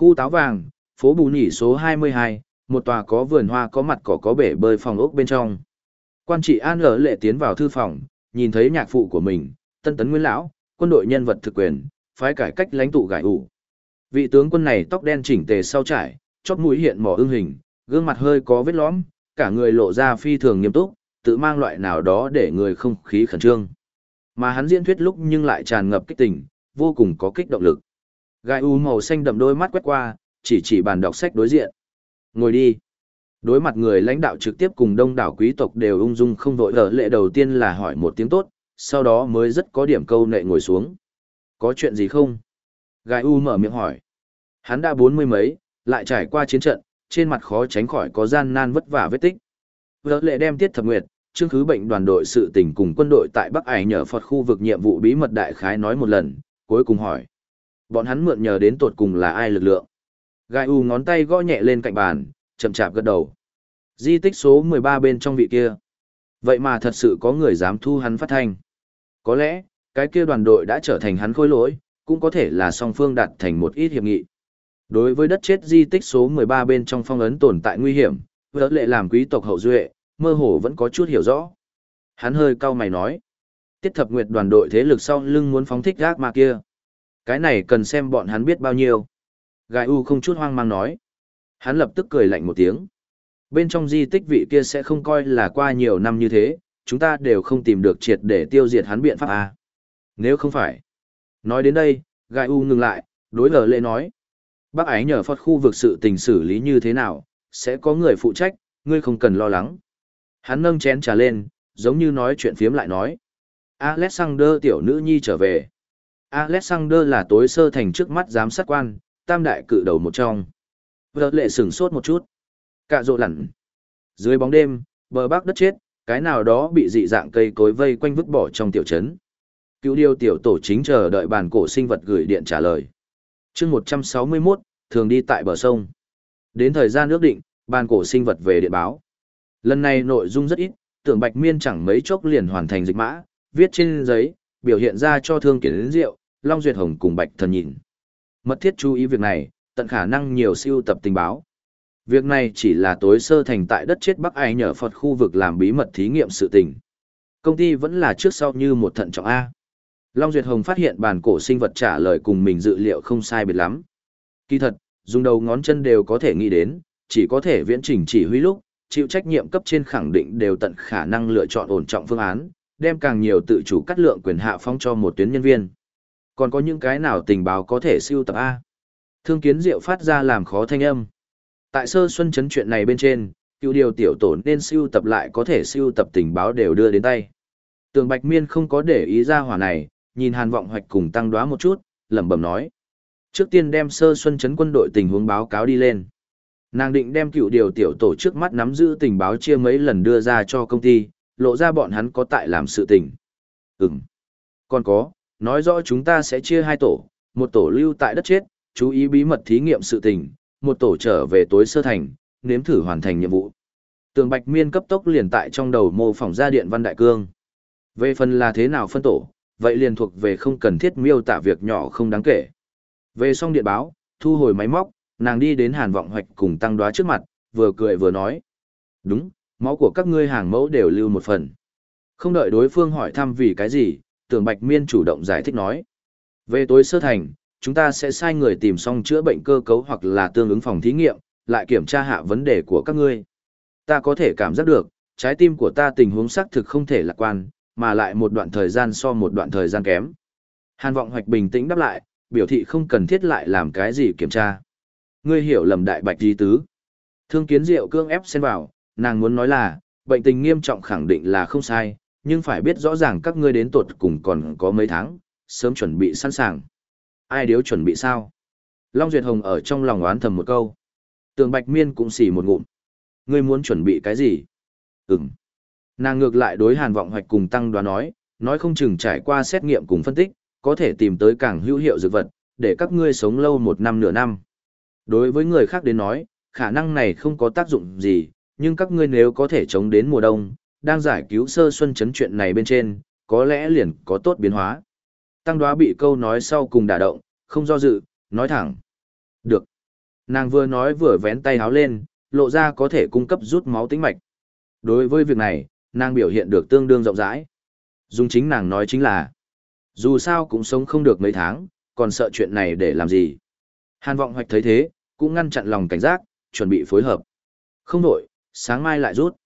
Khu táo vàng, phố bù nhỉ số 22, một tòa có vườn hoa có mặt cỏ có bể bơi phòng ốc bên trong. Quan trị An lỡ lệ tiến vào thư phòng, nhìn thấy nhạc phụ của mình, tân tấn nguyên lão, quân đội nhân vật thực quyền, phái cải cách lãnh tụ gải ủ. Vị tướng quân này tóc đen chỉnh tề sau trải, chóp mũi hiện mỏ ưng hình, gương mặt hơi có vết lõm, cả người lộ ra phi thường nghiêm túc, tự mang loại nào đó để người không khí khẩn trương. Mà hắn diễn thuyết lúc nhưng lại tràn ngập kích tình, vô cùng có kích động lực. Gai u màu xanh đậm đôi mắt quét qua, chỉ chỉ bàn đọc sách đối diện. Ngồi đi. Đối mặt người lãnh đạo trực tiếp cùng đông đảo quý tộc đều ung dung không vội ở lệ đầu tiên là hỏi một tiếng tốt, sau đó mới rất có điểm câu nệ ngồi xuống. Có chuyện gì không? Gai u mở miệng hỏi. Hắn đã bốn mươi mấy, lại trải qua chiến trận, trên mặt khó tránh khỏi có gian nan vất vả vết tích. Vợ lệ đem tiết thập nguyệt, chương khứ bệnh đoàn đội sự tình cùng quân đội tại Bắc Ải nhờ Phật khu vực nhiệm vụ bí mật đại khái nói một lần, cuối cùng hỏi. Bọn hắn mượn nhờ đến tột cùng là ai lực lượng? Gai U ngón tay gõ nhẹ lên cạnh bàn, chậm chạp gật đầu. Di tích số 13 bên trong vị kia. Vậy mà thật sự có người dám thu hắn phát thanh. Có lẽ, cái kia đoàn đội đã trở thành hắn khôi lỗi, cũng có thể là song phương đạt thành một ít hiệp nghị. Đối với đất chết di tích số 13 bên trong phong ấn tồn tại nguy hiểm, vỡ lệ làm quý tộc hậu duệ, mơ hồ vẫn có chút hiểu rõ. Hắn hơi cau mày nói. Tiết thập nguyệt đoàn đội thế lực sau lưng muốn phóng thích gác mà kia. Cái này cần xem bọn hắn biết bao nhiêu. Gai U không chút hoang mang nói. Hắn lập tức cười lạnh một tiếng. Bên trong di tích vị kia sẽ không coi là qua nhiều năm như thế, chúng ta đều không tìm được triệt để tiêu diệt hắn biện pháp à. Nếu không phải. Nói đến đây, Gai U ngừng lại, đối lờ lệ nói. Bác ái nhờ Phật khu vực sự tình xử lý như thế nào, sẽ có người phụ trách, ngươi không cần lo lắng. Hắn nâng chén trà lên, giống như nói chuyện phiếm lại nói. Alexander tiểu nữ nhi trở về. Alexander là tối sơ thành trước mắt giám sát quan, tam đại cự đầu một trong. Vợ lệ sửng sốt một chút. Cạ rộ lặn. Dưới bóng đêm, bờ bắc đất chết, cái nào đó bị dị dạng cây cối vây quanh vứt bỏ trong tiểu trấn. Cứu điêu tiểu tổ chính chờ đợi bàn cổ sinh vật gửi điện trả lời. chương 161, thường đi tại bờ sông. Đến thời gian ước định, bàn cổ sinh vật về điện báo. Lần này nội dung rất ít, tưởng Bạch Miên chẳng mấy chốc liền hoàn thành dịch mã, viết trên giấy, biểu hiện ra cho thương kiến rượu, Long Duyệt Hồng cùng Bạch Thần nhìn. Mật thiết chú ý việc này, tận khả năng nhiều siêu tập tình báo. Việc này chỉ là tối sơ thành tại đất chết Bắc Ai nhờ Phật khu vực làm bí mật thí nghiệm sự tình. Công ty vẫn là trước sau như một thận trọng A. Long Duyệt Hồng phát hiện bản cổ sinh vật trả lời cùng mình dự liệu không sai biệt lắm. Kỳ thật, dùng đầu ngón chân đều có thể nghĩ đến, chỉ có thể viễn trình chỉ huy lúc, chịu trách nhiệm cấp trên khẳng định đều tận khả năng lựa chọn ổn trọng phương án, đem càng nhiều tự chủ cắt lượng quyền hạ phong cho một tuyến nhân viên. Còn có những cái nào tình báo có thể siêu tập A? Thương kiến diệu phát ra làm khó thanh âm. Tại sơ xuân chấn chuyện này bên trên, cựu điều tiểu tổ nên siêu tập lại có thể siêu tập tình báo đều đưa đến tay. Tường Bạch Miên không có để ý ra hỏa này, nhìn Hàn Vọng Hoạch cùng tăng đoá một chút, lẩm bẩm nói. Trước tiên đem sơ xuân chấn quân đội tình huống báo cáo đi lên. Nàng định đem cựu điều tiểu tổ trước mắt nắm giữ tình báo chia mấy lần đưa ra cho công ty, lộ ra bọn hắn có tại làm sự tình. Ừm. Còn có, nói rõ chúng ta sẽ chia hai tổ, một tổ lưu tại đất chết, chú ý bí mật thí nghiệm sự tình, một tổ trở về tối sơ thành, nếm thử hoàn thành nhiệm vụ. Tường Bạch Miên cấp tốc liền tại trong đầu mô phỏng ra điện văn đại cương. Về phần là thế nào phân tổ, vậy liền thuộc về không cần thiết miêu tả việc nhỏ không đáng kể. Về xong điện báo, thu hồi máy móc, nàng đi đến hàn vọng hoạch cùng tăng đoá trước mặt, vừa cười vừa nói. Đúng, máu của các ngươi hàng mẫu đều lưu một phần. Không đợi đối phương hỏi thăm vì cái gì, tưởng bạch miên chủ động giải thích nói. Về tối sơ thành, chúng ta sẽ sai người tìm xong chữa bệnh cơ cấu hoặc là tương ứng phòng thí nghiệm, lại kiểm tra hạ vấn đề của các ngươi. Ta có thể cảm giác được, trái tim của ta tình huống xác thực không thể lạc quan, mà lại một đoạn thời gian so một đoạn thời gian kém. Hàn vọng hoạch bình tĩnh đáp lại, biểu thị không cần thiết lại làm cái gì kiểm tra. Ngươi hiểu lầm đại bạch di tứ. Thương kiến diệu cương ép xen vào, nàng muốn nói là, bệnh tình nghiêm trọng khẳng định là không sai, nhưng phải biết rõ ràng các ngươi đến tuột cùng còn có mấy tháng, sớm chuẩn bị sẵn sàng. Ai điếu chuẩn bị sao? Long Duyệt Hồng ở trong lòng oán thầm một câu. Tường Bạch Miên cũng xỉ một ngụm. Ngươi muốn chuẩn bị cái gì? Ừm. Nàng ngược lại đối hàn vọng hoạch cùng tăng đoán nói, nói không chừng trải qua xét nghiệm cùng phân tích, có thể tìm tới càng hữu hiệu dược vật, để các ngươi sống lâu một năm nửa năm. Đối với người khác đến nói, khả năng này không có tác dụng gì, nhưng các ngươi nếu có thể chống đến mùa đông, đang giải cứu sơ xuân chấn chuyện này bên trên, có lẽ liền có tốt biến hóa. Tăng đoá bị câu nói sau cùng đả động, không do dự, nói thẳng. Được. Nàng vừa nói vừa vén tay háo lên, lộ ra có thể cung cấp rút máu tĩnh mạch. Đối với việc này, nàng biểu hiện được tương đương rộng rãi. Dung chính nàng nói chính là, dù sao cũng sống không được mấy tháng, còn sợ chuyện này để làm gì. Hàn vọng hoạch thấy thế, cũng ngăn chặn lòng cảnh giác, chuẩn bị phối hợp. Không đổi, sáng mai lại rút.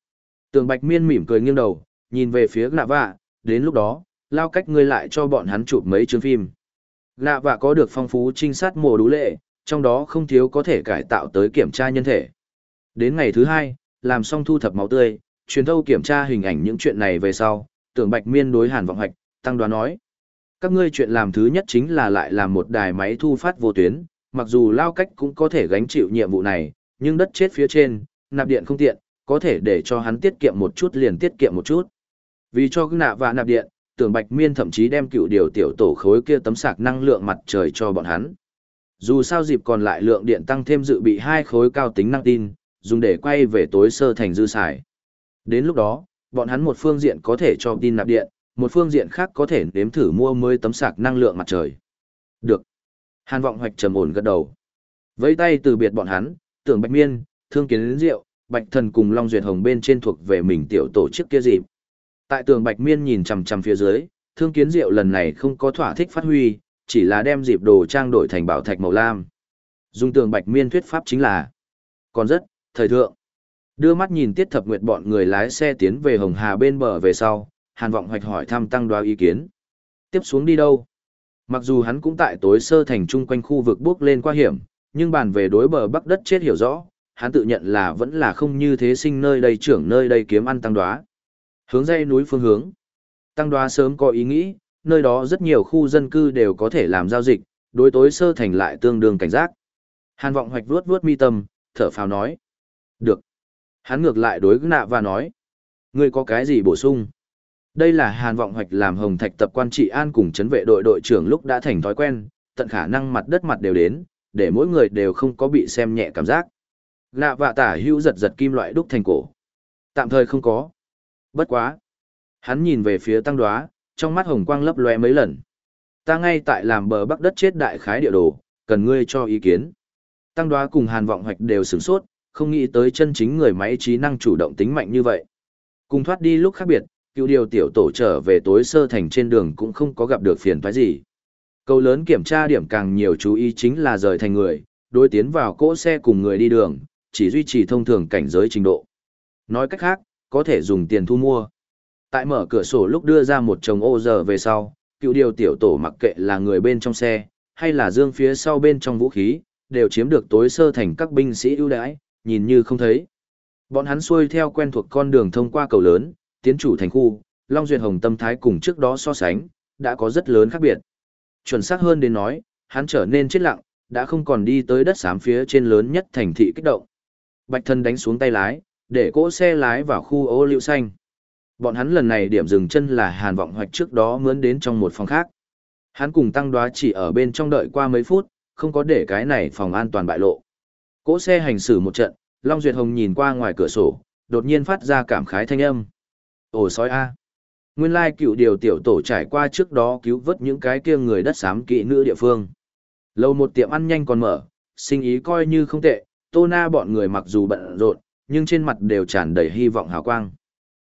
Tường Bạch Miên mỉm cười nghiêng đầu, nhìn về phía Nạ Vạ, đến lúc đó, lao cách ngươi lại cho bọn hắn chụp mấy chương phim. Nạ Vạ có được phong phú trinh sát mùa đú lệ, trong đó không thiếu có thể cải tạo tới kiểm tra nhân thể. Đến ngày thứ hai, làm xong thu thập máu tươi, truyền thâu kiểm tra hình ảnh những chuyện này về sau, tưởng Bạch Miên đối Hàn Vọng Hạch, tăng đoán nói. Các ngươi chuyện làm thứ nhất chính là lại làm một đài máy thu phát vô tuyến, mặc dù lao cách cũng có thể gánh chịu nhiệm vụ này, nhưng đất chết phía trên, nạp điện không tiện, có thể để cho hắn tiết kiệm một chút liền tiết kiệm một chút. Vì cho cứ nạ và nạp điện, tưởng Bạch Miên thậm chí đem cựu điều tiểu tổ khối kia tấm sạc năng lượng mặt trời cho bọn hắn. Dù sao dịp còn lại lượng điện tăng thêm dự bị hai khối cao tính năng tin, dùng để quay về tối sơ thành dư xài. Đến lúc đó, bọn hắn một phương diện có thể cho tin nạp điện, một phương diện khác có thể nếm thử mua mới tấm sạc năng lượng mặt trời. Được. Hàn vọng hoạch trầm ổn gật đầu. Vẫy tay từ biệt bọn hắn, tưởng bạch miên, thương kiến đến rượu, bạch thần cùng Long Duyệt Hồng bên trên thuộc về mình tiểu tổ chức kia dịp. Tại tường bạch miên nhìn chằm chằm phía dưới, thương kiến diệu lần này không có thỏa thích phát huy, chỉ là đem dịp đồ trang đổi thành bảo thạch màu lam. Dung tường bạch miên thuyết pháp chính là còn rất, thời thượng. Đưa mắt nhìn tiết thập nguyệt bọn người lái xe tiến về Hồng Hà bên bờ về sau, Hàn Vọng Hoạch hỏi thăm tăng đoá ý kiến. Tiếp xuống đi đâu? Mặc dù hắn cũng tại tối sơ thành chung quanh khu vực bước lên qua hiểm, nhưng bàn về đối bờ bắc đất chết hiểu rõ, hắn tự nhận là vẫn là không như thế sinh nơi đây trưởng nơi đây kiếm ăn tăng đoá. Hướng dây núi phương hướng. Tăng đoá sớm có ý nghĩ, nơi đó rất nhiều khu dân cư đều có thể làm giao dịch, đối tối sơ thành lại tương đương cảnh giác. Hàn vọng hoạch vuốt vuốt mi tâm, thở phào nói. Được. Hắn ngược lại đối nạ và nói. Ngươi có cái gì bổ sung? Đây là hàn vọng hoạch làm hồng thạch tập quan trị an cùng chấn vệ đội đội trưởng lúc đã thành thói quen, tận khả năng mặt đất mặt đều đến, để mỗi người đều không có bị xem nhẹ cảm giác. Nạ vạ tả hữu giật giật kim loại đúc thành cổ. Tạm thời không có. Bất quá. Hắn nhìn về phía tăng đoá, trong mắt hồng quang lấp lóe mấy lần. Ta ngay tại làm bờ bắc đất chết đại khái địa đồ, cần ngươi cho ý kiến. Tăng đoá cùng hàn vọng hoạch đều sửng sốt, không nghĩ tới chân chính người máy trí năng chủ động tính mạnh như vậy. Cùng thoát đi lúc khác biệt, cựu điều tiểu tổ trở về tối sơ thành trên đường cũng không có gặp được phiền toái gì. Cầu lớn kiểm tra điểm càng nhiều chú ý chính là rời thành người, đối tiến vào cỗ xe cùng người đi đường, chỉ duy trì thông thường cảnh giới trình độ. Nói cách khác, có thể dùng tiền thu mua. Tại mở cửa sổ lúc đưa ra một chồng ô giờ về sau, cựu điều tiểu tổ mặc kệ là người bên trong xe, hay là dương phía sau bên trong vũ khí, đều chiếm được tối sơ thành các binh sĩ ưu đãi, nhìn như không thấy. Bọn hắn xuôi theo quen thuộc con đường thông qua cầu lớn, tiến chủ thành khu, Long Duyệt Hồng tâm thái cùng trước đó so sánh, đã có rất lớn khác biệt. Chuẩn xác hơn đến nói, hắn trở nên chết lặng, đã không còn đi tới đất xám phía trên lớn nhất thành thị kích động. Bạch thân đánh xuống tay lái, để cỗ xe lái vào khu ô liu xanh. Bọn hắn lần này điểm dừng chân là hàn vọng hoạch trước đó mướn đến trong một phòng khác. Hắn cùng tăng đoá chỉ ở bên trong đợi qua mấy phút, không có để cái này phòng an toàn bại lộ. Cỗ xe hành xử một trận, Long Duyệt Hồng nhìn qua ngoài cửa sổ, đột nhiên phát ra cảm khái thanh âm. Ồ sói A. Nguyên lai cựu điều tiểu tổ trải qua trước đó cứu vớt những cái kia người đất xám kỵ nữ địa phương. Lâu một tiệm ăn nhanh còn mở, sinh ý coi như không tệ, tô na bọn người mặc dù bận rộn, nhưng trên mặt đều tràn đầy hy vọng hào quang.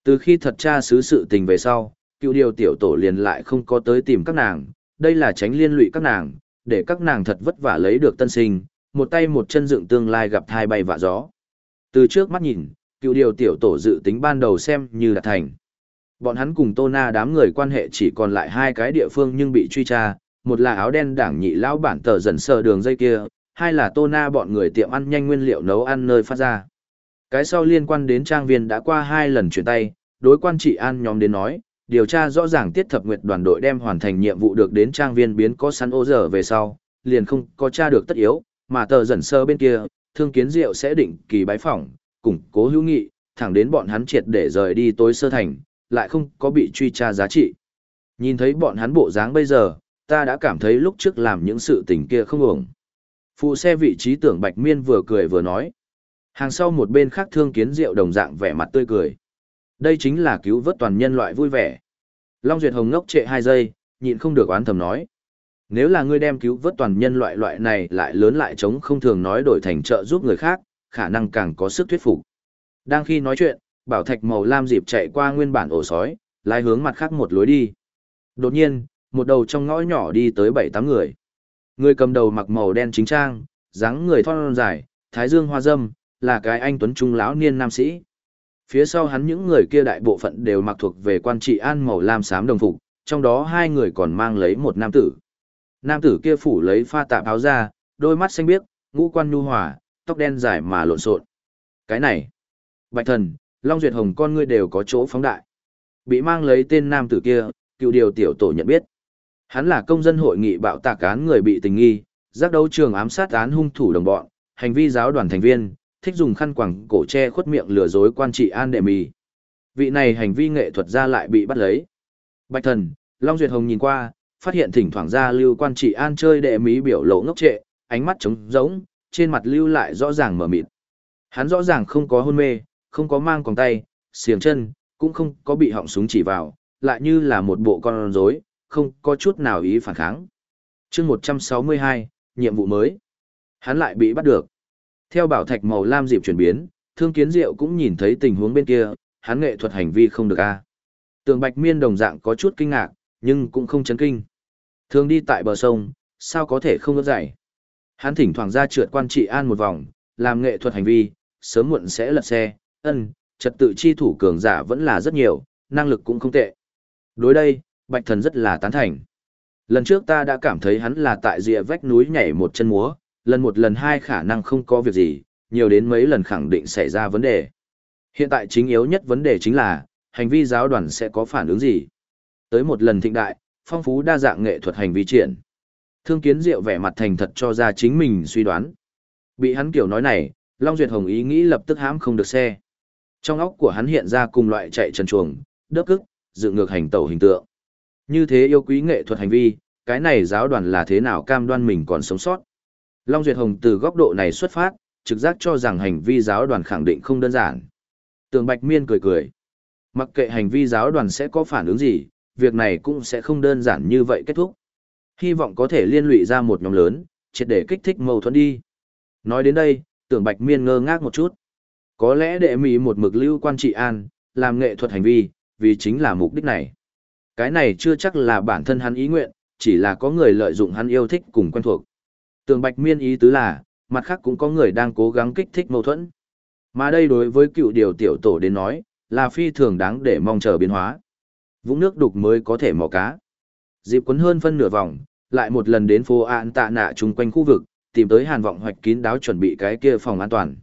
Từ khi thật tra xứ sự tình về sau, cựu điều tiểu tổ liền lại không có tới tìm các nàng, đây là tránh liên lụy các nàng, để các nàng thật vất vả lấy được tân sinh, một tay một chân dựng tương lai gặp thai bay vạ gió. Từ trước mắt nhìn, cựu điều tiểu tổ dự tính ban đầu xem như là thành. Bọn hắn cùng Tô Na đám người quan hệ chỉ còn lại hai cái địa phương nhưng bị truy tra, một là áo đen đảng nhị lão bản tờ dần sờ đường dây kia, hai là Tô Na bọn người tiệm ăn nhanh nguyên liệu nấu ăn nơi phát ra. Cái sau liên quan đến trang viên đã qua hai lần chuyển tay, đối quan trị an nhóm đến nói, điều tra rõ ràng tiết thập nguyệt đoàn đội đem hoàn thành nhiệm vụ được đến trang viên biến có sẵn ô giờ về sau, liền không có tra được tất yếu, mà tờ dần sơ bên kia, thương kiến diệu sẽ định kỳ bái phỏng, củng cố hữu nghị, thẳng đến bọn hắn triệt để rời đi tối sơ thành, lại không có bị truy tra giá trị. Nhìn thấy bọn hắn bộ dáng bây giờ, ta đã cảm thấy lúc trước làm những sự tình kia không ổng. Phụ xe vị trí tưởng Bạch Miên vừa cười vừa nói. Hàng sau một bên khác thương kiến diệu đồng dạng vẻ mặt tươi cười. Đây chính là cứu vớt toàn nhân loại vui vẻ. Long Duyệt Hồng ngốc trệ hai giây, nhịn không được oán thầm nói. Nếu là ngươi đem cứu vớt toàn nhân loại loại này lại lớn lại chống không thường nói đổi thành trợ giúp người khác, khả năng càng có sức thuyết phục. Đang khi nói chuyện, bảo thạch màu lam dịp chạy qua nguyên bản ổ sói, lái hướng mặt khác một lối đi. Đột nhiên, một đầu trong ngõ nhỏ đi tới bảy tám người. Người cầm đầu mặc màu đen chính trang, dáng người thon dài, thái dương hoa dâm, là cái anh tuấn trung lão niên nam sĩ. Phía sau hắn những người kia đại bộ phận đều mặc thuộc về quan trị an màu lam xám đồng phục, trong đó hai người còn mang lấy một nam tử. Nam tử kia phủ lấy pha tạp áo ra, đôi mắt xanh biếc, ngũ quan nhu hòa, tóc đen dài mà lộn xộn. Cái này, Bạch Thần, Long Duyệt Hồng con ngươi đều có chỗ phóng đại. Bị mang lấy tên nam tử kia, cựu điều tiểu tổ nhận biết. Hắn là công dân hội nghị bạo tạc án người bị tình nghi, giác đấu trường ám sát án hung thủ đồng bọn, hành vi giáo đoàn thành viên, thích dùng khăn quàng cổ che khuất miệng lừa dối quan trị an đệ mì. Vị này hành vi nghệ thuật ra lại bị bắt lấy. Bạch thần, Long Duyệt Hồng nhìn qua, phát hiện thỉnh thoảng ra lưu quan trị an chơi đệ mí biểu lộ ngốc trệ, ánh mắt trống rỗng, trên mặt lưu lại rõ ràng mở mịt. Hắn rõ ràng không có hôn mê, không có mang còng tay, xiềng chân, cũng không có bị họng súng chỉ vào, lại như là một bộ con rối, không có chút nào ý phản kháng. chương 162, nhiệm vụ mới. Hắn lại bị bắt được. Theo bảo thạch màu lam dịp chuyển biến, thương kiến diệu cũng nhìn thấy tình huống bên kia, hắn nghệ thuật hành vi không được a Tường bạch miên đồng dạng có chút kinh ngạc, nhưng cũng không chấn kinh. Thường đi tại bờ sông, sao có thể không ướt dày. Hắn thỉnh thoảng ra trượt quan trị an một vòng, làm nghệ thuật hành vi, sớm muộn sẽ lật xe, ân, trật tự chi thủ cường giả vẫn là rất nhiều, năng lực cũng không tệ. Đối đây, Bạch Thần rất là tán thành. Lần trước ta đã cảm thấy hắn là tại rìa vách núi nhảy một chân múa, lần một lần hai khả năng không có việc gì, nhiều đến mấy lần khẳng định xảy ra vấn đề. Hiện tại chính yếu nhất vấn đề chính là, hành vi giáo đoàn sẽ có phản ứng gì. Tới một lần thịnh đại, phong phú đa dạng nghệ thuật hành vi triển. Thương kiến diệu vẻ mặt thành thật cho ra chính mình suy đoán. Bị hắn kiểu nói này, Long Duyệt Hồng ý nghĩ lập tức hãm không được xe. Trong óc của hắn hiện ra cùng loại chạy trần chuồng, đớp cức, dựng ngược hành tẩu hình tượng. Như thế yêu quý nghệ thuật hành vi, cái này giáo đoàn là thế nào cam đoan mình còn sống sót. Long Duyệt Hồng từ góc độ này xuất phát, trực giác cho rằng hành vi giáo đoàn khẳng định không đơn giản. Tường Bạch Miên cười cười. Mặc kệ hành vi giáo đoàn sẽ có phản ứng gì, việc này cũng sẽ không đơn giản như vậy kết thúc. Hy vọng có thể liên lụy ra một nhóm lớn, triệt để kích thích mâu thuẫn đi. Nói đến đây, tưởng Bạch Miên ngơ ngác một chút. Có lẽ đệ mỹ một mực lưu quan trị an, làm nghệ thuật hành vi, vì chính là mục đích này. Cái này chưa chắc là bản thân hắn ý nguyện, chỉ là có người lợi dụng hắn yêu thích cùng quen thuộc. Tường Bạch Miên ý tứ là, mặt khác cũng có người đang cố gắng kích thích mâu thuẫn. Mà đây đối với cựu điều tiểu tổ đến nói, là phi thường đáng để mong chờ biến hóa. Vũng nước đục mới có thể mò cá. Dịp quấn hơn phân nửa vòng, lại một lần đến phố An tạ nạ chung quanh khu vực, tìm tới hàn vọng hoạch kín đáo chuẩn bị cái kia phòng an toàn.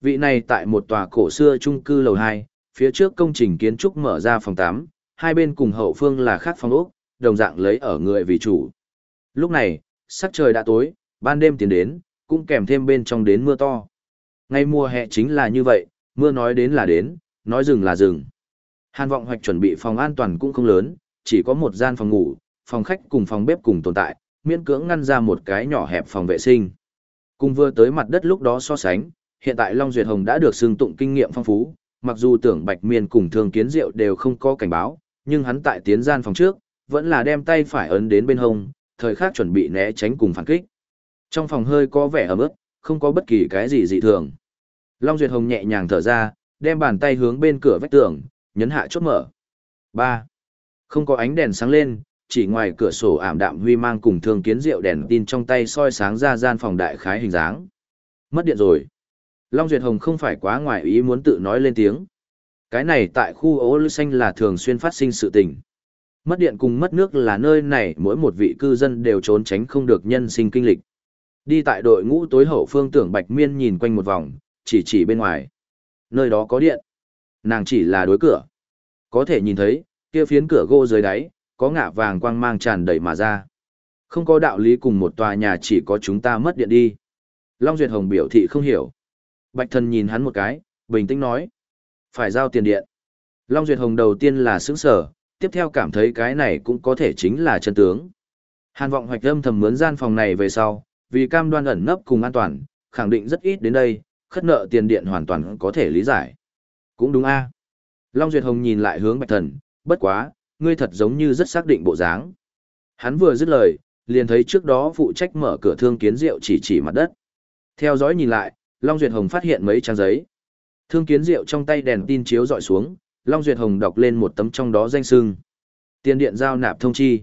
Vị này tại một tòa cổ xưa trung cư lầu 2, phía trước công trình kiến trúc mở ra phòng 8, hai bên cùng hậu phương là khác phòng ốc, đồng dạng lấy ở người vì chủ. Lúc này, sắc trời đã tối, ban đêm tiến đến, cũng kèm thêm bên trong đến mưa to. Ngày mùa hè chính là như vậy, mưa nói đến là đến, nói dừng là dừng. Hàn vọng hoạch chuẩn bị phòng an toàn cũng không lớn, chỉ có một gian phòng ngủ, phòng khách cùng phòng bếp cùng tồn tại, miễn cưỡng ngăn ra một cái nhỏ hẹp phòng vệ sinh. Cùng vừa tới mặt đất lúc đó so sánh, hiện tại Long Duyệt Hồng đã được xưng tụng kinh nghiệm phong phú, mặc dù tưởng Bạch Miên cùng Thương Kiến Diệu đều không có cảnh báo, nhưng hắn tại tiến gian phòng trước, vẫn là đem tay phải ấn đến bên hông, thời khắc chuẩn bị né tránh cùng phản kích. Trong phòng hơi có vẻ ấm ướt, không có bất kỳ cái gì dị thường. Long Duyệt Hồng nhẹ nhàng thở ra, đem bàn tay hướng bên cửa vách tường, nhấn hạ chốt mở. 3. Không có ánh đèn sáng lên, chỉ ngoài cửa sổ ảm đạm huy mang cùng thương kiến rượu đèn tin trong tay soi sáng ra gian phòng đại khái hình dáng. Mất điện rồi. Long Duyệt Hồng không phải quá ngoài ý muốn tự nói lên tiếng. Cái này tại khu ố lư xanh là thường xuyên phát sinh sự tình. Mất điện cùng mất nước là nơi này mỗi một vị cư dân đều trốn tránh không được nhân sinh kinh lịch. Đi tại đội ngũ tối hậu phương tưởng Bạch Miên nhìn quanh một vòng, chỉ chỉ bên ngoài. Nơi đó có điện. Nàng chỉ là đối cửa. Có thể nhìn thấy, kia phiến cửa gỗ dưới đáy, có ngả vàng quang mang tràn đầy mà ra. Không có đạo lý cùng một tòa nhà chỉ có chúng ta mất điện đi. Long Duyệt Hồng biểu thị không hiểu. Bạch thần nhìn hắn một cái, bình tĩnh nói. Phải giao tiền điện. Long Duyệt Hồng đầu tiên là sững sở, tiếp theo cảm thấy cái này cũng có thể chính là chân tướng. Hàn vọng hoạch âm thầm mướn gian phòng này về sau, vì cam đoan ẩn nấp cùng an toàn, khẳng định rất ít đến đây, khất nợ tiền điện hoàn toàn có thể lý giải. Cũng đúng a. Long Duyệt Hồng nhìn lại hướng Bạch Thần, bất quá, ngươi thật giống như rất xác định bộ dáng. Hắn vừa dứt lời, liền thấy trước đó phụ trách mở cửa thương kiến rượu chỉ chỉ mặt đất. Theo dõi nhìn lại, Long Duyệt Hồng phát hiện mấy trang giấy. Thương kiến rượu trong tay đèn tin chiếu dọi xuống, Long Duyệt Hồng đọc lên một tấm trong đó danh sưng. Tiền điện giao nạp thông chi.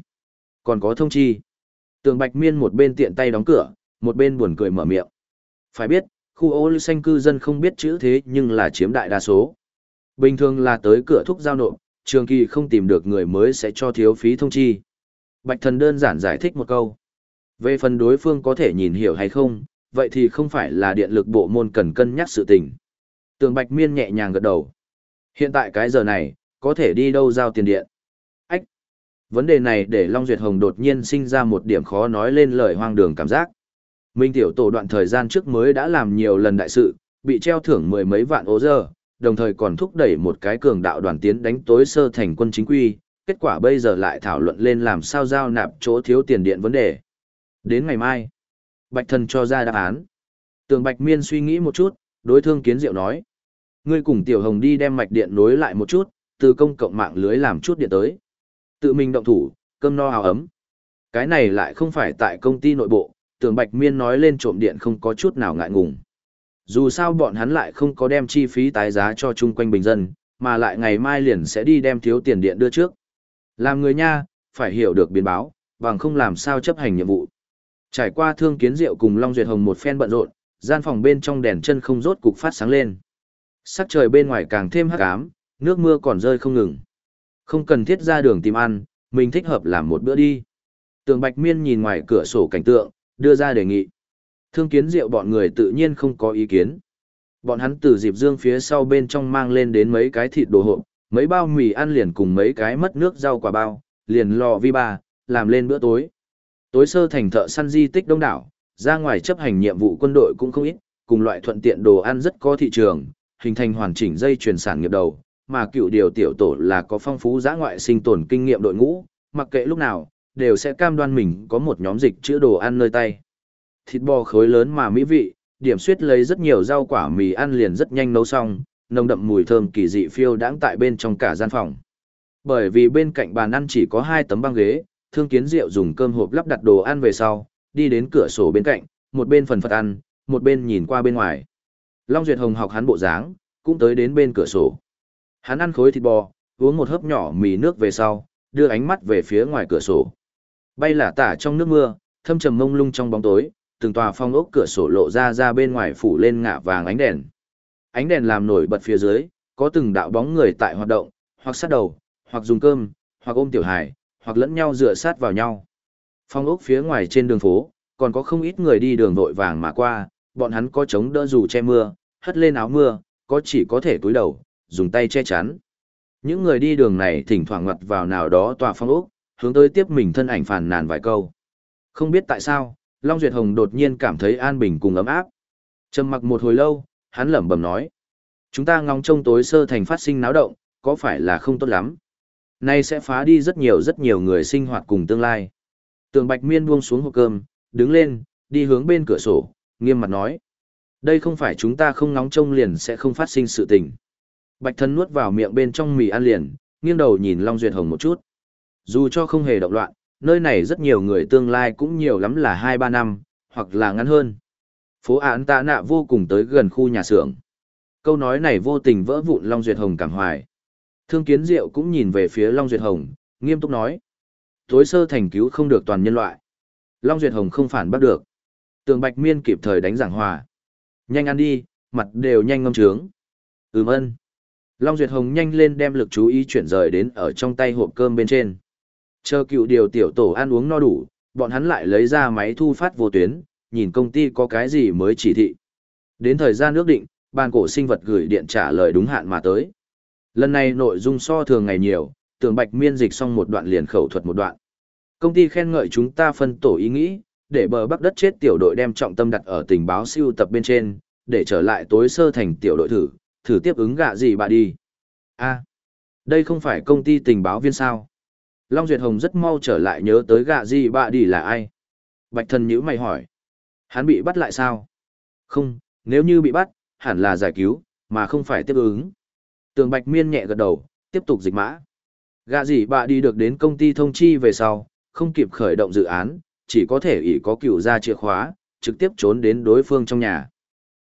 Còn có thông chi. Tường Bạch Miên một bên tiện tay đóng cửa, một bên buồn cười mở miệng. Phải biết, khu ô lưu xanh cư dân không biết chữ thế nhưng là chiếm đại đa số. Bình thường là tới cửa thúc giao nộp, trường kỳ không tìm được người mới sẽ cho thiếu phí thông chi. Bạch thần đơn giản giải thích một câu. Về phần đối phương có thể nhìn hiểu hay không, vậy thì không phải là điện lực bộ môn cần cân nhắc sự tình. Tường Bạch Miên nhẹ nhàng gật đầu. Hiện tại cái giờ này, có thể đi đâu giao tiền điện? Ách! Vấn đề này để Long Duyệt Hồng đột nhiên sinh ra một điểm khó nói lên lời hoang đường cảm giác. Minh Tiểu Tổ đoạn thời gian trước mới đã làm nhiều lần đại sự, bị treo thưởng mười mấy vạn ô giờ, đồng thời còn thúc đẩy một cái cường đạo đoàn tiến đánh tối sơ thành quân chính quy, kết quả bây giờ lại thảo luận lên làm sao giao nạp chỗ thiếu tiền điện vấn đề. Đến ngày mai, Bạch Thần cho ra đáp án. Tường Bạch Miên suy nghĩ một chút, đối thương kiến diệu nói. Ngươi cùng Tiểu Hồng đi đem mạch điện nối lại một chút, từ công cộng mạng lưới làm chút điện tới. Tự mình động thủ, cơm no hào ấm. Cái này lại không phải tại công ty nội bộ, Tưởng Bạch Miên nói lên trộm điện không có chút nào ngại ngùng. Dù sao bọn hắn lại không có đem chi phí tái giá cho chung quanh bình dân, mà lại ngày mai liền sẽ đi đem thiếu tiền điện đưa trước. Làm người nha, phải hiểu được biến báo, bằng không làm sao chấp hành nhiệm vụ. Trải qua thương kiến rượu cùng Long Duyệt Hồng một phen bận rộn, gian phòng bên trong đèn chân không rốt cục phát sáng lên. Sắc trời bên ngoài càng thêm hắc ám, nước mưa còn rơi không ngừng. Không cần thiết ra đường tìm ăn, mình thích hợp làm một bữa đi. Tường Bạch Miên nhìn ngoài cửa sổ cảnh tượng, đưa ra đề nghị. Thương kiến rượu bọn người tự nhiên không có ý kiến. Bọn hắn từ dịp dương phía sau bên trong mang lên đến mấy cái thịt đồ hộp, mấy bao mì ăn liền cùng mấy cái mất nước rau quả bao, liền lò vi ba, làm lên bữa tối. Tối sơ thành thợ săn di tích đông đảo, ra ngoài chấp hành nhiệm vụ quân đội cũng không ít, cùng loại thuận tiện đồ ăn rất có thị trường, hình thành hoàn chỉnh dây chuyển sản nghiệp đầu, mà cựu điều tiểu tổ là có phong phú giã ngoại sinh tồn kinh nghiệm đội ngũ, mặc kệ lúc nào, đều sẽ cam đoan mình có một nhóm dịch chữa đồ ăn nơi tay. Thịt bò khối lớn mà mỹ vị, điểm suyết lấy rất nhiều rau quả mì ăn liền rất nhanh nấu xong, nồng đậm mùi thơm kỳ dị phiêu đãng tại bên trong cả gian phòng. Bởi vì bên cạnh bàn ăn chỉ có hai tấm băng ghế, Thương Kiến Diệu dùng cơm hộp lắp đặt đồ ăn về sau, đi đến cửa sổ bên cạnh, một bên phần phật ăn, một bên nhìn qua bên ngoài. Long Duyệt Hồng học hắn bộ dáng, cũng tới đến bên cửa sổ. Hắn ăn khối thịt bò, uống một hớp nhỏ mì nước về sau, đưa ánh mắt về phía ngoài cửa sổ. Bay lả tả trong nước mưa, thâm trầm mông lung trong bóng tối, từng tòa phong ốc cửa sổ lộ ra ra bên ngoài phủ lên ngả vàng ánh đèn. Ánh đèn làm nổi bật phía dưới, có từng đạo bóng người tại hoạt động, hoặc sát đầu, hoặc dùng cơm, hoặc ôm tiểu hài, hoặc lẫn nhau dựa sát vào nhau. Phong ốc phía ngoài trên đường phố, còn có không ít người đi đường vội vàng mà qua, bọn hắn có chống đỡ dù che mưa, hất lên áo mưa, có chỉ có thể túi đầu, dùng tay che chắn. Những người đi đường này thỉnh thoảng ngặt vào nào đó tòa phong ốc, hướng tới tiếp mình thân ảnh phàn nàn vài câu. Không biết tại sao, Long Duyệt Hồng đột nhiên cảm thấy an bình cùng ấm áp. Trầm mặc một hồi lâu, hắn lẩm bẩm nói. Chúng ta ngóng trông tối sơ thành phát sinh náo động, có phải là không tốt lắm? Nay sẽ phá đi rất nhiều rất nhiều người sinh hoạt cùng tương lai. Tường Bạch Miên buông xuống hộp cơm, đứng lên, đi hướng bên cửa sổ, nghiêm mặt nói. Đây không phải chúng ta không ngóng trông liền sẽ không phát sinh sự tình. Bạch thân nuốt vào miệng bên trong mì ăn liền, nghiêng đầu nhìn Long Duyệt Hồng một chút. Dù cho không hề động loạn, nơi này rất nhiều người tương lai cũng nhiều lắm là 2-3 năm, hoặc là ngắn hơn. Phố án tạ nạ vô cùng tới gần khu nhà xưởng. Câu nói này vô tình vỡ vụn Long Duyệt Hồng cảm hoài. Thương Kiến Diệu cũng nhìn về phía Long Duyệt Hồng, nghiêm túc nói. Tối sơ thành cứu không được toàn nhân loại. Long Duyệt Hồng không phản bắt được. Tường Bạch Miên kịp thời đánh giảng hòa. Nhanh ăn đi, mặt đều nhanh ngâm trướng. Ừm ân. Long Duyệt Hồng nhanh lên đem lực chú ý chuyển rời đến ở trong tay hộp cơm bên trên. Chờ cựu điều tiểu tổ ăn uống no đủ, bọn hắn lại lấy ra máy thu phát vô tuyến, nhìn công ty có cái gì mới chỉ thị. Đến thời gian ước định, ban cổ sinh vật gửi điện trả lời đúng hạn mà tới. Lần này nội dung so thường ngày nhiều, tưởng bạch miên dịch xong một đoạn liền khẩu thuật một đoạn. Công ty khen ngợi chúng ta phân tổ ý nghĩ, để bờ bắc đất chết tiểu đội đem trọng tâm đặt ở tình báo siêu tập bên trên, để trở lại tối sơ thành tiểu đội thử, thử tiếp ứng gạ gì bà đi. a đây không phải công ty tình báo viên sao? Long Duyệt Hồng rất mau trở lại nhớ tới gạ gì bà đi là ai. Bạch thần nhữ mày hỏi. Hắn bị bắt lại sao? Không, nếu như bị bắt, hẳn là giải cứu, mà không phải tiếp ứng. Tường Bạch Miên nhẹ gật đầu, tiếp tục dịch mã. Gạ gì bà đi được đến công ty thông chi về sau, không kịp khởi động dự án, chỉ có thể ỷ có cựu ra chìa khóa, trực tiếp trốn đến đối phương trong nhà.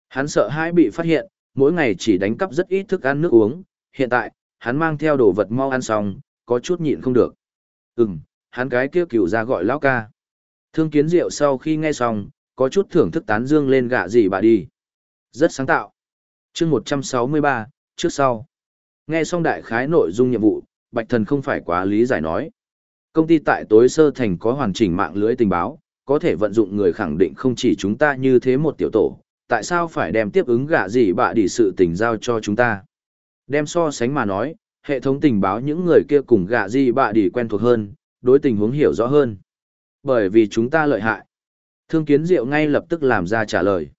Hắn sợ hãi bị phát hiện, mỗi ngày chỉ đánh cắp rất ít thức ăn nước uống, hiện tại, hắn mang theo đồ vật mau ăn xong, có chút nhịn không được. Ừm, hắn cái kia cựu ra gọi lão ca. Thương kiến rượu sau khi nghe xong, có chút thưởng thức tán dương lên gạ gì bà đi. Rất sáng tạo. chương 163, trước sau. Nghe xong đại khái nội dung nhiệm vụ, Bạch Thần không phải quá lý giải nói. Công ty tại tối sơ thành có hoàn chỉnh mạng lưới tình báo, có thể vận dụng người khẳng định không chỉ chúng ta như thế một tiểu tổ, tại sao phải đem tiếp ứng gạ gì bạ đi sự tình giao cho chúng ta. Đem so sánh mà nói, hệ thống tình báo những người kia cùng gạ gì bạ đi quen thuộc hơn, đối tình huống hiểu rõ hơn. Bởi vì chúng ta lợi hại. Thương kiến diệu ngay lập tức làm ra trả lời.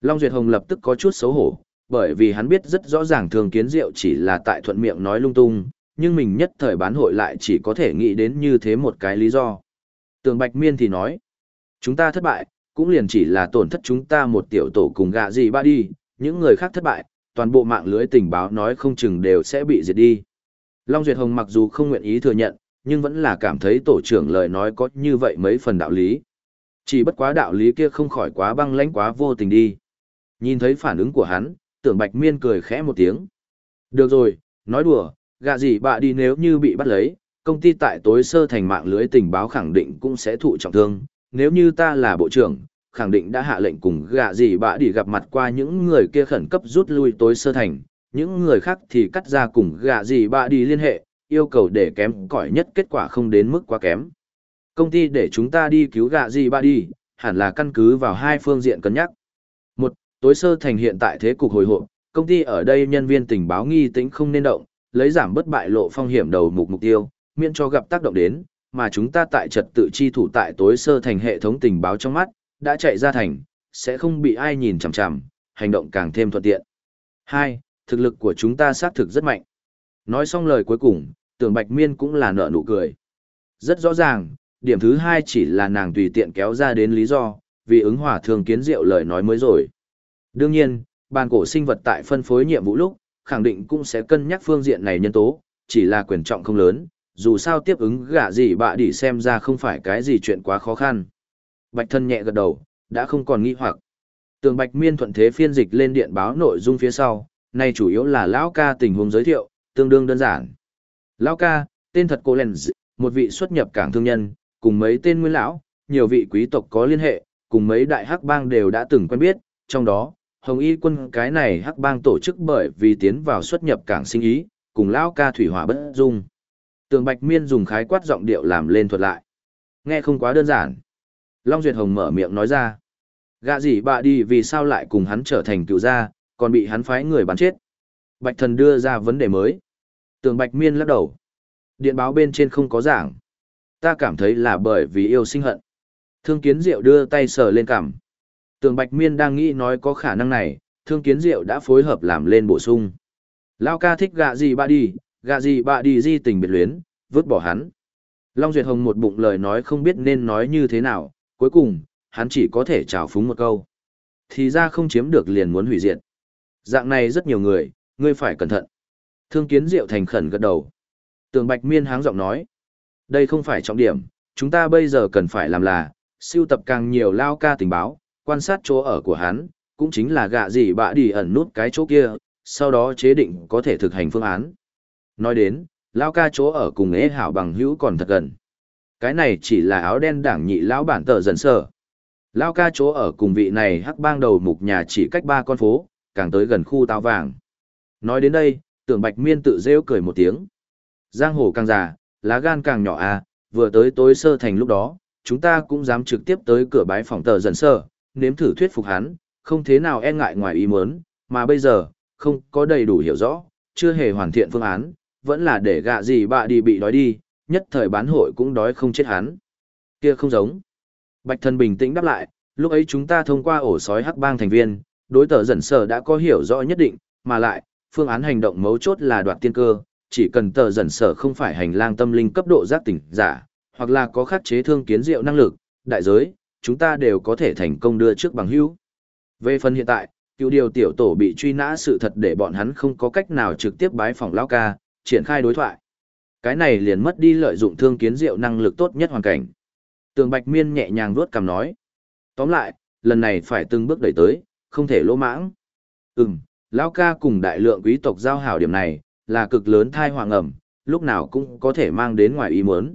Long Duyệt Hồng lập tức có chút xấu hổ, bởi vì hắn biết rất rõ ràng thương kiến diệu chỉ là tại thuận miệng nói lung tung, nhưng mình nhất thời bán hội lại chỉ có thể nghĩ đến như thế một cái lý do. Tường Bạch Miên thì nói, chúng ta thất bại, cũng liền chỉ là tổn thất chúng ta một tiểu tổ cùng gạ gì ba đi, những người khác thất bại, toàn bộ mạng lưới tình báo nói không chừng đều sẽ bị diệt đi. Long Duyệt Hồng mặc dù không nguyện ý thừa nhận, nhưng vẫn là cảm thấy tổ trưởng lời nói có như vậy mấy phần đạo lý. Chỉ bất quá đạo lý kia không khỏi quá băng lãnh quá vô tình đi. Nhìn thấy phản ứng của hắn, tưởng Bạch Miên cười khẽ một tiếng. Được rồi, nói đùa, gạ gì bạ đi nếu như bị bắt lấy, công ty tại tối sơ thành mạng lưới tình báo khẳng định cũng sẽ thụ trọng thương. Nếu như ta là bộ trưởng, khẳng định đã hạ lệnh cùng gạ gì bạ đi gặp mặt qua những người kia khẩn cấp rút lui tối sơ thành. Những người khác thì cắt ra cùng gạ gì bạ đi liên hệ, yêu cầu để kém cỏi nhất kết quả không đến mức quá kém. Công ty để chúng ta đi cứu gạ gì bạ đi, hẳn là căn cứ vào hai phương diện cân nhắc. Một, tối sơ thành hiện tại thế cục hồi hộp, công ty ở đây nhân viên tình báo nghi tính không nên động, lấy giảm bất bại lộ phong hiểm đầu mục mục tiêu, miễn cho gặp tác động đến, mà chúng ta tại trật tự chi thủ tại tối sơ thành hệ thống tình báo trong mắt, đã chạy ra thành, sẽ không bị ai nhìn chằm chằm, hành động càng thêm thuận tiện. Hai, thực lực của chúng ta xác thực rất mạnh. Nói xong lời cuối cùng, tưởng Bạch Miên cũng là nợ nụ cười. Rất rõ ràng, điểm thứ hai chỉ là nàng tùy tiện kéo ra đến lý do, vì ứng hỏa thường kiến diệu lời nói mới rồi. Đương nhiên, bàn cổ sinh vật tại phân phối nhiệm vụ lúc, khẳng định cũng sẽ cân nhắc phương diện này nhân tố, chỉ là quyền trọng không lớn, dù sao tiếp ứng gã gì bạ đi xem ra không phải cái gì chuyện quá khó khăn. Bạch thân nhẹ gật đầu, đã không còn nghi hoặc. Tường Bạch Miên thuận thế phiên dịch lên điện báo nội dung phía sau, này chủ yếu là lão ca tình huống giới thiệu, tương đương đơn giản. Lão ca, tên thật cô Lenz, một vị xuất nhập cảng thương nhân, cùng mấy tên nguyên lão, nhiều vị quý tộc có liên hệ, cùng mấy đại hắc bang đều đã từng quen biết, trong đó, Hồng Y quân cái này hắc bang tổ chức bởi vì tiến vào xuất nhập cảng sinh ý, cùng lão ca thủy hỏa bất dung. Tường Bạch Miên dùng khái quát giọng điệu làm lên thuật lại. Nghe không quá đơn giản. Long Duyệt Hồng mở miệng nói ra. Gạ gì bạ đi vì sao lại cùng hắn trở thành cựu gia, còn bị hắn phái người bắn chết. Bạch thần đưa ra vấn đề mới. Tường Bạch Miên lắc đầu. Điện báo bên trên không có giảng. Ta cảm thấy là bởi vì yêu sinh hận. Thương Kiến Diệu đưa tay sờ lên cằm. Tường Bạch Miên đang nghĩ nói có khả năng này, Thương Kiến Diệu đã phối hợp làm lên bổ sung. Lao ca thích gạ gì bà đi, gạ gì bà đi di tình biệt luyến, vứt bỏ hắn. Long Duyệt Hồng một bụng lời nói không biết nên nói như thế nào, cuối cùng, hắn chỉ có thể trào phúng một câu. Thì ra không chiếm được liền muốn hủy diệt. Dạng này rất nhiều người, ngươi phải cẩn thận. Thương kiến diệu thành khẩn gật đầu. Tường Bạch Miên háng giọng nói. Đây không phải trọng điểm, chúng ta bây giờ cần phải làm là, siêu tập càng nhiều lao ca tình báo, quan sát chỗ ở của hắn, cũng chính là gạ gì bạ đi ẩn nút cái chỗ kia, sau đó chế định có thể thực hành phương án. Nói đến, lao ca chỗ ở cùng ế hảo bằng hữu còn thật gần. Cái này chỉ là áo đen đảng nhị lão bản tờ dần sở. Lao ca chỗ ở cùng vị này hắc bang đầu mục nhà chỉ cách ba con phố, càng tới gần khu tao vàng. Nói đến đây, tưởng bạch miên tự rêu cười một tiếng. Giang hồ càng già, lá gan càng nhỏ à, vừa tới tối sơ thành lúc đó, chúng ta cũng dám trực tiếp tới cửa bái phòng tờ dần sơ, nếm thử thuyết phục hắn, không thế nào e ngại ngoài ý muốn, mà bây giờ, không có đầy đủ hiểu rõ, chưa hề hoàn thiện phương án, vẫn là để gạ gì bạ đi bị đói đi, nhất thời bán hội cũng đói không chết hắn. Kia không giống. Bạch thần bình tĩnh đáp lại, lúc ấy chúng ta thông qua ổ sói hắc bang thành viên, đối tờ dần sở đã có hiểu rõ nhất định, mà lại, phương án hành động mấu chốt là đoạt tiên cơ, chỉ cần tờ dần sở không phải hành lang tâm linh cấp độ giác tỉnh giả, hoặc là có khắc chế thương kiến diệu năng lực, đại giới, chúng ta đều có thể thành công đưa trước bằng hữu. Về phần hiện tại, cựu điều tiểu tổ bị truy nã sự thật để bọn hắn không có cách nào trực tiếp bái phòng lao ca, triển khai đối thoại. Cái này liền mất đi lợi dụng thương kiến diệu năng lực tốt nhất hoàn cảnh. Tường Bạch Miên nhẹ nhàng vuốt cằm nói. Tóm lại, lần này phải từng bước đẩy tới, không thể lỗ mãng. Ừm, Lão ca cùng đại lượng quý tộc giao hảo điểm này, là cực lớn thai hoàng ẩm, lúc nào cũng có thể mang đến ngoài ý muốn.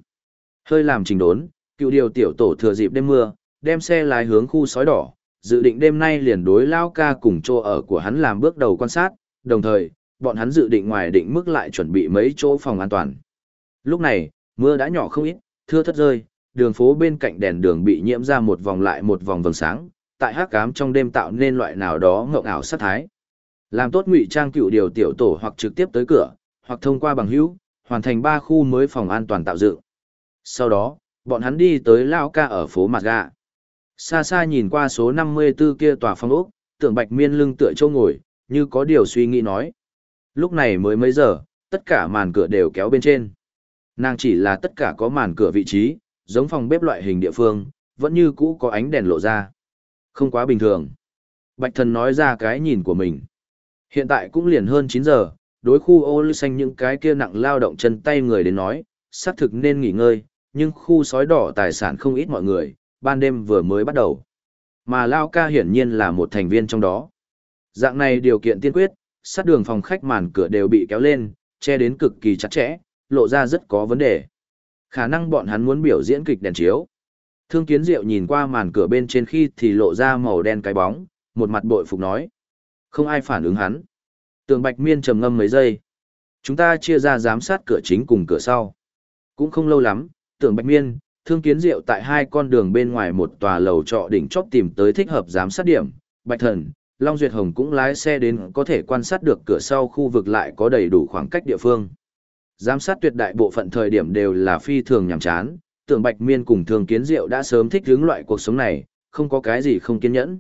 Hơi làm trình đốn, cựu điều tiểu tổ thừa dịp đêm mưa, đem xe lái hướng khu sói đỏ, dự định đêm nay liền đối Lão ca cùng chỗ ở của hắn làm bước đầu quan sát, đồng thời, bọn hắn dự định ngoài định mức lại chuẩn bị mấy chỗ phòng an toàn. Lúc này, mưa đã nhỏ không ít, thưa thất rơi, đường phố bên cạnh đèn đường bị nhiễm ra một vòng lại một vòng vầng sáng, tại hắc ám trong đêm tạo nên loại nào đó ngộng ảo sát thái. Làm tốt ngụy trang cựu điều tiểu tổ hoặc trực tiếp tới cửa, hoặc thông qua bằng hữu, hoàn thành ba khu mới phòng an toàn tạo dựng. Sau đó, bọn hắn đi tới Lao Ca ở phố Mạt Gà. Xa xa nhìn qua số 54 kia tòa phong ốc, tưởng bạch miên lưng tựa châu ngồi, như có điều suy nghĩ nói. Lúc này mới mấy giờ, tất cả màn cửa đều kéo bên trên. Nàng chỉ là tất cả có màn cửa vị trí, giống phòng bếp loại hình địa phương, vẫn như cũ có ánh đèn lộ ra. Không quá bình thường. Bạch thần nói ra cái nhìn của mình. Hiện tại cũng liền hơn 9 giờ, đối khu ô lưu xanh những cái kia nặng lao động chân tay người đến nói, xác thực nên nghỉ ngơi, nhưng khu sói đỏ tài sản không ít mọi người, ban đêm vừa mới bắt đầu. Mà Lao ca hiển nhiên là một thành viên trong đó. Dạng này điều kiện tiên quyết, sát đường phòng khách màn cửa đều bị kéo lên, che đến cực kỳ chặt chẽ, lộ ra rất có vấn đề. Khả năng bọn hắn muốn biểu diễn kịch đèn chiếu. Thương kiến diệu nhìn qua màn cửa bên trên khi thì lộ ra màu đen cái bóng, một mặt bội phục nói. Không ai phản ứng hắn. Tường Bạch Miên trầm ngâm mấy giây. Chúng ta chia ra giám sát cửa chính cùng cửa sau. Cũng không lâu lắm, Tường Bạch Miên, Thương Kiến Diệu tại hai con đường bên ngoài một tòa lầu trọ đỉnh chóp tìm tới thích hợp giám sát điểm. Bạch Thần, Long Duyệt Hồng cũng lái xe đến có thể quan sát được cửa sau khu vực lại có đầy đủ khoảng cách địa phương. Giám sát tuyệt đại bộ phận thời điểm đều là phi thường nhàm chán, tưởng Bạch Miên cùng Thương Kiến Diệu đã sớm thích hướng loại cuộc sống này, không có cái gì không kiên nhẫn.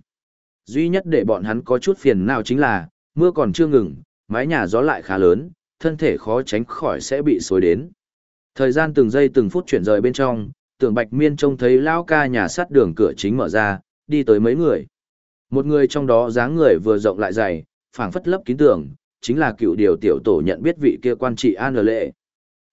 Duy nhất để bọn hắn có chút phiền nào chính là, mưa còn chưa ngừng, mái nhà gió lại khá lớn, thân thể khó tránh khỏi sẽ bị xối đến. Thời gian từng giây từng phút chuyển rời bên trong, tưởng Bạch Miên trông thấy lão ca nhà sắt đường cửa chính mở ra, đi tới mấy người. Một người trong đó dáng người vừa rộng lại dày, phảng phất lấp kín tường, chính là cựu điều tiểu tổ nhận biết vị kia quan trị An Lệ.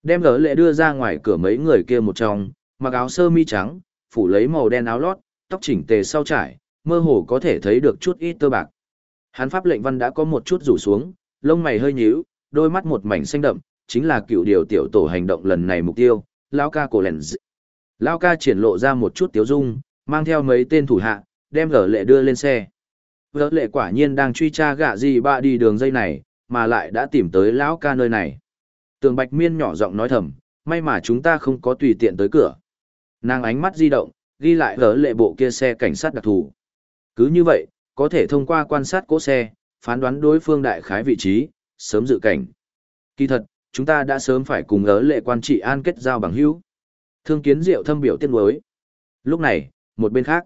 Đem lỡ lệ đưa ra ngoài cửa mấy người kia một trong, mặc áo sơ mi trắng, phủ lấy màu đen áo lót, tóc chỉnh tề sau trải, mơ hồ có thể thấy được chút ít tơ bạc. Hắn pháp lệnh văn đã có một chút rủ xuống, lông mày hơi nhíu, đôi mắt một mảnh xanh đậm, chính là cựu điều tiểu tổ hành động lần này mục tiêu, Lao ca cổ lèn d... Lao ca triển lộ ra một chút tiếu dung, mang theo mấy tên thủ hạ, đem gỡ lệ đưa lên xe. Gỡ lệ quả nhiên đang truy tra gạ gì bạ đi đường dây này, mà lại đã tìm tới lão ca nơi này. Tường Bạch Miên nhỏ giọng nói thầm, may mà chúng ta không có tùy tiện tới cửa. Nàng ánh mắt di động, ghi lại gỡ lệ bộ kia xe cảnh sát đặc thù. Cứ như vậy, có thể thông qua quan sát cỗ xe, phán đoán đối phương đại khái vị trí, sớm dự cảnh. Kỳ thật, chúng ta đã sớm phải cùng gỡ lệ quan trị an kết giao bằng hữu. Thương kiến diệu thâm biểu tiên đối. Lúc này, một bên khác,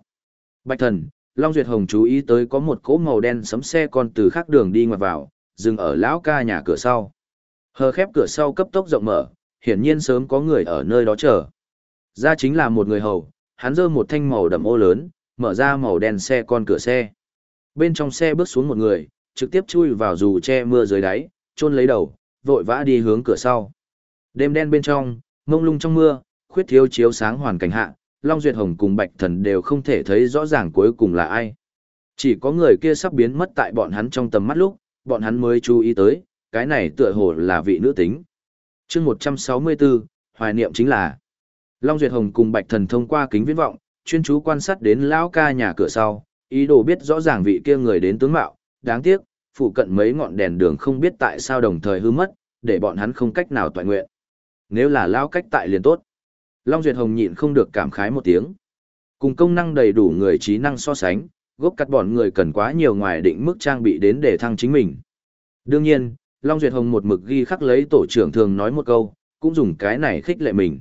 Bạch Thần, Long Duyệt Hồng chú ý tới có một cỗ màu đen sấm xe con từ khác đường đi ngoặt vào, dừng ở lão ca nhà cửa sau. Hờ khép cửa sau cấp tốc rộng mở, hiển nhiên sớm có người ở nơi đó chờ. Ra chính là một người hầu, hắn giơ một thanh màu đậm ô lớn, mở ra màu đen xe con cửa xe. Bên trong xe bước xuống một người, trực tiếp chui vào dù che mưa dưới đáy, chôn lấy đầu, vội vã đi hướng cửa sau. Đêm đen bên trong, mông lung trong mưa, khuyết thiếu chiếu sáng hoàn cảnh hạ, Long Duyệt Hồng cùng Bạch Thần đều không thể thấy rõ ràng cuối cùng là ai. Chỉ có người kia sắp biến mất tại bọn hắn trong tầm mắt lúc, bọn hắn mới chú ý tới, cái này tựa hồ là vị nữ tính. chương 164, hoài niệm chính là Long Duyệt Hồng cùng Bạch Thần thông qua kính viễn vọng, chuyên chú quan sát đến lão ca nhà cửa sau, ý đồ biết rõ ràng vị kia người đến tướng mạo, đáng tiếc, phụ cận mấy ngọn đèn đường không biết tại sao đồng thời hư mất, để bọn hắn không cách nào toàn nguyện. Nếu là lão cách tại liền tốt. Long Duyệt Hồng nhịn không được cảm khái một tiếng. Cùng công năng đầy đủ người trí năng so sánh, gốc cắt bọn người cần quá nhiều ngoài định mức trang bị đến để thăng chính mình. Đương nhiên, Long Duyệt Hồng một mực ghi khắc lấy tổ trưởng thường nói một câu, cũng dùng cái này khích lệ mình.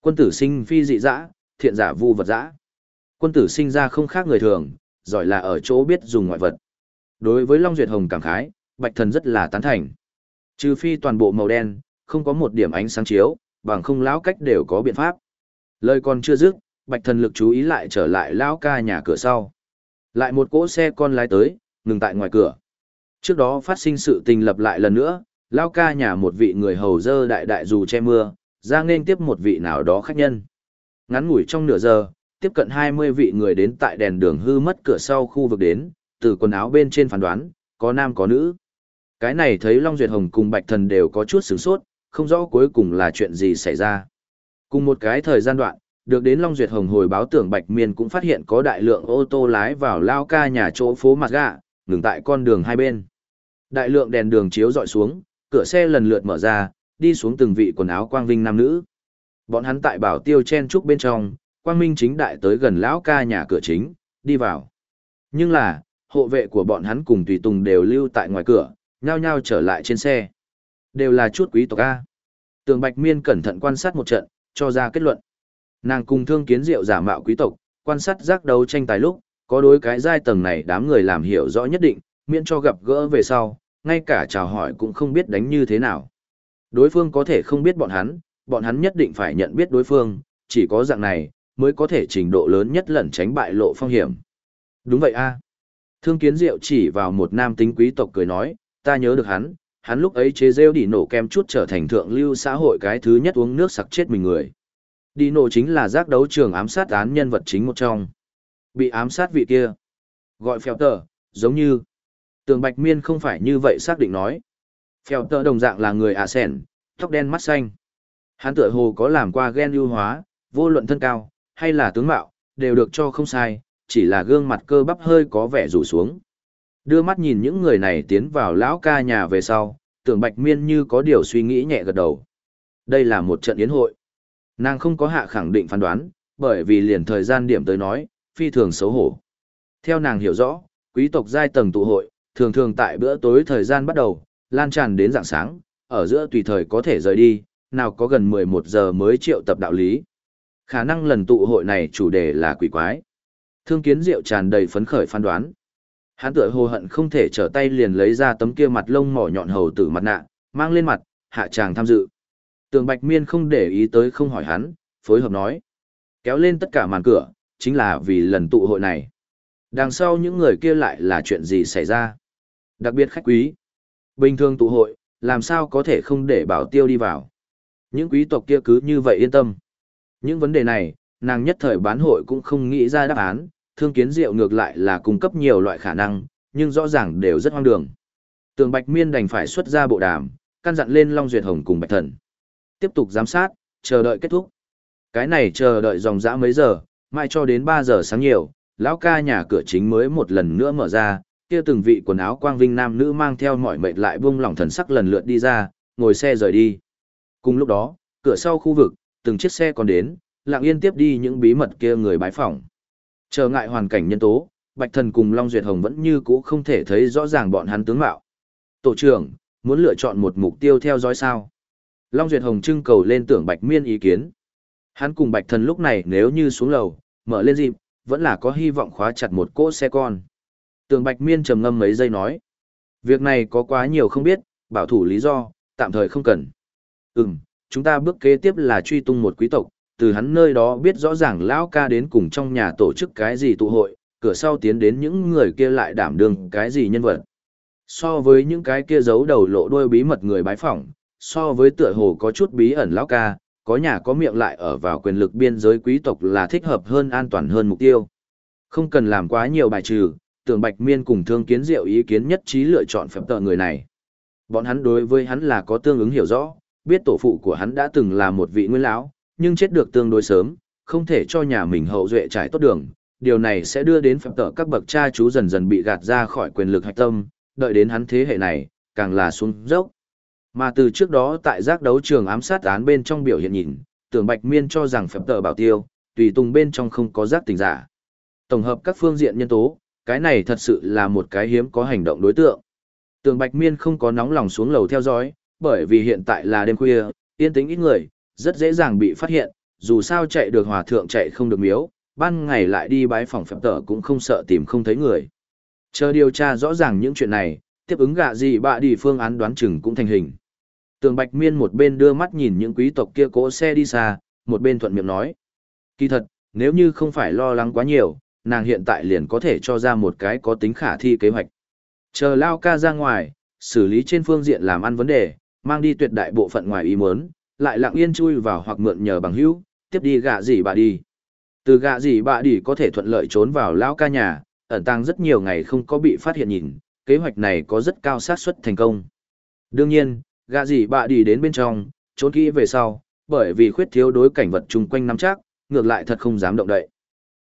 Quân tử sinh phi dị dã, thiện giả vu vật dã. Quân tử sinh ra không khác người thường, giỏi là ở chỗ biết dùng ngoại vật. Đối với Long Duyệt Hồng cảm khái, Bạch Thần rất là tán thành. Trừ phi toàn bộ màu đen, không có một điểm ánh sáng chiếu, bằng không lão cách đều có biện pháp. Lời còn chưa dứt, Bạch Thần lực chú ý lại trở lại lão ca nhà cửa sau. Lại một cỗ xe con lái tới, ngừng tại ngoài cửa. Trước đó phát sinh sự tình lập lại lần nữa, lão ca nhà một vị người hầu dơ đại đại dù che mưa, ra nên tiếp một vị nào đó khách nhân. Ngắn ngủi trong nửa giờ, tiếp cận 20 vị người đến tại đèn đường hư mất cửa sau khu vực đến, từ quần áo bên trên phán đoán, có nam có nữ. Cái này thấy Long Duyệt Hồng cùng Bạch Thần đều có chút sửng sốt, không rõ cuối cùng là chuyện gì xảy ra. Cùng một cái thời gian đoạn, được đến Long Duyệt Hồng hồi báo tưởng Bạch Miên cũng phát hiện có đại lượng ô tô lái vào lao ca nhà chỗ phố mặt gạ, ngừng tại con đường hai bên. Đại lượng đèn đường chiếu dọi xuống, cửa xe lần lượt mở ra, đi xuống từng vị quần áo quang vinh nam nữ. Bọn hắn tại bảo tiêu chen trúc bên trong, quang minh chính đại tới gần lão ca nhà cửa chính, đi vào. Nhưng là, hộ vệ của bọn hắn cùng tùy tùng đều lưu tại ngoài cửa, nhao nhao trở lại trên xe. Đều là chút quý tộc A. Tường Bạch Miên cẩn thận quan sát một trận, cho ra kết luận. Nàng cùng thương kiến diệu giả mạo quý tộc, quan sát giác đấu tranh tài lúc, có đối cái giai tầng này đám người làm hiểu rõ nhất định, miễn cho gặp gỡ về sau, ngay cả chào hỏi cũng không biết đánh như thế nào. Đối phương có thể không biết bọn hắn, bọn hắn nhất định phải nhận biết đối phương, chỉ có dạng này, mới có thể trình độ lớn nhất lẩn tránh bại lộ phong hiểm. Đúng vậy a. Thương kiến diệu chỉ vào một nam tính quý tộc cười nói, ta nhớ được hắn, hắn lúc ấy chế rêu đi nổ kem chút trở thành thượng lưu xã hội cái thứ nhất uống nước sặc chết mình người. Đi nổ chính là giác đấu trường ám sát án nhân vật chính một trong. Bị ám sát vị kia. Gọi phèo tờ, giống như. Tường Bạch Miên không phải như vậy xác định nói. Phèo tờ đồng dạng là người ả sẻn, tóc đen mắt xanh. Hắn tựa hồ có làm qua ghen ưu hóa, vô luận thân cao, hay là tướng mạo, đều được cho không sai, chỉ là gương mặt cơ bắp hơi có vẻ rủ xuống. Đưa mắt nhìn những người này tiến vào lão ca nhà về sau, tưởng bạch miên như có điều suy nghĩ nhẹ gật đầu. Đây là một trận yến hội. Nàng không có hạ khẳng định phán đoán, bởi vì liền thời gian điểm tới nói, phi thường xấu hổ. Theo nàng hiểu rõ, quý tộc giai tầng tụ hội, thường thường tại bữa tối thời gian bắt đầu, lan tràn đến dạng sáng, ở giữa tùy thời có thể rời đi, nào có gần 11 giờ mới triệu tập đạo lý. Khả năng lần tụ hội này chủ đề là quỷ quái. Thương kiến diệu tràn đầy phấn khởi phán đoán. Hắn tựa hồ hận không thể trở tay liền lấy ra tấm kia mặt lông mỏ nhọn hầu tử mặt nạ, mang lên mặt, hạ chàng tham dự. Tường Bạch Miên không để ý tới không hỏi hắn, phối hợp nói. Kéo lên tất cả màn cửa, chính là vì lần tụ hội này. Đằng sau những người kia lại là chuyện gì xảy ra? Đặc biệt khách quý. Bình thường tụ hội, làm sao có thể không để bảo tiêu đi vào? Những quý tộc kia cứ như vậy yên tâm. Những vấn đề này, nàng nhất thời bán hội cũng không nghĩ ra đáp án, thương kiến diệu ngược lại là cung cấp nhiều loại khả năng, nhưng rõ ràng đều rất hoang đường. Tường Bạch Miên đành phải xuất ra bộ đàm, căn dặn lên Long Duyệt Hồng cùng Bạch Thần. Tiếp tục giám sát, chờ đợi kết thúc. Cái này chờ đợi dòng dã mấy giờ, mai cho đến 3 giờ sáng nhiều, lão ca nhà cửa chính mới một lần nữa mở ra, kia từng vị quần áo quang vinh nam nữ mang theo mọi mệnh lại buông lỏng thần sắc lần lượt đi ra, ngồi xe rời đi. Cùng lúc đó, cửa sau khu vực, từng chiếc xe còn đến, lặng yên tiếp đi những bí mật kia người bái phỏng. Trở ngại hoàn cảnh nhân tố, Bạch Thần cùng Long Duyệt Hồng vẫn như cũ không thể thấy rõ ràng bọn hắn tướng mạo. Tổ trưởng, muốn lựa chọn một mục tiêu theo dõi sao? Long Duyệt Hồng trưng cầu lên tưởng Bạch Miên ý kiến. Hắn cùng Bạch Thần lúc này nếu như xuống lầu, mở lên dịp, vẫn là có hy vọng khóa chặt một cỗ xe con. Tưởng Bạch Miên trầm ngâm mấy giây nói. Việc này có quá nhiều không biết, bảo thủ lý do, tạm thời không cần. Ừm, chúng ta bước kế tiếp là truy tung một quý tộc, từ hắn nơi đó biết rõ ràng lão ca đến cùng trong nhà tổ chức cái gì tụ hội, cửa sau tiến đến những người kia lại đảm đương cái gì nhân vật. So với những cái kia giấu đầu lộ đuôi bí mật người bái phỏng, so với tựa hồ có chút bí ẩn lão ca, có nhà có miệng lại ở vào quyền lực biên giới quý tộc là thích hợp hơn an toàn hơn mục tiêu. Không cần làm quá nhiều bài trừ, tưởng Bạch Miên cùng Thương Kiến Diệu ý kiến nhất trí lựa chọn phép tợ người này. Bọn hắn đối với hắn là có tương ứng hiểu rõ, biết tổ phụ của hắn đã từng là một vị nguyên lão, nhưng chết được tương đối sớm, không thể cho nhà mình hậu duệ trải tốt đường. Điều này sẽ đưa đến Phạm tợ các bậc cha chú dần dần bị gạt ra khỏi quyền lực hạch tâm, đợi đến hắn thế hệ này, càng là xuống dốc. Mà từ trước đó tại giác đấu trường ám sát án bên trong biểu hiện nhìn, tưởng Bạch Miên cho rằng Phạm tợ bảo tiêu, tùy tùng bên trong không có giác tình giả. Tổng hợp các phương diện nhân tố, cái này thật sự là một cái hiếm có hành động đối tượng. Tưởng Bạch Miên không có nóng lòng xuống lầu theo dõi, bởi vì hiện tại là đêm khuya, yên tĩnh ít người, rất dễ dàng bị phát hiện, dù sao chạy được hòa thượng chạy không được miếu, ban ngày lại đi bái phòng phép tở cũng không sợ tìm không thấy người. Chờ điều tra rõ ràng những chuyện này, tiếp ứng gạ gì bạ đi phương án đoán chừng cũng thành hình. Tường Bạch Miên một bên đưa mắt nhìn những quý tộc kia cỗ xe đi xa, một bên thuận miệng nói. Kỳ thật, nếu như không phải lo lắng quá nhiều, nàng hiện tại liền có thể cho ra một cái có tính khả thi kế hoạch. Chờ Lao ca ra ngoài, xử lý trên phương diện làm ăn vấn đề, mang đi tuyệt đại bộ phận ngoài ý muốn, lại lặng yên chui vào hoặc mượn nhờ bằng hữu, tiếp đi gạ gì bà đi. Từ gạ gì bà đi có thể thuận lợi trốn vào lão ca nhà, ẩn tàng rất nhiều ngày không có bị phát hiện nhìn, kế hoạch này có rất cao xác suất thành công. Đương nhiên, gạ gì bà đi đến bên trong, trốn kỹ về sau, bởi vì khuyết thiếu đối cảnh vật chung quanh nắm chắc, ngược lại thật không dám động đậy.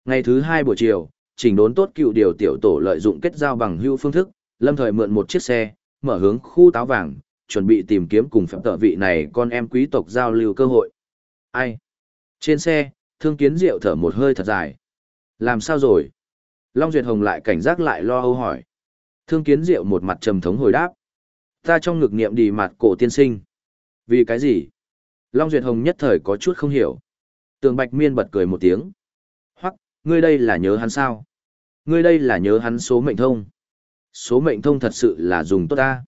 Ngày thứ hai buổi chiều, chỉnh đốn tốt cựu điều tiểu tổ lợi dụng kết giao bằng hưu phương thức, lâm thời mượn một chiếc xe, mở hướng khu táo vàng, chuẩn bị tìm kiếm cùng phép tợ vị này con em quý tộc giao lưu cơ hội. Ai? Trên xe, thương kiến diệu thở một hơi thật dài. Làm sao rồi? Long Duyệt Hồng lại cảnh giác lại lo âu hỏi. Thương kiến diệu một mặt trầm thống hồi đáp. Ta trong ngực niệm đi mặt cổ tiên sinh. Vì cái gì? Long Duyệt Hồng nhất thời có chút không hiểu. Tường Bạch Miên bật cười một tiếng. Hoặc, ngươi đây là nhớ hắn sao? Ngươi đây là nhớ hắn số mệnh thông. Số mệnh thông thật sự là dùng tốt ta.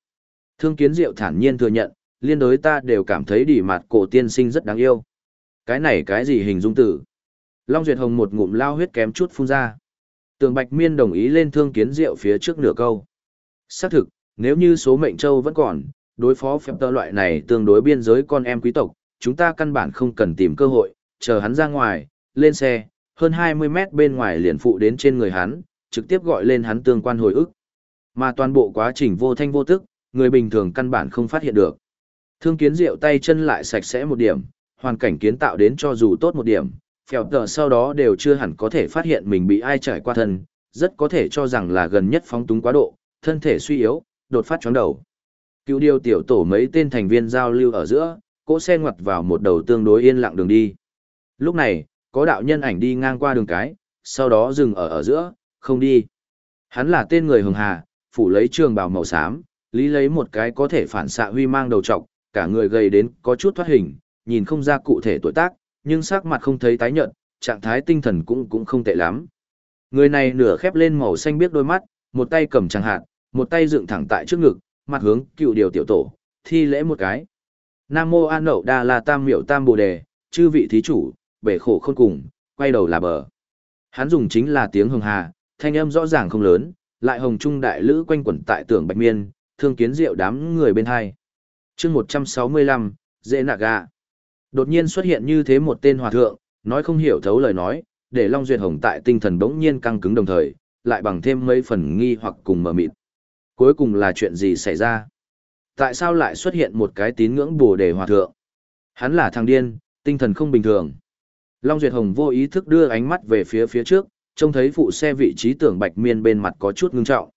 Thương kiến diệu thản nhiên thừa nhận, liên đối ta đều cảm thấy đỉ mặt cổ tiên sinh rất đáng yêu. Cái này cái gì hình dung tử? Long Duyệt Hồng một ngụm lao huyết kém chút phun ra. Tường Bạch Miên đồng ý lên thương kiến diệu phía trước nửa câu. Xác thực, nếu như số mệnh châu vẫn còn, đối phó phép tơ loại này tương đối biên giới con em quý tộc, chúng ta căn bản không cần tìm cơ hội, chờ hắn ra ngoài, lên xe, hơn 20 mét bên ngoài liền phụ đến trên người hắn, trực tiếp gọi lên hắn tương quan hồi ức. Mà toàn bộ quá trình vô thanh vô tức, người bình thường căn bản không phát hiện được. Thương kiến rượu tay chân lại sạch sẽ một điểm, hoàn cảnh kiến tạo đến cho dù tốt một điểm, phèo tờ sau đó đều chưa hẳn có thể phát hiện mình bị ai trải qua thân, rất có thể cho rằng là gần nhất phóng túng quá độ, thân thể suy yếu, đột phát chóng đầu. Cựu điều tiểu tổ mấy tên thành viên giao lưu ở giữa, cỗ xe ngoặt vào một đầu tương đối yên lặng đường đi. Lúc này, có đạo nhân ảnh đi ngang qua đường cái, sau đó dừng ở ở giữa, không đi. Hắn là tên người hường hà, phủ lấy trường bào màu xám, lý lấy một cái có thể phản xạ huy mang đầu trọc, cả người gầy đến có chút thoát hình, nhìn không ra cụ thể tuổi tác, nhưng sắc mặt không thấy tái nhợt, trạng thái tinh thần cũng cũng không tệ lắm. Người này nửa khép lên màu xanh biết đôi mắt, một tay cầm chẳng hạn, một tay dựng thẳng tại trước ngực, mặt hướng cựu điều tiểu tổ, thi lễ một cái. Nam mô An Nậu Đa La Tam Miểu Tam Bồ Đề, chư vị thí chủ, bể khổ không cùng, quay đầu là bờ. Hắn dùng chính là tiếng hồng hà, thanh âm rõ ràng không lớn, lại hồng trung đại lữ quanh quẩn tại tưởng bạch miên, thương kiến diệu đám người bên hai. chương 165, dễ nạ gà. Đột nhiên xuất hiện như thế một tên hòa thượng, nói không hiểu thấu lời nói, để Long Duyệt Hồng tại tinh thần bỗng nhiên căng cứng đồng thời, lại bằng thêm mấy phần nghi hoặc cùng mờ mịt. Cuối cùng là chuyện gì xảy ra? Tại sao lại xuất hiện một cái tín ngưỡng bồ đề hòa thượng? Hắn là thằng điên, tinh thần không bình thường. Long Duyệt Hồng vô ý thức đưa ánh mắt về phía phía trước, trông thấy phụ xe vị trí tưởng bạch miên bên mặt có chút ngưng trọng.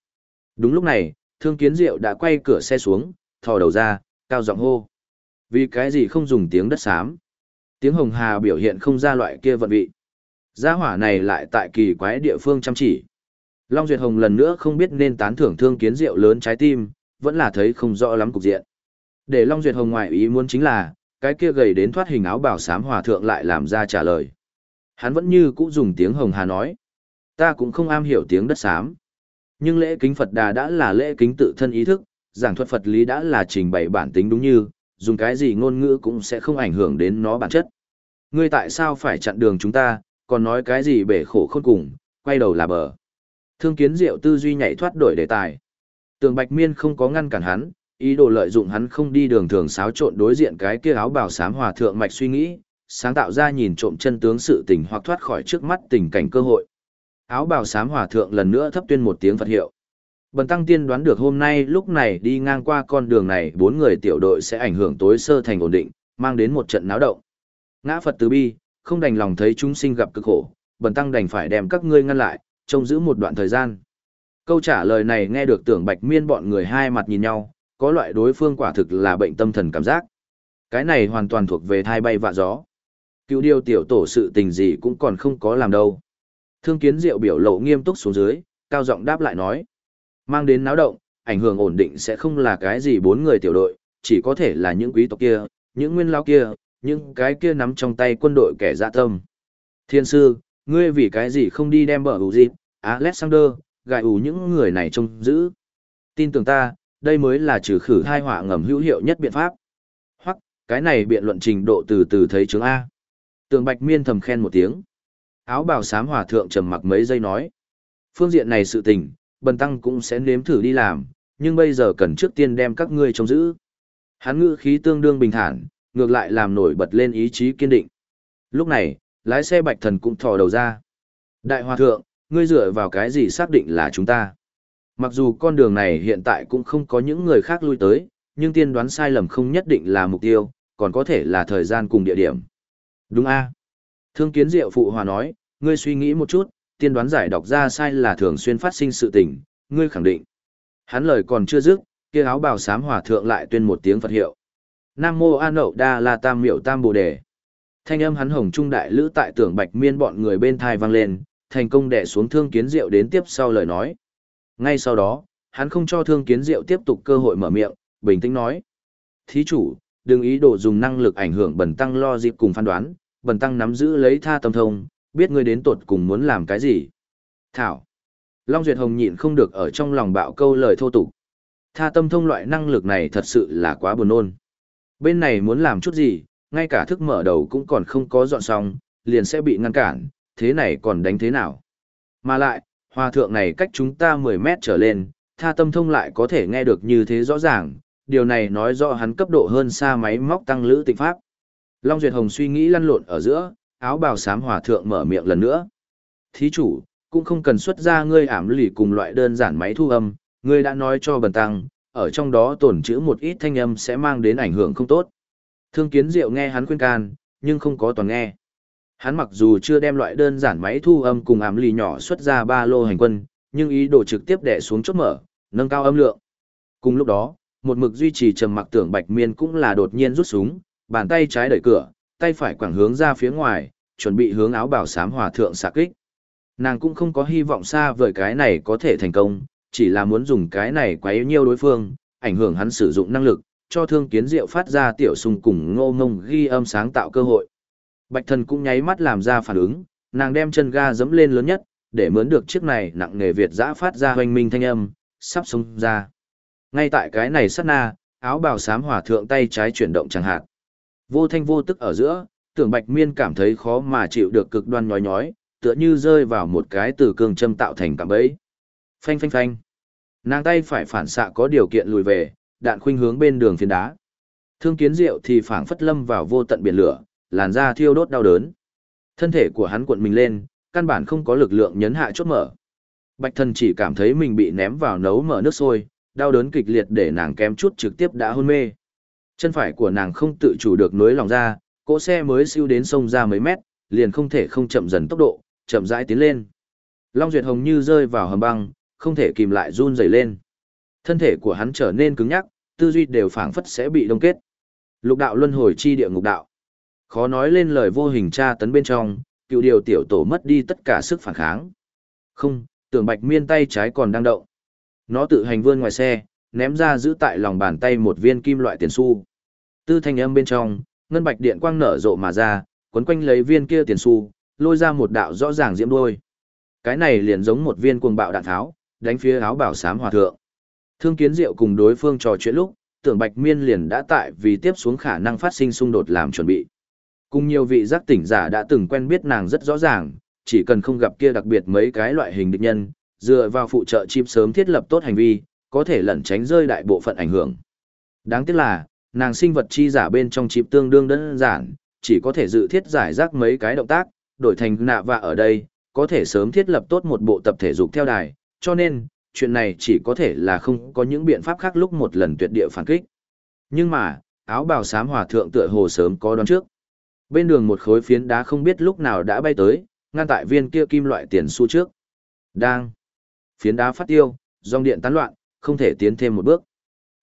Đúng lúc này, thương kiến diệu đã quay cửa xe xuống, thò đầu ra, cao giọng hô. Vì cái gì không dùng tiếng đất xám? Tiếng hồng hà biểu hiện không ra loại kia vận vị. Gia hỏa này lại tại kỳ quái địa phương chăm chỉ. Long Duyệt Hồng lần nữa không biết nên tán thưởng thương kiến diệu lớn trái tim, vẫn là thấy không rõ lắm cục diện. Để Long Duyệt Hồng ngoại ý muốn chính là, cái kia gầy đến thoát hình áo bảo sám hòa thượng lại làm ra trả lời. Hắn vẫn như cũ dùng tiếng hồng hà nói. Ta cũng không am hiểu tiếng đất xám. Nhưng lễ kính Phật đà đã là lễ kính tự thân ý thức, giảng thuật Phật lý đã là trình bày bản tính đúng như, dùng cái gì ngôn ngữ cũng sẽ không ảnh hưởng đến nó bản chất. Ngươi tại sao phải chặn đường chúng ta, còn nói cái gì bể khổ khôn cùng, quay đầu là bờ. Thương kiến diệu tư duy nhảy thoát đổi đề tài. Tường Bạch Miên không có ngăn cản hắn, ý đồ lợi dụng hắn không đi đường thường xáo trộn đối diện cái kia áo bào sám hòa thượng mạch suy nghĩ, sáng tạo ra nhìn trộm chân tướng sự tình hoặc thoát khỏi trước mắt tình cảnh cơ hội. Áo bào xám hòa thượng lần nữa thấp tuyên một tiếng Phật hiệu. Bần tăng tiên đoán được hôm nay lúc này đi ngang qua con đường này bốn người tiểu đội sẽ ảnh hưởng tối sơ thành ổn định, mang đến một trận náo động. Ngã Phật từ bi, không đành lòng thấy chúng sinh gặp cực khổ, bần tăng đành phải đem các ngươi ngăn lại, trông giữ một đoạn thời gian. Câu trả lời này nghe được tưởng bạch miên bọn người hai mặt nhìn nhau, có loại đối phương quả thực là bệnh tâm thần cảm giác. Cái này hoàn toàn thuộc về thai bay vạ gió. Cựu điều tiểu tổ sự tình gì cũng còn không có làm đâu. Thương kiến diệu biểu lộ nghiêm túc xuống dưới, cao giọng đáp lại nói. Mang đến náo động, ảnh hưởng ổn định sẽ không là cái gì bốn người tiểu đội, chỉ có thể là những quý tộc kia, những nguyên lao kia, những cái kia nắm trong tay quân đội kẻ dạ tâm. Thiên sư, ngươi vì cái gì không đi đem bờ ủ dịp, Alexander, gài ủ những người này trông giữ. Tin tưởng ta, đây mới là trừ khử hai họa ngầm hữu hiệu nhất biện pháp. Hoặc, cái này biện luận trình độ từ từ thấy chứng A. Tường Bạch Miên thầm khen một tiếng. Áo bào sám hòa thượng trầm mặc mấy giây nói. Phương diện này sự tình, bần tăng cũng sẽ nếm thử đi làm, nhưng bây giờ cần trước tiên đem các ngươi trông giữ. Hắn ngữ khí tương đương bình thản, ngược lại làm nổi bật lên ý chí kiên định. Lúc này, Lái xe bạch thần cũng thò đầu ra. Đại hòa thượng, ngươi dựa vào cái gì xác định là chúng ta? Mặc dù con đường này hiện tại cũng không có những người khác lui tới, nhưng tiên đoán sai lầm không nhất định là mục tiêu, còn có thể là thời gian cùng địa điểm. Đúng a Thương kiến diệu phụ hòa nói, ngươi suy nghĩ một chút, tiên đoán giải đọc ra sai là thường xuyên phát sinh sự tình, ngươi khẳng định. Hắn lời còn chưa dứt, kia áo bào sám hòa thượng lại tuyên một tiếng Phật hiệu. Nam mô A Nậu Đa La Tam Miệu Tam Bồ Đề. Thanh âm hắn hồng trung đại lữ tại tưởng bạch miên bọn người bên thai vang lên, thành công đè xuống thương kiến diệu đến tiếp sau lời nói. Ngay sau đó, hắn không cho thương kiến diệu tiếp tục cơ hội mở miệng, bình tĩnh nói. Thí chủ, đừng ý đồ dùng năng lực ảnh hưởng bẩn tăng lo dịp cùng phán đoán, bần tăng nắm giữ lấy tha tâm thông, biết ngươi đến tột cùng muốn làm cái gì. Thảo. Long Duyệt Hồng nhịn không được ở trong lòng bạo câu lời thô tục. Tha tâm thông loại năng lực này thật sự là quá buồn nôn. Bên này muốn làm chút gì, ngay cả thức mở đầu cũng còn không có dọn xong, liền sẽ bị ngăn cản, thế này còn đánh thế nào. Mà lại, hòa thượng này cách chúng ta 10 mét trở lên, tha tâm thông lại có thể nghe được như thế rõ ràng, điều này nói rõ hắn cấp độ hơn xa máy móc tăng lữ tịnh pháp. Long Duyệt Hồng suy nghĩ lăn lộn ở giữa, áo bào sám hòa thượng mở miệng lần nữa. Thí chủ, cũng không cần xuất ra ngươi ảm lì cùng loại đơn giản máy thu âm, ngươi đã nói cho bần tăng, ở trong đó tổn chữ một ít thanh âm sẽ mang đến ảnh hưởng không tốt. Thương kiến diệu nghe hắn khuyên can, nhưng không có toàn nghe. Hắn mặc dù chưa đem loại đơn giản máy thu âm cùng ảm lì nhỏ xuất ra ba lô hành quân, nhưng ý đồ trực tiếp đè xuống chốt mở, nâng cao âm lượng. Cùng lúc đó, một mực duy trì trầm mặc tưởng bạch miên cũng là đột nhiên rút súng, bàn tay trái đẩy cửa, tay phải quẳng hướng ra phía ngoài, chuẩn bị hướng áo bảo sám hòa thượng xạ kích. Nàng cũng không có hy vọng xa vời cái này có thể thành công, chỉ là muốn dùng cái này quấy nhiêu đối phương, ảnh hưởng hắn sử dụng năng lực, cho thương kiến diệu phát ra tiểu sung cùng ngô ngông ghi âm sáng tạo cơ hội. Bạch thần cũng nháy mắt làm ra phản ứng, nàng đem chân ga dẫm lên lớn nhất, để mướn được chiếc này nặng nghề Việt giã phát ra hoành minh thanh âm, sắp sung ra. Ngay tại cái này sát na, áo bào sám hỏa thượng tay trái chuyển động chẳng hạn. Vô thanh vô tức ở giữa, tưởng bạch miên cảm thấy khó mà chịu được cực đoan nhói nhói, tựa như rơi vào một cái từ cường châm tạo thành cạm bẫy. Phanh phanh phanh. Nàng tay phải phản xạ có điều kiện lùi về, đạn khuynh hướng bên đường phiến đá. Thương kiến diệu thì phảng phất lâm vào vô tận biển lửa, làn da thiêu đốt đau đớn. Thân thể của hắn cuộn mình lên, căn bản không có lực lượng nhấn hạ chốt mở. Bạch thần chỉ cảm thấy mình bị ném vào nấu mở nước sôi, đau đớn kịch liệt để nàng kém chút trực tiếp đã hôn mê. Chân phải của nàng không tự chủ được nối lòng ra, cỗ xe mới siêu đến sông ra mấy mét, liền không thể không chậm dần tốc độ, chậm rãi tiến lên. Long Duyệt Hồng như rơi vào hầm băng, không thể kìm lại run rẩy lên. Thân thể của hắn trở nên cứng nhắc, tư duy đều phảng phất sẽ bị đông kết. Lục đạo luân hồi chi địa ngục đạo. Khó nói lên lời vô hình tra tấn bên trong, cựu điều tiểu tổ mất đi tất cả sức phản kháng. Không, tưởng bạch miên tay trái còn đang động. Nó tự hành vươn ngoài xe, ném ra giữ tại lòng bàn tay một viên kim loại tiền xu. Tư thanh âm bên trong, ngân bạch điện quang nở rộ mà ra, quấn quanh lấy viên kia tiền xu, lôi ra một đạo rõ ràng diễm đôi. Cái này liền giống một viên cuồng bạo đạn tháo, đánh phía áo bảo sám hòa thượng. Thương kiến diệu cùng đối phương trò chuyện lúc, tưởng bạch miên liền đã tại vì tiếp xuống khả năng phát sinh xung đột làm chuẩn bị. Cùng nhiều vị giác tỉnh giả đã từng quen biết nàng rất rõ ràng, chỉ cần không gặp kia đặc biệt mấy cái loại hình địch nhân, dựa vào phụ trợ chim sớm thiết lập tốt hành vi, có thể lẩn tránh rơi đại bộ phận ảnh hưởng. Đáng tiếc là, nàng sinh vật chi giả bên trong chip tương đương đơn giản, chỉ có thể dự thiết giải rác mấy cái động tác, đổi thành nạ và ở đây, có thể sớm thiết lập tốt một bộ tập thể dục theo đài, cho nên, chuyện này chỉ có thể là không có những biện pháp khác lúc một lần tuyệt địa phản kích. Nhưng mà, áo bào xám hòa thượng tựa hồ sớm có đoán trước. Bên đường một khối phiến đá không biết lúc nào đã bay tới, ngăn tại viên kia kim loại tiền xu trước. Đang. Phiến đá phát tiêu, dòng điện tán loạn, không thể tiến thêm một bước.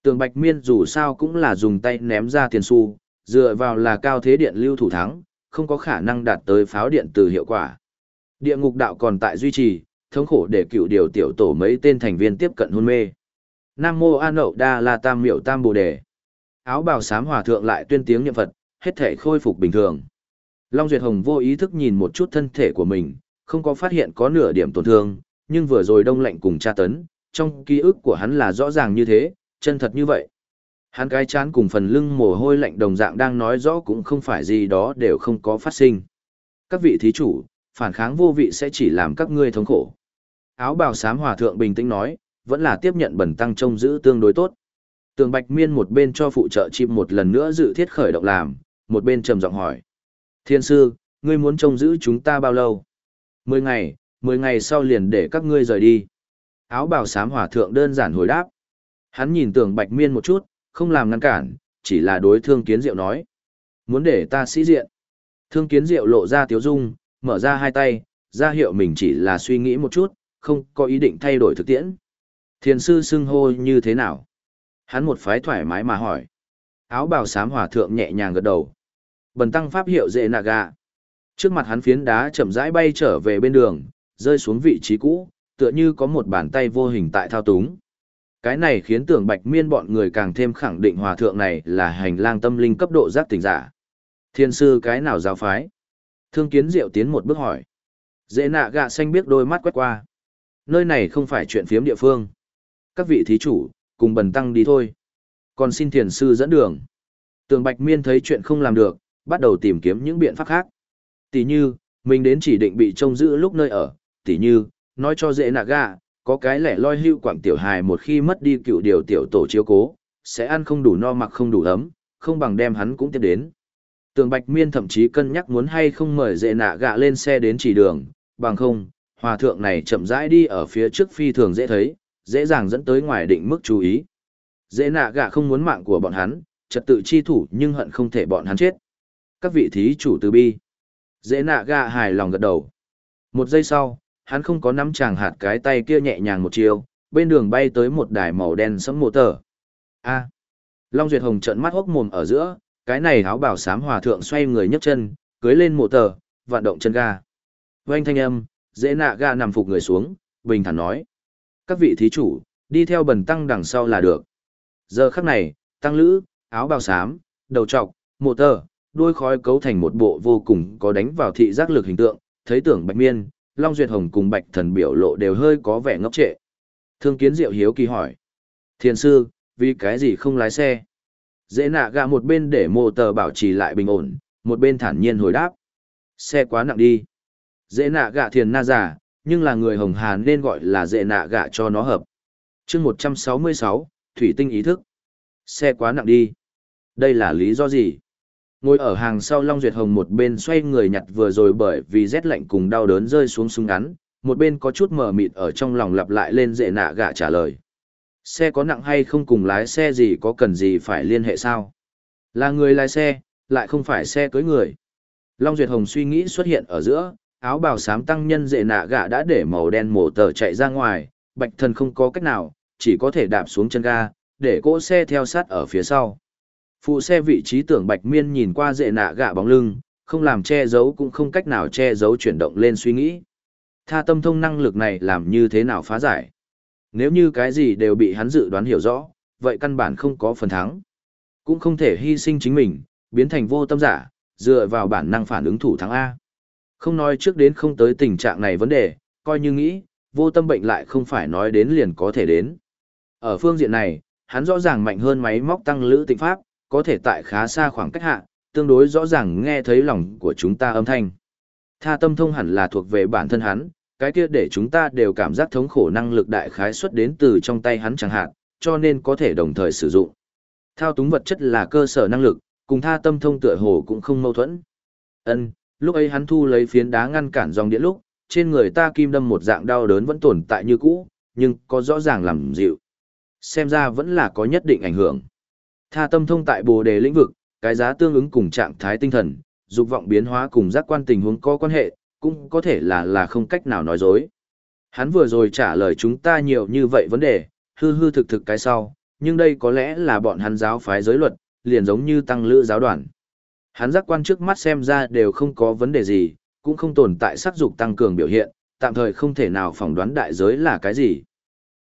Tường Bạch Miên dù sao cũng là dùng tay ném ra tiền xu, dựa vào là cao thế điện lưu thủ thắng, không có khả năng đạt tới pháo điện từ hiệu quả. Địa ngục đạo còn tại duy trì, thống khổ để cựu điều tiểu tổ mấy tên thành viên tiếp cận hôn mê. Nam mô A Nậu Đa La Tam Miệu Tam Bồ Đề. Áo bào sám hòa thượng lại tuyên tiếng niệm Phật, hết thể khôi phục bình thường. Long Duyệt Hồng vô ý thức nhìn một chút thân thể của mình, không có phát hiện có nửa điểm tổn thương, nhưng vừa rồi đông lạnh cùng tra tấn, trong ký ức của hắn là rõ ràng như thế, chân thật như vậy. Hắn cái chán cùng phần lưng mồ hôi lạnh đồng dạng đang nói rõ cũng không phải gì đó đều không có phát sinh. Các vị thí chủ, phản kháng vô vị sẽ chỉ làm các ngươi thống khổ. Áo bào sám hòa thượng bình tĩnh nói, vẫn là tiếp nhận bẩn tăng trông giữ tương đối tốt. Tường Bạch Miên một bên cho phụ trợ chim một lần nữa dự thiết khởi động làm, một bên trầm giọng hỏi. Thiên sư, ngươi muốn trông giữ chúng ta bao lâu? Mười ngày, mười ngày sau liền để các ngươi rời đi. Áo bào xám hỏa thượng đơn giản hồi đáp. Hắn nhìn tưởng bạch miên một chút, không làm ngăn cản, chỉ là đối thương kiến diệu nói. Muốn để ta sĩ diện. Thương kiến diệu lộ ra tiếu dung, mở ra hai tay, ra hiệu mình chỉ là suy nghĩ một chút, không có ý định thay đổi thực tiễn. Thiền sư xưng hô như thế nào? Hắn một phái thoải mái mà hỏi. Áo bào xám hỏa thượng nhẹ nhàng gật đầu. Bần tăng pháp hiệu dễ nạ gà. Trước mặt hắn phiến đá chậm rãi bay trở về bên đường, rơi xuống vị trí cũ, tựa như có một bàn tay vô hình tại thao túng. Cái này khiến tưởng bạch miên bọn người càng thêm khẳng định hòa thượng này là hành lang tâm linh cấp độ giác tỉnh giả. Thiên sư cái nào giáo phái? Thương kiến diệu tiến một bước hỏi. Dễ nạ gạ xanh biết đôi mắt quét qua. Nơi này không phải chuyện phiếm địa phương. Các vị thí chủ, cùng bần tăng đi thôi. Còn xin thiền sư dẫn đường. Tường Bạch Miên thấy chuyện không làm được, bắt đầu tìm kiếm những biện pháp khác. Tỷ như, mình đến chỉ định bị trông giữ lúc nơi ở, tỷ như, nói cho dễ nạ gà, có cái lẻ loi hưu quảng tiểu hài một khi mất đi cựu điều tiểu tổ chiếu cố, sẽ ăn không đủ no mặc không đủ ấm, không bằng đem hắn cũng tiếp đến. Tường Bạch Miên thậm chí cân nhắc muốn hay không mời dễ nạ gạ lên xe đến chỉ đường, bằng không, hòa thượng này chậm rãi đi ở phía trước phi thường dễ thấy, dễ dàng dẫn tới ngoài định mức chú ý. Dễ nạ gạ không muốn mạng của bọn hắn, trật tự chi thủ nhưng hận không thể bọn hắn chết. Các vị thí chủ từ bi. Dễ nạ gạ hài lòng gật đầu. Một giây sau, hắn không có nắm chàng hạt cái tay kia nhẹ nhàng một chiều, bên đường bay tới một đài màu đen sẫm mô tờ. A. Long Duyệt Hồng trợn mắt hốc mồm ở giữa, cái này áo bảo sám hòa thượng xoay người nhấc chân, cưới lên mộ tờ, vận động chân ga. Oanh thanh âm, dễ nạ ga nằm phục người xuống, bình thản nói. Các vị thí chủ, đi theo bần tăng đằng sau là được. Giờ khắc này, tăng lữ, áo bào xám, đầu trọc, mộ tờ, đuôi khói cấu thành một bộ vô cùng có đánh vào thị giác lực hình tượng, thấy tưởng bạch miên, Long Duyệt Hồng cùng bạch thần biểu lộ đều hơi có vẻ ngốc trệ. Thương kiến diệu hiếu kỳ hỏi. Thiền sư, vì cái gì không lái xe? Dễ nạ gạ một bên để mô tờ bảo trì lại bình ổn, một bên thản nhiên hồi đáp. Xe quá nặng đi. Dễ nạ gạ thiền na giả, nhưng là người hồng hàn nên gọi là dễ nạ gạ cho nó hợp. chương 166, Thủy tinh ý thức. Xe quá nặng đi. Đây là lý do gì? Ngồi ở hàng sau Long Duyệt Hồng một bên xoay người nhặt vừa rồi bởi vì rét lạnh cùng đau đớn rơi xuống súng ngắn, một bên có chút mờ mịt ở trong lòng lặp lại lên dễ nạ gạ trả lời. Xe có nặng hay không cùng lái xe gì có cần gì phải liên hệ sao? Là người lái xe, lại không phải xe cưới người. Long Duyệt Hồng suy nghĩ xuất hiện ở giữa, áo bào xám tăng nhân dễ nạ gạ đã để màu đen mổ tờ chạy ra ngoài, bạch thần không có cách nào, chỉ có thể đạp xuống chân ga, để cỗ xe theo sát ở phía sau. Phụ xe vị trí tưởng bạch miên nhìn qua dệ nạ gạ bóng lưng, không làm che giấu cũng không cách nào che giấu chuyển động lên suy nghĩ. Tha tâm thông năng lực này làm như thế nào phá giải? Nếu như cái gì đều bị hắn dự đoán hiểu rõ, vậy căn bản không có phần thắng. Cũng không thể hy sinh chính mình, biến thành vô tâm giả, dựa vào bản năng phản ứng thủ thắng A. Không nói trước đến không tới tình trạng này vấn đề, coi như nghĩ, vô tâm bệnh lại không phải nói đến liền có thể đến. Ở phương diện này, hắn rõ ràng mạnh hơn máy móc tăng lữ tịnh pháp, có thể tại khá xa khoảng cách hạ, tương đối rõ ràng nghe thấy lòng của chúng ta âm thanh. Tha tâm thông hẳn là thuộc về bản thân hắn, cái kia để chúng ta đều cảm giác thống khổ năng lực đại khái xuất đến từ trong tay hắn chẳng hạn, cho nên có thể đồng thời sử dụng. Thao túng vật chất là cơ sở năng lực, cùng tha tâm thông tựa hồ cũng không mâu thuẫn. Ân, lúc ấy hắn thu lấy phiến đá ngăn cản dòng điện lúc, trên người ta kim đâm một dạng đau đớn vẫn tồn tại như cũ, nhưng có rõ ràng làm dịu. Xem ra vẫn là có nhất định ảnh hưởng. Tha tâm thông tại bồ đề lĩnh vực, cái giá tương ứng cùng trạng thái tinh thần, dục vọng biến hóa cùng giác quan tình huống có quan hệ, cũng có thể là là không cách nào nói dối. Hắn vừa rồi trả lời chúng ta nhiều như vậy vấn đề, hư hư thực thực cái sau, nhưng đây có lẽ là bọn hắn giáo phái giới luật, liền giống như tăng lữ giáo đoàn. Hắn giác quan trước mắt xem ra đều không có vấn đề gì, cũng không tồn tại sắc dục tăng cường biểu hiện, tạm thời không thể nào phỏng đoán đại giới là cái gì.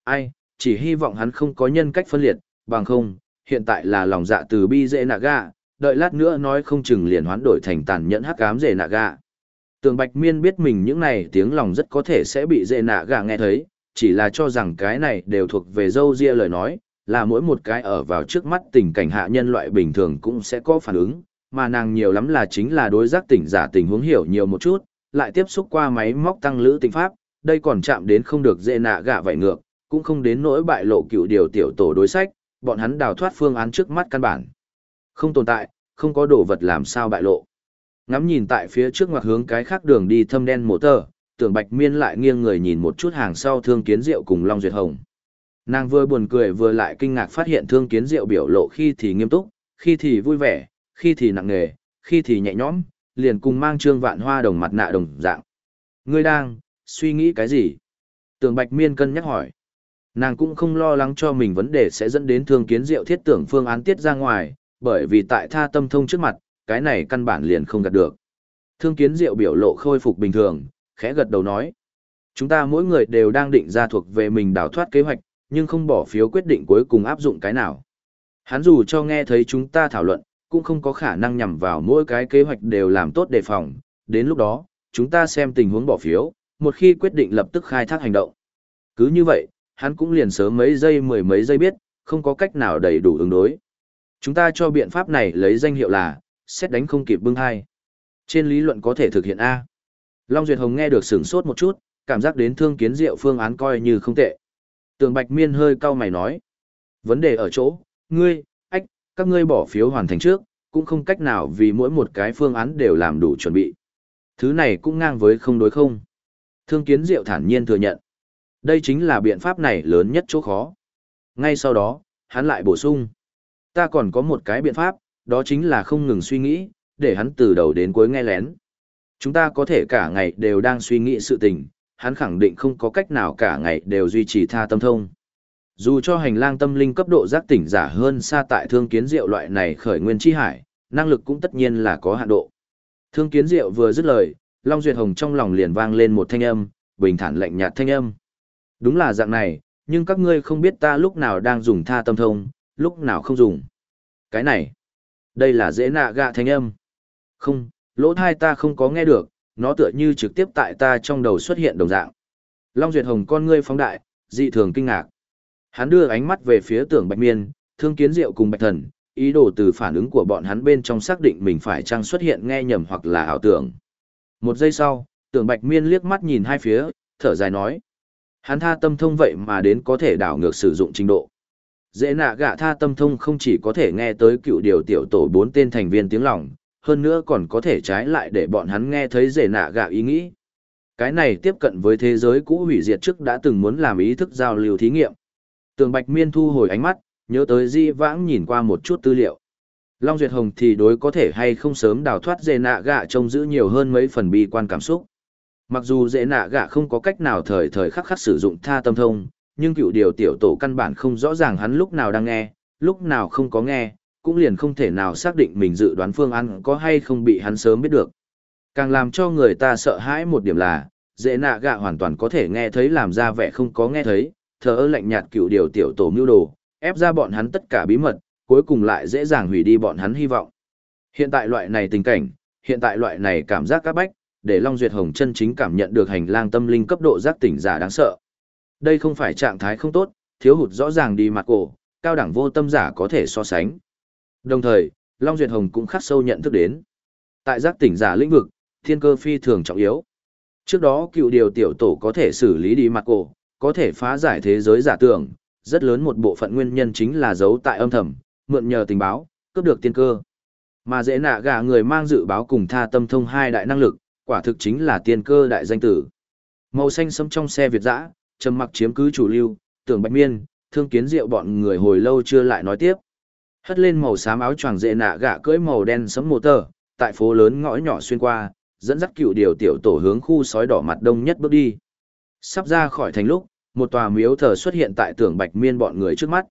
Ai, chỉ hy vọng hắn không có nhân cách phân liệt, bằng không, hiện tại là lòng dạ từ bi dễ nạ gạ, đợi lát nữa nói không chừng liền hoán đổi thành tàn nhẫn hắc ám dễ nạ gạ. Tường Bạch Miên biết mình những này tiếng lòng rất có thể sẽ bị dễ nạ gạ nghe thấy, chỉ là cho rằng cái này đều thuộc về dâu ria lời nói, là mỗi một cái ở vào trước mắt tình cảnh hạ nhân loại bình thường cũng sẽ có phản ứng, mà nàng nhiều lắm là chính là đối giác tỉnh giả tình huống hiểu nhiều một chút, lại tiếp xúc qua máy móc tăng lữ tình pháp, đây còn chạm đến không được dễ nạ gạ vậy ngược, cũng không đến nỗi bại lộ cựu điều tiểu tổ đối sách, bọn hắn đào thoát phương án trước mắt căn bản. Không tồn tại, không có đồ vật làm sao bại lộ. Ngắm nhìn tại phía trước ngoặt hướng cái khác đường đi thâm đen mộ tờ, tưởng bạch miên lại nghiêng người nhìn một chút hàng sau thương kiến diệu cùng Long Duyệt Hồng. Nàng vừa buồn cười vừa lại kinh ngạc phát hiện thương kiến diệu biểu lộ khi thì nghiêm túc, khi thì vui vẻ, khi thì nặng nề, khi thì nhẹ nhõm, liền cùng mang trương vạn hoa đồng mặt nạ đồng dạng. Ngươi đang, suy nghĩ cái gì? Tưởng bạch miên cân nhắc hỏi. Nàng cũng không lo lắng cho mình vấn đề sẽ dẫn đến thương kiến diệu thiết tưởng phương án tiết ra ngoài, bởi vì tại tha tâm thông trước mặt, cái này căn bản liền không gạt được. Thương kiến diệu biểu lộ khôi phục bình thường, khẽ gật đầu nói. Chúng ta mỗi người đều đang định ra thuộc về mình đào thoát kế hoạch, nhưng không bỏ phiếu quyết định cuối cùng áp dụng cái nào. Hắn dù cho nghe thấy chúng ta thảo luận, cũng không có khả năng nhằm vào mỗi cái kế hoạch đều làm tốt đề phòng. Đến lúc đó, chúng ta xem tình huống bỏ phiếu, một khi quyết định lập tức khai thác hành động. Cứ như vậy, hắn cũng liền sớm mấy giây mười mấy giây biết, không có cách nào đầy đủ ứng đối. Chúng ta cho biện pháp này lấy danh hiệu là, xét đánh không kịp bưng hai. Trên lý luận có thể thực hiện A. Long Duyệt Hồng nghe được sửng sốt một chút, cảm giác đến thương kiến diệu phương án coi như không tệ. Tường Bạch Miên hơi cau mày nói. Vấn đề ở chỗ, ngươi, ách, các ngươi bỏ phiếu hoàn thành trước, cũng không cách nào vì mỗi một cái phương án đều làm đủ chuẩn bị. Thứ này cũng ngang với không đối không. Thương kiến diệu thản nhiên thừa nhận. Đây chính là biện pháp này lớn nhất chỗ khó. Ngay sau đó, hắn lại bổ sung. Ta còn có một cái biện pháp, đó chính là không ngừng suy nghĩ, để hắn từ đầu đến cuối nghe lén. Chúng ta có thể cả ngày đều đang suy nghĩ sự tình, hắn khẳng định không có cách nào cả ngày đều duy trì tha tâm thông. Dù cho hành lang tâm linh cấp độ giác tỉnh giả hơn xa tại thương kiến diệu loại này khởi nguyên chi hải, năng lực cũng tất nhiên là có hạn độ. Thương kiến diệu vừa dứt lời, Long Duyệt Hồng trong lòng liền vang lên một thanh âm, bình thản lạnh nhạt thanh âm. Đúng là dạng này, nhưng các ngươi không biết ta lúc nào đang dùng tha tâm thông, lúc nào không dùng. Cái này, đây là dễ nạ gạ thanh âm. Không, lỗ thai ta không có nghe được, nó tựa như trực tiếp tại ta trong đầu xuất hiện đồng dạng. Long Duyệt Hồng con ngươi phóng đại, dị thường kinh ngạc. Hắn đưa ánh mắt về phía tưởng Bạch Miên, Thương Kiến Diệu cùng Bạch Thần, ý đồ từ phản ứng của bọn hắn bên trong xác định mình phải trang xuất hiện nghe nhầm hoặc là ảo tưởng. Một giây sau, tưởng Bạch Miên liếc mắt nhìn hai phía, thở dài nói. Hắn tha tâm thông vậy mà đến có thể đảo ngược sử dụng trình độ. Dễ nạ gạ tha tâm thông không chỉ có thể nghe tới cựu điều tiểu tổ bốn tên thành viên tiếng lòng, hơn nữa còn có thể trái lại để bọn hắn nghe thấy dễ nạ gạ ý nghĩ. Cái này tiếp cận với thế giới cũ hủy diệt trước đã từng muốn làm ý thức giao lưu thí nghiệm. Tường Bạch Miên thu hồi ánh mắt, nhớ tới di vãng nhìn qua một chút tư liệu. Long Duyệt Hồng thì đối có thể hay không sớm đào thoát dễ nạ gạ trông giữ nhiều hơn mấy phần bi quan cảm xúc. Mặc dù dễ nạ gạ không có cách nào thời thời khắc khắc sử dụng tha tâm thông, nhưng cựu điều tiểu tổ căn bản không rõ ràng hắn lúc nào đang nghe, lúc nào không có nghe, cũng liền không thể nào xác định mình dự đoán phương án có hay không bị hắn sớm biết được. Càng làm cho người ta sợ hãi một điểm là, dễ nạ gạ hoàn toàn có thể nghe thấy làm ra vẻ không có nghe thấy, thờ ơ lạnh nhạt cựu điều tiểu tổ mưu đồ, ép ra bọn hắn tất cả bí mật, cuối cùng lại dễ dàng hủy đi bọn hắn hy vọng. Hiện tại loại này tình cảnh, hiện tại loại này cảm giác các bách, để Long Duyệt Hồng chân chính cảm nhận được hành lang tâm linh cấp độ giác tỉnh giả đáng sợ. Đây không phải trạng thái không tốt, thiếu hụt rõ ràng đi mặt cổ, cao đẳng vô tâm giả có thể so sánh. Đồng thời, Long Duyệt Hồng cũng khắc sâu nhận thức đến. Tại giác tỉnh giả lĩnh vực, thiên cơ phi thường trọng yếu. Trước đó cựu điều tiểu tổ có thể xử lý đi mặt cổ, có thể phá giải thế giới giả tưởng, rất lớn một bộ phận nguyên nhân chính là giấu tại âm thầm, mượn nhờ tình báo, cướp được tiên cơ. Mà dễ nạ gà người mang dự báo cùng tha tâm thông hai đại năng lực, quả thực chính là tiên cơ đại danh tử. Màu xanh sẫm trong xe Việt dã, trầm mặc chiếm cứ chủ lưu, tưởng bạch miên, thương kiến diệu bọn người hồi lâu chưa lại nói tiếp. Hất lên màu xám áo choàng dễ nạ gạ cưỡi màu đen sẫm mô tờ, tại phố lớn ngõ nhỏ xuyên qua, dẫn dắt cựu điều tiểu tổ hướng khu sói đỏ mặt đông nhất bước đi. Sắp ra khỏi thành lúc, một tòa miếu thờ xuất hiện tại tưởng bạch miên bọn người trước mắt.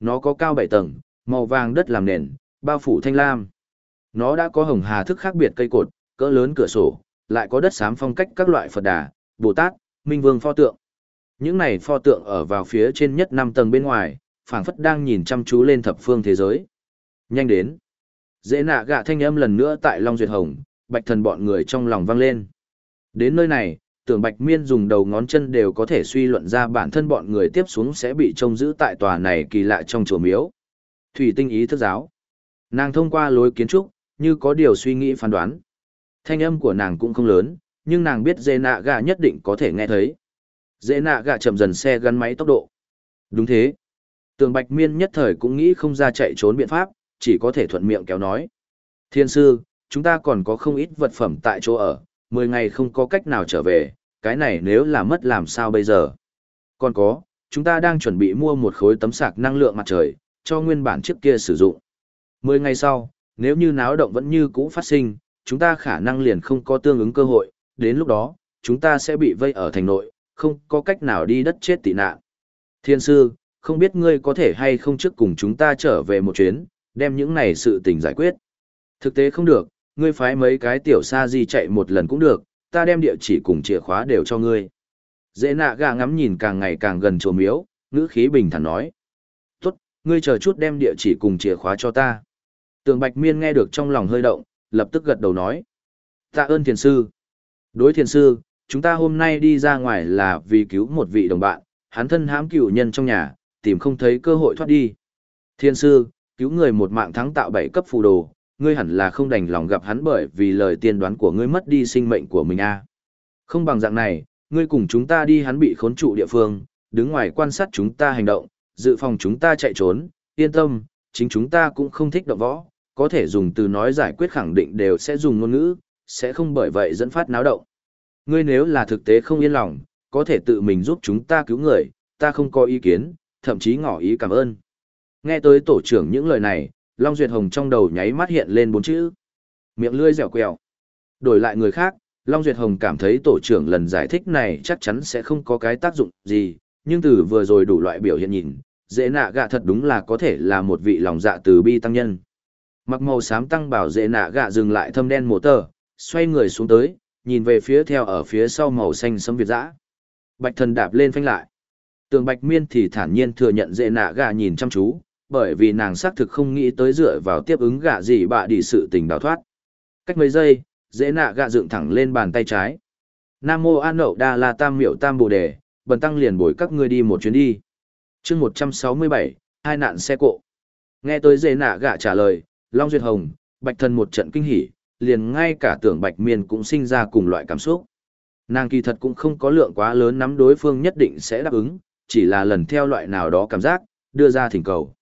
Nó có cao bảy tầng, màu vàng đất làm nền, bao phủ thanh lam. Nó đã có hồng hà thức khác biệt cây cột, cỡ lớn cửa sổ, lại có đất xám phong cách các loại Phật Đà, Bồ Tát, Minh Vương pho tượng. Những này pho tượng ở vào phía trên nhất năm tầng bên ngoài, phảng phất đang nhìn chăm chú lên thập phương thế giới. Nhanh đến. Dễ nạ gạ thanh âm lần nữa tại Long Duyệt Hồng, bạch thần bọn người trong lòng vang lên. Đến nơi này, tưởng bạch miên dùng đầu ngón chân đều có thể suy luận ra bản thân bọn người tiếp xuống sẽ bị trông giữ tại tòa này kỳ lạ trong chùa miếu. Thủy tinh ý thức giáo. Nàng thông qua lối kiến trúc, như có điều suy nghĩ phán đoán. Thanh âm của nàng cũng không lớn, nhưng nàng biết dê nạ gà nhất định có thể nghe thấy. Dê nạ gà chậm dần xe gắn máy tốc độ. Đúng thế. Tường Bạch Miên nhất thời cũng nghĩ không ra chạy trốn biện pháp, chỉ có thể thuận miệng kéo nói. Thiên sư, chúng ta còn có không ít vật phẩm tại chỗ ở, 10 ngày không có cách nào trở về, cái này nếu là mất làm sao bây giờ. Còn có, chúng ta đang chuẩn bị mua một khối tấm sạc năng lượng mặt trời, cho nguyên bản trước kia sử dụng. 10 ngày sau, nếu như náo động vẫn như cũ phát sinh, chúng ta khả năng liền không có tương ứng cơ hội, đến lúc đó, chúng ta sẽ bị vây ở thành nội, không có cách nào đi đất chết tị nạn. Thiên sư, không biết ngươi có thể hay không trước cùng chúng ta trở về một chuyến, đem những này sự tình giải quyết. Thực tế không được, ngươi phái mấy cái tiểu sa di chạy một lần cũng được, ta đem địa chỉ cùng chìa khóa đều cho ngươi. Dễ nạ gà ngắm nhìn càng ngày càng gần chùa miếu, ngữ khí bình thản nói. Tốt, ngươi chờ chút đem địa chỉ cùng chìa khóa cho ta. Tường Bạch Miên nghe được trong lòng hơi động, lập tức gật đầu nói. Tạ ơn thiền sư. Đối thiền sư, chúng ta hôm nay đi ra ngoài là vì cứu một vị đồng bạn, hắn thân hãm cựu nhân trong nhà, tìm không thấy cơ hội thoát đi. Thiên sư, cứu người một mạng thắng tạo bảy cấp phù đồ, ngươi hẳn là không đành lòng gặp hắn bởi vì lời tiên đoán của ngươi mất đi sinh mệnh của mình a. À. Không bằng dạng này, ngươi cùng chúng ta đi hắn bị khốn trụ địa phương, đứng ngoài quan sát chúng ta hành động, dự phòng chúng ta chạy trốn, yên tâm, chính chúng ta cũng không thích động võ, có thể dùng từ nói giải quyết khẳng định đều sẽ dùng ngôn ngữ, sẽ không bởi vậy dẫn phát náo động. Ngươi nếu là thực tế không yên lòng, có thể tự mình giúp chúng ta cứu người, ta không có ý kiến, thậm chí ngỏ ý cảm ơn. Nghe tới tổ trưởng những lời này, Long Duyệt Hồng trong đầu nháy mắt hiện lên bốn chữ. Miệng lươi dẻo quẹo. Đổi lại người khác, Long Duyệt Hồng cảm thấy tổ trưởng lần giải thích này chắc chắn sẽ không có cái tác dụng gì, nhưng từ vừa rồi đủ loại biểu hiện nhìn, dễ nạ gạ thật đúng là có thể là một vị lòng dạ từ bi tăng nhân. Mặc màu xám tăng bảo dễ nạ gạ dừng lại thâm đen mổ tờ, xoay người xuống tới, nhìn về phía theo ở phía sau màu xanh sấm việt dã. Bạch thần đạp lên phanh lại. Tường Bạch Miên thì thản nhiên thừa nhận dễ nạ gạ nhìn chăm chú, bởi vì nàng xác thực không nghĩ tới dựa vào tiếp ứng gạ gì bạ đi sự tình đào thoát. Cách mấy giây, dễ nạ gạ dựng thẳng lên bàn tay trái. Nam mô An Nậu Đa La Tam Miệu Tam Bồ Đề, bần tăng liền bồi các ngươi đi một chuyến đi. chương 167, hai nạn xe cộ. Nghe tới dễ nạ gạ trả lời, Long Duyệt Hồng, Bạch Thần một trận kinh hỉ, liền ngay cả tưởng Bạch Miên cũng sinh ra cùng loại cảm xúc. Nàng kỳ thật cũng không có lượng quá lớn nắm đối phương nhất định sẽ đáp ứng, chỉ là lần theo loại nào đó cảm giác, đưa ra thỉnh cầu.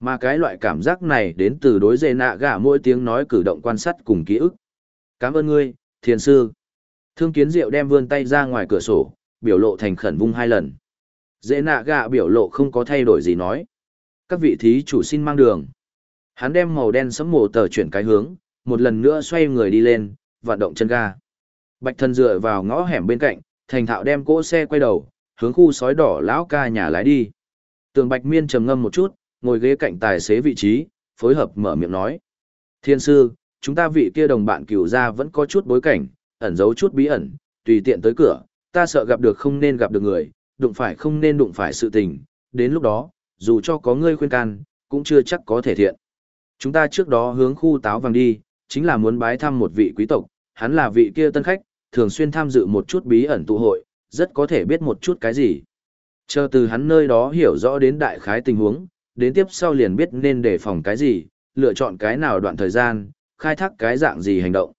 Mà cái loại cảm giác này đến từ đối dê nạ gà mỗi tiếng nói cử động quan sát cùng ký ức. Cảm ơn ngươi, thiền sư. Thương kiến diệu đem vươn tay ra ngoài cửa sổ, biểu lộ thành khẩn vung hai lần. Dễ nạ gạ biểu lộ không có thay đổi gì nói. Các vị thí chủ xin mang đường. Hắn đem màu đen sẫm mồ tờ chuyển cái hướng, một lần nữa xoay người đi lên, vận động chân ga. Bạch thân dựa vào ngõ hẻm bên cạnh, thành thạo đem cỗ xe quay đầu, hướng khu sói đỏ lão ca nhà lái đi. Tường Bạch Miên trầm ngâm một chút, ngồi ghế cạnh tài xế vị trí, phối hợp mở miệng nói. Thiên sư, chúng ta vị kia đồng bạn cửu ra vẫn có chút bối cảnh, ẩn giấu chút bí ẩn, tùy tiện tới cửa, ta sợ gặp được không nên gặp được người, đụng phải không nên đụng phải sự tình, đến lúc đó, dù cho có ngươi khuyên can, cũng chưa chắc có thể thiện. Chúng ta trước đó hướng khu táo vàng đi, chính là muốn bái thăm một vị quý tộc, hắn là vị kia tân khách, thường xuyên tham dự một chút bí ẩn tụ hội, rất có thể biết một chút cái gì. Chờ từ hắn nơi đó hiểu rõ đến đại khái tình huống, đến tiếp sau liền biết nên đề phòng cái gì, lựa chọn cái nào đoạn thời gian, khai thác cái dạng gì hành động.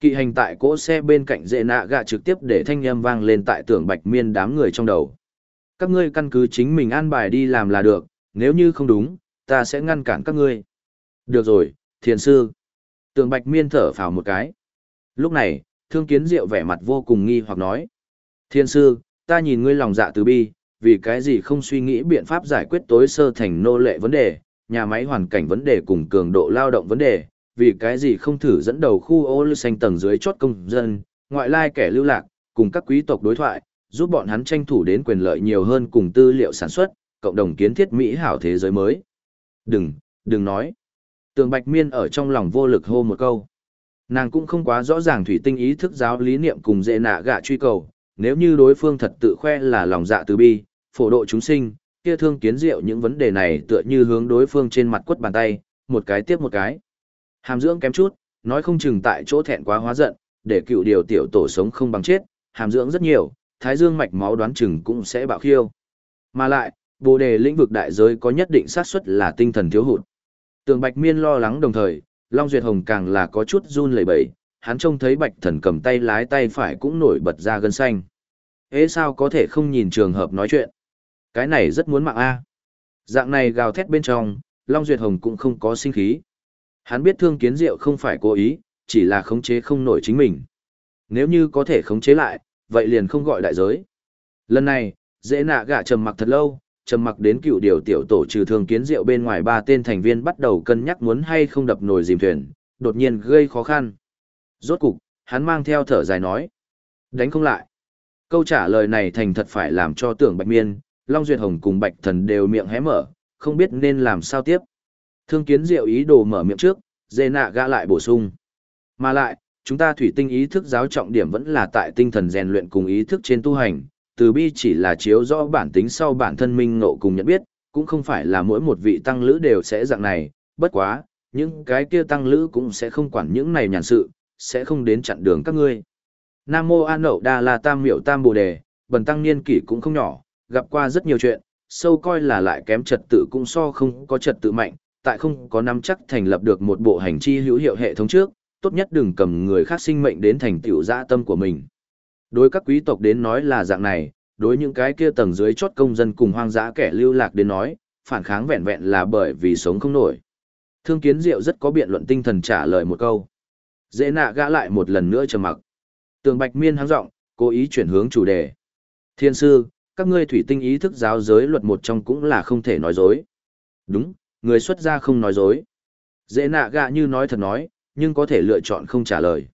Kỵ hành tại cỗ xe bên cạnh dễ nạ gạ trực tiếp để thanh âm vang lên tại tưởng bạch miên đám người trong đầu. Các ngươi căn cứ chính mình an bài đi làm là được, nếu như không đúng, ta sẽ ngăn cản các ngươi. Được rồi, thiền sư. tường bạch miên thở phào một cái. Lúc này, thương kiến diệu vẻ mặt vô cùng nghi hoặc nói. Thiên sư, ta nhìn ngươi lòng dạ từ bi, vì cái gì không suy nghĩ biện pháp giải quyết tối sơ thành nô lệ vấn đề, nhà máy hoàn cảnh vấn đề cùng cường độ lao động vấn đề, vì cái gì không thử dẫn đầu khu ô lưu xanh tầng dưới chốt công dân, ngoại lai kẻ lưu lạc, cùng các quý tộc đối thoại, giúp bọn hắn tranh thủ đến quyền lợi nhiều hơn cùng tư liệu sản xuất, cộng đồng kiến thiết Mỹ hảo thế giới mới. Đừng, đừng nói. Tường Bạch Miên ở trong lòng vô lực hô một câu. Nàng cũng không quá rõ ràng thủy tinh ý thức giáo lý niệm cùng dễ nạ gạ truy cầu, nếu như đối phương thật tự khoe là lòng dạ từ bi, phổ độ chúng sinh, kia thương kiến diệu những vấn đề này tựa như hướng đối phương trên mặt quất bàn tay, một cái tiếp một cái. Hàm dưỡng kém chút, nói không chừng tại chỗ thẹn quá hóa giận, để cựu điều tiểu tổ sống không bằng chết, hàm dưỡng rất nhiều, thái dương mạch máu đoán chừng cũng sẽ bạo khiêu. Mà lại, bồ đề lĩnh vực đại giới có nhất định xác suất là tinh thần thiếu hụt. Tường Bạch Miên lo lắng đồng thời, Long Duyệt Hồng càng là có chút run lẩy bẩy, hắn trông thấy Bạch Thần cầm tay lái tay phải cũng nổi bật ra gân xanh. Ê sao có thể không nhìn trường hợp nói chuyện? Cái này rất muốn mạng a. Dạng này gào thét bên trong, Long Duyệt Hồng cũng không có sinh khí. Hắn biết Thương Kiến Diệu không phải cố ý, chỉ là khống chế không nổi chính mình. Nếu như có thể khống chế lại, vậy liền không gọi đại giới. Lần này, dễ nạ gạ trầm mặc thật lâu, trầm mặc đến cựu điều tiểu tổ trừ thường kiến rượu bên ngoài ba tên thành viên bắt đầu cân nhắc muốn hay không đập nồi dìm thuyền, đột nhiên gây khó khăn. Rốt cục, hắn mang theo thở dài nói. Đánh không lại. Câu trả lời này thành thật phải làm cho tưởng bạch miên, Long Duyệt Hồng cùng bạch thần đều miệng hé mở, không biết nên làm sao tiếp. Thương kiến diệu ý đồ mở miệng trước, dê nạ gã lại bổ sung. Mà lại, chúng ta thủy tinh ý thức giáo trọng điểm vẫn là tại tinh thần rèn luyện cùng ý thức trên tu hành, từ bi chỉ là chiếu rõ bản tính sau bản thân minh ngộ cùng nhận biết, cũng không phải là mỗi một vị tăng lữ đều sẽ dạng này, bất quá, những cái kia tăng lữ cũng sẽ không quản những này nhàn sự, sẽ không đến chặn đường các ngươi. Nam Mô An Nậu Đa La Tam Miệu Tam Bồ Đề, bần tăng niên kỷ cũng không nhỏ, gặp qua rất nhiều chuyện, sâu coi là lại kém trật tự cũng so không có trật tự mạnh, tại không có nắm chắc thành lập được một bộ hành chi hữu hiệu hệ thống trước, tốt nhất đừng cầm người khác sinh mệnh đến thành tiểu dã tâm của mình. Đối các quý tộc đến nói là dạng này, đối những cái kia tầng dưới chốt công dân cùng hoang dã kẻ lưu lạc đến nói, phản kháng vẹn vẹn là bởi vì sống không nổi. Thương kiến diệu rất có biện luận tinh thần trả lời một câu. Dễ nạ gã lại một lần nữa trầm mặc. Tường Bạch Miên háng rộng, cố ý chuyển hướng chủ đề. Thiên sư, các ngươi thủy tinh ý thức giáo giới luật một trong cũng là không thể nói dối. Đúng, người xuất gia không nói dối. Dễ nạ gạ như nói thật nói, nhưng có thể lựa chọn không trả lời.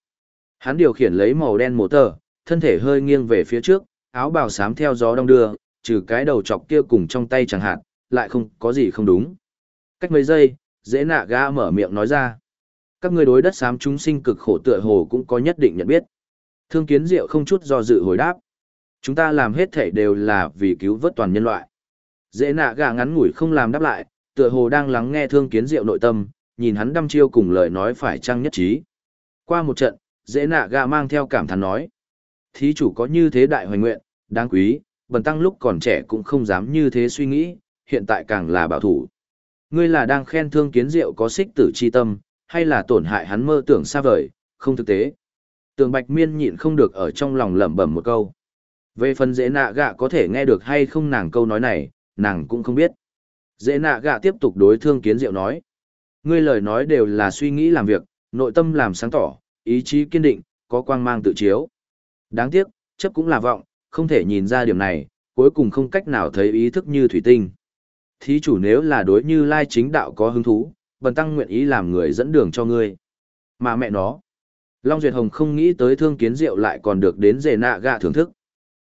Hắn điều khiển lấy màu đen mô tờ, thân thể hơi nghiêng về phía trước, áo bào xám theo gió đông đưa, trừ cái đầu chọc kia cùng trong tay chẳng hạn, lại không có gì không đúng. Cách mấy giây, dễ nạ gã mở miệng nói ra. Các ngươi đối đất xám chúng sinh cực khổ tựa hồ cũng có nhất định nhận biết. Thương kiến diệu không chút do dự hồi đáp. Chúng ta làm hết thể đều là vì cứu vớt toàn nhân loại. Dễ nạ gã ngắn ngủi không làm đáp lại, tựa hồ đang lắng nghe thương kiến diệu nội tâm, nhìn hắn đăm chiêu cùng lời nói phải chăng nhất trí. Qua một trận, dễ nạ gã mang theo cảm thán nói. Thí chủ có như thế đại hoành nguyện, đáng quý, bần tăng lúc còn trẻ cũng không dám như thế suy nghĩ, hiện tại càng là bảo thủ. Ngươi là đang khen thương kiến diệu có xích tử chi tâm, hay là tổn hại hắn mơ tưởng xa vời, không thực tế. Tường Bạch Miên nhịn không được ở trong lòng lẩm bẩm một câu. Về phần dễ nạ gạ có thể nghe được hay không nàng câu nói này, nàng cũng không biết. Dễ nạ gạ tiếp tục đối thương kiến diệu nói. Ngươi lời nói đều là suy nghĩ làm việc, nội tâm làm sáng tỏ, ý chí kiên định, có quang mang tự chiếu. Đáng tiếc, chấp cũng là vọng, không thể nhìn ra điểm này, cuối cùng không cách nào thấy ý thức như thủy tinh. Thí chủ nếu là đối như lai chính đạo có hứng thú, bần tăng nguyện ý làm người dẫn đường cho ngươi. Mà mẹ nó, Long Duyệt Hồng không nghĩ tới thương kiến diệu lại còn được đến rể nạ gạ thưởng thức.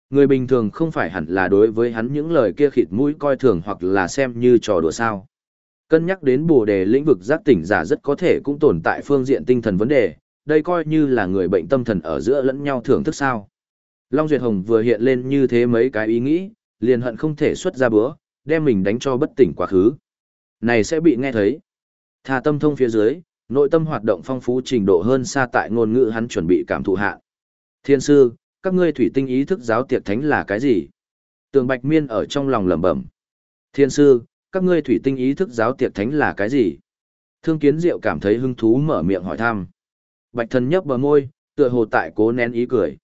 Người bình thường không phải hẳn là đối với hắn những lời kia khịt mũi coi thường hoặc là xem như trò đùa sao. Cân nhắc đến bồ đề lĩnh vực giác tỉnh giả rất có thể cũng tồn tại phương diện tinh thần vấn đề, đây coi như là người bệnh tâm thần ở giữa lẫn nhau thưởng thức sao. Long Duyệt Hồng vừa hiện lên như thế mấy cái ý nghĩ, liền hận không thể xuất ra bữa, đem mình đánh cho bất tỉnh quá khứ. Này sẽ bị nghe thấy. Tha tâm thông phía dưới, nội tâm hoạt động phong phú trình độ hơn xa tại ngôn ngữ hắn chuẩn bị cảm thụ hạ. Thiên sư, các ngươi thủy tinh ý thức giáo tiệc thánh là cái gì? Tường Bạch Miên ở trong lòng lẩm bẩm. Thiên sư, các ngươi thủy tinh ý thức giáo tiệc thánh là cái gì? Thương Kiến Diệu cảm thấy hứng thú mở miệng hỏi thăm. Bạch Thần nhấp bờ môi, tựa hồ tại cố nén ý cười.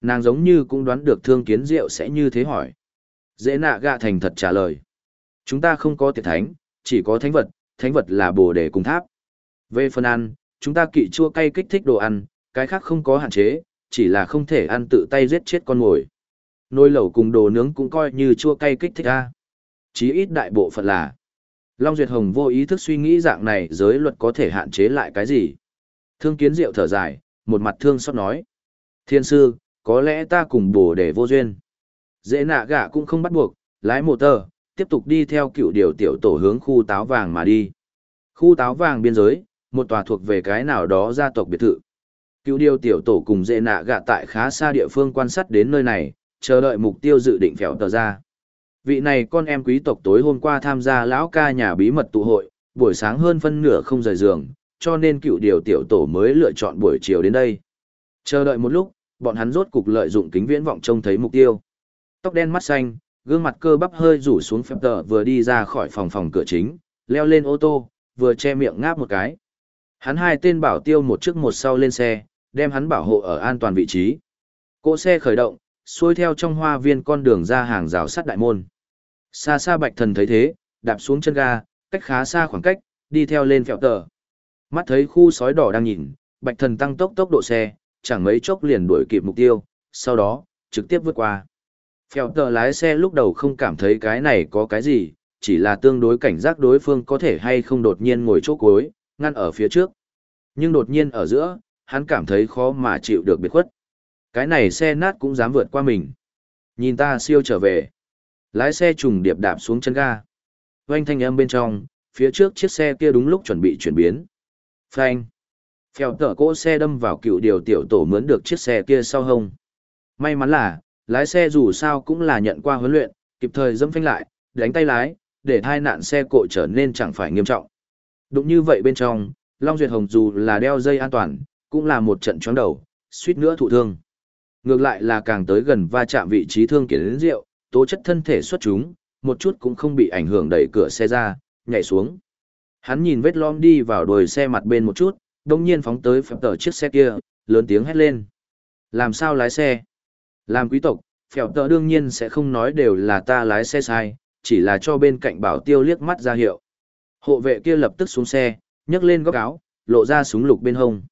Nàng giống như cũng đoán được Thương Kiến Diệu sẽ như thế hỏi. Dễ nạ gạ thành thật trả lời. Chúng ta không có tiệc thánh, chỉ có thánh vật, thánh vật là bồ đề cùng tháp. Về phần ăn, chúng ta kỵ chua cay kích thích đồ ăn, cái khác không có hạn chế, chỉ là không thể ăn tự tay giết chết con mồi. Nồi lẩu cùng đồ nướng cũng coi như chua cay kích thích a. Chí ít đại bộ phận là. Long Duyệt Hồng vô ý thức suy nghĩ dạng này giới luật có thể hạn chế lại cái gì. Thương kiến diệu thở dài, một mặt thương xót nói. Thiên sư, có lẽ ta cùng bổ để vô duyên. Dễ nạ gạ cũng không bắt buộc, lái mô tờ, tiếp tục đi theo cựu điều tiểu tổ hướng khu táo vàng mà đi. Khu táo vàng biên giới, một tòa thuộc về cái nào đó gia tộc biệt thự. Cựu điều tiểu tổ cùng dễ nạ gạ tại khá xa địa phương quan sát đến nơi này, chờ đợi mục tiêu dự định phèo tờ ra. Vị này con em quý tộc tối hôm qua tham gia lão ca nhà bí mật tụ hội, buổi sáng hơn phân nửa không rời giường, cho nên cựu điều tiểu tổ mới lựa chọn buổi chiều đến đây. Chờ đợi một lúc, bọn hắn rốt cục lợi dụng kính viễn vọng trông thấy mục tiêu. Tóc đen mắt xanh, gương mặt cơ bắp hơi rủ xuống phép tờ vừa đi ra khỏi phòng phòng cửa chính, leo lên ô tô, vừa che miệng ngáp một cái. Hắn hai tên bảo tiêu một trước một sau lên xe, đem hắn bảo hộ ở an toàn vị trí. Cỗ xe khởi động, xuôi theo trong hoa viên con đường ra hàng rào sắt đại môn. Xa xa bạch thần thấy thế, đạp xuống chân ga, cách khá xa khoảng cách, đi theo lên phèo tờ. Mắt thấy khu sói đỏ đang nhìn, Bạch Thần tăng tốc tốc độ xe, chẳng mấy chốc liền đuổi kịp mục tiêu, sau đó, trực tiếp vượt qua. Phèo tờ lái xe lúc đầu không cảm thấy cái này có cái gì, chỉ là tương đối cảnh giác đối phương có thể hay không đột nhiên ngồi chỗ cối, ngăn ở phía trước. Nhưng đột nhiên ở giữa, hắn cảm thấy khó mà chịu được biệt khuất. Cái này xe nát cũng dám vượt qua mình. Nhìn ta siêu trở về. Lái xe trùng điệp đạp xuống chân ga. Oanh thanh âm bên trong, phía trước chiếc xe kia đúng lúc chuẩn bị chuyển biến. Phanh. Phèo tở cỗ xe đâm vào cựu điều tiểu tổ mướn được chiếc xe kia sau hông. May mắn là, lái xe dù sao cũng là nhận qua huấn luyện, kịp thời dâm phanh lại, đánh tay lái, để thai nạn xe cộ trở nên chẳng phải nghiêm trọng. Đúng như vậy bên trong, Long Duyệt Hồng dù là đeo dây an toàn, cũng là một trận chóng đầu, suýt nữa thụ thương. Ngược lại là càng tới gần va chạm vị trí thương kiến đến rượu, tố chất thân thể xuất chúng, một chút cũng không bị ảnh hưởng đẩy cửa xe ra, nhảy xuống. Hắn nhìn vết lom đi vào đuôi xe mặt bên một chút, đồng nhiên phóng tới phèo tờ chiếc xe kia, lớn tiếng hét lên. Làm sao lái xe? Làm quý tộc, phèo tờ đương nhiên sẽ không nói đều là ta lái xe sai, chỉ là cho bên cạnh bảo tiêu liếc mắt ra hiệu. Hộ vệ kia lập tức xuống xe, nhấc lên góc áo, lộ ra súng lục bên hông.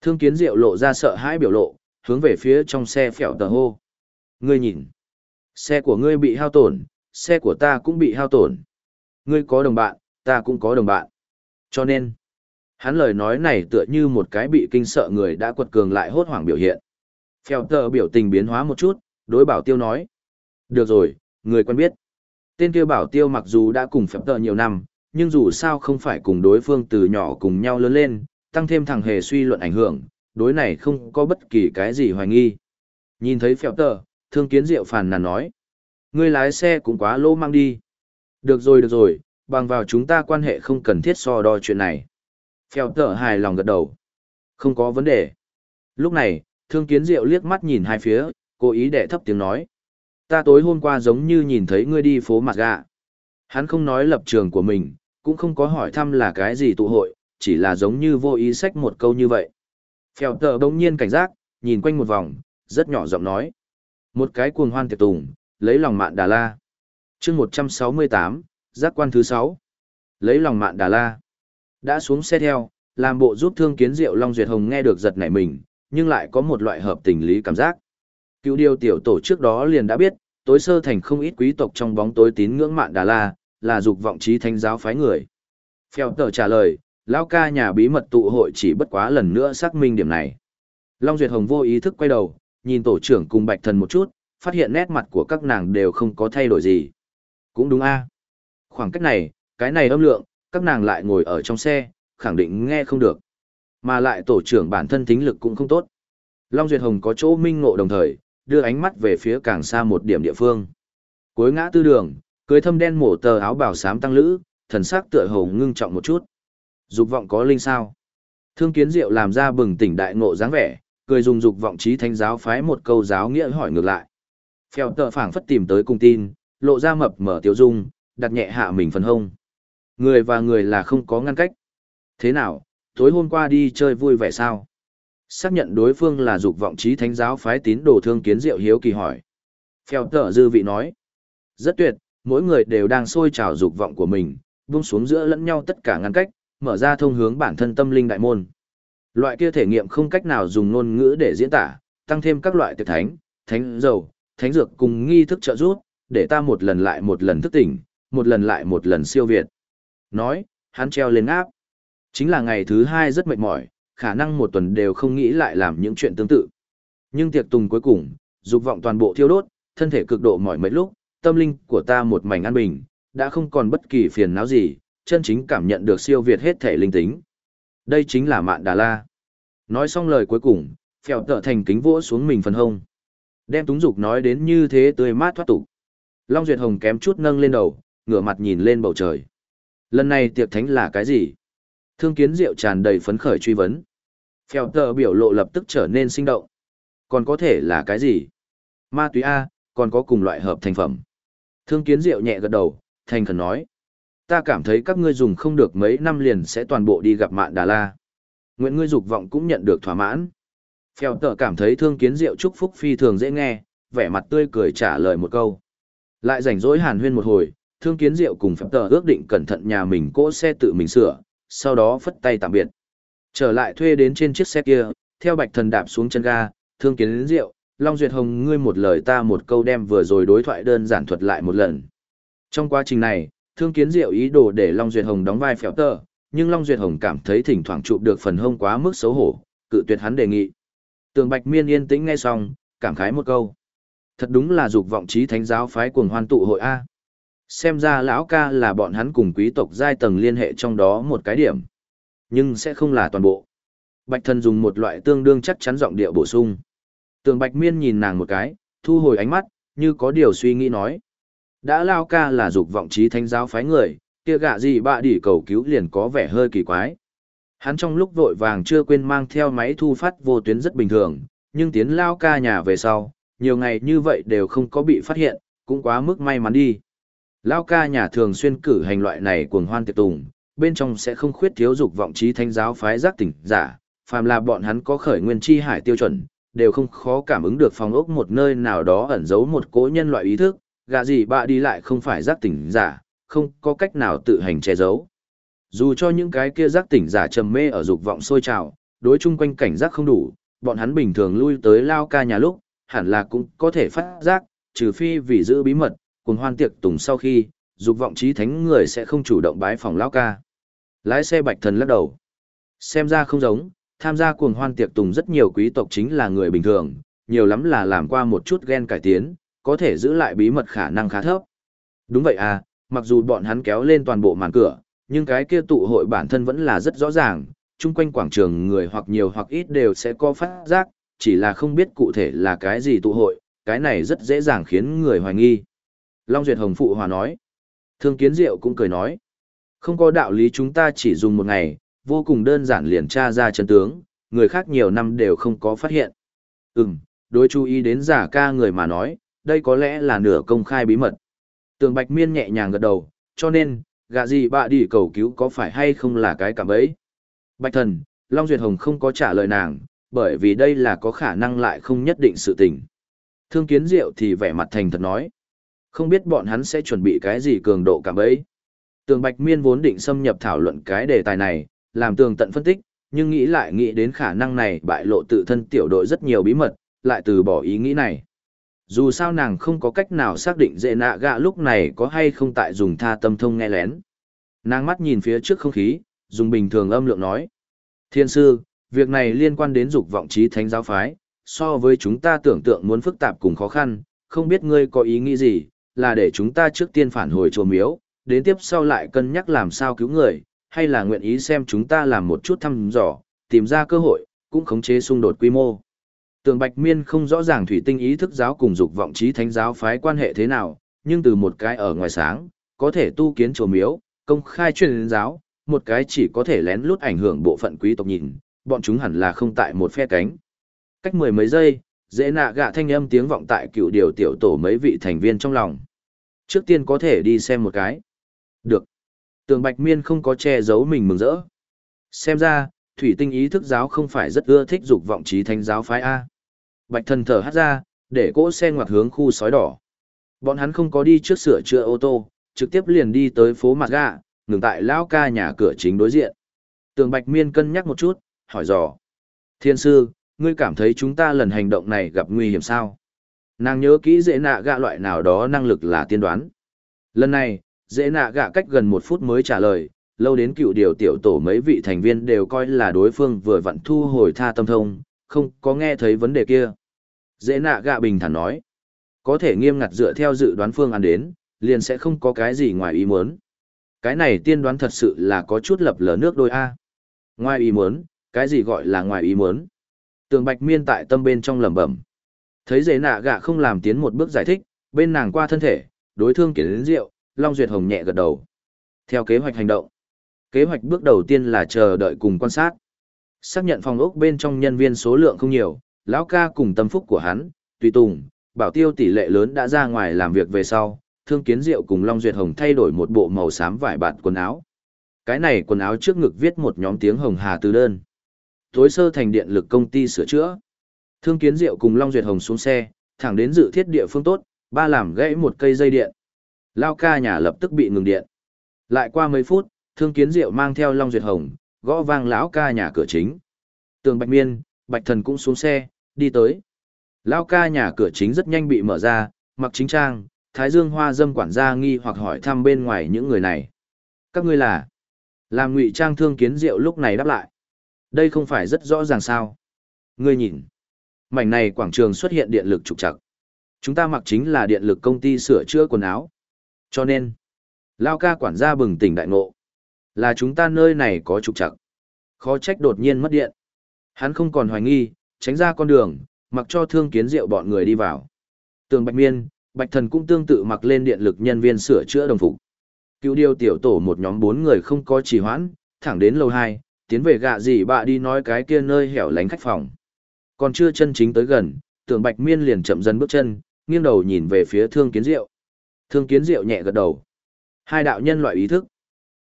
Thương kiến diệu lộ ra sợ hãi biểu lộ, hướng về phía trong xe phèo tờ hô. Ngươi nhìn, xe của ngươi bị hao tổn, xe của ta cũng bị hao tổn. Ngươi có đồng bạn, ta cũng có đồng bạn. Cho nên, hắn lời nói này tựa như một cái bị kinh sợ người đã quật cường lại hốt hoảng biểu hiện. Phèo tờ biểu tình biến hóa một chút, đối bảo tiêu nói. Được rồi, người quen biết. Tên kia bảo tiêu mặc dù đã cùng phèo tờ nhiều năm, nhưng dù sao không phải cùng đối phương từ nhỏ cùng nhau lớn lên, tăng thêm thằng hề suy luận ảnh hưởng, đối này không có bất kỳ cái gì hoài nghi. Nhìn thấy phèo tờ, thương kiến diệu phàn nàn nói. người lái xe cũng quá lô mang đi. Được rồi được rồi, bằng vào chúng ta quan hệ không cần thiết so đo chuyện này. Phèo tở hài lòng gật đầu. Không có vấn đề. Lúc này, thương kiến diệu liếc mắt nhìn hai phía, cố ý để thấp tiếng nói. Ta tối hôm qua giống như nhìn thấy ngươi đi phố mặt gạ. Hắn không nói lập trường của mình, cũng không có hỏi thăm là cái gì tụ hội, chỉ là giống như vô ý sách một câu như vậy. Phèo tở đông nhiên cảnh giác, nhìn quanh một vòng, rất nhỏ giọng nói. Một cái cuồng hoan tiệc tùng, lấy lòng mạn Đà La. chương 168, giác quan thứ 6. Lấy lòng mạn Đà La. Đã xuống xe theo, làm bộ giúp thương kiến diệu Long Duyệt Hồng nghe được giật nảy mình, nhưng lại có một loại hợp tình lý cảm giác. Cựu điều tiểu tổ trước đó liền đã biết, tối sơ thành không ít quý tộc trong bóng tối tín ngưỡng mạn Đà La, là dục vọng trí thánh giáo phái người. Phèo tờ trả lời, lão ca nhà bí mật tụ hội chỉ bất quá lần nữa xác minh điểm này. Long Duyệt Hồng vô ý thức quay đầu, nhìn tổ trưởng cùng bạch thần một chút, phát hiện nét mặt của các nàng đều không có thay đổi gì. Cũng đúng a Khoảng cách này, cái này âm lượng, các nàng lại ngồi ở trong xe, khẳng định nghe không được. Mà lại tổ trưởng bản thân tính lực cũng không tốt. Long Duyệt Hồng có chỗ minh ngộ đồng thời, đưa ánh mắt về phía càng xa một điểm địa phương. Cuối ngã tư đường, cưới thâm đen mổ tờ áo bảo sám tăng lữ, thần sắc tựa hồ ngưng trọng một chút. Dục vọng có linh sao? Thương kiến diệu làm ra bừng tỉnh đại ngộ dáng vẻ, cười dùng dục vọng trí thánh giáo phái một câu giáo nghĩa hỏi ngược lại. Phèo tờ phảng phất tìm tới cung tin, lộ ra mập mở tiêu dung, đặt nhẹ hạ mình phần hông. Người và người là không có ngăn cách. Thế nào, tối hôm qua đi chơi vui vẻ sao? Xác nhận đối phương là dục vọng trí thánh giáo phái tín đồ thương kiến diệu hiếu kỳ hỏi. Phèo tở dư vị nói. Rất tuyệt, mỗi người đều đang sôi trào dục vọng của mình, buông xuống giữa lẫn nhau tất cả ngăn cách, mở ra thông hướng bản thân tâm linh đại môn. Loại kia thể nghiệm không cách nào dùng ngôn ngữ để diễn tả, tăng thêm các loại tiệc thánh, thánh dầu, thánh dược cùng nghi thức trợ giúp, để ta một lần lại một lần thức tỉnh, một lần lại một lần siêu việt. Nói, hắn treo lên áp. Chính là ngày thứ hai rất mệt mỏi, khả năng một tuần đều không nghĩ lại làm những chuyện tương tự. Nhưng tiệc tùng cuối cùng, dục vọng toàn bộ thiêu đốt, thân thể cực độ mỏi mệt lúc, tâm linh của ta một mảnh an bình, đã không còn bất kỳ phiền não gì, chân chính cảm nhận được siêu việt hết thể linh tính. Đây chính là mạn Đà La. Nói xong lời cuối cùng, phèo tợ thành kính vỗ xuống mình phần hông. Đem túng dục nói đến như thế tươi mát thoát tục. Long Duyệt Hồng kém chút nâng lên đầu, ngửa mặt nhìn lên bầu trời. Lần này tiệc thánh là cái gì? Thương kiến diệu tràn đầy phấn khởi truy vấn. Phèo tờ biểu lộ lập tức trở nên sinh động. Còn có thể là cái gì? Ma túy A, còn có cùng loại hợp thành phẩm. Thương kiến diệu nhẹ gật đầu, thành khẩn nói. Ta cảm thấy các ngươi dùng không được mấy năm liền sẽ toàn bộ đi gặp mạn Đà La. Nguyện ngươi dục vọng cũng nhận được thỏa mãn. Phèo tờ cảm thấy thương kiến diệu chúc phúc phi thường dễ nghe, vẻ mặt tươi cười trả lời một câu. Lại rảnh rỗi hàn huyên một hồi, thương kiến diệu cùng phép tờ ước định cẩn thận nhà mình cỗ xe tự mình sửa, sau đó phất tay tạm biệt. Trở lại thuê đến trên chiếc xe kia, theo bạch thần đạp xuống chân ga, thương kiến Diệu, Long Duyệt Hồng ngươi một lời ta một câu đem vừa rồi đối thoại đơn giản thuật lại một lần. Trong quá trình này, thương kiến diệu ý đồ để Long Duyệt Hồng đóng vai phèo tơ, nhưng Long Duyệt Hồng cảm thấy thỉnh thoảng chụp được phần hông quá mức xấu hổ, cự tuyệt hắn đề nghị. Tường Bạch Miên yên tĩnh nghe xong, cảm khái một câu. Thật đúng là dục vọng trí thánh giáo phái cuồng hoan tụ hội A. Xem ra lão ca là bọn hắn cùng quý tộc giai tầng liên hệ trong đó một cái điểm. Nhưng sẽ không là toàn bộ. Bạch thần dùng một loại tương đương chắc chắn giọng điệu bổ sung. Tường Bạch Miên nhìn nàng một cái, thu hồi ánh mắt, như có điều suy nghĩ nói. Đã lao ca là dục vọng trí thánh giáo phái người, kia gạ gì bạ đỉ cầu cứu liền có vẻ hơi kỳ quái. Hắn trong lúc vội vàng chưa quên mang theo máy thu phát vô tuyến rất bình thường, nhưng tiến lao ca nhà về sau, nhiều ngày như vậy đều không có bị phát hiện, cũng quá mức may mắn đi. Lao ca nhà thường xuyên cử hành loại này cuồng hoan tiệc tùng, bên trong sẽ không khuyết thiếu dục vọng trí thánh giáo phái giác tỉnh giả, phàm là bọn hắn có khởi nguyên chi hải tiêu chuẩn, đều không khó cảm ứng được phòng ốc một nơi nào đó ẩn giấu một cỗ nhân loại ý thức, gà gì bạ đi lại không phải giác tỉnh giả, không có cách nào tự hành che giấu. Dù cho những cái kia giác tỉnh giả trầm mê ở dục vọng sôi trào, đối chung quanh cảnh giác không đủ, bọn hắn bình thường lui tới lao ca nhà lúc, hẳn là cũng có thể phát giác, trừ phi vì giữ bí mật, cùng hoan tiệc tùng sau khi, dục vọng trí thánh người sẽ không chủ động bái phòng lão ca. Lái xe bạch thần lắc đầu. Xem ra không giống, tham gia cuồng hoan tiệc tùng rất nhiều quý tộc chính là người bình thường, nhiều lắm là làm qua một chút ghen cải tiến, có thể giữ lại bí mật khả năng khá thấp. Đúng vậy à, mặc dù bọn hắn kéo lên toàn bộ màn cửa, nhưng cái kia tụ hội bản thân vẫn là rất rõ ràng, chung quanh quảng trường người hoặc nhiều hoặc ít đều sẽ có phát giác, chỉ là không biết cụ thể là cái gì tụ hội, cái này rất dễ dàng khiến người hoài nghi. Long Duyệt Hồng Phụ Hòa nói. Thương Kiến Diệu cũng cười nói. Không có đạo lý chúng ta chỉ dùng một ngày, vô cùng đơn giản liền tra ra chân tướng, người khác nhiều năm đều không có phát hiện. Ừm, đối chú ý đến giả ca người mà nói, đây có lẽ là nửa công khai bí mật. Tường Bạch Miên nhẹ nhàng gật đầu, cho nên, gạ gì bạ đi cầu cứu có phải hay không là cái cảm ấy. Bạch Thần, Long Duyệt Hồng không có trả lời nàng, bởi vì đây là có khả năng lại không nhất định sự tình. Thương Kiến Diệu thì vẻ mặt thành thật nói, không biết bọn hắn sẽ chuẩn bị cái gì cường độ cảm ấy. Tường Bạch Miên vốn định xâm nhập thảo luận cái đề tài này, làm tường tận phân tích, nhưng nghĩ lại nghĩ đến khả năng này bại lộ tự thân tiểu đội rất nhiều bí mật, lại từ bỏ ý nghĩ này. Dù sao nàng không có cách nào xác định dệ nạ gạ lúc này có hay không tại dùng tha tâm thông nghe lén. Nàng mắt nhìn phía trước không khí, dùng bình thường âm lượng nói. Thiên sư, việc này liên quan đến dục vọng trí thánh giáo phái, so với chúng ta tưởng tượng muốn phức tạp cùng khó khăn, không biết ngươi có ý nghĩ gì, là để chúng ta trước tiên phản hồi chùa miếu, đến tiếp sau lại cân nhắc làm sao cứu người, hay là nguyện ý xem chúng ta làm một chút thăm dò, tìm ra cơ hội, cũng khống chế xung đột quy mô. Tường Bạch Miên không rõ ràng thủy tinh ý thức giáo cùng dục vọng trí thánh giáo phái quan hệ thế nào, nhưng từ một cái ở ngoài sáng, có thể tu kiến chùa miếu, công khai truyền giáo, một cái chỉ có thể lén lút ảnh hưởng bộ phận quý tộc nhìn, bọn chúng hẳn là không tại một phe cánh. Cách mười mấy giây, dễ nạ gạ thanh âm tiếng vọng tại cựu điều tiểu tổ mấy vị thành viên trong lòng. Trước tiên có thể đi xem một cái. Được. Tường Bạch Miên không có che giấu mình mừng rỡ. Xem ra, thủy tinh ý thức giáo không phải rất ưa thích dục vọng trí thánh giáo phái A. Bạch thần thở hát ra, để cỗ xe ngoặt hướng khu sói đỏ. Bọn hắn không có đi trước sửa chữa ô tô, trực tiếp liền đi tới phố Mạc Gà, ngừng tại lão ca nhà cửa chính đối diện. Tường Bạch Miên cân nhắc một chút, hỏi dò. Thiên sư, ngươi cảm thấy chúng ta lần hành động này gặp nguy hiểm sao? Nàng nhớ kỹ dễ nạ gạ loại nào đó năng lực là tiên đoán. Lần này, dễ nạ gạ cách gần một phút mới trả lời, lâu đến cựu điều tiểu tổ mấy vị thành viên đều coi là đối phương vừa vặn thu hồi tha tâm thông, không có nghe thấy vấn đề kia. Dễ nạ gạ bình thản nói, có thể nghiêm ngặt dựa theo dự đoán phương án đến, liền sẽ không có cái gì ngoài ý muốn. Cái này tiên đoán thật sự là có chút lập lờ nước đôi A. Ngoài ý muốn, cái gì gọi là ngoài ý muốn? Tường Bạch Miên tại tâm bên trong lẩm bẩm. Thấy dễ nạ gạ không làm tiến một bước giải thích, bên nàng qua thân thể, đối thương kiến đến rượu, Long Duyệt Hồng nhẹ gật đầu. Theo kế hoạch hành động, kế hoạch bước đầu tiên là chờ đợi cùng quan sát. Xác nhận phòng ốc bên trong nhân viên số lượng không nhiều, lão ca cùng tâm phúc của hắn, tùy tùng, bảo tiêu tỷ lệ lớn đã ra ngoài làm việc về sau, thương kiến diệu cùng Long Duyệt Hồng thay đổi một bộ màu xám vải bạt quần áo. Cái này quần áo trước ngực viết một nhóm tiếng hồng hà từ đơn. Tối sơ thành điện lực công ty sửa chữa. Thương kiến diệu cùng Long Duyệt Hồng xuống xe, thẳng đến dự thiết địa phương tốt, ba làm gãy một cây dây điện. Lao ca nhà lập tức bị ngừng điện. Lại qua mấy phút, Thương Kiến Diệu mang theo Long Duyệt Hồng, gõ vang lão ca nhà cửa chính. Tường Bạch Miên, Bạch Thần cũng xuống xe, đi tới. Lão ca nhà cửa chính rất nhanh bị mở ra, mặc chính trang, Thái Dương Hoa dâm quản gia nghi hoặc hỏi thăm bên ngoài những người này. Các ngươi là? Làm ngụy trang thương kiến diệu lúc này đáp lại. Đây không phải rất rõ ràng sao? Ngươi nhìn. Mảnh này quảng trường xuất hiện điện lực trục trặc. Chúng ta mặc chính là điện lực công ty sửa chữa quần áo. Cho nên, Lao ca quản gia bừng tỉnh đại ngộ. Là chúng ta nơi này có trục trặc. Khó trách đột nhiên mất điện. Hắn không còn hoài nghi, tránh ra con đường, mặc cho thương kiến rượu bọn người đi vào. Tường Bạch Miên, Bạch Thần cũng tương tự mặc lên điện lực nhân viên sửa chữa đồng phục. Cứu điều tiểu tổ một nhóm bốn người không có trì hoãn, thẳng đến lầu hai, tiến về gạ gì bạ đi nói cái kia nơi hẻo lánh khách phòng. Còn chưa chân chính tới gần, tưởng Bạch Miên liền chậm dần bước chân, nghiêng đầu nhìn về phía Thương Kiến Diệu. Thương Kiến Diệu nhẹ gật đầu. Hai đạo nhân loại ý thức.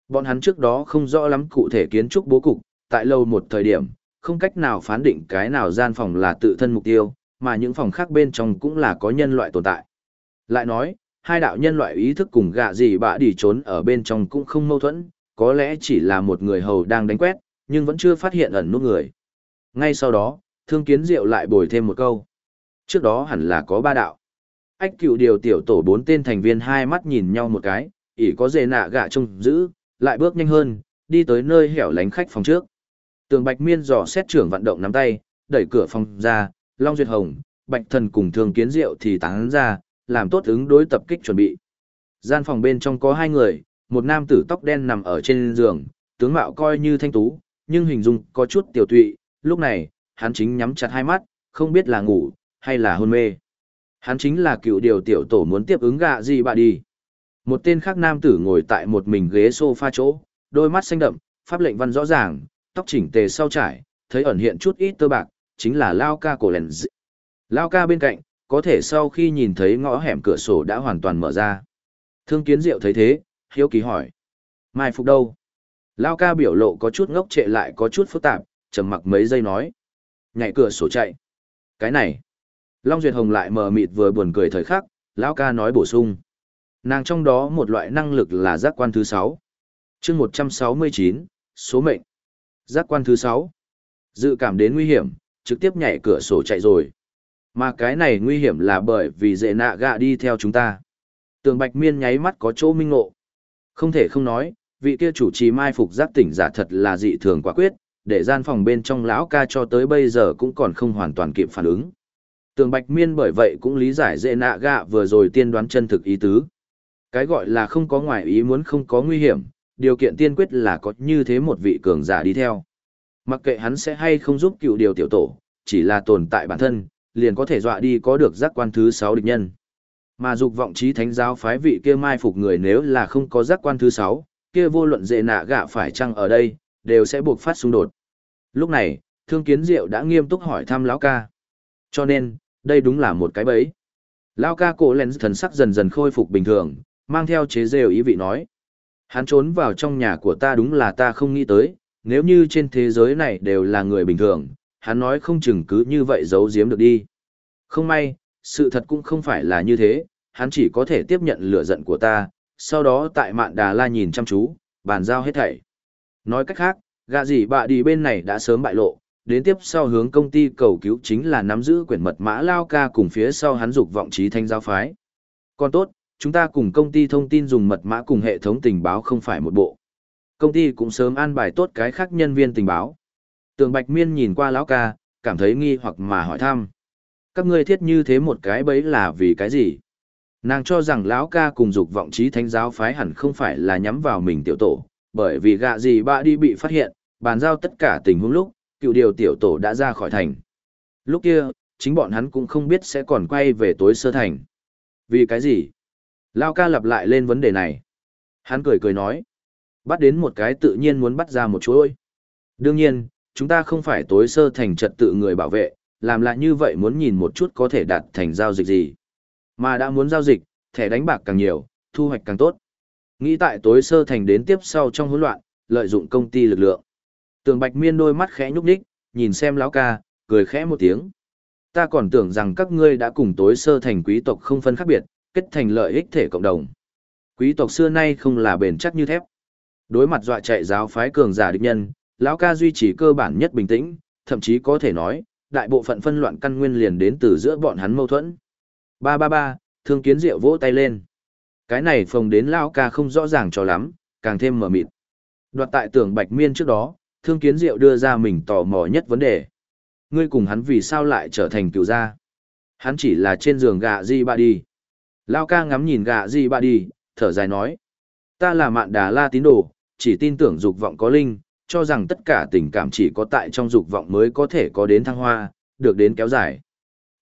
Bọn hắn trước đó không rõ lắm cụ thể kiến trúc bố cục, tại lâu một thời điểm, không cách nào phán định cái nào gian phòng là tự thân mục tiêu, mà những phòng khác bên trong cũng là có nhân loại tồn tại. Lại nói, hai đạo nhân loại ý thức cùng gạ gì bạ đi trốn ở bên trong cũng không mâu thuẫn, có lẽ chỉ là một người hầu đang đánh quét, nhưng vẫn chưa phát hiện ẩn nút người. Ngay sau đó, thương kiến diệu lại bồi thêm một câu. Trước đó hẳn là có ba đạo. Ách cựu điều tiểu tổ bốn tên thành viên hai mắt nhìn nhau một cái, ỉ có dề nạ gạ trông giữ, lại bước nhanh hơn, đi tới nơi hẻo lánh khách phòng trước. Tường Bạch Miên dò xét trưởng vận động nắm tay, đẩy cửa phòng ra, Long Duyệt Hồng, Bạch Thần cùng thương Kiến Diệu thì tán ra, làm tốt ứng đối tập kích chuẩn bị. Gian phòng bên trong có hai người, một nam tử tóc đen nằm ở trên giường, tướng mạo coi như thanh tú, nhưng hình dung có chút tiểu tụy, lúc này, hắn chính nhắm chặt hai mắt, không biết là ngủ, hay là hôn mê. Hắn chính là cựu điều tiểu tổ muốn tiếp ứng gạ gì bà đi. Một tên khác nam tử ngồi tại một mình ghế sofa chỗ, đôi mắt xanh đậm, pháp lệnh văn rõ ràng, tóc chỉnh tề sau trải, thấy ẩn hiện chút ít tơ bạc, chính là Lao ca cổ lèn dị. Lao ca bên cạnh, có thể sau khi nhìn thấy ngõ hẻm cửa sổ đã hoàn toàn mở ra. Thương kiến diệu thấy thế, hiếu kỳ hỏi. Mai phục đâu? Lao ca biểu lộ có chút ngốc trệ lại có chút phức tạp, trầm mặc mấy giây nói. Nhảy cửa sổ chạy. Cái này. Long Duyệt Hồng lại mờ mịt vừa buồn cười thời khắc, Lao ca nói bổ sung. Nàng trong đó một loại năng lực là giác quan thứ 6. chương 169, số mệnh. Giác quan thứ 6. Dự cảm đến nguy hiểm, trực tiếp nhảy cửa sổ chạy rồi. Mà cái này nguy hiểm là bởi vì dễ nạ gạ đi theo chúng ta. Tường Bạch Miên nháy mắt có chỗ minh ngộ. Không thể không nói, vị kia chủ trì mai phục giác tỉnh giả thật là dị thường quả quyết, để gian phòng bên trong lão ca cho tới bây giờ cũng còn không hoàn toàn kịp phản ứng. Tường Bạch Miên bởi vậy cũng lý giải dễ nạ gạ vừa rồi tiên đoán chân thực ý tứ. Cái gọi là không có ngoại ý muốn không có nguy hiểm, điều kiện tiên quyết là có như thế một vị cường giả đi theo. Mặc kệ hắn sẽ hay không giúp cựu điều tiểu tổ, chỉ là tồn tại bản thân, liền có thể dọa đi có được giác quan thứ 6 địch nhân. Mà dục vọng trí thánh giáo phái vị kia mai phục người nếu là không có giác quan thứ 6, kia vô luận dệ nạ gạ phải chăng ở đây, đều sẽ buộc phát xung đột. Lúc này, Thương Kiến Diệu đã nghiêm túc hỏi thăm lão ca. Cho nên, đây đúng là một cái bẫy. Lão ca cổ lén thần sắc dần dần khôi phục bình thường, mang theo chế rêu ý vị nói. Hắn trốn vào trong nhà của ta đúng là ta không nghĩ tới, nếu như trên thế giới này đều là người bình thường, hắn nói không chừng cứ như vậy giấu giếm được đi. Không may, sự thật cũng không phải là như thế, hắn chỉ có thể tiếp nhận lửa giận của ta, sau đó tại mạn đà la nhìn chăm chú, bàn giao hết thảy. Nói cách khác, gạ gì bạ đi bên này đã sớm bại lộ, đến tiếp sau hướng công ty cầu cứu chính là nắm giữ quyển mật mã lao ca cùng phía sau hắn dục vọng trí thanh giao phái. Còn tốt, chúng ta cùng công ty thông tin dùng mật mã cùng hệ thống tình báo không phải một bộ. Công ty cũng sớm an bài tốt cái khác nhân viên tình báo. Tường Bạch Miên nhìn qua lão ca, cảm thấy nghi hoặc mà hỏi thăm. Các ngươi thiết như thế một cái bấy là vì cái gì? Nàng cho rằng lão ca cùng dục vọng trí thánh giáo phái hẳn không phải là nhắm vào mình tiểu tổ, bởi vì gạ gì bạ đi bị phát hiện, bàn giao tất cả tình huống lúc, cựu điều tiểu tổ đã ra khỏi thành. Lúc kia, chính bọn hắn cũng không biết sẽ còn quay về tối sơ thành. Vì cái gì? Lao ca lặp lại lên vấn đề này. Hắn cười cười nói. Bắt đến một cái tự nhiên muốn bắt ra một chuỗi. Đương nhiên, chúng ta không phải tối sơ thành trật tự người bảo vệ, làm lại như vậy muốn nhìn một chút có thể đạt thành giao dịch gì. Mà đã muốn giao dịch, thẻ đánh bạc càng nhiều, thu hoạch càng tốt. Nghĩ tại tối sơ thành đến tiếp sau trong hỗn loạn, lợi dụng công ty lực lượng. Tường Bạch Miên đôi mắt khẽ nhúc nhích, nhìn xem lão ca, cười khẽ một tiếng. Ta còn tưởng rằng các ngươi đã cùng tối sơ thành quý tộc không phân khác biệt, kết thành lợi ích thể cộng đồng. Quý tộc xưa nay không là bền chắc như thép. Đối mặt dọa chạy giáo phái cường giả địch nhân, lão ca duy trì cơ bản nhất bình tĩnh, thậm chí có thể nói, đại bộ phận phân loạn căn nguyên liền đến từ giữa bọn hắn mâu thuẫn. Ba ba ba, thương kiến diệu vỗ tay lên. Cái này phồng đến lão ca không rõ ràng cho lắm, càng thêm mở mịt. Đoạt tại tưởng bạch miên trước đó, thương kiến diệu đưa ra mình tò mò nhất vấn đề. Ngươi cùng hắn vì sao lại trở thành cựu gia? Hắn chỉ là trên giường gạ di ba đi. Lao ca ngắm nhìn gạ di ba đi, thở dài nói. Ta là mạn đà la tín đồ, chỉ tin tưởng dục vọng có linh, cho rằng tất cả tình cảm chỉ có tại trong dục vọng mới có thể có đến thăng hoa, được đến kéo dài.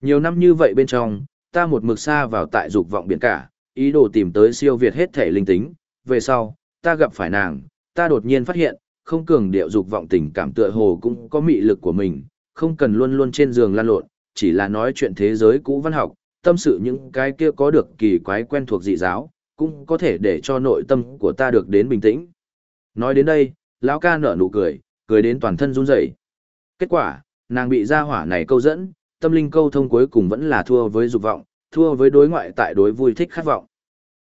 Nhiều năm như vậy bên trong, ta một mực xa vào tại dục vọng biển cả, ý đồ tìm tới siêu việt hết thể linh tính, về sau, ta gặp phải nàng, ta đột nhiên phát hiện, không cường điệu dục vọng tình cảm tựa hồ cũng có mị lực của mình, không cần luôn luôn trên giường lan lộn, chỉ là nói chuyện thế giới cũ văn học, tâm sự những cái kia có được kỳ quái quen thuộc dị giáo, cũng có thể để cho nội tâm của ta được đến bình tĩnh. Nói đến đây, lão ca nở nụ cười, cười đến toàn thân run rẩy. Kết quả, nàng bị gia hỏa này câu dẫn, tâm linh câu thông cuối cùng vẫn là thua với dục vọng, thua với đối ngoại tại đối vui thích khát vọng.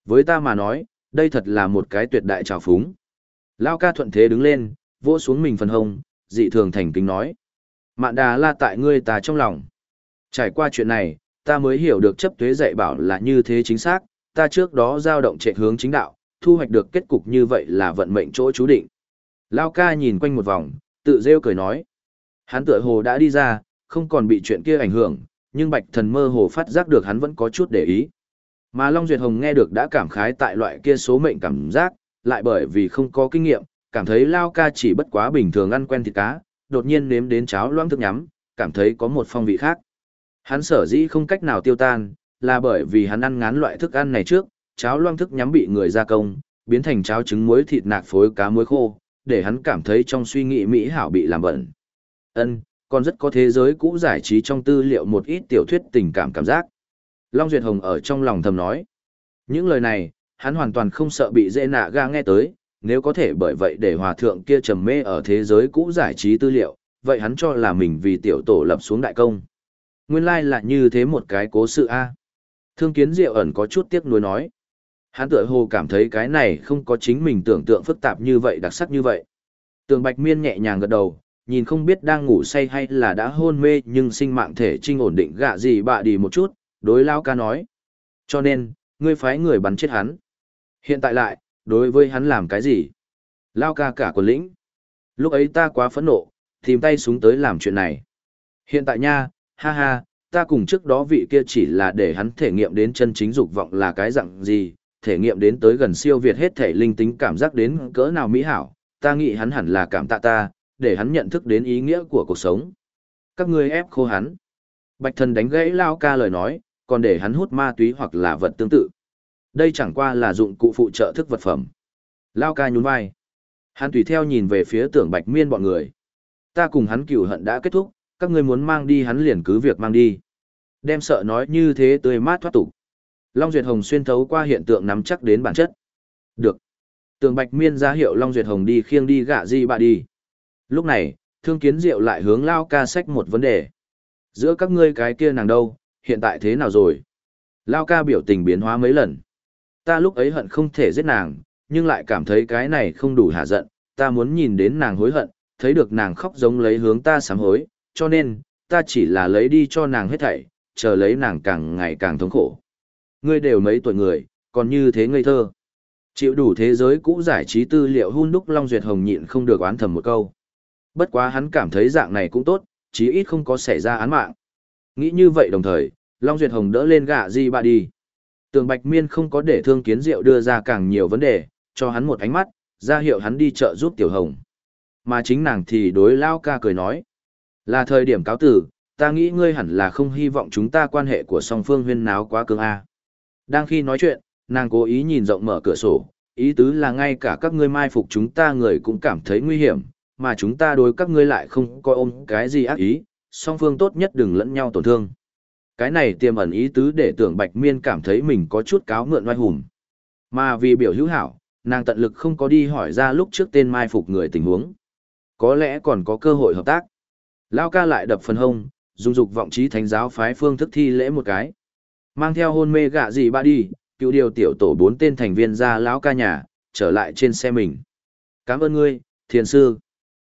Với ta mà nói, đây thật là một cái tuyệt đại trào phúng. Lão ca thuận thế đứng lên, vỗ xuống mình phần hông, dị thường thành kính nói. Mạn đà la tại ngươi ta trong lòng. Trải qua chuyện này, ta mới hiểu được chấp tuế dạy bảo là như thế chính xác, ta trước đó dao động chạy hướng chính đạo, thu hoạch được kết cục như vậy là vận mệnh chỗ chú định. Lao ca nhìn quanh một vòng, tự rêu cười nói. Hắn tựa hồ đã đi ra, không còn bị chuyện kia ảnh hưởng, nhưng bạch thần mơ hồ phát giác được hắn vẫn có chút để ý. Mà Long Duyệt Hồng nghe được đã cảm khái tại loại kia số mệnh cảm giác, lại bởi vì không có kinh nghiệm, cảm thấy Lao ca chỉ bất quá bình thường ăn quen thịt cá, đột nhiên nếm đến cháo loãng thức nhắm, cảm thấy có một phong vị khác. Hắn sở dĩ không cách nào tiêu tan, là bởi vì hắn ăn ngán loại thức ăn này trước, cháo loãng thức nhắm bị người gia công, biến thành cháo trứng muối thịt nạc phối cá muối khô, để hắn cảm thấy trong suy nghĩ mỹ hảo bị làm bẩn. Ân, còn rất có thế giới cũ giải trí trong tư liệu một ít tiểu thuyết tình cảm cảm giác. Long Duyệt Hồng ở trong lòng thầm nói. Những lời này, hắn hoàn toàn không sợ bị dễ nạ ga nghe tới, nếu có thể bởi vậy để hòa thượng kia trầm mê ở thế giới cũ giải trí tư liệu, vậy hắn cho là mình vì tiểu tổ lập xuống đại công. Nguyên lai like là như thế một cái cố sự A. Thương kiến diệu ẩn có chút tiếc nuối nói. Hắn tựa hồ cảm thấy cái này không có chính mình tưởng tượng phức tạp như vậy đặc sắc như vậy. Tường Bạch Miên nhẹ nhàng gật đầu, nhìn không biết đang ngủ say hay là đã hôn mê nhưng sinh mạng thể trinh ổn định gạ gì bạ đi một chút, đối lao ca nói. Cho nên, ngươi phái người bắn chết hắn. Hiện tại lại, đối với hắn làm cái gì? Lao ca cả quần lĩnh. Lúc ấy ta quá phẫn nộ, tìm tay súng tới làm chuyện này. Hiện tại nha, ha ha, ta cùng trước đó vị kia chỉ là để hắn thể nghiệm đến chân chính dục vọng là cái dạng gì, thể nghiệm đến tới gần siêu việt hết thể linh tính cảm giác đến cỡ nào mỹ hảo, ta nghĩ hắn hẳn là cảm tạ ta, để hắn nhận thức đến ý nghĩa của cuộc sống. Các ngươi ép khô hắn. Bạch thần đánh gãy lao ca lời nói, còn để hắn hút ma túy hoặc là vật tương tự. Đây chẳng qua là dụng cụ phụ trợ thức vật phẩm. Lao ca nhún vai. Hắn tùy theo nhìn về phía tưởng bạch miên bọn người. Ta cùng hắn cửu hận đã kết thúc, các ngươi muốn mang đi hắn liền cứ việc mang đi. Đem sợ nói như thế tươi mát thoát tục. Long Duyệt Hồng xuyên thấu qua hiện tượng nắm chắc đến bản chất. Được. Tường Bạch Miên ra hiệu Long Duyệt Hồng đi khiêng đi gạ gì bà đi. Lúc này, Thương Kiến Diệu lại hướng Lao ca sách một vấn đề. Giữa các ngươi cái kia nàng đâu, hiện tại thế nào rồi? Lao ca biểu tình biến hóa mấy lần. Ta lúc ấy hận không thể giết nàng, nhưng lại cảm thấy cái này không đủ hạ giận, ta muốn nhìn đến nàng hối hận, thấy được nàng khóc giống lấy hướng ta sám hối, cho nên, ta chỉ là lấy đi cho nàng hết thảy, chờ lấy nàng càng ngày càng thống khổ ngươi đều mấy tuổi người, còn như thế ngây thơ. Chịu đủ thế giới cũ giải trí tư liệu hun đúc Long Duyệt Hồng nhịn không được oán thầm một câu. Bất quá hắn cảm thấy dạng này cũng tốt, chí ít không có xảy ra án mạng. Nghĩ như vậy đồng thời, Long Duyệt Hồng đỡ lên gạ di ba đi. Tường Bạch Miên không có để thương kiến diệu đưa ra càng nhiều vấn đề, cho hắn một ánh mắt, ra hiệu hắn đi chợ giúp Tiểu Hồng. Mà chính nàng thì đối Lao ca cười nói. Là thời điểm cáo tử, ta nghĩ ngươi hẳn là không hy vọng chúng ta quan hệ của song phương huyên náo quá cương A. Đang khi nói chuyện, nàng cố ý nhìn rộng mở cửa sổ, ý tứ là ngay cả các ngươi mai phục chúng ta người cũng cảm thấy nguy hiểm, mà chúng ta đối các ngươi lại không coi ôm cái gì ác ý, song phương tốt nhất đừng lẫn nhau tổn thương. Cái này tiềm ẩn ý tứ để tưởng Bạch Miên cảm thấy mình có chút cáo mượn oai hùng. Mà vì biểu hữu hảo, nàng tận lực không có đi hỏi ra lúc trước tên mai phục người tình huống. Có lẽ còn có cơ hội hợp tác. Lao ca lại đập phần hông, dùng dục vọng trí thánh giáo phái phương thức thi lễ một cái. Mang theo hôn mê gạ gì ba đi, cựu điều tiểu tổ bốn tên thành viên ra lão ca nhà, trở lại trên xe mình. Cảm ơn ngươi, thiền sư.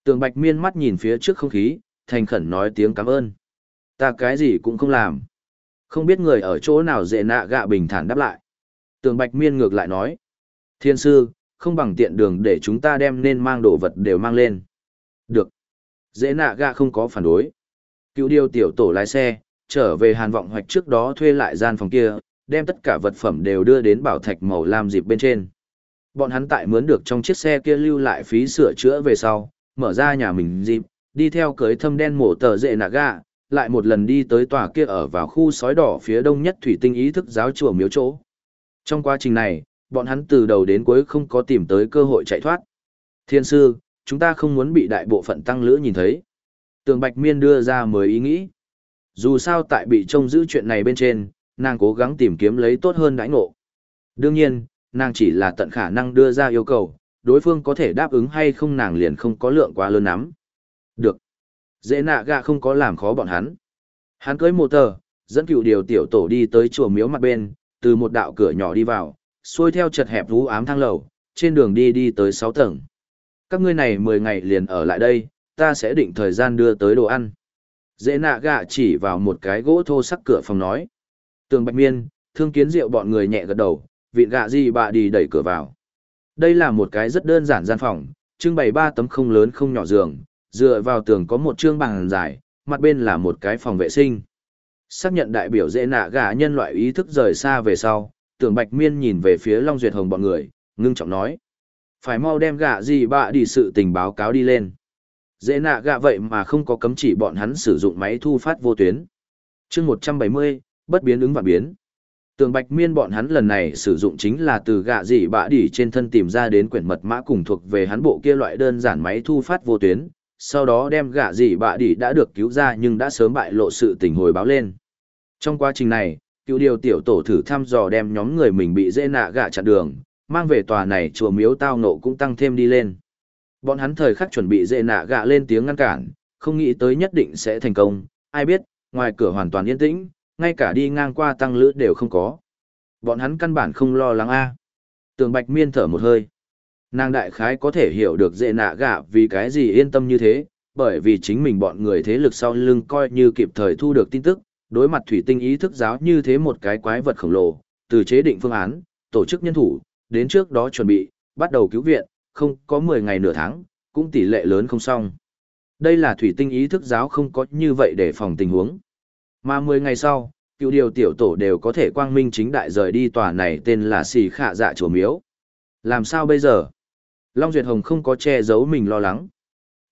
Tường Bạch Miên mắt nhìn phía trước không khí, thành khẩn nói tiếng cảm ơn. Ta cái gì cũng không làm. Không biết người ở chỗ nào dễ nạ gạ bình thản đáp lại. Tường Bạch Miên ngược lại nói. Thiên sư, không bằng tiện đường để chúng ta đem nên mang đồ vật đều mang lên. Được. Dễ nạ gạ không có phản đối. Cựu điều tiểu tổ lái xe, trở về hàn vọng hoạch trước đó thuê lại gian phòng kia, đem tất cả vật phẩm đều đưa đến bảo thạch màu lam dịp bên trên. Bọn hắn tại mướn được trong chiếc xe kia lưu lại phí sửa chữa về sau, mở ra nhà mình dịp, đi theo cưới thâm đen mổ tờ dệ nạ gạ, lại một lần đi tới tòa kia ở vào khu sói đỏ phía đông nhất thủy tinh ý thức giáo chùa miếu chỗ. Trong quá trình này, bọn hắn từ đầu đến cuối không có tìm tới cơ hội chạy thoát. Thiên sư, chúng ta không muốn bị đại bộ phận tăng lữ nhìn thấy. Tường Bạch Miên đưa ra mới ý nghĩ. Dù sao tại bị trông giữ chuyện này bên trên, nàng cố gắng tìm kiếm lấy tốt hơn đãi ngộ. Đương nhiên, nàng chỉ là tận khả năng đưa ra yêu cầu, đối phương có thể đáp ứng hay không nàng liền không có lượng quá lớn lắm. Được. Dễ nạ gạ không có làm khó bọn hắn. Hắn cưới một tờ, dẫn cựu điều tiểu tổ đi tới chùa miếu mặt bên, từ một đạo cửa nhỏ đi vào, xuôi theo chật hẹp vũ ám thang lầu, trên đường đi đi tới 6 tầng. Các ngươi này 10 ngày liền ở lại đây, ta sẽ định thời gian đưa tới đồ ăn. Dễ nạ gạ chỉ vào một cái gỗ thô sắc cửa phòng nói. Tường bạch miên, thương kiến rượu bọn người nhẹ gật đầu, vịn gạ gì bà đi đẩy cửa vào. Đây là một cái rất đơn giản gian phòng, trưng bày ba tấm không lớn không nhỏ giường, dựa vào tường có một chương bàn dài, mặt bên là một cái phòng vệ sinh. Xác nhận đại biểu dễ nạ gà nhân loại ý thức rời xa về sau, tưởng bạch miên nhìn về phía Long Duyệt Hồng bọn người, ngưng trọng nói. Phải mau đem gạ gì bạ đi sự tình báo cáo đi lên. Dễ nạ gạ vậy mà không có cấm chỉ bọn hắn sử dụng máy thu phát vô tuyến. chương 170, bất biến ứng và biến. Tường Bạch Miên bọn hắn lần này sử dụng chính là từ gạ dị bạ đỉ trên thân tìm ra đến quyển mật mã cùng thuộc về hắn bộ kia loại đơn giản máy thu phát vô tuyến, sau đó đem gạ dị bạ đỉ đã được cứu ra nhưng đã sớm bại lộ sự tình hồi báo lên. Trong quá trình này, cựu điều tiểu tổ thử thăm dò đem nhóm người mình bị dễ nạ gạ chặn đường, mang về tòa này chùa miếu tao nộ cũng tăng thêm đi lên. Bọn hắn thời khắc chuẩn bị dễ nạ gạ lên tiếng ngăn cản, không nghĩ tới nhất định sẽ thành công, ai biết, ngoài cửa hoàn toàn yên tĩnh, ngay cả đi ngang qua tăng lữ đều không có. Bọn hắn căn bản không lo lắng a. Tường Bạch Miên thở một hơi. Nàng đại khái có thể hiểu được dễ nạ gạ vì cái gì yên tâm như thế, bởi vì chính mình bọn người thế lực sau lưng coi như kịp thời thu được tin tức, đối mặt thủy tinh ý thức giáo như thế một cái quái vật khổng lồ, từ chế định phương án, tổ chức nhân thủ, đến trước đó chuẩn bị, bắt đầu cứu viện, không có 10 ngày nửa tháng, cũng tỷ lệ lớn không xong. Đây là thủy tinh ý thức giáo không có như vậy để phòng tình huống. Mà 10 ngày sau, cựu điều tiểu tổ đều có thể quang minh chính đại rời đi tòa này tên là xì khả dạ chùa miếu. Làm sao bây giờ? Long Duyệt Hồng không có che giấu mình lo lắng.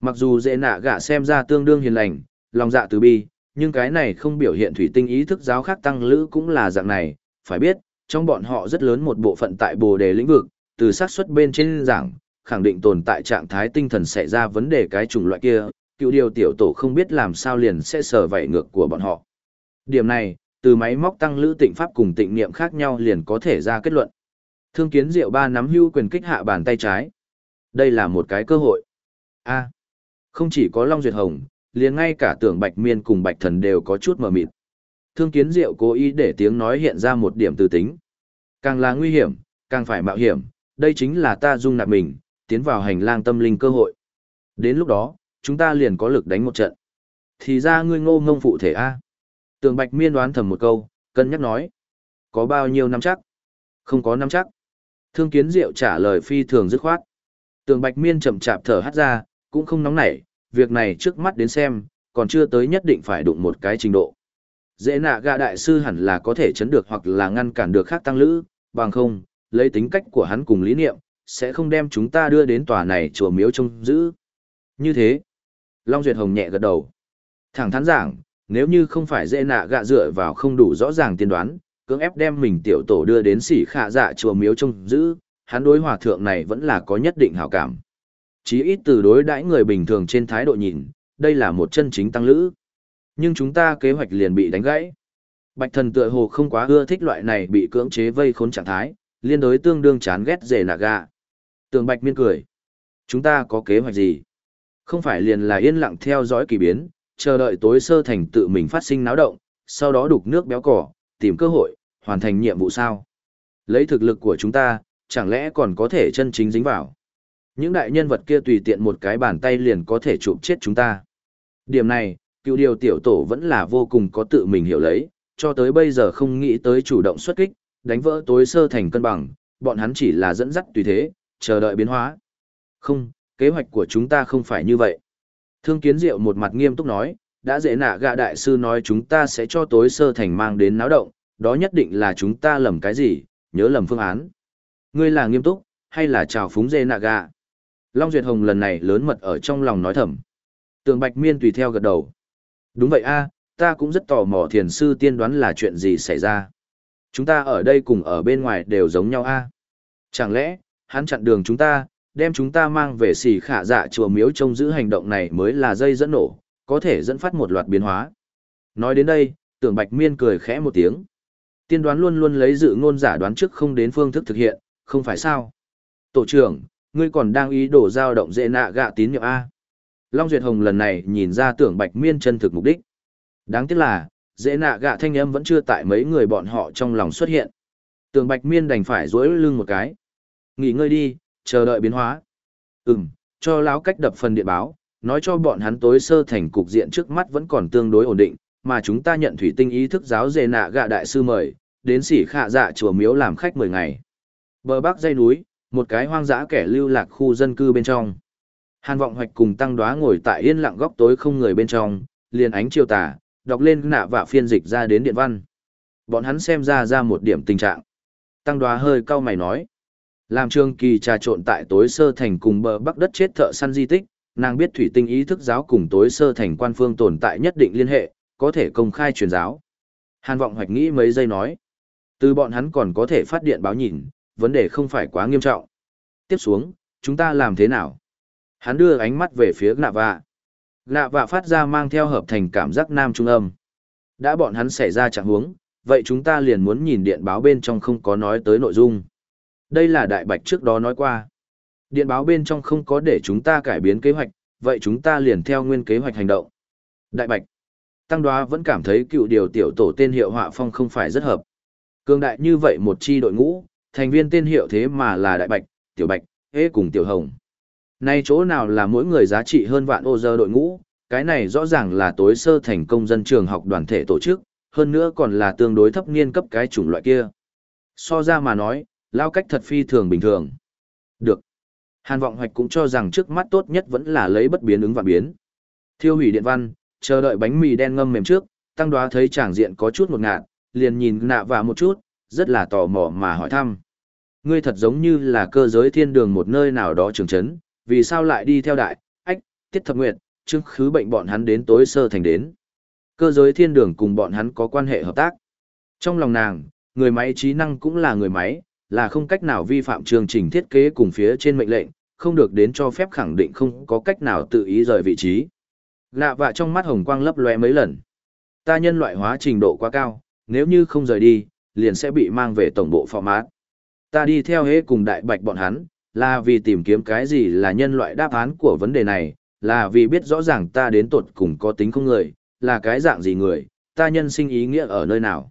Mặc dù dễ nạ gạ xem ra tương đương hiền lành, lòng dạ từ bi, nhưng cái này không biểu hiện thủy tinh ý thức giáo khác tăng lữ cũng là dạng này, phải biết, trong bọn họ rất lớn một bộ phận tại bồ đề lĩnh vực, từ xác suất bên trên giảng, khẳng định tồn tại trạng thái tinh thần xảy ra vấn đề cái chủng loại kia, cựu điều tiểu tổ không biết làm sao liền sẽ sở vảy ngược của bọn họ. Điểm này, từ máy móc tăng lữ tịnh pháp cùng tịnh niệm khác nhau liền có thể ra kết luận. Thương kiến diệu ba nắm hưu quyền kích hạ bàn tay trái. Đây là một cái cơ hội. a không chỉ có Long Duyệt Hồng, liền ngay cả tưởng Bạch Miên cùng Bạch Thần đều có chút mờ mịt. Thương kiến diệu cố ý để tiếng nói hiện ra một điểm từ tính. Càng là nguy hiểm, càng phải mạo hiểm, đây chính là ta dung nạp mình, tiến vào hành lang tâm linh cơ hội. Đến lúc đó, chúng ta liền có lực đánh một trận. Thì ra ngươi ngô ngông phụ thể A. Tường Bạch Miên đoán thầm một câu, cân nhắc nói. Có bao nhiêu năm chắc? Không có năm chắc. Thương Kiến Diệu trả lời phi thường dứt khoát. Tường Bạch Miên chậm chạp thở hắt ra, cũng không nóng nảy, việc này trước mắt đến xem, còn chưa tới nhất định phải đụng một cái trình độ. Dễ nạ gạ đại sư hẳn là có thể chấn được hoặc là ngăn cản được khác tăng lữ, bằng không, lấy tính cách của hắn cùng lý niệm, sẽ không đem chúng ta đưa đến tòa này chùa miếu trông giữ. Như thế, Long Duyệt Hồng nhẹ gật đầu. Thẳng thắn giảng, nếu như không phải dễ nạ gạ dựa vào không đủ rõ ràng tiên đoán, cưỡng ép đem mình tiểu tổ đưa đến xỉ khả dạ chùa miếu trông giữ, hắn đối hòa thượng này vẫn là có nhất định hảo cảm. Chí ít từ đối đãi người bình thường trên thái độ nhìn, đây là một chân chính tăng lữ. Nhưng chúng ta kế hoạch liền bị đánh gãy. Bạch thần tựa hồ không quá ưa thích loại này bị cưỡng chế vây khốn trạng thái, liên đối tương đương chán ghét rể nạ gạ. Tường bạch miên cười. Chúng ta có kế hoạch gì? Không phải liền là yên lặng theo dõi kỳ biến, chờ đợi tối sơ thành tự mình phát sinh náo động, sau đó đục nước béo cỏ, tìm cơ hội, hoàn thành nhiệm vụ sao. Lấy thực lực của chúng ta, chẳng lẽ còn có thể chân chính dính vào. Những đại nhân vật kia tùy tiện một cái bàn tay liền có thể chụp chết chúng ta. Điểm này, cựu điều tiểu tổ vẫn là vô cùng có tự mình hiểu lấy, cho tới bây giờ không nghĩ tới chủ động xuất kích, đánh vỡ tối sơ thành cân bằng, bọn hắn chỉ là dẫn dắt tùy thế, chờ đợi biến hóa. Không, kế hoạch của chúng ta không phải như vậy. Thương kiến diệu một mặt nghiêm túc nói, đã dễ nạ gạ đại sư nói chúng ta sẽ cho tối sơ thành mang đến náo động, đó nhất định là chúng ta lầm cái gì, nhớ lầm phương án. Ngươi là nghiêm túc, hay là chào phúng dê nạ gạ? Long Duyệt Hồng lần này lớn mật ở trong lòng nói thầm. Tường Bạch Miên tùy theo gật đầu. Đúng vậy a, ta cũng rất tò mò thiền sư tiên đoán là chuyện gì xảy ra. Chúng ta ở đây cùng ở bên ngoài đều giống nhau a. Chẳng lẽ, hắn chặn đường chúng ta, đem chúng ta mang về xỉ khả dạ chùa miếu trông giữ hành động này mới là dây dẫn nổ, có thể dẫn phát một loạt biến hóa. Nói đến đây, tưởng Bạch Miên cười khẽ một tiếng. Tiên đoán luôn luôn lấy dự ngôn giả đoán trước không đến phương thức thực hiện, không phải sao. Tổ trưởng, ngươi còn đang ý đồ giao động dễ nạ gạ tín nhiệm A. Long Duyệt Hồng lần này nhìn ra tưởng Bạch Miên chân thực mục đích. Đáng tiếc là, dễ nạ gạ thanh âm vẫn chưa tại mấy người bọn họ trong lòng xuất hiện. Tưởng Bạch Miên đành phải duỗi lưng một cái. Nghỉ ngơi đi, chờ đợi biến hóa. Ừm, cho lão cách đập phần điện báo, nói cho bọn hắn tối sơ thành cục diện trước mắt vẫn còn tương đối ổn định, mà chúng ta nhận thủy tinh ý thức giáo dề nạ gạ đại sư mời, đến xỉ khạ dạ chùa miếu làm khách 10 ngày. Bờ bắc dây núi, một cái hoang dã kẻ lưu lạc khu dân cư bên trong. Hàn vọng hoạch cùng tăng đoá ngồi tại yên lặng góc tối không người bên trong, liền ánh chiều tà, đọc lên nạ và phiên dịch ra đến điện văn. Bọn hắn xem ra ra một điểm tình trạng. Tăng đoá hơi cau mày nói. Làm trường kỳ trà trộn tại tối sơ thành cùng bờ bắc đất chết thợ săn di tích, nàng biết thủy tinh ý thức giáo cùng tối sơ thành quan phương tồn tại nhất định liên hệ, có thể công khai truyền giáo. Hàn vọng hoạch nghĩ mấy giây nói. Từ bọn hắn còn có thể phát điện báo nhìn, vấn đề không phải quá nghiêm trọng. Tiếp xuống, chúng ta làm thế nào? Hắn đưa ánh mắt về phía nạ vạ. Nạ vạ phát ra mang theo hợp thành cảm giác nam trung âm. Đã bọn hắn xảy ra trạng huống, vậy chúng ta liền muốn nhìn điện báo bên trong không có nói tới nội dung. Đây là đại bạch trước đó nói qua. Điện báo bên trong không có để chúng ta cải biến kế hoạch, vậy chúng ta liền theo nguyên kế hoạch hành động. Đại bạch. Tăng đoá vẫn cảm thấy cựu điều tiểu tổ tên hiệu họa phong không phải rất hợp. Cương đại như vậy một chi đội ngũ, thành viên tên hiệu thế mà là đại bạch, tiểu bạch, hế cùng tiểu hồng. Nay chỗ nào là mỗi người giá trị hơn vạn ô giờ đội ngũ, cái này rõ ràng là tối sơ thành công dân trường học đoàn thể tổ chức, hơn nữa còn là tương đối thấp niên cấp cái chủng loại kia. So ra mà nói, lao cách thật phi thường bình thường. Được. Hàn vọng hoạch cũng cho rằng trước mắt tốt nhất vẫn là lấy bất biến ứng và biến. Thiêu hủy điện văn, chờ đợi bánh mì đen ngâm mềm trước, tăng đoá thấy tràng diện có chút một ngạt, liền nhìn nạ và một chút, rất là tò mò mà hỏi thăm. Ngươi thật giống như là cơ giới thiên đường một nơi nào đó trường chấn, vì sao lại đi theo đại, ách, tiết thập nguyệt, chứng khứ bệnh bọn hắn đến tối sơ thành đến. Cơ giới thiên đường cùng bọn hắn có quan hệ hợp tác. Trong lòng nàng, người máy trí năng cũng là người máy, là không cách nào vi phạm chương trình thiết kế cùng phía trên mệnh lệnh, không được đến cho phép khẳng định không có cách nào tự ý rời vị trí. Lạ vạ trong mắt hồng quang lấp lóe mấy lần. Ta nhân loại hóa trình độ quá cao, nếu như không rời đi, liền sẽ bị mang về tổng bộ format. Ta đi theo hế cùng đại bạch bọn hắn, là vì tìm kiếm cái gì là nhân loại đáp án của vấn đề này, là vì biết rõ ràng ta đến tột cùng có tính không người, là cái dạng gì người, ta nhân sinh ý nghĩa ở nơi nào.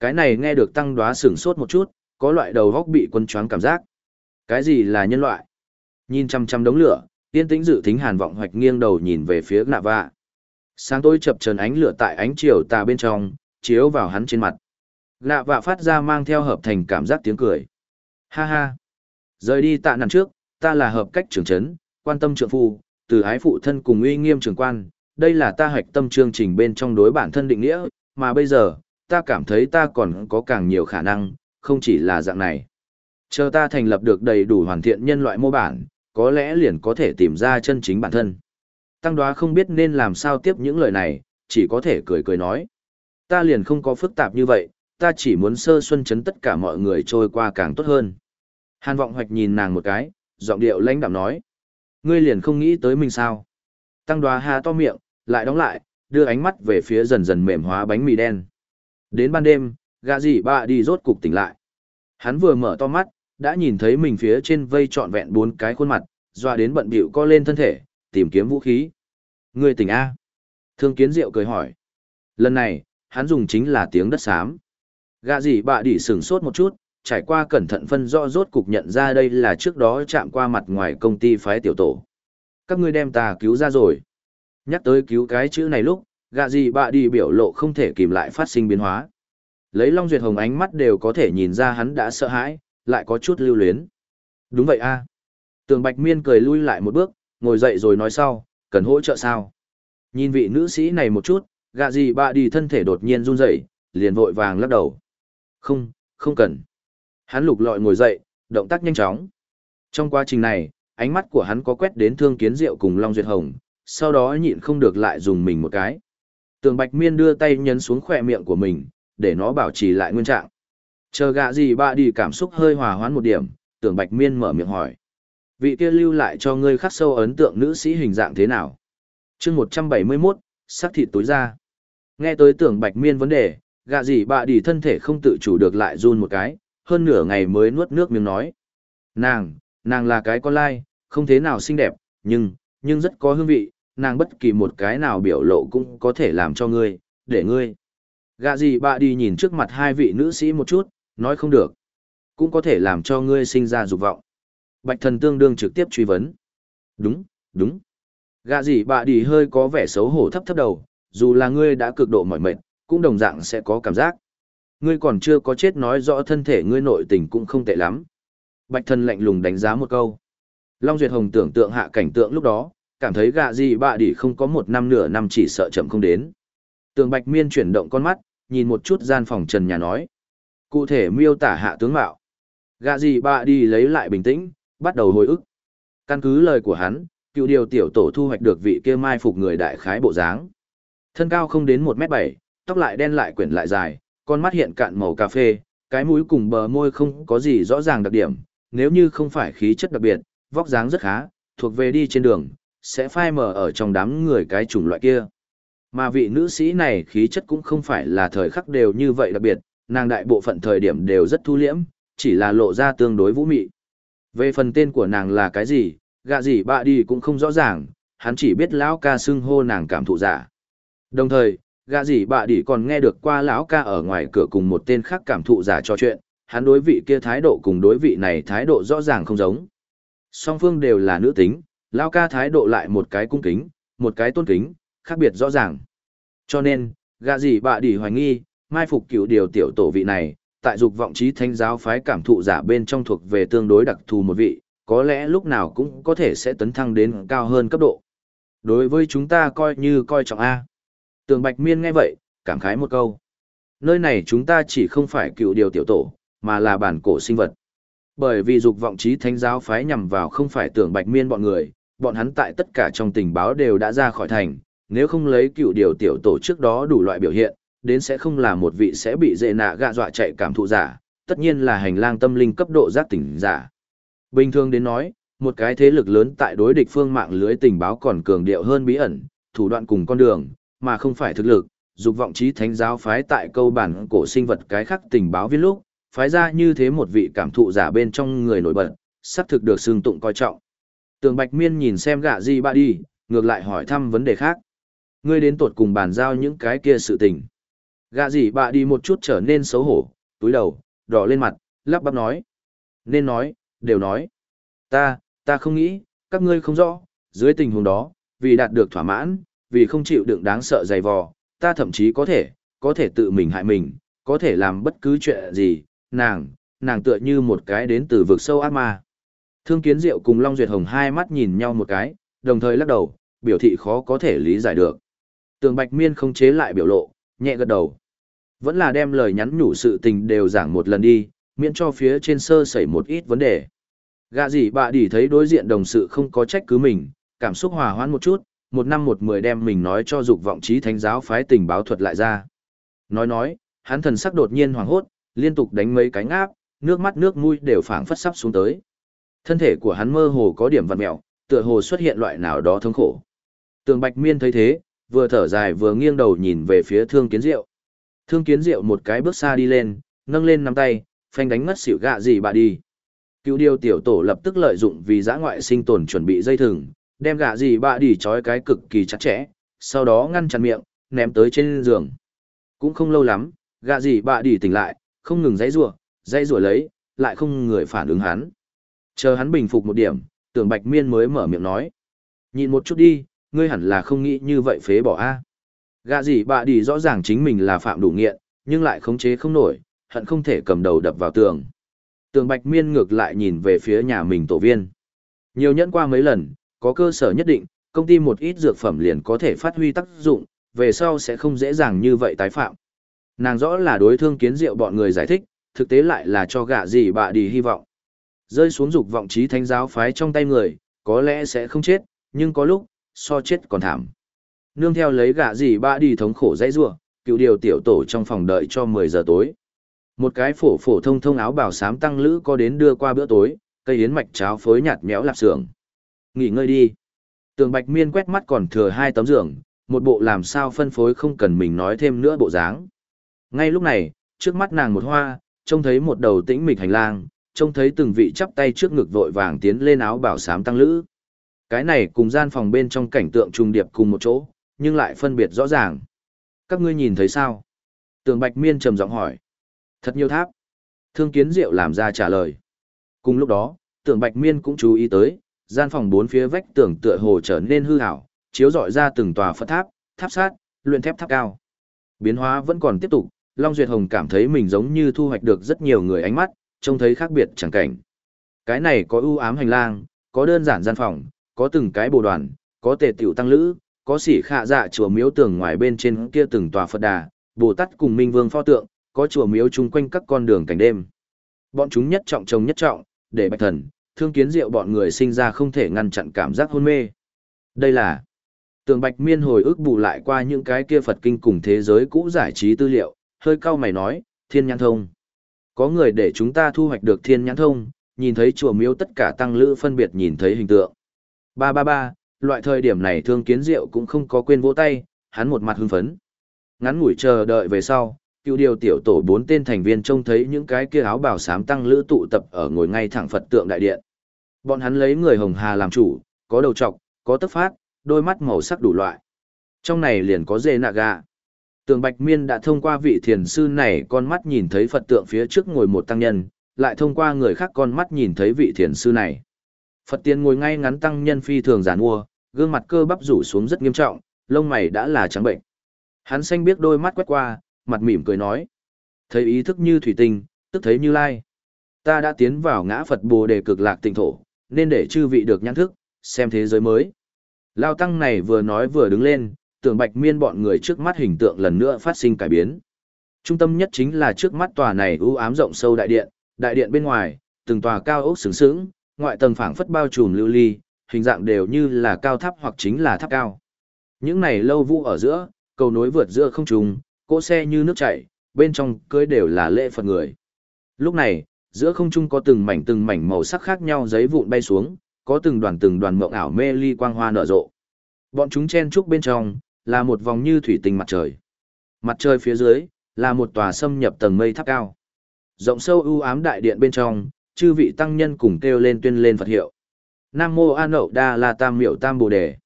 Cái này nghe được tăng đoá sửng sốt một chút, có loại đầu góc bị quân choáng cảm giác. Cái gì là nhân loại? Nhìn chăm chăm đống lửa, tiên tĩnh dự thính hàn vọng hoạch nghiêng đầu nhìn về phía nạ vạ. Sáng tối chập trần ánh lửa tại ánh chiều tà bên trong, chiếu vào hắn trên mặt. Nạ vạ phát ra mang theo hợp thành cảm giác tiếng cười. Ha ha. Rời đi tạ nằm trước, ta là hợp cách trưởng chấn, quan tâm trượng phu, từ ái phụ thân cùng uy nghiêm trưởng quan. Đây là ta hoạch tâm chương trình bên trong đối bản thân định nghĩa, mà bây giờ, ta cảm thấy ta còn có càng nhiều khả năng, không chỉ là dạng này. Chờ ta thành lập được đầy đủ hoàn thiện nhân loại mô bản, có lẽ liền có thể tìm ra chân chính bản thân. Tăng đoá không biết nên làm sao tiếp những lời này, chỉ có thể cười cười nói. Ta liền không có phức tạp như vậy, ta chỉ muốn sơ xuân chấn tất cả mọi người trôi qua càng tốt hơn. Hàn vọng hoạch nhìn nàng một cái, giọng điệu lãnh đạm nói. Ngươi liền không nghĩ tới mình sao? Tăng đoá hà to miệng, lại đóng lại, đưa ánh mắt về phía dần dần mềm hóa bánh mì đen. Đến ban đêm, gà gì bạ đi rốt cục tỉnh lại. Hắn vừa mở to mắt, đã nhìn thấy mình phía trên vây trọn vẹn bốn cái khuôn mặt, dọa đến bận bịu co lên thân thể, tìm kiếm vũ khí. Người tỉnh A. Thương kiến diệu cười hỏi. Lần này, hắn dùng chính là tiếng đất xám. Gà gì bạ đi sửng sốt một chút, trải qua cẩn thận phân rõ rốt cục nhận ra đây là trước đó chạm qua mặt ngoài công ty phái tiểu tổ. Các ngươi đem ta cứu ra rồi. Nhắc tới cứu cái chữ này lúc, gạ gì bạ đi biểu lộ không thể kìm lại phát sinh biến hóa. Lấy Long Duyệt Hồng ánh mắt đều có thể nhìn ra hắn đã sợ hãi, lại có chút lưu luyến. Đúng vậy a. Tường Bạch Miên cười lui lại một bước, ngồi dậy rồi nói sau, cần hỗ trợ sao? Nhìn vị nữ sĩ này một chút, gạ gì bạ đi thân thể đột nhiên run rẩy, liền vội vàng lắc đầu. Không, không cần. Hắn lục lọi ngồi dậy, động tác nhanh chóng. Trong quá trình này, ánh mắt của hắn có quét đến thương kiến diệu cùng Long Duyệt Hồng, sau đó nhịn không được lại dùng mình một cái. Tường Bạch Miên đưa tay nhấn xuống khỏe miệng của mình, để nó bảo trì lại nguyên trạng. Chờ gạ gì bạ đi cảm xúc hơi hòa hoãn một điểm, Tưởng Bạch Miên mở miệng hỏi. Vị kia lưu lại cho ngươi khắc sâu ấn tượng nữ sĩ hình dạng thế nào? chương 171, sắc thịt tối ra. Nghe tới tưởng Bạch Miên vấn đề, gạ gì bạ đi thân thể không tự chủ được lại run một cái, hơn nửa ngày mới nuốt nước miếng nói. Nàng, nàng là cái con lai, không thế nào xinh đẹp, nhưng, nhưng rất có hương vị, nàng bất kỳ một cái nào biểu lộ cũng có thể làm cho ngươi, để ngươi. Gạ gì bà đi nhìn trước mặt hai vị nữ sĩ một chút, nói không được. Cũng có thể làm cho ngươi sinh ra dục vọng. Bạch thần tương đương trực tiếp truy vấn. Đúng, đúng. Gạ gì bà đi hơi có vẻ xấu hổ thấp thấp đầu, dù là ngươi đã cực độ mỏi mệt, cũng đồng dạng sẽ có cảm giác. Ngươi còn chưa có chết nói rõ thân thể ngươi nội tình cũng không tệ lắm. Bạch thần lạnh lùng đánh giá một câu. Long Duyệt Hồng tưởng tượng hạ cảnh tượng lúc đó, cảm thấy gạ gì bà đi không có một năm nửa năm chỉ sợ chậm không đến. Tường Bạch Miên chuyển động con mắt, nhìn một chút gian phòng trần nhà nói. Cụ thể miêu tả hạ tướng mạo. Gạ gì bà đi lấy lại bình tĩnh, bắt đầu hồi ức. Căn cứ lời của hắn, cựu điều tiểu tổ thu hoạch được vị kia mai phục người đại khái bộ dáng. Thân cao không đến một m bảy, tóc lại đen lại quyển lại dài, con mắt hiện cạn màu cà phê, cái mũi cùng bờ môi không có gì rõ ràng đặc điểm, nếu như không phải khí chất đặc biệt, vóc dáng rất khá, thuộc về đi trên đường, sẽ phai mờ ở trong đám người cái chủng loại kia. Mà vị nữ sĩ này khí chất cũng không phải là thời khắc đều như vậy đặc biệt, nàng đại bộ phận thời điểm đều rất thu liễm, chỉ là lộ ra tương đối vũ mị. Về phần tên của nàng là cái gì, gạ gì bạ đi cũng không rõ ràng, hắn chỉ biết lão ca xưng hô nàng cảm thụ giả. Đồng thời, gạ gì bạ đi còn nghe được qua lão ca ở ngoài cửa cùng một tên khác cảm thụ giả trò chuyện, hắn đối vị kia thái độ cùng đối vị này thái độ rõ ràng không giống. Song phương đều là nữ tính, lão ca thái độ lại một cái cung kính, một cái tôn kính, khác biệt rõ ràng. Cho nên, gạ gì bạ đỉ hoài nghi, mai phục cựu điều tiểu tổ vị này, tại dục vọng trí thanh giáo phái cảm thụ giả bên trong thuộc về tương đối đặc thù một vị, có lẽ lúc nào cũng có thể sẽ tấn thăng đến cao hơn cấp độ. Đối với chúng ta coi như coi trọng A. Tường Bạch Miên nghe vậy, cảm khái một câu. Nơi này chúng ta chỉ không phải cựu điều tiểu tổ, mà là bản cổ sinh vật. Bởi vì dục vọng trí thánh giáo phái nhằm vào không phải tưởng Bạch Miên bọn người, bọn hắn tại tất cả trong tình báo đều đã ra khỏi thành, nếu không lấy cựu điều tiểu tổ trước đó đủ loại biểu hiện, đến sẽ không là một vị sẽ bị dệ nạ gạ dọa chạy cảm thụ giả, tất nhiên là hành lang tâm linh cấp độ giác tỉnh giả. Bình thường đến nói, một cái thế lực lớn tại đối địch phương mạng lưới tình báo còn cường điệu hơn bí ẩn, thủ đoạn cùng con đường, mà không phải thực lực, dục vọng trí thánh giáo phái tại câu bản cổ sinh vật cái khác tình báo viết lúc, phái ra như thế một vị cảm thụ giả bên trong người nổi bật, sắp thực được xương tụng coi trọng. Tường Bạch Miên nhìn xem gạ gì ba đi, ngược lại hỏi thăm vấn đề khác. Ngươi đến tột cùng bàn giao những cái kia sự tình. Gạ gì bạ đi một chút trở nên xấu hổ, túi đầu, đỏ lên mặt, lắp bắp nói. Nên nói, đều nói. Ta, ta không nghĩ, các ngươi không rõ, dưới tình huống đó, vì đạt được thỏa mãn, vì không chịu đựng đáng sợ dày vò, ta thậm chí có thể, có thể tự mình hại mình, có thể làm bất cứ chuyện gì, nàng, nàng tựa như một cái đến từ vực sâu ác ma. Thương Kiến Diệu cùng Long Duyệt Hồng hai mắt nhìn nhau một cái, đồng thời lắc đầu, biểu thị khó có thể lý giải được. Tường Bạch Miên không chế lại biểu lộ, nhẹ gật đầu. Vẫn là đem lời nhắn nhủ sự tình đều giảng một lần đi, miễn cho phía trên sơ xảy một ít vấn đề. Gạ gì bạ đỉ thấy đối diện đồng sự không có trách cứ mình, cảm xúc hòa hoãn một chút, một năm một mười đem mình nói cho dục vọng trí thánh giáo phái tình báo thuật lại ra. Nói nói, hắn thần sắc đột nhiên hoảng hốt, liên tục đánh mấy cánh áp, nước mắt nước mũi đều phảng phất sắp xuống tới. Thân thể của hắn mơ hồ có điểm vặn mẹo, tựa hồ xuất hiện loại nào đó thống khổ. Tường Bạch Miên thấy thế, vừa thở dài vừa nghiêng đầu nhìn về phía Thương Kiến Diệu. Thương Kiến Diệu một cái bước xa đi lên, nâng lên nắm tay, phanh đánh ngất xỉu gạ gì bà đi. Cứu điều tiểu tổ lập tức lợi dụng vì giã ngoại sinh tồn chuẩn bị dây thừng, đem gạ gì bà đi trói cái cực kỳ chặt chẽ, sau đó ngăn chặn miệng, ném tới trên giường. Cũng không lâu lắm, gạ gì bà đi tỉnh lại, không ngừng dãy rủa, dây rủa lấy, lại không người phản ứng hắn. Chờ hắn bình phục một điểm, tưởng bạch miên mới mở miệng nói. Nhìn một chút đi, ngươi hẳn là không nghĩ như vậy phế bỏ a. Gạ gì bạ đi rõ ràng chính mình là phạm đủ nghiện, nhưng lại khống chế không nổi, hận không thể cầm đầu đập vào tường. Tường bạch miên ngược lại nhìn về phía nhà mình tổ viên. Nhiều nhẫn qua mấy lần, có cơ sở nhất định, công ty một ít dược phẩm liền có thể phát huy tác dụng, về sau sẽ không dễ dàng như vậy tái phạm. Nàng rõ là đối thương kiến diệu bọn người giải thích, thực tế lại là cho gạ gì bạ đi hy vọng. Rơi xuống dục vọng trí thánh giáo phái trong tay người, có lẽ sẽ không chết, nhưng có lúc, so chết còn thảm. Nương theo lấy gạ gì bạ đi thống khổ dãy rua, cựu điều tiểu tổ trong phòng đợi cho 10 giờ tối. Một cái phổ phổ thông thông áo bảo sám tăng lữ có đến đưa qua bữa tối, cây yến mạch cháo phối nhạt nhẽo lạp xưởng. Nghỉ ngơi đi. Tường Bạch Miên quét mắt còn thừa hai tấm giường, một bộ làm sao phân phối không cần mình nói thêm nữa bộ dáng. Ngay lúc này, trước mắt nàng một hoa, trông thấy một đầu tĩnh mịch hành lang, trông thấy từng vị chắp tay trước ngực vội vàng tiến lên áo bảo sám tăng lữ. Cái này cùng gian phòng bên trong cảnh tượng trùng điệp cùng một chỗ, nhưng lại phân biệt rõ ràng. Các ngươi nhìn thấy sao? Tường Bạch Miên trầm giọng hỏi. Thật nhiều tháp. Thương Kiến Diệu làm ra trả lời. Cùng lúc đó, Tường Bạch Miên cũng chú ý tới, gian phòng bốn phía vách tường tựa hồ trở nên hư ảo, chiếu rọi ra từng tòa Phật tháp, tháp sát, luyện thép tháp cao. Biến hóa vẫn còn tiếp tục, Long Duyệt Hồng cảm thấy mình giống như thu hoạch được rất nhiều người ánh mắt, trông thấy khác biệt chẳng cảnh. Cái này có ưu ám hành lang, có đơn giản gian phòng, có từng cái bồ đoàn, có tề tiểu tăng lữ, có sỉ khạ dạ chùa miếu tường ngoài bên trên kia từng tòa Phật đà, Bồ Tát cùng Minh Vương pho tượng, có chùa miếu chung quanh các con đường cảnh đêm. Bọn chúng nhất trọng trông nhất trọng, để bạch thần, thương kiến diệu bọn người sinh ra không thể ngăn chặn cảm giác hôn mê. Đây là tường bạch miên hồi ức bù lại qua những cái kia Phật kinh cùng thế giới cũ giải trí tư liệu, hơi cau mày nói, thiên nhãn thông. Có người để chúng ta thu hoạch được thiên nhãn thông, nhìn thấy chùa miếu tất cả tăng lữ phân biệt nhìn thấy hình tượng. Ba ba ba, loại thời điểm này thương kiến diệu cũng không có quên vỗ tay, hắn một mặt hưng phấn. Ngắn ngủi chờ đợi về sau, cựu điều tiểu tổ bốn tên thành viên trông thấy những cái kia áo bào sám tăng lữ tụ tập ở ngồi ngay thẳng Phật tượng đại điện. Bọn hắn lấy người hồng hà làm chủ, có đầu trọc, có tấp phát, đôi mắt màu sắc đủ loại. Trong này liền có dê nạ gà. Tường Bạch Miên đã thông qua vị thiền sư này con mắt nhìn thấy Phật tượng phía trước ngồi một tăng nhân, lại thông qua người khác con mắt nhìn thấy vị thiền sư này. Phật tiên ngồi ngay ngắn tăng nhân phi thường giản mua, gương mặt cơ bắp rủ xuống rất nghiêm trọng, lông mày đã là trắng bệnh. Hắn xanh biết đôi mắt quét qua, mặt mỉm cười nói. Thấy ý thức như thủy tinh, tức thấy như lai. Ta đã tiến vào ngã Phật bồ đề cực lạc tịnh thổ, nên để chư vị được nhãn thức, xem thế giới mới. Lao tăng này vừa nói vừa đứng lên, tưởng bạch miên bọn người trước mắt hình tượng lần nữa phát sinh cải biến. Trung tâm nhất chính là trước mắt tòa này u ám rộng sâu đại điện, đại điện bên ngoài, từng tòa cao ốc sướng sướng, ngoại tầng phảng phất bao trùm lưu ly, hình dạng đều như là cao tháp hoặc chính là tháp cao. Những này lâu vũ ở giữa, cầu nối vượt giữa không trung, cỗ xe như nước chảy, bên trong cưới đều là lễ Phật người. Lúc này, giữa không trung có từng mảnh từng mảnh màu sắc khác nhau giấy vụn bay xuống, có từng đoàn từng đoàn mộng ảo mê ly quang hoa nở rộ. Bọn chúng chen trúc bên trong, là một vòng như thủy tinh mặt trời. Mặt trời phía dưới, là một tòa xâm nhập tầng mây tháp cao. Rộng sâu u ám đại điện bên trong, chư vị tăng nhân cùng kêu lên tuyên lên Phật hiệu. Nam mô A Nậu Đa La Tam Miệu Tam Bồ Đề.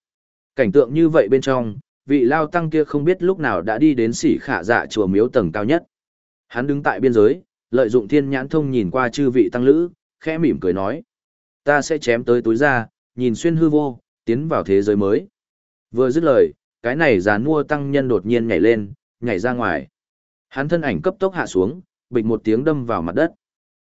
Cảnh tượng như vậy bên trong, vị lao tăng kia không biết lúc nào đã đi đến sỉ khả dạ chùa miếu tầng cao nhất. Hắn đứng tại biên giới, lợi dụng thiên nhãn thông nhìn qua chư vị tăng lữ, khẽ mỉm cười nói. Ta sẽ chém tới túi ra, nhìn xuyên hư vô, tiến vào thế giới mới. Vừa dứt lời, cái này giàn mua tăng nhân đột nhiên nhảy lên, nhảy ra ngoài. Hắn thân ảnh cấp tốc hạ xuống, bịch một tiếng đâm vào mặt đất.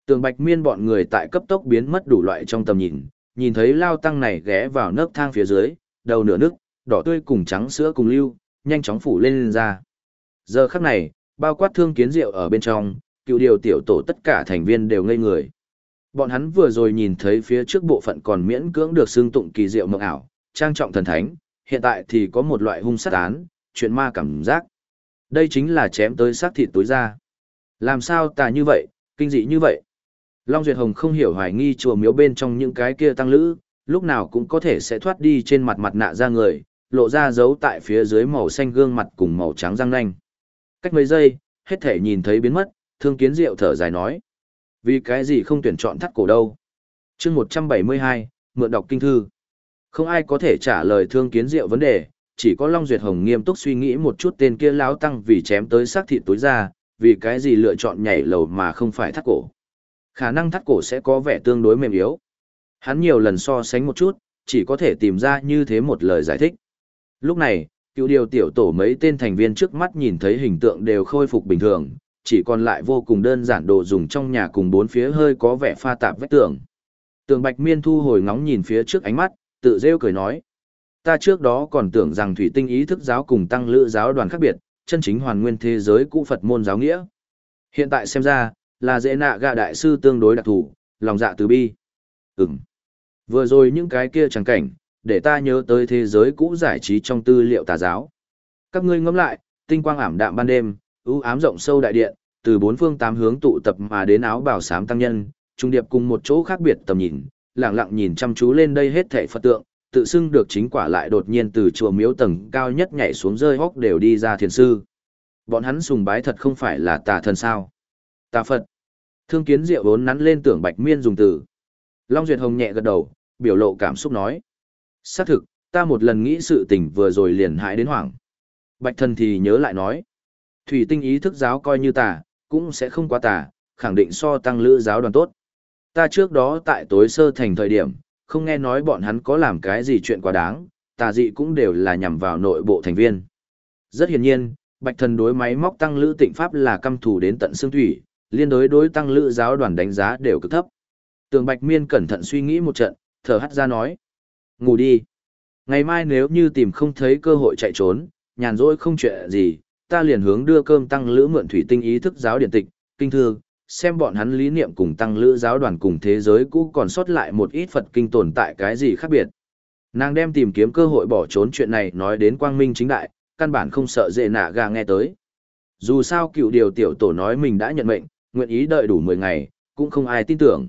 Tường bạch miên bọn người tại cấp tốc biến mất đủ loại trong tầm nhìn, nhìn thấy lao tăng này ghé vào nấc thang phía dưới, đầu nửa nước, đỏ tươi cùng trắng sữa cùng lưu, nhanh chóng phủ lên, lên ra. Giờ khắc này, bao quát thương kiến rượu ở bên trong, cựu điều tiểu tổ tất cả thành viên đều ngây người. Bọn hắn vừa rồi nhìn thấy phía trước bộ phận còn miễn cưỡng được xương tụng kỳ diệu mộng ảo, trang trọng thần thánh, hiện tại thì có một loại hung sát án, chuyện ma cảm giác. Đây chính là chém tới xác thịt tối ra. Làm sao tà như vậy, kinh dị như vậy? Long Duyệt Hồng không hiểu hoài nghi chùa miếu bên trong những cái kia tăng lữ, lúc nào cũng có thể sẽ thoát đi trên mặt mặt nạ ra người, lộ ra dấu tại phía dưới màu xanh gương mặt cùng màu trắng răng nanh. Cách mấy giây, hết thể nhìn thấy biến mất, thương kiến diệu thở dài nói. Vì cái gì không tuyển chọn thắt cổ đâu? chương 172, mượn đọc kinh thư. Không ai có thể trả lời thương kiến diệu vấn đề, chỉ có Long Duyệt Hồng nghiêm túc suy nghĩ một chút tên kia lão tăng vì chém tới xác thịt tối ra, vì cái gì lựa chọn nhảy lầu mà không phải thắt cổ. Khả năng thắt cổ sẽ có vẻ tương đối mềm yếu. Hắn nhiều lần so sánh một chút, chỉ có thể tìm ra như thế một lời giải thích. Lúc này, cựu điều tiểu tổ mấy tên thành viên trước mắt nhìn thấy hình tượng đều khôi phục bình thường, chỉ còn lại vô cùng đơn giản đồ dùng trong nhà cùng bốn phía hơi có vẻ pha tạp vách tường. Tường Bạch Miên thu hồi ngóng nhìn phía trước ánh mắt, tự rêu cười nói. Ta trước đó còn tưởng rằng thủy tinh ý thức giáo cùng tăng lữ giáo đoàn khác biệt, chân chính hoàn nguyên thế giới cũ Phật môn giáo nghĩa. Hiện tại xem ra, là dễ nạ gạ đại sư tương đối đặc thù, lòng dạ từ bi. Ừm. Vừa rồi những cái kia chẳng cảnh, để ta nhớ tới thế giới cũ giải trí trong tư liệu tà giáo. Các ngươi ngẫm lại, tinh quang ảm đạm ban đêm, ưu ám rộng sâu đại điện, từ bốn phương tám hướng tụ tập mà đến áo bào sám tăng nhân, trung điệp cùng một chỗ khác biệt tầm nhìn, lặng lặng nhìn chăm chú lên đây hết thảy Phật tượng, tự xưng được chính quả lại đột nhiên từ chùa miếu tầng cao nhất nhảy xuống rơi hốc đều đi ra thiền sư. Bọn hắn sùng bái thật không phải là tà thần sao? Tà Phật. Thương kiến diệu vốn nắn lên tưởng bạch miên dùng từ. Long Duyệt Hồng nhẹ gật đầu, biểu lộ cảm xúc nói. Xác thực, ta một lần nghĩ sự tình vừa rồi liền hại đến hoảng. Bạch thần thì nhớ lại nói. Thủy tinh ý thức giáo coi như tà, cũng sẽ không quá tà, khẳng định so tăng lữ giáo đoàn tốt. Ta trước đó tại tối sơ thành thời điểm, không nghe nói bọn hắn có làm cái gì chuyện quá đáng, tà dị cũng đều là nhằm vào nội bộ thành viên. Rất hiển nhiên, bạch thần đối máy móc tăng lữ tịnh pháp là căm thù đến tận xương thủy, liên đối đối tăng lữ giáo đoàn đánh giá đều cực thấp. Tường bạch miên cẩn thận suy nghĩ một trận, thở hắt ra nói. Ngủ đi. Ngày mai nếu như tìm không thấy cơ hội chạy trốn, nhàn rỗi không chuyện gì, ta liền hướng đưa cơm tăng lữ mượn thủy tinh ý thức giáo điện tịch, kinh thư, xem bọn hắn lý niệm cùng tăng lữ giáo đoàn cùng thế giới cũ còn sót lại một ít Phật kinh tồn tại cái gì khác biệt. Nàng đem tìm kiếm cơ hội bỏ trốn chuyện này nói đến quang minh chính đại, căn bản không sợ dễ nạ gà nghe tới. Dù sao cựu điều tiểu tổ nói mình đã nhận mệnh, nguyện ý đợi đủ 10 ngày, cũng không ai tin tưởng.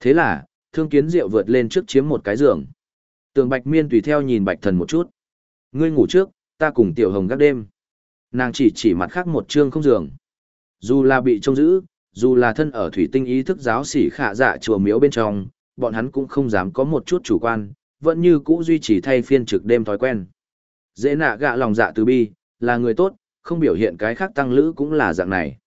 Thế là, thương kiến diệu vượt lên trước chiếm một cái giường. Tường bạch miên tùy theo nhìn bạch thần một chút. Ngươi ngủ trước, ta cùng tiểu hồng gác đêm. Nàng chỉ chỉ mặt khác một chương không giường. Dù là bị trông giữ, dù là thân ở thủy tinh ý thức giáo sĩ khả dạ chùa miếu bên trong, bọn hắn cũng không dám có một chút chủ quan, vẫn như cũ duy trì thay phiên trực đêm thói quen. Dễ nạ gạ lòng dạ từ bi, là người tốt, không biểu hiện cái khác tăng lữ cũng là dạng này.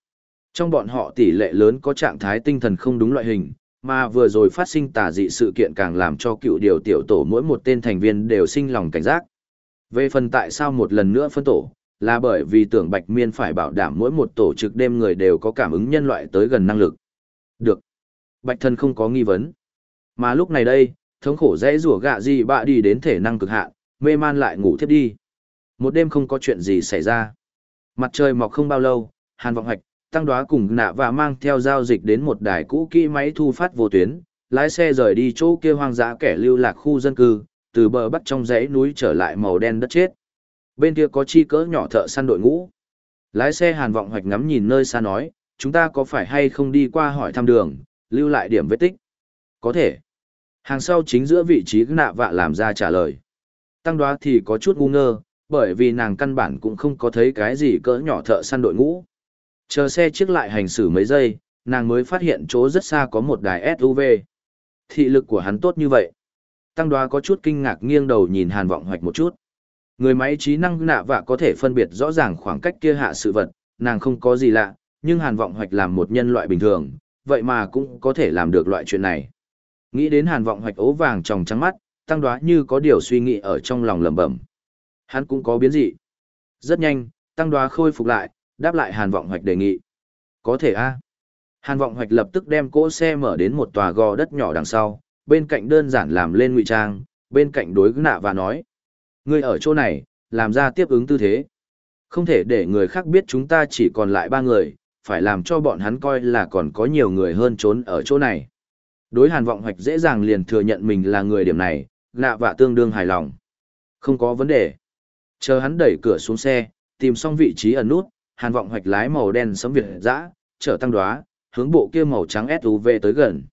Trong bọn họ tỷ lệ lớn có trạng thái tinh thần không đúng loại hình, mà vừa rồi phát sinh tà dị sự kiện càng làm cho cựu điều tiểu tổ mỗi một tên thành viên đều sinh lòng cảnh giác. Về phần tại sao một lần nữa phân tổ, là bởi vì tưởng Bạch Miên phải bảo đảm mỗi một tổ trực đêm người đều có cảm ứng nhân loại tới gần năng lực. Được. Bạch thân không có nghi vấn. Mà lúc này đây, thống khổ dễ rủa gạ gì bạ đi đến thể năng cực hạn, mê man lại ngủ thiếp đi. Một đêm không có chuyện gì xảy ra. Mặt trời mọc không bao lâu, Hàn Vọng Hạch, tăng đoá cùng nạ và mang theo giao dịch đến một đài cũ kỹ máy thu phát vô tuyến, lái xe rời đi chỗ kia hoang dã kẻ lưu lạc khu dân cư, từ bờ bắc trong dãy núi trở lại màu đen đất chết. Bên kia có chi cỡ nhỏ thợ săn đội ngũ. Lái xe hàn vọng hoạch ngắm nhìn nơi xa nói, chúng ta có phải hay không đi qua hỏi thăm đường, lưu lại điểm vết tích? Có thể. Hàng sau chính giữa vị trí nạ vạ làm ra trả lời. Tăng đoá thì có chút ngu ngơ, bởi vì nàng căn bản cũng không có thấy cái gì cỡ nhỏ thợ săn đội ngũ. Chờ xe chiếc lại hành xử mấy giây, nàng mới phát hiện chỗ rất xa có một đài SUV. Thị lực của hắn tốt như vậy. Tăng đoá có chút kinh ngạc nghiêng đầu nhìn hàn vọng hoạch một chút. Người máy trí năng nạ vạ có thể phân biệt rõ ràng khoảng cách kia hạ sự vật, nàng không có gì lạ, nhưng hàn vọng hoạch làm một nhân loại bình thường, vậy mà cũng có thể làm được loại chuyện này. Nghĩ đến hàn vọng hoạch ố vàng tròng trắng mắt, tăng đoá như có điều suy nghĩ ở trong lòng lẩm bẩm. Hắn cũng có biến dị. Rất nhanh, tăng đoá khôi phục lại, đáp lại hàn vọng hoạch đề nghị. Có thể a Hàn vọng hoạch lập tức đem cỗ xe mở đến một tòa gò đất nhỏ đằng sau, bên cạnh đơn giản làm lên ngụy trang, bên cạnh đối nạ và nói. Ngươi ở chỗ này, làm ra tiếp ứng tư thế. Không thể để người khác biết chúng ta chỉ còn lại ba người, phải làm cho bọn hắn coi là còn có nhiều người hơn trốn ở chỗ này. Đối hàn vọng hoạch dễ dàng liền thừa nhận mình là người điểm này, nạ vạ tương đương hài lòng. Không có vấn đề. Chờ hắn đẩy cửa xuống xe, tìm xong vị trí ẩn nút, hàn vọng hoạch lái màu đen sấm việt dã, trở tăng đoá, hướng bộ kia màu trắng SUV tới gần.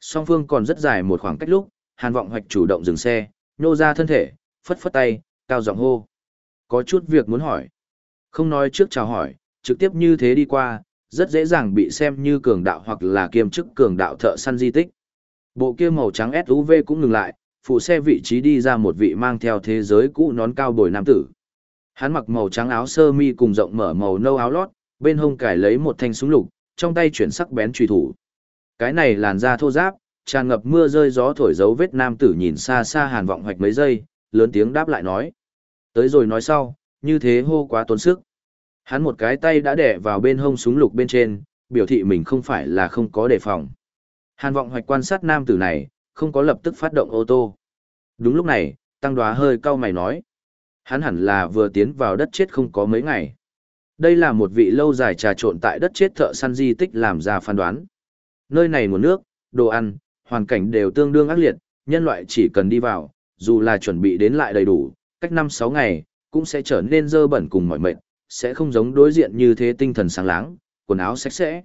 Song phương còn rất dài một khoảng cách lúc, hàn vọng hoạch chủ động dừng xe, nhô ra thân thể, phất phất tay, cao giọng hô. Có chút việc muốn hỏi. Không nói trước chào hỏi, trực tiếp như thế đi qua, rất dễ dàng bị xem như cường đạo hoặc là kiêm chức cường đạo thợ săn di tích. Bộ kia màu trắng SUV cũng ngừng lại, phụ xe vị trí đi ra một vị mang theo thế giới cũ nón cao bồi nam tử. Hắn mặc màu trắng áo sơ mi cùng rộng mở màu nâu áo lót, bên hông cải lấy một thanh súng lục, trong tay chuyển sắc bén truy thủ. Cái này làn da thô ráp, tràn ngập mưa rơi gió thổi dấu vết nam tử nhìn xa xa hàn vọng hoạch mấy giây, lớn tiếng đáp lại nói. Tới rồi nói sau, như thế hô quá tốn sức. Hắn một cái tay đã đẻ vào bên hông súng lục bên trên, biểu thị mình không phải là không có đề phòng. Hàn vọng hoạch quan sát nam tử này, không có lập tức phát động ô tô. Đúng lúc này, tăng đoá hơi cau mày nói. Hắn hẳn là vừa tiến vào đất chết không có mấy ngày. Đây là một vị lâu dài trà trộn tại đất chết thợ săn di tích làm ra phán đoán. Nơi này nguồn nước, đồ ăn, hoàn cảnh đều tương đương ác liệt, nhân loại chỉ cần đi vào, dù là chuẩn bị đến lại đầy đủ, cách 5-6 ngày, cũng sẽ trở nên dơ bẩn cùng mọi mệnh, sẽ không giống đối diện như thế tinh thần sáng láng, quần áo sạch sẽ.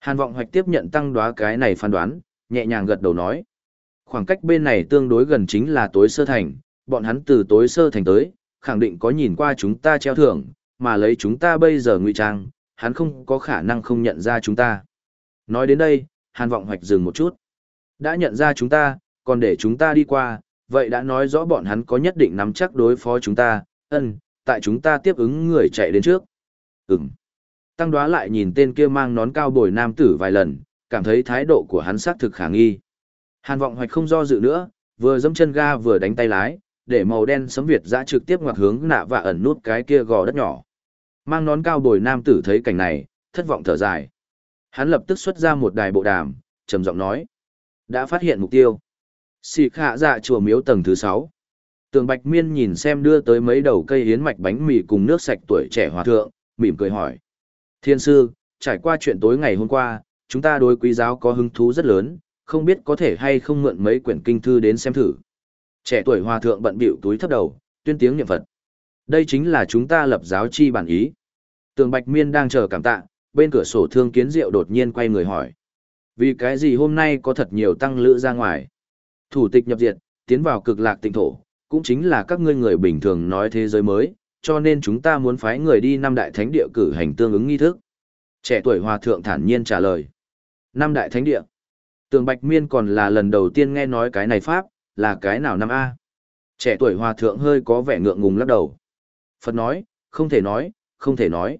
Hàn vọng hoạch tiếp nhận tăng đoá cái này phán đoán, nhẹ nhàng gật đầu nói. Khoảng cách bên này tương đối gần chính là tối sơ thành, bọn hắn từ tối sơ thành tới, khẳng định có nhìn qua chúng ta treo thưởng, mà lấy chúng ta bây giờ ngụy trang, hắn không có khả năng không nhận ra chúng ta. Nói đến đây, Hàn Vọng Hoạch dừng một chút. Đã nhận ra chúng ta, còn để chúng ta đi qua, vậy đã nói rõ bọn hắn có nhất định nắm chắc đối phó chúng ta, ân, tại chúng ta tiếp ứng người chạy đến trước. Ừm. Tăng đoá lại nhìn tên kia mang nón cao bồi nam tử vài lần, cảm thấy thái độ của hắn xác thực khả nghi. Hàn Vọng Hoạch không do dự nữa, vừa dẫm chân ga vừa đánh tay lái, để màu đen sấm Việt dã trực tiếp ngoặt hướng nạ và ẩn nút cái kia gò đất nhỏ. Mang nón cao bồi nam tử thấy cảnh này, thất vọng thở dài. Hắn lập tức xuất ra một đài bộ đàm, trầm giọng nói. Đã phát hiện mục tiêu. Xì khạ dạ chùa miếu tầng thứ 6. Tường Bạch Miên nhìn xem đưa tới mấy đầu cây hiến mạch bánh mì cùng nước sạch tuổi trẻ hòa thượng, mỉm cười hỏi. Thiên sư, trải qua chuyện tối ngày hôm qua, chúng ta đối quý giáo có hứng thú rất lớn, không biết có thể hay không mượn mấy quyển kinh thư đến xem thử. Trẻ tuổi hòa thượng bận bịu túi thấp đầu, tuyên tiếng niệm Phật. Đây chính là chúng ta lập giáo chi bản ý. Tường Bạch Miên đang chờ cảm tạ, bên cửa sổ thương kiến diệu đột nhiên quay người hỏi. Vì cái gì hôm nay có thật nhiều tăng lữ ra ngoài? Thủ tịch nhập diệt, tiến vào cực lạc tịnh thổ, cũng chính là các ngươi người bình thường nói thế giới mới, cho nên chúng ta muốn phái người đi năm đại thánh địa cử hành tương ứng nghi thức. Trẻ tuổi hòa thượng thản nhiên trả lời. Năm đại thánh địa. Tường Bạch Miên còn là lần đầu tiên nghe nói cái này pháp, là cái nào năm A. Trẻ tuổi hòa thượng hơi có vẻ ngượng ngùng lắc đầu. Phật nói, không thể nói, không thể nói.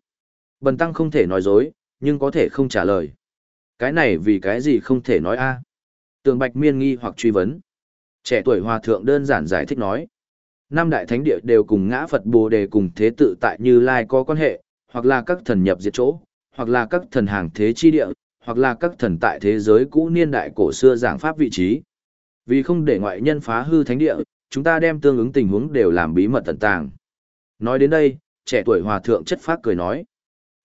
Bần tăng không thể nói dối, nhưng có thể không trả lời. Cái này vì cái gì không thể nói a? Tường Bạch Miên nghi hoặc truy vấn. Trẻ tuổi hòa thượng đơn giản giải thích nói. Năm đại thánh địa đều cùng ngã Phật Bồ Đề cùng thế tự tại Như Lai có quan hệ, hoặc là các thần nhập diệt chỗ, hoặc là các thần hàng thế chi địa, hoặc là các thần tại thế giới cũ niên đại cổ xưa giảng pháp vị trí. Vì không để ngoại nhân phá hư thánh địa, chúng ta đem tương ứng tình huống đều làm bí mật tận tàng. Nói đến đây, trẻ tuổi hòa thượng chất phác cười nói.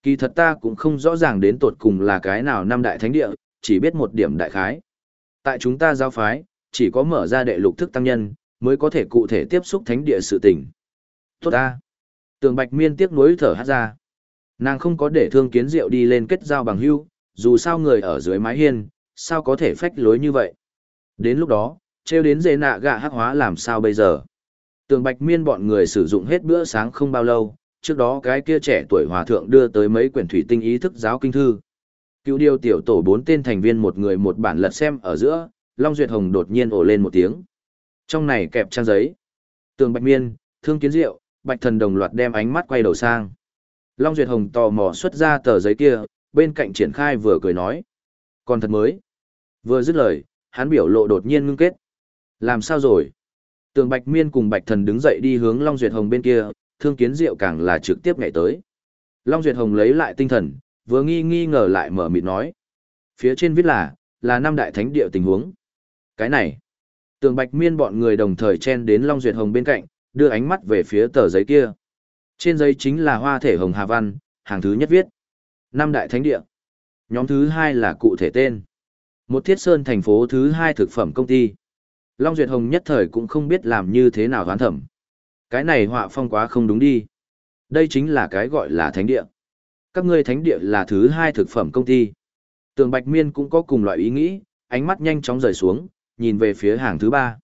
Kỳ thật ta cũng không rõ ràng đến tột cùng là cái nào năm đại thánh địa, chỉ biết một điểm đại khái. Tại chúng ta giao phái, chỉ có mở ra đệ lục thức tăng nhân, mới có thể cụ thể tiếp xúc thánh địa sự tình. Tốt ta. Tường Bạch Miên tiếc nuối thở hát ra. Nàng không có để thương kiến diệu đi lên kết giao bằng hưu, dù sao người ở dưới mái hiên, sao có thể phách lối như vậy. Đến lúc đó, treo đến dề nạ gạ hắc hóa làm sao bây giờ. Tường Bạch Miên bọn người sử dụng hết bữa sáng không bao lâu, trước đó cái kia trẻ tuổi hòa thượng đưa tới mấy quyển thủy tinh ý thức giáo kinh thư. Cựu điều tiểu tổ bốn tên thành viên một người một bản lật xem ở giữa, Long Duyệt Hồng đột nhiên ồ lên một tiếng. Trong này kẹp trang giấy. Tường Bạch Miên, Thương Kiến Diệu, Bạch Thần đồng loạt đem ánh mắt quay đầu sang. Long Duyệt Hồng tò mò xuất ra tờ giấy kia, bên cạnh triển khai vừa cười nói. Còn thật mới. Vừa dứt lời, hắn biểu lộ đột nhiên ngưng kết. Làm sao rồi? Tường Bạch Miên cùng Bạch Thần đứng dậy đi hướng Long Duyệt Hồng bên kia, Thương Kiến Diệu càng là trực tiếp nhảy tới. Long Duyệt Hồng lấy lại tinh thần, vừa nghi nghi ngờ lại mở miệng nói. Phía trên viết là, là năm đại thánh địa tình huống. Cái này, Tường Bạch Miên bọn người đồng thời chen đến Long Duyệt Hồng bên cạnh, đưa ánh mắt về phía tờ giấy kia. Trên giấy chính là hoa thể hồng hà văn, hàng thứ nhất viết. Năm đại thánh địa. Nhóm thứ hai là cụ thể tên. Một thiết sơn thành phố thứ hai thực phẩm công ty. Long Duyệt Hồng nhất thời cũng không biết làm như thế nào hoán thẩm. Cái này họa phong quá không đúng đi. Đây chính là cái gọi là thánh địa. Các ngươi thánh địa là thứ hai thực phẩm công ty. Tường Bạch Miên cũng có cùng loại ý nghĩ, ánh mắt nhanh chóng rời xuống, nhìn về phía hàng thứ ba.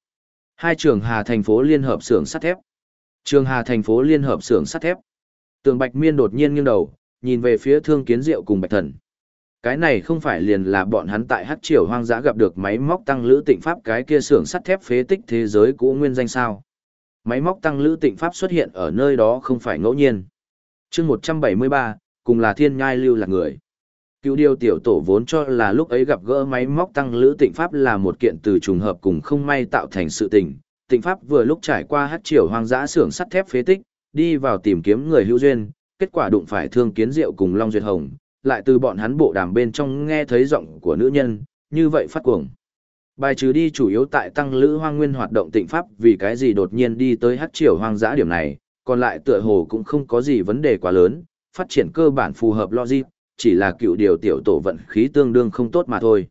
Hai trường Hà thành phố liên hợp xưởng sắt thép. Trường Hà thành phố liên hợp xưởng sắt thép. Tường Bạch Miên đột nhiên nghiêng đầu, nhìn về phía Thương Kiến Diệu cùng Bạch Thần. Cái này không phải liền là bọn hắn tại hát Triều hoang dã gặp được máy móc tăng lữ tịnh pháp cái kia xưởng sắt thép phế tích thế giới cũ nguyên danh sao? Máy móc tăng lữ tịnh pháp xuất hiện ở nơi đó không phải ngẫu nhiên. Chương 173, cùng là thiên nhai lưu là người. Cựu điều tiểu tổ vốn cho là lúc ấy gặp gỡ máy móc tăng lữ tịnh pháp là một kiện từ trùng hợp cùng không may tạo thành sự tình. Tịnh pháp vừa lúc trải qua hát triều hoang dã xưởng sắt thép phế tích, đi vào tìm kiếm người hữu duyên, kết quả đụng phải thương kiến diệu cùng Long Duyệt Hồng, lại từ bọn hắn bộ đàm bên trong nghe thấy giọng của nữ nhân, như vậy phát cuồng. Bài trừ đi chủ yếu tại tăng lữ hoang nguyên hoạt động tịnh pháp vì cái gì đột nhiên đi tới hát triều hoang dã điểm này, còn lại tựa hồ cũng không có gì vấn đề quá lớn, phát triển cơ bản phù hợp logic, chỉ là cựu điều tiểu tổ vận khí tương đương không tốt mà thôi.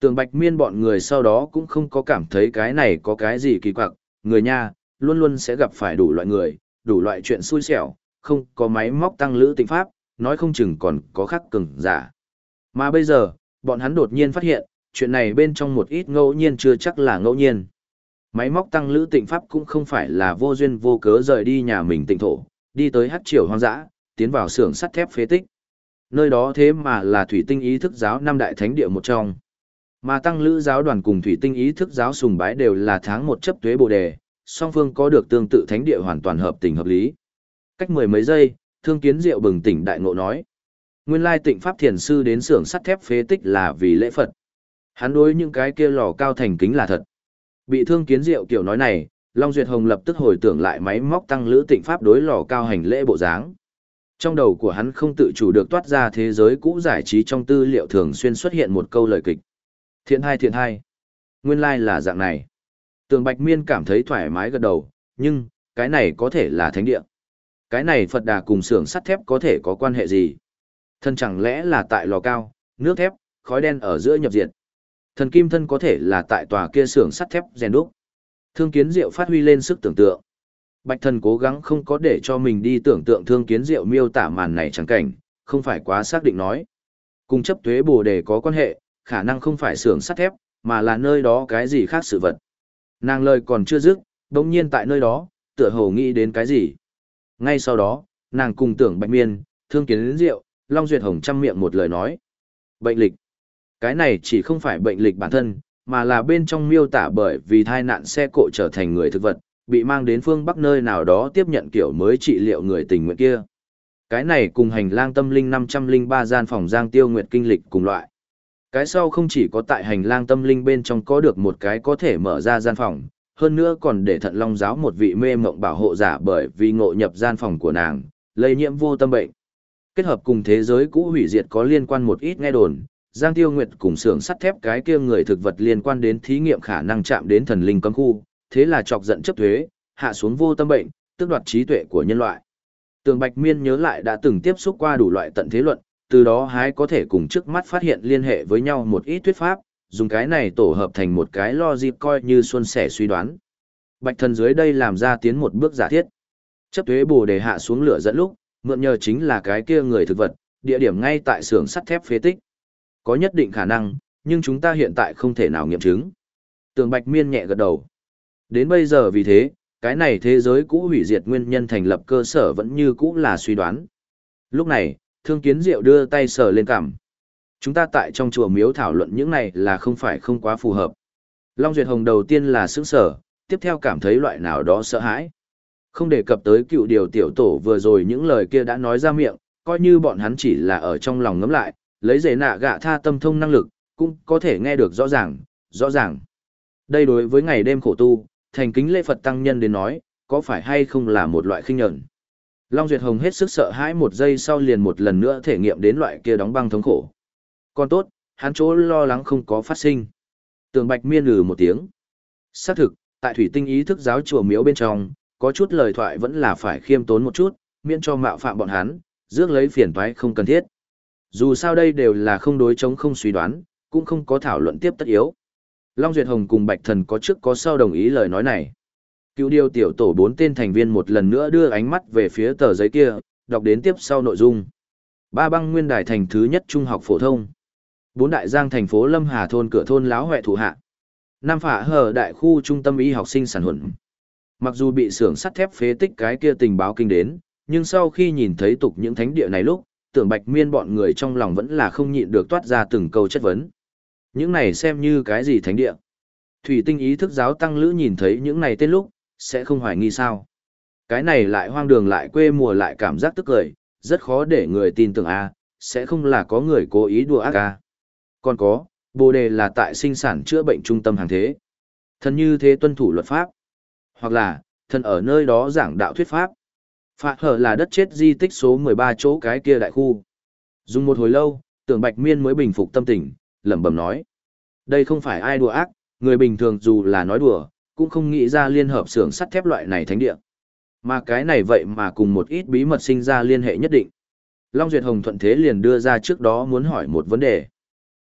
Tường bạch miên bọn người sau đó cũng không có cảm thấy cái này có cái gì kỳ quặc, người nha, luôn luôn sẽ gặp phải đủ loại người, đủ loại chuyện xui xẻo, không có máy móc tăng lữ tịnh pháp, nói không chừng còn có khắc cường giả. Mà bây giờ, bọn hắn đột nhiên phát hiện, chuyện này bên trong một ít ngẫu nhiên chưa chắc là ngẫu nhiên. Máy móc tăng lữ tịnh pháp cũng không phải là vô duyên vô cớ rời đi nhà mình tịnh thổ, đi tới hát triều hoang dã, tiến vào xưởng sắt thép phế tích. Nơi đó thế mà là thủy tinh ý thức giáo năm đại thánh địa một trong. Mà tăng lữ giáo đoàn cùng thủy tinh ý thức giáo sùng bái đều là tháng một chấp tuế bồ đề, song phương có được tương tự thánh địa hoàn toàn hợp tình hợp lý. Cách mười mấy giây, thương kiến diệu bừng tỉnh đại ngộ nói. Nguyên lai tịnh pháp thiền sư đến xưởng sắt thép phế tích là vì lễ Phật. Hắn đối những cái kia lò cao thành kính là thật. Bị thương kiến diệu kiểu nói này, Long Duyệt Hồng lập tức hồi tưởng lại máy móc tăng lữ tịnh pháp đối lò cao hành lễ bộ dáng. Trong đầu của hắn không tự chủ được toát ra thế giới cũ giải trí trong tư liệu thường xuyên xuất hiện một câu lời kịch. Thiện hai thiện hai. Nguyên lai like là dạng này. Tường Bạch Miên cảm thấy thoải mái gật đầu, nhưng, cái này có thể là thánh địa. Cái này Phật Đà cùng xưởng sắt thép có thể có quan hệ gì? Thân chẳng lẽ là tại lò cao, nước thép, khói đen ở giữa nhập diệt. Thần kim thân có thể là tại tòa kia xưởng sắt thép rèn đúc. Thương kiến diệu phát huy lên sức tưởng tượng. Bạch thần cố gắng không có để cho mình đi tưởng tượng thương kiến diệu miêu tả màn này chẳng cảnh, không phải quá xác định nói. Cùng chấp thuế bồ đề có quan hệ, khả năng không phải xưởng sắt thép, mà là nơi đó cái gì khác sự vật. Nàng lời còn chưa dứt, đồng nhiên tại nơi đó, tựa hồ nghĩ đến cái gì. Ngay sau đó, nàng cùng tưởng bạch miên, thương kiến đến rượu, Long Duyệt Hồng chăm miệng một lời nói. Bệnh lịch. Cái này chỉ không phải bệnh lịch bản thân, mà là bên trong miêu tả bởi vì thai nạn xe cộ trở thành người thực vật, bị mang đến phương Bắc nơi nào đó tiếp nhận kiểu mới trị liệu người tình nguyện kia. Cái này cùng hành lang tâm linh 503 gian phòng Giang Tiêu Nguyệt kinh lịch cùng loại. Cái sau không chỉ có tại hành lang tâm linh bên trong có được một cái có thể mở ra gian phòng, hơn nữa còn để thận long giáo một vị mê mộng bảo hộ giả bởi vì ngộ nhập gian phòng của nàng, lây nhiễm vô tâm bệnh. Kết hợp cùng thế giới cũ hủy diệt có liên quan một ít nghe đồn, Giang Tiêu Nguyệt cùng xưởng sắt thép cái kia người thực vật liên quan đến thí nghiệm khả năng chạm đến thần linh cấm khu, thế là chọc giận chấp thuế, hạ xuống vô tâm bệnh, tước đoạt trí tuệ của nhân loại. Tường Bạch Miên nhớ lại đã từng tiếp xúc qua đủ loại tận thế luận, từ đó hái có thể cùng trước mắt phát hiện liên hệ với nhau một ít thuyết pháp, dùng cái này tổ hợp thành một cái lo dịp coi như xuân sẻ suy đoán. Bạch thần dưới đây làm ra tiến một bước giả thiết. Chấp thuế bồ đề hạ xuống lửa dẫn lúc, mượn nhờ chính là cái kia người thực vật, địa điểm ngay tại xưởng sắt thép phế tích. Có nhất định khả năng, nhưng chúng ta hiện tại không thể nào nghiệm chứng. Tường Bạch Miên nhẹ gật đầu. Đến bây giờ vì thế, cái này thế giới cũ hủy diệt nguyên nhân thành lập cơ sở vẫn như cũ là suy đoán. Lúc này, Thương Kiến Diệu đưa tay sờ lên cằm. Chúng ta tại trong chùa miếu thảo luận những này là không phải không quá phù hợp. Long Duyệt Hồng đầu tiên là sững sở, tiếp theo cảm thấy loại nào đó sợ hãi. Không đề cập tới cựu điều tiểu tổ vừa rồi những lời kia đã nói ra miệng, coi như bọn hắn chỉ là ở trong lòng ngấm lại, lấy dễ nạ gạ tha tâm thông năng lực, cũng có thể nghe được rõ ràng, rõ ràng. Đây đối với ngày đêm khổ tu, thành kính lễ Phật tăng nhân đến nói, có phải hay không là một loại khinh nhẫn. Long Duyệt Hồng hết sức sợ hãi một giây sau liền một lần nữa thể nghiệm đến loại kia đóng băng thống khổ. Còn tốt, hắn chỗ lo lắng không có phát sinh. Tường Bạch miên lừ một tiếng. Xác thực, tại thủy tinh ý thức giáo chùa miếu bên trong, có chút lời thoại vẫn là phải khiêm tốn một chút, miễn cho mạo phạm bọn hắn, rước lấy phiền toái không cần thiết. Dù sao đây đều là không đối chống không suy đoán, cũng không có thảo luận tiếp tất yếu. Long Duyệt Hồng cùng Bạch Thần có trước có sau đồng ý lời nói này. Cựu điều tiểu tổ bốn tên thành viên một lần nữa đưa ánh mắt về phía tờ giấy kia, đọc đến tiếp sau nội dung. Ba băng nguyên đài thành thứ nhất trung học phổ thông. Bốn đại giang thành phố Lâm Hà thôn cửa thôn láo huệ thủ hạ. Nam phả hờ đại khu trung tâm y học sinh sản huẩn. Mặc dù bị xưởng sắt thép phế tích cái kia tình báo kinh đến, nhưng sau khi nhìn thấy tục những thánh địa này lúc, tưởng bạch miên bọn người trong lòng vẫn là không nhịn được toát ra từng câu chất vấn. Những này xem như cái gì thánh địa? Thủy tinh ý thức giáo tăng lữ nhìn thấy những này tên lúc, sẽ không hoài nghi sao. Cái này lại hoang đường lại quê mùa lại cảm giác tức cười, rất khó để người tin tưởng a sẽ không là có người cố ý đùa ác ca. Còn có, bồ đề là tại sinh sản chữa bệnh trung tâm hàng thế. Thần như thế tuân thủ luật pháp. Hoặc là, thần ở nơi đó giảng đạo thuyết pháp. Phạt hở là đất chết di tích số 13 chỗ cái kia đại khu. Dùng một hồi lâu, tưởng bạch miên mới bình phục tâm tình, lẩm bẩm nói. Đây không phải ai đùa ác, người bình thường dù là nói đùa, cũng không nghĩ ra liên hợp xưởng sắt thép loại này thánh địa. Mà cái này vậy mà cùng một ít bí mật sinh ra liên hệ nhất định. Long Duyệt Hồng thuận thế liền đưa ra trước đó muốn hỏi một vấn đề.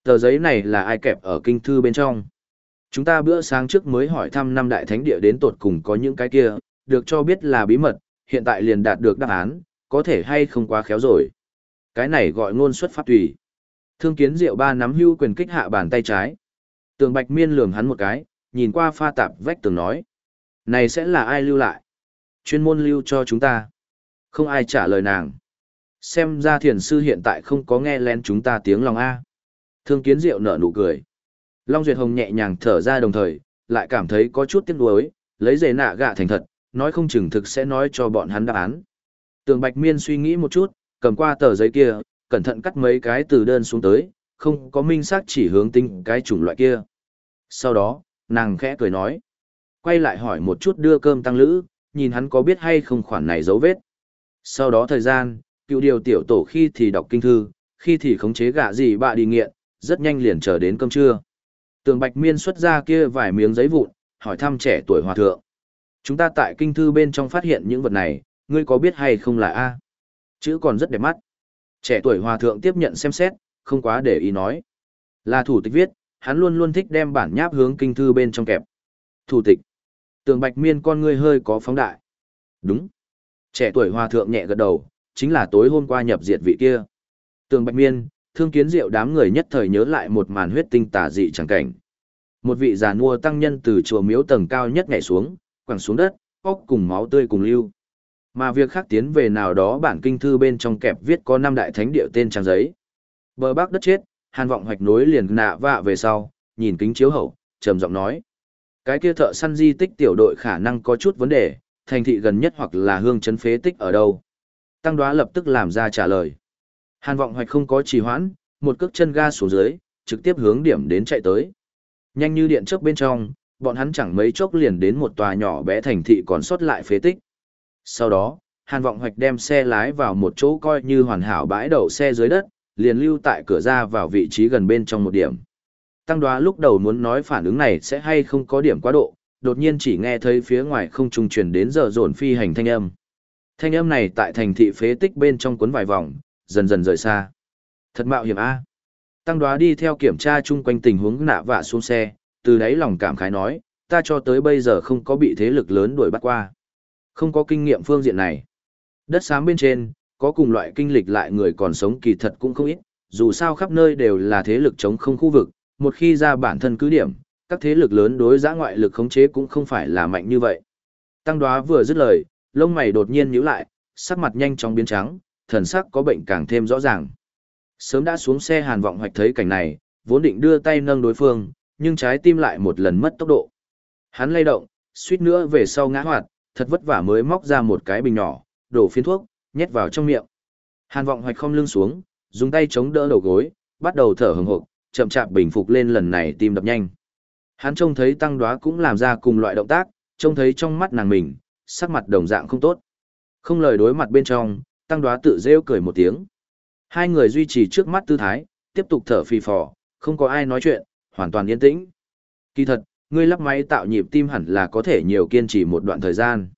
Tờ giấy này là ai kẹp ở kinh thư bên trong? Chúng ta bữa sáng trước mới hỏi thăm năm đại thánh địa đến tột cùng có những cái kia, được cho biết là bí mật, hiện tại liền đạt được đáp án, có thể hay không quá khéo rồi. Cái này gọi ngôn xuất pháp tùy. Thương kiến diệu ba nắm hưu quyền kích hạ bàn tay trái. Tường bạch miên lườm hắn một cái, nhìn qua pha tạp vách tường nói. Này sẽ là ai lưu lại? Chuyên môn lưu cho chúng ta. Không ai trả lời nàng. Xem ra thiền sư hiện tại không có nghe lén chúng ta tiếng lòng A. Thương kiến diệu nở nụ cười. Long Duyệt Hồng nhẹ nhàng thở ra đồng thời, lại cảm thấy có chút tiếc nuối, lấy dề nạ gạ thành thật, nói không chừng thực sẽ nói cho bọn hắn đáp án. Tường Bạch Miên suy nghĩ một chút, cầm qua tờ giấy kia, cẩn thận cắt mấy cái từ đơn xuống tới, không có minh xác chỉ hướng tinh cái chủng loại kia. Sau đó, nàng khẽ cười nói. Quay lại hỏi một chút đưa cơm tăng lữ, nhìn hắn có biết hay không khoản này dấu vết. Sau đó thời gian, cựu điều tiểu tổ khi thì đọc kinh thư, khi thì khống chế gạ gì bạ đi nghiện, rất nhanh liền chờ đến cơm trưa. Tường Bạch Miên xuất ra kia vài miếng giấy vụn, hỏi thăm trẻ tuổi hòa thượng. Chúng ta tại kinh thư bên trong phát hiện những vật này, ngươi có biết hay không là A? Chữ còn rất đẹp mắt. Trẻ tuổi hòa thượng tiếp nhận xem xét, không quá để ý nói. Là thủ tịch viết, hắn luôn luôn thích đem bản nháp hướng kinh thư bên trong kẹp. Thủ tịch. Tường Bạch Miên con ngươi hơi có phóng đại. Đúng. Trẻ tuổi hòa thượng nhẹ gật đầu, chính là tối hôm qua nhập diệt vị kia. Tường Bạch Miên, thương kiến diệu đám người nhất thời nhớ lại một màn huyết tinh tà dị chẳng cảnh. Một vị già nua tăng nhân từ chùa miếu tầng cao nhất nhảy xuống, quẳng xuống đất, óc cùng máu tươi cùng lưu. Mà việc khác tiến về nào đó bản kinh thư bên trong kẹp viết có năm đại thánh địa tên trang giấy. Bờ bắc đất chết, hàn vọng hoạch nối liền nạ vạ về sau, nhìn kính chiếu hậu, trầm giọng nói. Cái kia thợ săn di tích tiểu đội khả năng có chút vấn đề, thành thị gần nhất hoặc là hương chấn phế tích ở đâu. Tăng đoá lập tức làm ra trả lời. Hàn vọng hoạch không có trì hoãn, một cước chân ga xuống dưới, trực tiếp hướng điểm đến chạy tới. Nhanh như điện chớp bên trong, bọn hắn chẳng mấy chốc liền đến một tòa nhỏ bé thành thị còn sót lại phế tích. Sau đó, Hàn Vọng Hoạch đem xe lái vào một chỗ coi như hoàn hảo bãi đậu xe dưới đất, liền lưu tại cửa ra vào vị trí gần bên trong một điểm. Tăng đoá lúc đầu muốn nói phản ứng này sẽ hay không có điểm quá độ, đột nhiên chỉ nghe thấy phía ngoài không trung truyền đến giờ dồn phi hành thanh âm. Thanh âm này tại thành thị phế tích bên trong cuốn vài vòng, dần dần rời xa. Thật mạo hiểm a. Tăng đoá đi theo kiểm tra chung quanh tình huống nạ vạ xuống xe, từ đấy lòng cảm khái nói, ta cho tới bây giờ không có bị thế lực lớn đuổi bắt qua. Không có kinh nghiệm phương diện này. Đất xám bên trên, có cùng loại kinh lịch lại người còn sống kỳ thật cũng không ít, dù sao khắp nơi đều là thế lực chống không khu vực, một khi ra bản thân cứ điểm, các thế lực lớn đối giã ngoại lực khống chế cũng không phải là mạnh như vậy. Tăng đoá vừa dứt lời, lông mày đột nhiên nhíu lại, sắc mặt nhanh chóng biến trắng, thần sắc có bệnh càng thêm rõ ràng. Sớm đã xuống xe hàn vọng hoạch thấy cảnh này, vốn định đưa tay nâng đối phương, nhưng trái tim lại một lần mất tốc độ. Hắn lay động, suýt nữa về sau ngã hoạt, thật vất vả mới móc ra một cái bình nhỏ, đổ phiến thuốc, nhét vào trong miệng. Hàn vọng hoạch không lưng xuống, dùng tay chống đỡ đầu gối, bắt đầu thở hừng hực, chậm chạp bình phục lên lần này tim đập nhanh. Hắn trông thấy tăng đoá cũng làm ra cùng loại động tác, trông thấy trong mắt nàng mình, sắc mặt đồng dạng không tốt. Không lời đối mặt bên trong, tăng đoá tự rêu cười một tiếng. Hai người duy trì trước mắt tư thái, tiếp tục thở phì phò, không có ai nói chuyện, hoàn toàn yên tĩnh. Kỳ thật, ngươi lắp máy tạo nhịp tim hẳn là có thể nhiều kiên trì một đoạn thời gian.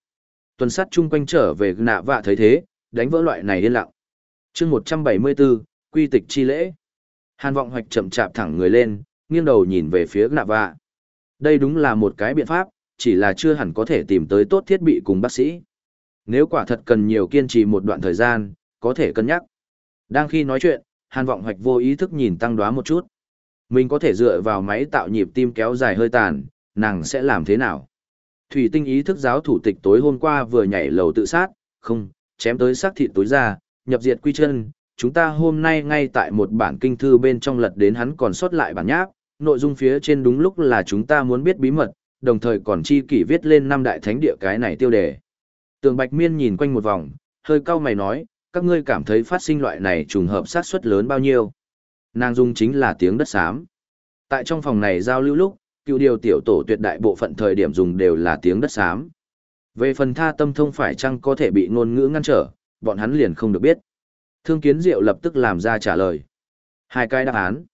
Tuần sát chung quanh trở về nạ vạ thấy thế, đánh vỡ loại này yên lặng. chương 174, quy tịch chi lễ. Hàn vọng hoạch chậm chạp thẳng người lên, nghiêng đầu nhìn về phía nạ vạ. Đây đúng là một cái biện pháp, chỉ là chưa hẳn có thể tìm tới tốt thiết bị cùng bác sĩ. Nếu quả thật cần nhiều kiên trì một đoạn thời gian, có thể cân nhắc. Đang khi nói chuyện, Hàn Vọng Hoạch vô ý thức nhìn tăng đoá một chút. Mình có thể dựa vào máy tạo nhịp tim kéo dài hơi tàn, nàng sẽ làm thế nào? Thủy tinh ý thức giáo thủ tịch tối hôm qua vừa nhảy lầu tự sát, không, chém tới xác thịt tối ra, nhập diệt quy chân. Chúng ta hôm nay ngay tại một bản kinh thư bên trong lật đến hắn còn sót lại bản nháp, nội dung phía trên đúng lúc là chúng ta muốn biết bí mật, đồng thời còn chi kỷ viết lên năm đại thánh địa cái này tiêu đề. Tường Bạch Miên nhìn quanh một vòng, hơi cau mày nói, Các ngươi cảm thấy phát sinh loại này trùng hợp xác suất lớn bao nhiêu? Nàng dung chính là tiếng đất xám. Tại trong phòng này giao lưu lúc, cựu điều tiểu tổ tuyệt đại bộ phận thời điểm dùng đều là tiếng đất xám. Về phần tha tâm thông phải chăng có thể bị ngôn ngữ ngăn trở, bọn hắn liền không được biết. Thương kiến diệu lập tức làm ra trả lời. Hai cái đáp án.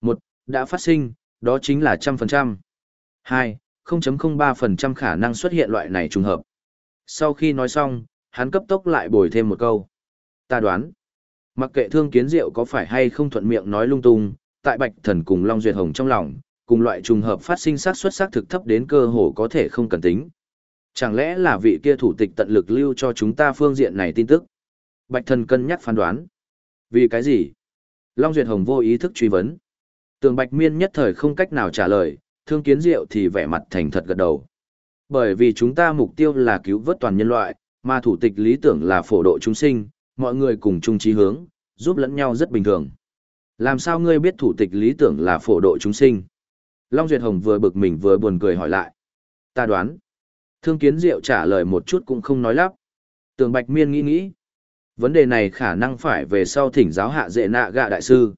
Một, đã phát sinh, đó chính là trăm phần trăm. Hai, 0.03% khả năng xuất hiện loại này trùng hợp. Sau khi nói xong, hắn cấp tốc lại bồi thêm một câu. Ta đoán, mặc kệ thương kiến diệu có phải hay không thuận miệng nói lung tung, tại bạch thần cùng Long Duyệt Hồng trong lòng, cùng loại trùng hợp phát sinh xác suất xác thực thấp đến cơ hồ có thể không cần tính. Chẳng lẽ là vị kia thủ tịch tận lực lưu cho chúng ta phương diện này tin tức? Bạch thần cân nhắc phán đoán. Vì cái gì? Long Duyệt Hồng vô ý thức truy vấn. Tường Bạch Miên nhất thời không cách nào trả lời, thương kiến diệu thì vẻ mặt thành thật gật đầu. Bởi vì chúng ta mục tiêu là cứu vớt toàn nhân loại, mà thủ tịch lý tưởng là phổ độ chúng sinh, mọi người cùng chung chí hướng, giúp lẫn nhau rất bình thường. Làm sao ngươi biết thủ tịch lý tưởng là phổ độ chúng sinh? Long Duyệt Hồng vừa bực mình vừa buồn cười hỏi lại. Ta đoán. Thương kiến diệu trả lời một chút cũng không nói lắp. Tường Bạch Miên nghĩ nghĩ. Vấn đề này khả năng phải về sau thỉnh giáo hạ dệ nạ gạ đại sư.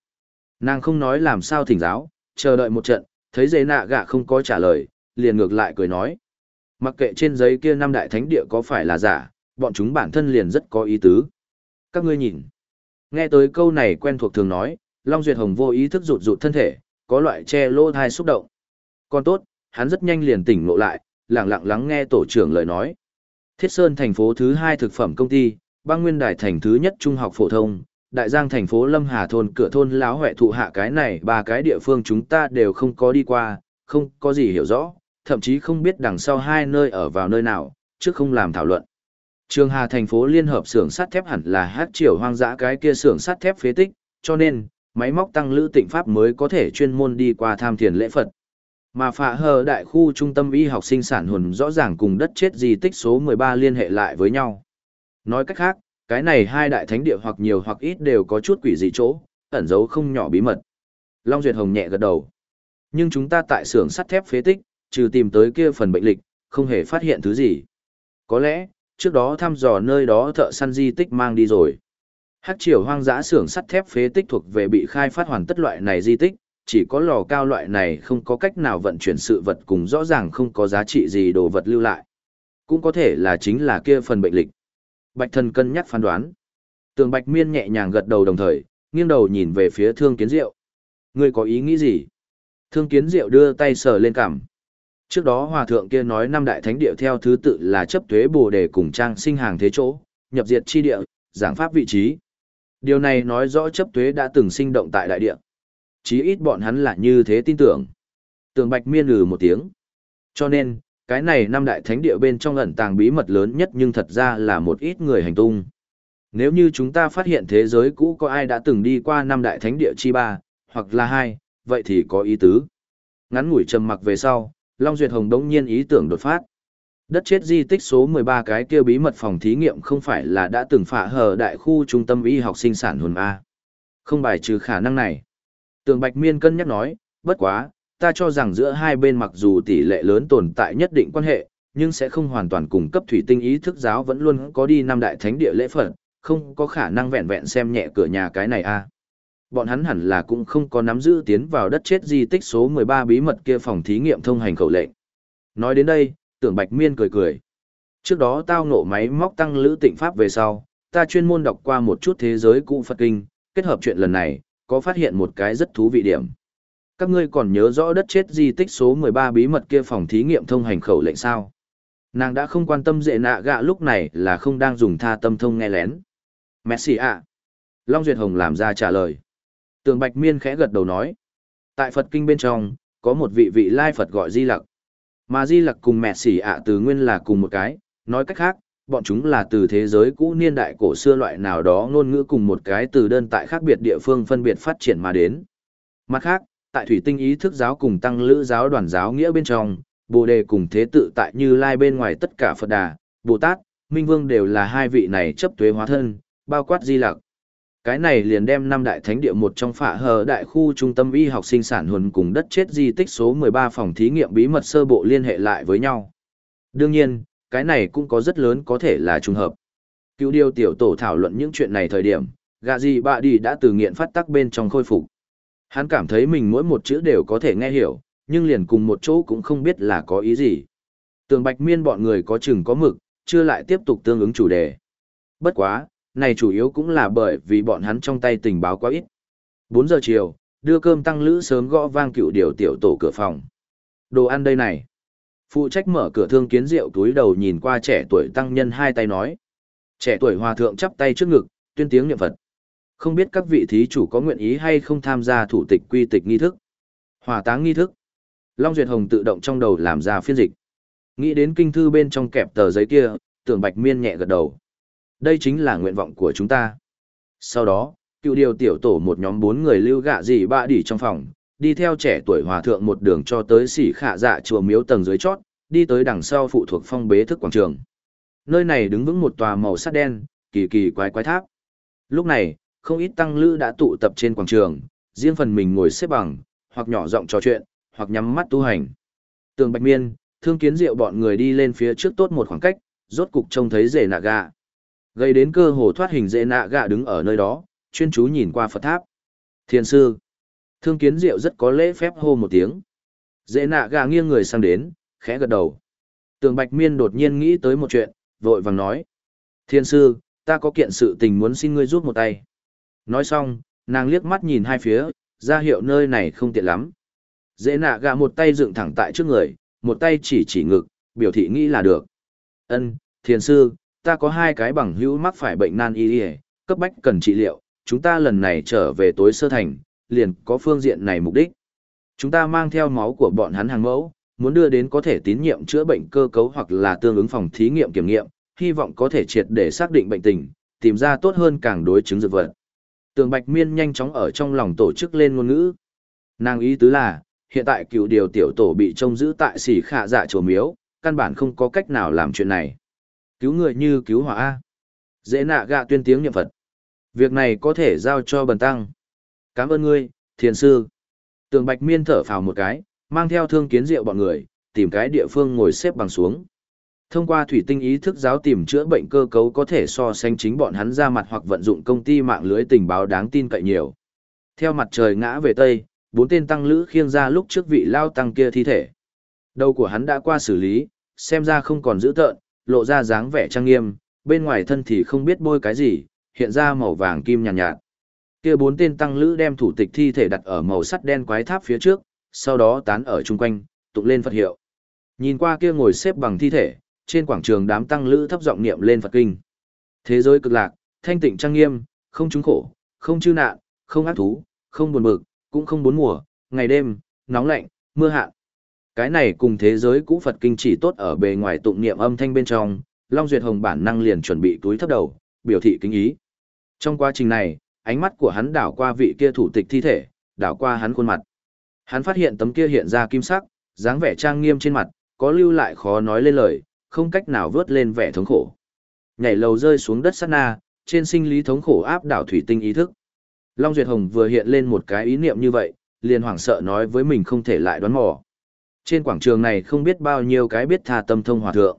Nàng không nói làm sao thỉnh giáo, chờ đợi một trận, thấy dễ nạ gạ không có trả lời, liền ngược lại cười nói. Mặc kệ trên giấy kia năm đại thánh địa có phải là giả, bọn chúng bản thân liền rất có ý tứ. Các ngươi nhìn. Nghe tới câu này quen thuộc thường nói, Long Duyệt Hồng vô ý thức rụt rụt thân thể, có loại che lô thai xúc động. Còn tốt, hắn rất nhanh liền tỉnh ngộ lại, lặng lặng lắng nghe tổ trưởng lời nói. Thiết Sơn thành phố thứ hai thực phẩm công ty, băng nguyên đài thành thứ nhất trung học phổ thông, đại giang thành phố lâm hà thôn cửa thôn láo huệ thụ hạ cái này ba cái địa phương chúng ta đều không có đi qua không có gì hiểu rõ thậm chí không biết đằng sau hai nơi ở vào nơi nào trước không làm thảo luận trường hà thành phố liên hợp xưởng sắt thép hẳn là hát triều hoang dã cái kia xưởng sắt thép phế tích cho nên máy móc tăng lữ tịnh pháp mới có thể chuyên môn đi qua tham thiền lễ phật mà phạ hờ đại khu trung tâm y học sinh sản hồn rõ ràng cùng đất chết di tích số 13 liên hệ lại với nhau nói cách khác cái này hai đại thánh địa hoặc nhiều hoặc ít đều có chút quỷ dị chỗ, ẩn giấu không nhỏ bí mật. Long Duyệt Hồng nhẹ gật đầu. Nhưng chúng ta tại xưởng sắt thép phế tích, trừ tìm tới kia phần bệnh lịch, không hề phát hiện thứ gì. Có lẽ, trước đó thăm dò nơi đó thợ săn di tích mang đi rồi. hát triều hoang dã xưởng sắt thép phế tích thuộc về bị khai phát hoàn tất loại này di tích, chỉ có lò cao loại này không có cách nào vận chuyển sự vật cùng rõ ràng không có giá trị gì đồ vật lưu lại. Cũng có thể là chính là kia phần bệnh lịch. Bạch thần cân nhắc phán đoán. Tường Bạch Miên nhẹ nhàng gật đầu đồng thời, nghiêng đầu nhìn về phía Thương Kiến Diệu. Ngươi có ý nghĩ gì? Thương Kiến Diệu đưa tay sờ lên cằm. Trước đó hòa thượng kia nói năm đại thánh địa theo thứ tự là chấp thuế bồ đề cùng trang sinh hàng thế chỗ, nhập diệt chi địa, giảng pháp vị trí. Điều này nói rõ chấp thuế đã từng sinh động tại đại địa. Chí ít bọn hắn là như thế tin tưởng. Tường Bạch Miên lừ một tiếng. Cho nên, cái này năm đại thánh địa bên trong ẩn tàng bí mật lớn nhất nhưng thật ra là một ít người hành tung. Nếu như chúng ta phát hiện thế giới cũ có ai đã từng đi qua năm đại thánh địa chi ba, hoặc là hai, vậy thì có ý tứ. Ngắn ngủi trầm mặc về sau, Long Duyệt Hồng đống nhiên ý tưởng đột phát. Đất chết di tích số 13 cái kia bí mật phòng thí nghiệm không phải là đã từng phá hờ đại khu trung tâm y học sinh sản hồn A. Không bài trừ khả năng này. Tường Bạch Miên cân nhắc nói, bất quá, ta cho rằng giữa hai bên mặc dù tỷ lệ lớn tồn tại nhất định quan hệ, nhưng sẽ không hoàn toàn cung cấp thủy tinh ý thức giáo vẫn luôn có đi năm đại thánh địa lễ phật, không có khả năng vẹn vẹn xem nhẹ cửa nhà cái này a. Bọn hắn hẳn là cũng không có nắm giữ tiến vào đất chết di tích số 13 bí mật kia phòng thí nghiệm thông hành khẩu lệnh. Nói đến đây, tưởng Bạch Miên cười cười. Trước đó tao nổ máy móc tăng lữ tịnh pháp về sau, ta chuyên môn đọc qua một chút thế giới cũ Phật Kinh, kết hợp chuyện lần này, có phát hiện một cái rất thú vị điểm các ngươi còn nhớ rõ đất chết di tích số 13 bí mật kia phòng thí nghiệm thông hành khẩu lệnh sao? Nàng đã không quan tâm dệ nạ gạ lúc này là không đang dùng tha tâm thông nghe lén. Messi ạ. Long Duyệt Hồng làm ra trả lời. Tường Bạch Miên khẽ gật đầu nói. Tại Phật Kinh bên trong, có một vị vị lai Phật gọi Di Lặc. Mà Di Lặc cùng mẹ Sỉ ạ từ nguyên là cùng một cái, nói cách khác, bọn chúng là từ thế giới cũ niên đại cổ xưa loại nào đó ngôn ngữ cùng một cái từ đơn tại khác biệt địa phương phân biệt phát triển mà đến. Mặt khác, tại thủy tinh ý thức giáo cùng tăng lữ giáo đoàn giáo nghĩa bên trong, bồ đề cùng thế tự tại như lai bên ngoài tất cả Phật Đà, Bồ Tát, Minh Vương đều là hai vị này chấp tuế hóa thân, bao quát di lặc. Cái này liền đem năm đại thánh địa một trong phạ hờ đại khu trung tâm y học sinh sản huấn cùng đất chết di tích số 13 phòng thí nghiệm bí mật sơ bộ liên hệ lại với nhau. Đương nhiên, cái này cũng có rất lớn có thể là trùng hợp. Cựu điều tiểu tổ thảo luận những chuyện này thời điểm, gà gì bạ đi đã từ nghiện phát tắc bên trong khôi phục. Hắn cảm thấy mình mỗi một chữ đều có thể nghe hiểu, nhưng liền cùng một chỗ cũng không biết là có ý gì. Tường bạch miên bọn người có chừng có mực, chưa lại tiếp tục tương ứng chủ đề. Bất quá, này chủ yếu cũng là bởi vì bọn hắn trong tay tình báo quá ít. 4 giờ chiều, đưa cơm tăng lữ sớm gõ vang cựu điều tiểu tổ cửa phòng. Đồ ăn đây này. Phụ trách mở cửa thương kiến rượu túi đầu nhìn qua trẻ tuổi tăng nhân hai tay nói. Trẻ tuổi hòa thượng chắp tay trước ngực, tuyên tiếng niệm Phật. Không biết các vị thí chủ có nguyện ý hay không tham gia thủ tịch quy tịch nghi thức. Hòa táng nghi thức. Long Duyệt Hồng tự động trong đầu làm ra phiên dịch. Nghĩ đến kinh thư bên trong kẹp tờ giấy kia, tưởng Bạch Miên nhẹ gật đầu. Đây chính là nguyện vọng của chúng ta. Sau đó, cựu điều tiểu tổ một nhóm bốn người lưu gạ dị bạ đỉ trong phòng, đi theo trẻ tuổi hòa thượng một đường cho tới xỉ khả dạ chùa miếu tầng dưới chót, đi tới đằng sau phụ thuộc phong bế thức quảng trường. Nơi này đứng vững một tòa màu sắt đen, kỳ kỳ quái quái tháp. Lúc này, không ít tăng lữ đã tụ tập trên quảng trường, riêng phần mình ngồi xếp bằng, hoặc nhỏ giọng trò chuyện, hoặc nhắm mắt tu hành. Tường Bạch Miên, thương kiến diệu bọn người đi lên phía trước tốt một khoảng cách, rốt cục trông thấy rể nạ gạ. Gây đến cơ hồ thoát hình dễ nạ gạ đứng ở nơi đó, chuyên chú nhìn qua Phật tháp. Thiền sư. Thương kiến diệu rất có lễ phép hô một tiếng. dễ nạ gạ nghiêng người sang đến, khẽ gật đầu. Tường Bạch Miên đột nhiên nghĩ tới một chuyện, vội vàng nói. Thiên sư, ta có kiện sự tình muốn xin ngươi giúp một tay. Nói xong, nàng liếc mắt nhìn hai phía, ra hiệu nơi này không tiện lắm. Dễ nạ gạ một tay dựng thẳng tại trước người, một tay chỉ chỉ ngực, biểu thị nghĩ là được. Ân, thiền sư, ta có hai cái bằng hữu mắc phải bệnh nan y y, cấp bách cần trị liệu, chúng ta lần này trở về tối sơ thành, liền có phương diện này mục đích. Chúng ta mang theo máu của bọn hắn hàng mẫu, muốn đưa đến có thể tín nhiệm chữa bệnh cơ cấu hoặc là tương ứng phòng thí nghiệm kiểm nghiệm, hy vọng có thể triệt để xác định bệnh tình, tìm ra tốt hơn càng đối chứng dược vật. Tường Bạch Miên nhanh chóng ở trong lòng tổ chức lên ngôn ngữ. Nàng ý tứ là, hiện tại cựu điều tiểu tổ bị trông giữ tại xỉ khả dạ chùa miếu, căn bản không có cách nào làm chuyện này. Cứu người như cứu hỏa A. Dễ nạ gạ tuyên tiếng nhậm Phật. Việc này có thể giao cho bần tăng. Cảm ơn ngươi, thiền sư. Tường Bạch Miên thở phào một cái, mang theo thương kiến rượu bọn người, tìm cái địa phương ngồi xếp bằng xuống. Thông qua thủy tinh ý thức giáo tìm chữa bệnh cơ cấu có thể so sánh chính bọn hắn ra mặt hoặc vận dụng công ty mạng lưới tình báo đáng tin cậy nhiều. Theo mặt trời ngã về tây, bốn tên tăng lữ khiêng ra lúc trước vị lao tăng kia thi thể. Đầu của hắn đã qua xử lý, xem ra không còn giữ tợn, lộ ra dáng vẻ trang nghiêm, bên ngoài thân thì không biết bôi cái gì, hiện ra màu vàng kim nhàn nhạt, nhạt. Kia bốn tên tăng lữ đem thủ tịch thi thể đặt ở màu sắt đen quái tháp phía trước, sau đó tán ở chung quanh, tụng lên Phật hiệu. Nhìn qua kia ngồi xếp bằng thi thể, trên quảng trường đám tăng lữ thấp giọng niệm lên Phật kinh. Thế giới cực lạc, thanh tịnh trang nghiêm, không trúng khổ, không chư nạn, không ác thú, không buồn bực, cũng không bốn mùa, ngày đêm, nóng lạnh, mưa hạn. Cái này cùng thế giới cũ Phật kinh chỉ tốt ở bề ngoài tụng niệm âm thanh bên trong, Long Duyệt Hồng bản năng liền chuẩn bị túi thấp đầu, biểu thị kính ý. Trong quá trình này, ánh mắt của hắn đảo qua vị kia thủ tịch thi thể, đảo qua hắn khuôn mặt. Hắn phát hiện tấm kia hiện ra kim sắc, dáng vẻ trang nghiêm trên mặt, có lưu lại khó nói lên lời, không cách nào vớt lên vẻ thống khổ. Nhảy lầu rơi xuống đất sát na, trên sinh lý thống khổ áp đảo thủy tinh ý thức. Long Duyệt Hồng vừa hiện lên một cái ý niệm như vậy, liền hoảng sợ nói với mình không thể lại đoán mò. Trên quảng trường này không biết bao nhiêu cái biết tha tâm thông hòa thượng.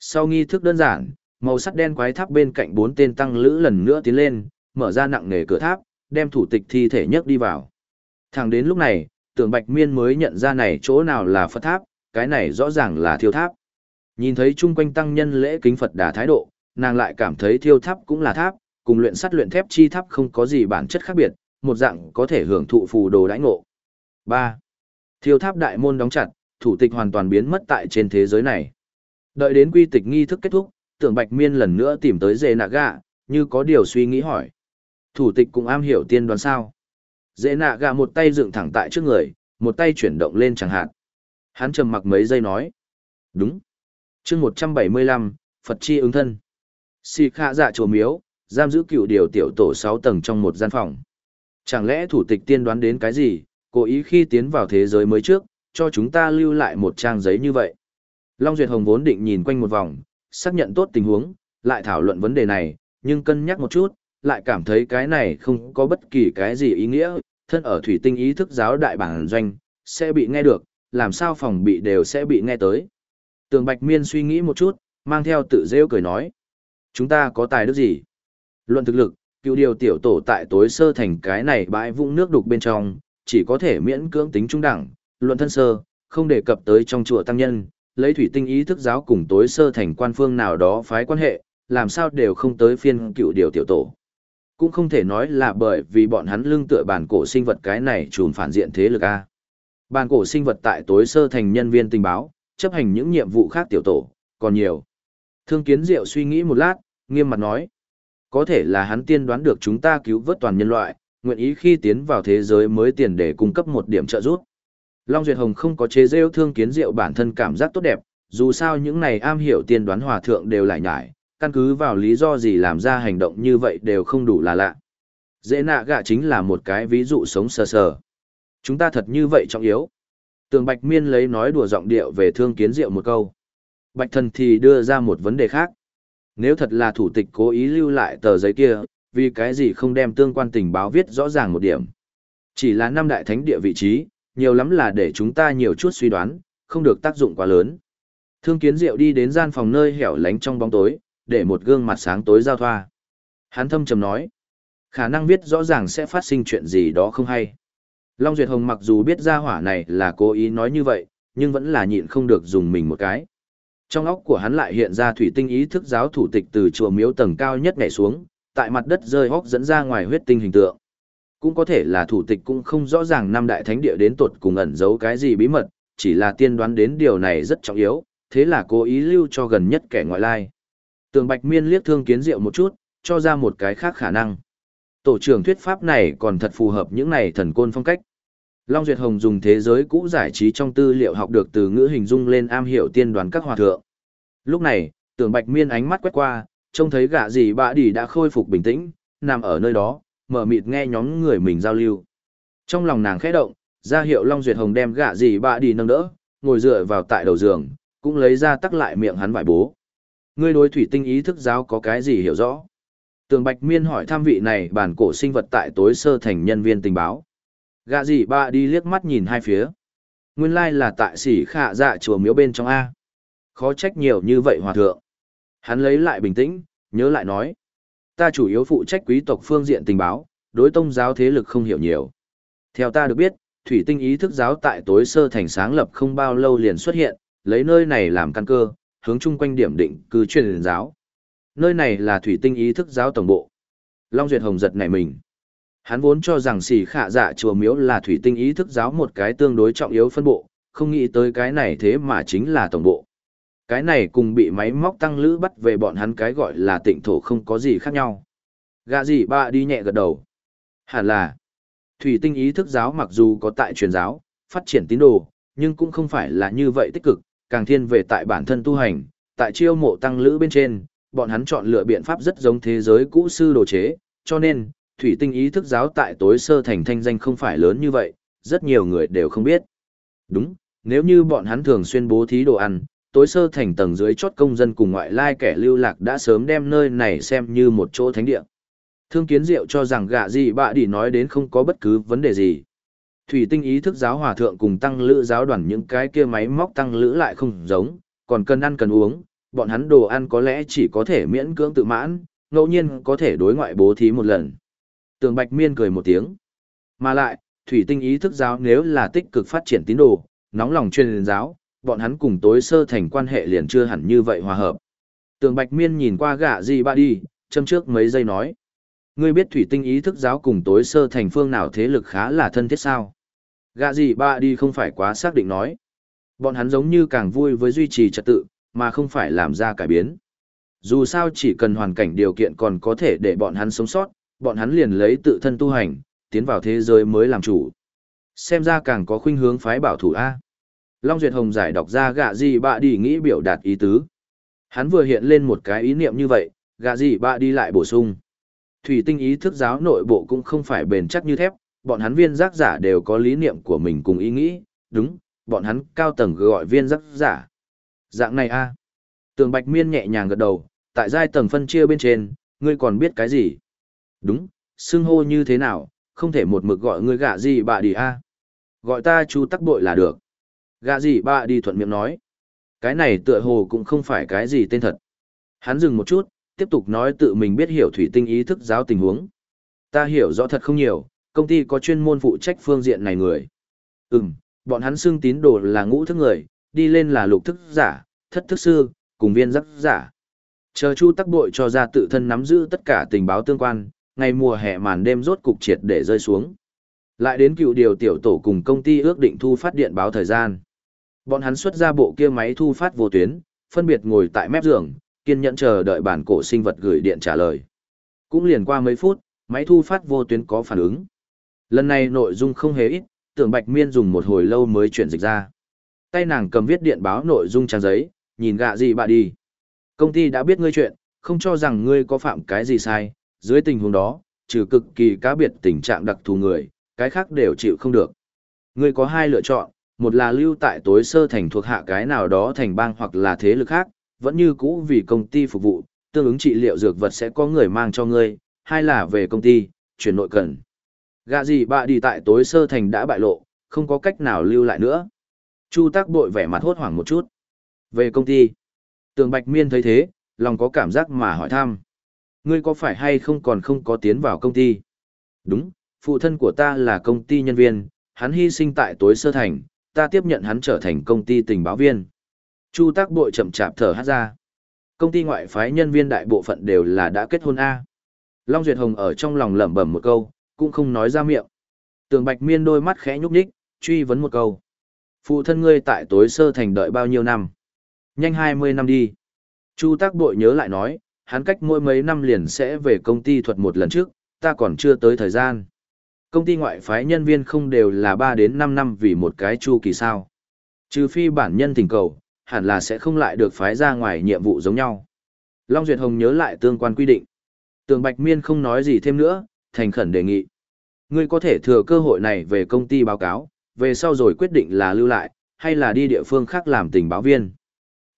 Sau nghi thức đơn giản, màu sắt đen quái tháp bên cạnh bốn tên tăng lữ lần nữa tiến lên, mở ra nặng nề cửa tháp, đem thủ tịch thi thể nhấc đi vào. Thẳng đến lúc này, tưởng Bạch Miên mới nhận ra này chỗ nào là Phật tháp, cái này rõ ràng là thiêu tháp. Nhìn thấy chung quanh tăng nhân lễ kính Phật đà thái độ, nàng lại cảm thấy thiêu tháp cũng là tháp, cùng luyện sắt luyện thép chi tháp không có gì bản chất khác biệt, một dạng có thể hưởng thụ phù đồ đãi ngộ. 3. Thiêu tháp đại môn đóng chặt, thủ tịch hoàn toàn biến mất tại trên thế giới này. Đợi đến quy tịch nghi thức kết thúc, tưởng Bạch Miên lần nữa tìm tới Dễ Nạ Gạ, như có điều suy nghĩ hỏi. Thủ tịch cũng am hiểu tiên đoán sao. Dễ Nạ Gạ một tay dựng thẳng tại trước người, một tay chuyển động lên chẳng hạn. Hắn trầm mặc mấy giây nói. Đúng. chương 175, Phật chi ứng thân. Xì khạ dạ chùa miếu, giam giữ cựu điều tiểu tổ sáu tầng trong một gian phòng. Chẳng lẽ thủ tịch tiên đoán đến cái gì, cố ý khi tiến vào thế giới mới trước, cho chúng ta lưu lại một trang giấy như vậy. Long Duyệt Hồng vốn định nhìn quanh một vòng, xác nhận tốt tình huống, lại thảo luận vấn đề này, nhưng cân nhắc một chút, lại cảm thấy cái này không có bất kỳ cái gì ý nghĩa, thân ở thủy tinh ý thức giáo đại bản doanh, sẽ bị nghe được, làm sao phòng bị đều sẽ bị nghe tới. Tường Bạch Miên suy nghĩ một chút, mang theo tự rêu cười nói. Chúng ta có tài đức gì? Luận thực lực, cựu điều tiểu tổ tại tối sơ thành cái này bãi vũng nước đục bên trong, chỉ có thể miễn cưỡng tính trung đẳng, luận thân sơ, không đề cập tới trong chùa tăng nhân, lấy thủy tinh ý thức giáo cùng tối sơ thành quan phương nào đó phái quan hệ, làm sao đều không tới phiên cựu điều tiểu tổ. Cũng không thể nói là bởi vì bọn hắn lưng tựa bản cổ sinh vật cái này trùn phản diện thế lực A. Bản cổ sinh vật tại tối sơ thành nhân viên tình báo, chấp hành những nhiệm vụ khác tiểu tổ, còn nhiều. Thương kiến diệu suy nghĩ một lát, nghiêm mặt nói. Có thể là hắn tiên đoán được chúng ta cứu vớt toàn nhân loại, nguyện ý khi tiến vào thế giới mới tiền để cung cấp một điểm trợ giúp. Long Duyệt Hồng không có chế rêu thương kiến diệu bản thân cảm giác tốt đẹp, dù sao những này am hiểu tiên đoán hòa thượng đều lại nhải, căn cứ vào lý do gì làm ra hành động như vậy đều không đủ là lạ. Dễ nạ gạ chính là một cái ví dụ sống sờ sờ. Chúng ta thật như vậy trọng yếu. Tường Bạch Miên lấy nói đùa giọng điệu về thương kiến diệu một câu. Bạch thần thì đưa ra một vấn đề khác. Nếu thật là thủ tịch cố ý lưu lại tờ giấy kia, vì cái gì không đem tương quan tình báo viết rõ ràng một điểm. Chỉ là năm đại thánh địa vị trí, nhiều lắm là để chúng ta nhiều chút suy đoán, không được tác dụng quá lớn. Thương kiến diệu đi đến gian phòng nơi hẻo lánh trong bóng tối, để một gương mặt sáng tối giao thoa. Hắn thâm trầm nói, khả năng viết rõ ràng sẽ phát sinh chuyện gì đó không hay. Long Duyệt Hồng mặc dù biết ra hỏa này là cố ý nói như vậy, nhưng vẫn là nhịn không được dùng mình một cái. Trong óc của hắn lại hiện ra thủy tinh ý thức giáo thủ tịch từ chùa miếu tầng cao nhất nhảy xuống, tại mặt đất rơi hóc dẫn ra ngoài huyết tinh hình tượng. Cũng có thể là thủ tịch cũng không rõ ràng năm đại thánh địa đến tuột cùng ẩn giấu cái gì bí mật, chỉ là tiên đoán đến điều này rất trọng yếu, thế là cố ý lưu cho gần nhất kẻ ngoại lai. Tường Bạch Miên liếc thương kiến diệu một chút, cho ra một cái khác khả năng. Tổ trưởng thuyết pháp này còn thật phù hợp những này thần côn phong cách. Long Duyệt Hồng dùng thế giới cũ giải trí trong tư liệu học được từ ngữ hình dung lên am hiểu tiên đoán các hòa thượng. Lúc này, tường Bạch Miên ánh mắt quét qua, trông thấy gã gì bạ đi đã khôi phục bình tĩnh, nằm ở nơi đó, mở mịt nghe nhóm người mình giao lưu. Trong lòng nàng khẽ động, ra hiệu Long Duyệt Hồng đem gã gì bạ đi nâng đỡ, ngồi dựa vào tại đầu giường, cũng lấy ra tắc lại miệng hắn vải bố. Ngươi đối thủy tinh ý thức giáo có cái gì hiểu rõ? Tường Bạch Miên hỏi tham vị này bản cổ sinh vật tại tối sơ thành nhân viên tình báo. Gạ gì bà đi liếc mắt nhìn hai phía. Nguyên lai là tại sỉ khả dạ chùa miếu bên trong A. Khó trách nhiều như vậy hòa thượng. Hắn lấy lại bình tĩnh, nhớ lại nói. Ta chủ yếu phụ trách quý tộc phương diện tình báo, đối tông giáo thế lực không hiểu nhiều. Theo ta được biết, thủy tinh ý thức giáo tại tối sơ thành sáng lập không bao lâu liền xuất hiện, lấy nơi này làm căn cơ, hướng chung quanh điểm định cư truyền giáo. Nơi này là thủy tinh ý thức giáo tổng bộ. Long Duyệt Hồng giật nảy mình. Hắn vốn cho rằng xỉ khả dạ chùa miếu là thủy tinh ý thức giáo một cái tương đối trọng yếu phân bộ, không nghĩ tới cái này thế mà chính là tổng bộ. Cái này cùng bị máy móc tăng lữ bắt về bọn hắn cái gọi là tịnh thổ không có gì khác nhau. Gạ gì ba đi nhẹ gật đầu. Hẳn là, thủy tinh ý thức giáo mặc dù có tại truyền giáo, phát triển tín đồ, nhưng cũng không phải là như vậy tích cực, càng thiên về tại bản thân tu hành, tại chiêu mộ tăng lữ bên trên, bọn hắn chọn lựa biện pháp rất giống thế giới cũ sư đồ chế, cho nên, thủy tinh ý thức giáo tại tối sơ thành thanh danh không phải lớn như vậy, rất nhiều người đều không biết. Đúng, nếu như bọn hắn thường xuyên bố thí đồ ăn, tối sơ thành tầng dưới chốt công dân cùng ngoại lai kẻ lưu lạc đã sớm đem nơi này xem như một chỗ thánh địa. Thương kiến diệu cho rằng gạ gì bạ đi nói đến không có bất cứ vấn đề gì. Thủy tinh ý thức giáo hòa thượng cùng tăng lữ giáo đoàn những cái kia máy móc tăng lữ lại không giống, còn cần ăn cần uống, bọn hắn đồ ăn có lẽ chỉ có thể miễn cưỡng tự mãn, ngẫu nhiên có thể đối ngoại bố thí một lần. Tường Bạch Miên cười một tiếng. Mà lại, thủy tinh ý thức giáo nếu là tích cực phát triển tín đồ, nóng lòng truyền giáo, bọn hắn cùng tối sơ thành quan hệ liền chưa hẳn như vậy hòa hợp. Tường Bạch Miên nhìn qua gã gì ba đi, châm trước mấy giây nói. Ngươi biết thủy tinh ý thức giáo cùng tối sơ thành phương nào thế lực khá là thân thiết sao? Gã gì ba đi không phải quá xác định nói. Bọn hắn giống như càng vui với duy trì trật tự, mà không phải làm ra cải biến. Dù sao chỉ cần hoàn cảnh điều kiện còn có thể để bọn hắn sống sót, bọn hắn liền lấy tự thân tu hành, tiến vào thế giới mới làm chủ. Xem ra càng có khuynh hướng phái bảo thủ A. Long Duyệt Hồng giải đọc ra gạ gì bạ đi nghĩ biểu đạt ý tứ. Hắn vừa hiện lên một cái ý niệm như vậy, gạ gì bạ đi lại bổ sung. Thủy tinh ý thức giáo nội bộ cũng không phải bền chắc như thép, bọn hắn viên giác giả đều có lý niệm của mình cùng ý nghĩ, đúng, bọn hắn cao tầng gọi viên giác giả. Dạng này a Tường Bạch Miên nhẹ nhàng gật đầu, tại giai tầng phân chia bên trên, ngươi còn biết cái gì? Đúng, xưng hô như thế nào, không thể một mực gọi ngươi gạ gì bạ đi a Gọi ta chú tắc bội là được. Gạ gì ba đi thuận miệng nói. Cái này tựa hồ cũng không phải cái gì tên thật. Hắn dừng một chút, tiếp tục nói tự mình biết hiểu thủy tinh ý thức giáo tình huống. Ta hiểu rõ thật không nhiều, công ty có chuyên môn phụ trách phương diện này người. Ừm, bọn hắn xưng tín đồ là ngũ thức người, đi lên là lục thức giả, thất thức sư, cùng viên giác giả. Chờ Chu Tắc Bội cho ra tự thân nắm giữ tất cả tình báo tương quan, ngày mùa hè màn đêm rốt cục triệt để rơi xuống. Lại đến cựu điều tiểu tổ cùng công ty ước định thu phát điện báo thời gian. Bọn hắn xuất ra bộ kia máy thu phát vô tuyến, phân biệt ngồi tại mép giường, kiên nhẫn chờ đợi bản cổ sinh vật gửi điện trả lời. Cũng liền qua mấy phút, máy thu phát vô tuyến có phản ứng. Lần này nội dung không hề ít, tưởng Bạch Miên dùng một hồi lâu mới chuyển dịch ra. Tay nàng cầm viết điện báo nội dung trang giấy, nhìn gạ gì bà đi. Công ty đã biết ngươi chuyện, không cho rằng ngươi có phạm cái gì sai, dưới tình huống đó, trừ cực kỳ cá biệt tình trạng đặc thù người, cái khác đều chịu không được. Ngươi có hai lựa chọn, một là lưu tại tối sơ thành thuộc hạ cái nào đó thành bang hoặc là thế lực khác, vẫn như cũ vì công ty phục vụ, tương ứng trị liệu dược vật sẽ có người mang cho ngươi, hai là về công ty, chuyển nội cần. Gạ gì bạ đi tại tối sơ thành đã bại lộ, không có cách nào lưu lại nữa. Chu tác bội vẻ mặt hốt hoảng một chút. Về công ty, tường bạch miên thấy thế, lòng có cảm giác mà hỏi thăm. Ngươi có phải hay không còn không có tiến vào công ty? Đúng, phụ thân của ta là công ty nhân viên, hắn hy sinh tại tối sơ thành, ta tiếp nhận hắn trở thành công ty tình báo viên. Chu tác bội chậm chạp thở hát ra. Công ty ngoại phái nhân viên đại bộ phận đều là đã kết hôn A. Long Duyệt Hồng ở trong lòng lẩm bẩm một câu, cũng không nói ra miệng. Tường Bạch Miên đôi mắt khẽ nhúc nhích, truy vấn một câu. Phụ thân ngươi tại tối sơ thành đợi bao nhiêu năm? Nhanh 20 năm đi. Chu tác bội nhớ lại nói, hắn cách mỗi mấy năm liền sẽ về công ty thuật một lần trước, ta còn chưa tới thời gian. Công ty ngoại phái nhân viên không đều là 3 đến 5 năm vì một cái chu kỳ sao. Trừ phi bản nhân tình cầu, hẳn là sẽ không lại được phái ra ngoài nhiệm vụ giống nhau. Long Duyệt Hồng nhớ lại tương quan quy định. Tường Bạch Miên không nói gì thêm nữa, thành khẩn đề nghị. Ngươi có thể thừa cơ hội này về công ty báo cáo, về sau rồi quyết định là lưu lại, hay là đi địa phương khác làm tình báo viên.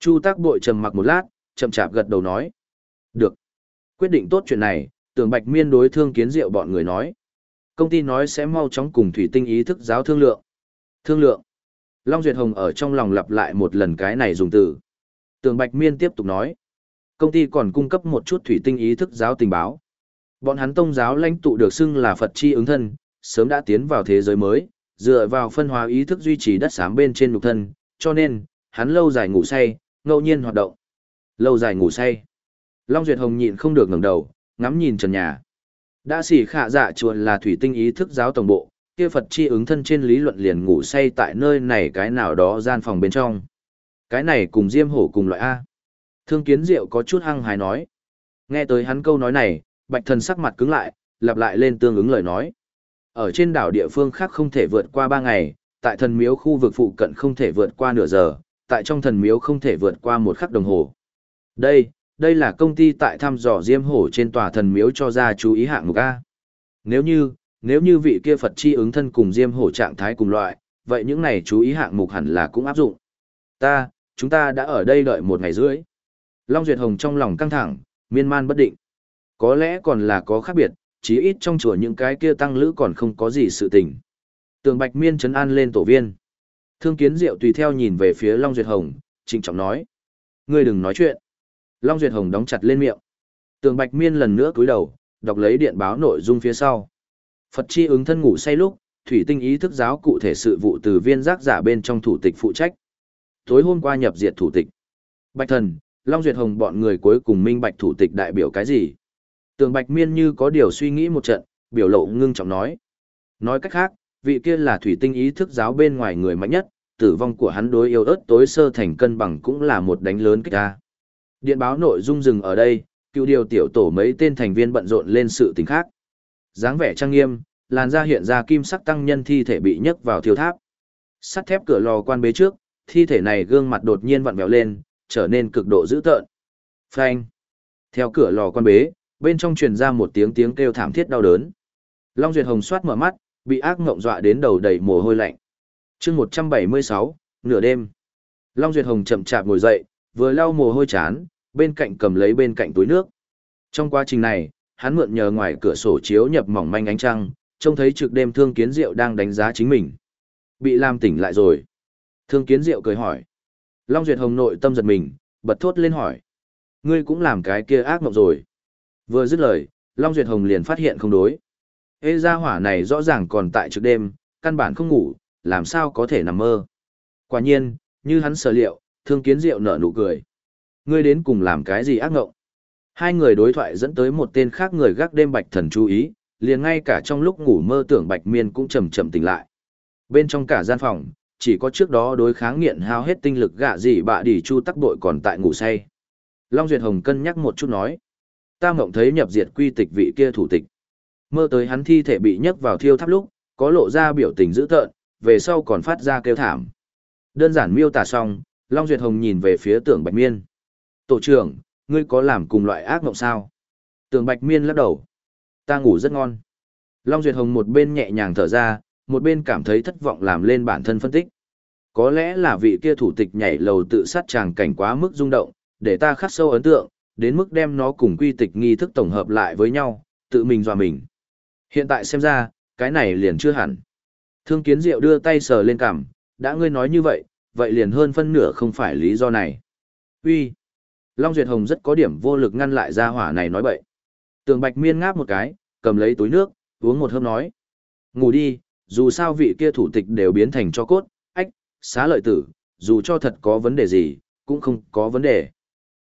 Chu tác bội trầm mặc một lát, chậm chạp gật đầu nói. Được. Quyết định tốt chuyện này, Tường Bạch Miên đối thương kiến diệu bọn người nói. Công ty nói sẽ mau chóng cùng thủy tinh ý thức giáo thương lượng. Thương lượng. Long Duyệt Hồng ở trong lòng lặp lại một lần cái này dùng từ. Tường Bạch Miên tiếp tục nói. Công ty còn cung cấp một chút thủy tinh ý thức giáo tình báo. Bọn hắn tông giáo lãnh tụ được xưng là Phật chi ứng thân, sớm đã tiến vào thế giới mới, dựa vào phân hóa ý thức duy trì đất xám bên trên nhục thân, cho nên, hắn lâu dài ngủ say, ngẫu nhiên hoạt động. Lâu dài ngủ say. Long Duyệt Hồng nhịn không được ngẩng đầu, ngắm nhìn trần nhà. Đã xỉ khả dạ chuồn là thủy tinh ý thức giáo tổng bộ, kia Phật chi ứng thân trên lý luận liền ngủ say tại nơi này cái nào đó gian phòng bên trong. Cái này cùng Diêm Hổ cùng loại A. Thương Kiến Diệu có chút hăng hài nói. Nghe tới hắn câu nói này, Bạch Thần sắc mặt cứng lại, lặp lại lên tương ứng lời nói. Ở trên đảo địa phương khác không thể vượt qua ba ngày, tại thần miếu khu vực phụ cận không thể vượt qua nửa giờ, tại trong thần miếu không thể vượt qua một khắc đồng hồ. Đây, đây là công ty tại thăm dò Diêm Hổ trên tòa thần miếu cho ra chú ý hạng mục A. Nếu như, nếu như vị kia Phật chi ứng thân cùng Diêm Hổ trạng thái cùng loại, vậy những này chú ý hạng mục hẳn là cũng áp dụng. Ta, chúng ta đã ở đây đợi một ngày rưỡi. Long Duyệt Hồng trong lòng căng thẳng, miên man bất định. Có lẽ còn là có khác biệt, chí ít trong chùa những cái kia tăng lữ còn không có gì sự tình. Tường Bạch Miên chấn an lên tổ viên. Thương Kiến Diệu tùy theo nhìn về phía Long Duyệt Hồng, trịnh trọng nói. Ngươi đừng nói chuyện. Long Duyệt Hồng đóng chặt lên miệng. Tường Bạch Miên lần nữa cúi đầu, đọc lấy điện báo nội dung phía sau. Phật chi ứng thân ngủ say lúc, thủy tinh ý thức giáo cụ thể sự vụ từ viên giác giả bên trong thủ tịch phụ trách. Tối hôm qua nhập diệt thủ tịch. Bạch thần, Long Duyệt Hồng bọn người cuối cùng minh bạch thủ tịch đại biểu cái gì? Tường Bạch Miên như có điều suy nghĩ một trận, biểu lộ ngưng trọng nói. Nói cách khác, vị kia là thủy tinh ý thức giáo bên ngoài người mạnh nhất, tử vong của hắn đối yêu ớt tối sơ thành cân bằng cũng là một đánh lớn kích ta. Điện báo nội dung dừng ở đây, cựu điều tiểu tổ mấy tên thành viên bận rộn lên sự tình khác. dáng vẻ trang nghiêm, làn da hiện ra kim sắc tăng nhân thi thể bị nhấc vào thiêu tháp. Sắt thép cửa lò quan bế trước, thi thể này gương mặt đột nhiên vặn vẹo lên, trở nên cực độ dữ tợn. Phanh. Theo cửa lò quan bế, bên trong truyền ra một tiếng tiếng kêu thảm thiết đau đớn. Long Duyệt Hồng soát mở mắt, bị ác ngộng dọa đến đầu đầy mồ hôi lạnh. Chương 176, nửa đêm. Long Duyệt Hồng chậm chạp ngồi dậy, vừa lau mồ hôi chán, bên cạnh cầm lấy bên cạnh túi nước. Trong quá trình này, hắn mượn nhờ ngoài cửa sổ chiếu nhập mỏng manh ánh trăng, trông thấy trực đêm Thương Kiến Diệu đang đánh giá chính mình. Bị làm tỉnh lại rồi. Thương Kiến Diệu cười hỏi. Long Duyệt Hồng nội tâm giật mình, bật thốt lên hỏi. Ngươi cũng làm cái kia ác mộng rồi. Vừa dứt lời, Long Duyệt Hồng liền phát hiện không đối. Ê gia hỏa này rõ ràng còn tại trực đêm, căn bản không ngủ, làm sao có thể nằm mơ. Quả nhiên, như hắn sở liệu, thương kiến diệu nở nụ cười. Ngươi đến cùng làm cái gì ác ngộng? Hai người đối thoại dẫn tới một tên khác người gác đêm bạch thần chú ý, liền ngay cả trong lúc ngủ mơ tưởng bạch miên cũng chầm chậm tỉnh lại. Bên trong cả gian phòng, chỉ có trước đó đối kháng nghiện hao hết tinh lực gạ gì bạ đỉ chu tắc đội còn tại ngủ say. Long Duyệt Hồng cân nhắc một chút nói. Ta mộng thấy nhập diệt quy tịch vị kia thủ tịch. Mơ tới hắn thi thể bị nhấc vào thiêu tháp lúc, có lộ ra biểu tình dữ tợn, về sau còn phát ra kêu thảm. Đơn giản miêu tả xong, Long Duyệt Hồng nhìn về phía tưởng Bạch Miên. Tổ trưởng, ngươi có làm cùng loại ác mộng sao? Tường Bạch Miên lắc đầu. Ta ngủ rất ngon. Long Duyệt Hồng một bên nhẹ nhàng thở ra, một bên cảm thấy thất vọng làm lên bản thân phân tích. Có lẽ là vị kia thủ tịch nhảy lầu tự sát tràng cảnh quá mức rung động, để ta khắc sâu ấn tượng, đến mức đem nó cùng quy tịch nghi thức tổng hợp lại với nhau, tự mình dọa mình. Hiện tại xem ra, cái này liền chưa hẳn. Thương kiến diệu đưa tay sờ lên cằm, đã ngươi nói như vậy, vậy liền hơn phân nửa không phải lý do này. Uy, Long Duyệt Hồng rất có điểm vô lực ngăn lại ra hỏa này nói bậy. Tường Bạch Miên ngáp một cái, cầm lấy túi nước, uống một hớp nói. Ngủ đi, dù sao vị kia thủ tịch đều biến thành cho cốt, ách, xá lợi tử, dù cho thật có vấn đề gì, cũng không có vấn đề.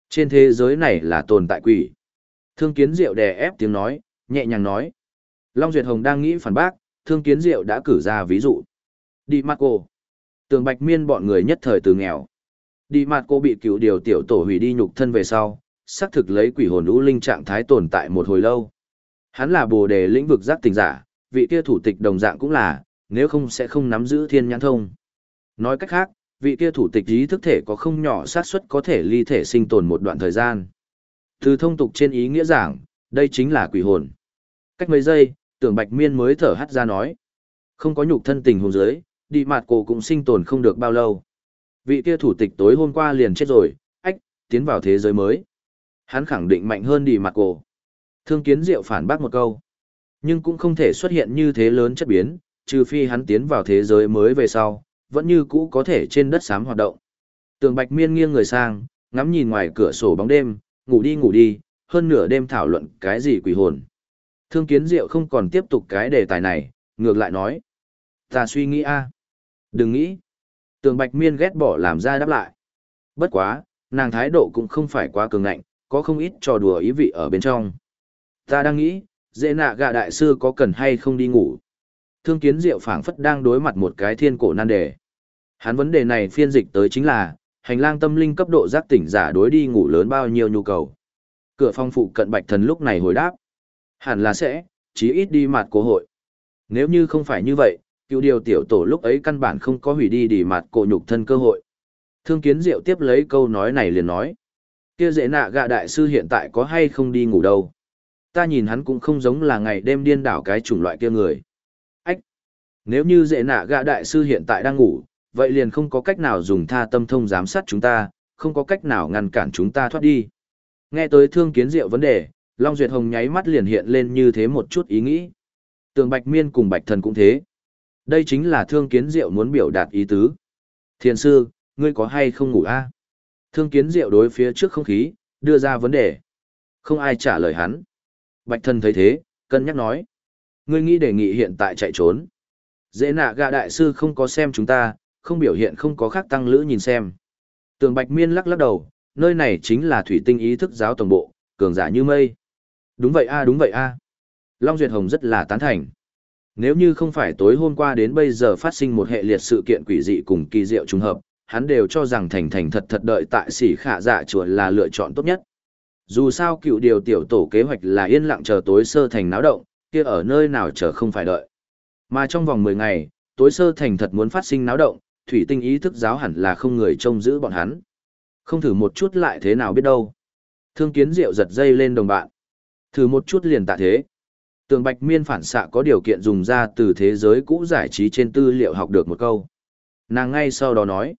Trên thế giới này là tồn tại quỷ. Thương kiến diệu đè ép tiếng nói, nhẹ nhàng nói. Long Duyệt Hồng đang nghĩ phản bác, thương kiến diệu đã cử ra ví dụ. Đi Marco. Tường Bạch Miên bọn người nhất thời từ nghèo. Đi Marco bị cựu điều tiểu tổ hủy đi nhục thân về sau, xác thực lấy quỷ hồn lũ linh trạng thái tồn tại một hồi lâu. Hắn là bồ đề lĩnh vực giác tình giả, vị kia thủ tịch đồng dạng cũng là, nếu không sẽ không nắm giữ thiên nhãn thông. Nói cách khác, vị kia thủ tịch ý thức thể có không nhỏ xác suất có thể ly thể sinh tồn một đoạn thời gian. Từ thông tục trên ý nghĩa giảng, đây chính là quỷ hồn. Cách mấy giây, tưởng bạch miên mới thở hắt ra nói. Không có nhục thân tình hồn giới, đi mặt cổ cũng sinh tồn không được bao lâu. Vị kia thủ tịch tối hôm qua liền chết rồi, ách, tiến vào thế giới mới. Hắn khẳng định mạnh hơn đi mặt cổ. Thương kiến diệu phản bác một câu. Nhưng cũng không thể xuất hiện như thế lớn chất biến, trừ phi hắn tiến vào thế giới mới về sau, vẫn như cũ có thể trên đất xám hoạt động. Tường Bạch Miên nghiêng người sang, ngắm nhìn ngoài cửa sổ bóng đêm, ngủ đi ngủ đi, hơn nửa đêm thảo luận cái gì quỷ hồn. Thương Kiến Diệu không còn tiếp tục cái đề tài này, ngược lại nói. Ta suy nghĩ a Đừng nghĩ. Tường Bạch Miên ghét bỏ làm ra đáp lại. Bất quá, nàng thái độ cũng không phải quá cường ngạnh, có không ít trò đùa ý vị ở bên trong. Ta đang nghĩ, dễ nạ gạ đại sư có cần hay không đi ngủ. Thương kiến diệu phảng phất đang đối mặt một cái thiên cổ nan đề. Hắn vấn đề này phiên dịch tới chính là, hành lang tâm linh cấp độ giác tỉnh giả đối đi ngủ lớn bao nhiêu nhu cầu. Cửa phong phụ cận bạch thần lúc này hồi đáp. Hẳn là sẽ, chí ít đi mặt cổ hội. Nếu như không phải như vậy, cựu điều tiểu tổ lúc ấy căn bản không có hủy đi đi mặt cổ nhục thân cơ hội. Thương kiến diệu tiếp lấy câu nói này liền nói. Kia dễ nạ gạ đại sư hiện tại có hay không đi ngủ đâu. Ta nhìn hắn cũng không giống là ngày đêm điên đảo cái chủng loại kia người. ách Nếu như dễ nạ gạ đại sư hiện tại đang ngủ, vậy liền không có cách nào dùng tha tâm thông giám sát chúng ta, không có cách nào ngăn cản chúng ta thoát đi. Nghe tới thương kiến diệu vấn đề, Long Duyệt Hồng nháy mắt liền hiện lên như thế một chút ý nghĩ. Tường Bạch Miên cùng Bạch Thần cũng thế. Đây chính là thương kiến diệu muốn biểu đạt ý tứ. Thiền sư, ngươi có hay không ngủ a? Thương kiến diệu đối phía trước không khí, đưa ra vấn đề. Không ai trả lời hắn. Bạch thân thấy thế, cân nhắc nói. Ngươi nghĩ đề nghị hiện tại chạy trốn. Dễ nạ gạ đại sư không có xem chúng ta, không biểu hiện không có khác tăng lữ nhìn xem. Tường Bạch Miên lắc lắc đầu, nơi này chính là thủy tinh ý thức giáo tổng bộ, cường giả như mây. Đúng vậy a đúng vậy a. Long Duyệt Hồng rất là tán thành. Nếu như không phải tối hôm qua đến bây giờ phát sinh một hệ liệt sự kiện quỷ dị cùng kỳ diệu trùng hợp, hắn đều cho rằng thành thành thật thật đợi tại sỉ khả dạ chùa là lựa chọn tốt nhất. Dù sao cựu điều tiểu tổ kế hoạch là yên lặng chờ tối sơ thành náo động, kia ở nơi nào chờ không phải đợi. Mà trong vòng 10 ngày, tối sơ thành thật muốn phát sinh náo động, thủy tinh ý thức giáo hẳn là không người trông giữ bọn hắn. Không thử một chút lại thế nào biết đâu. Thương kiến diệu giật dây lên đồng bạn. Thử một chút liền tạ thế. Tường Bạch Miên phản xạ có điều kiện dùng ra từ thế giới cũ giải trí trên tư liệu học được một câu. Nàng ngay sau đó nói.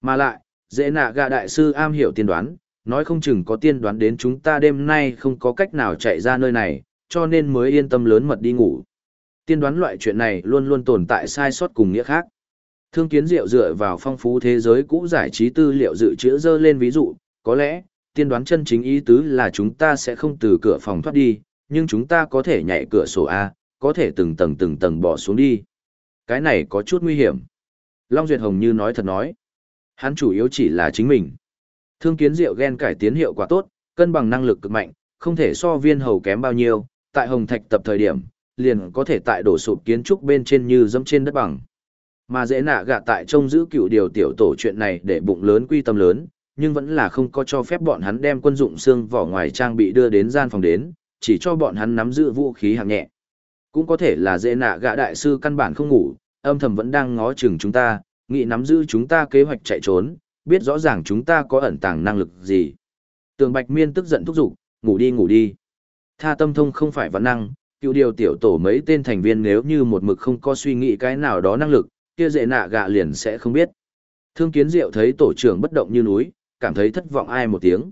Mà lại, dễ nạ gạ đại sư am hiểu tiên đoán, nói không chừng có tiên đoán đến chúng ta đêm nay không có cách nào chạy ra nơi này, cho nên mới yên tâm lớn mật đi ngủ tiên đoán loại chuyện này luôn luôn tồn tại sai sót cùng nghĩa khác. Thương kiến diệu dựa vào phong phú thế giới cũ giải trí tư liệu dự trữ dơ lên ví dụ, có lẽ, tiên đoán chân chính ý tứ là chúng ta sẽ không từ cửa phòng thoát đi, nhưng chúng ta có thể nhảy cửa sổ A, có thể từng tầng từng tầng bỏ xuống đi. Cái này có chút nguy hiểm. Long Duyệt Hồng như nói thật nói. Hắn chủ yếu chỉ là chính mình. Thương kiến Diệu gen cải tiến hiệu quả tốt, cân bằng năng lực cực mạnh, không thể so viên hầu kém bao nhiêu, tại Hồng Thạch tập thời điểm, liền có thể tại đổ sụp kiến trúc bên trên như dẫm trên đất bằng. Mà dễ nạ gạ tại trông giữ cựu điều tiểu tổ chuyện này để bụng lớn quy tâm lớn, nhưng vẫn là không có cho phép bọn hắn đem quân dụng xương vỏ ngoài trang bị đưa đến gian phòng đến, chỉ cho bọn hắn nắm giữ vũ khí hạng nhẹ. Cũng có thể là dễ nạ gạ đại sư căn bản không ngủ, âm thầm vẫn đang ngó chừng chúng ta, nghĩ nắm giữ chúng ta kế hoạch chạy trốn, biết rõ ràng chúng ta có ẩn tàng năng lực gì. Tường Bạch Miên tức giận thúc giục, ngủ đi ngủ đi. Tha tâm thông không phải văn năng, cựu điều tiểu tổ mấy tên thành viên nếu như một mực không có suy nghĩ cái nào đó năng lực, kia dễ nạ gạ liền sẽ không biết. Thương kiến diệu thấy tổ trưởng bất động như núi, cảm thấy thất vọng ai một tiếng.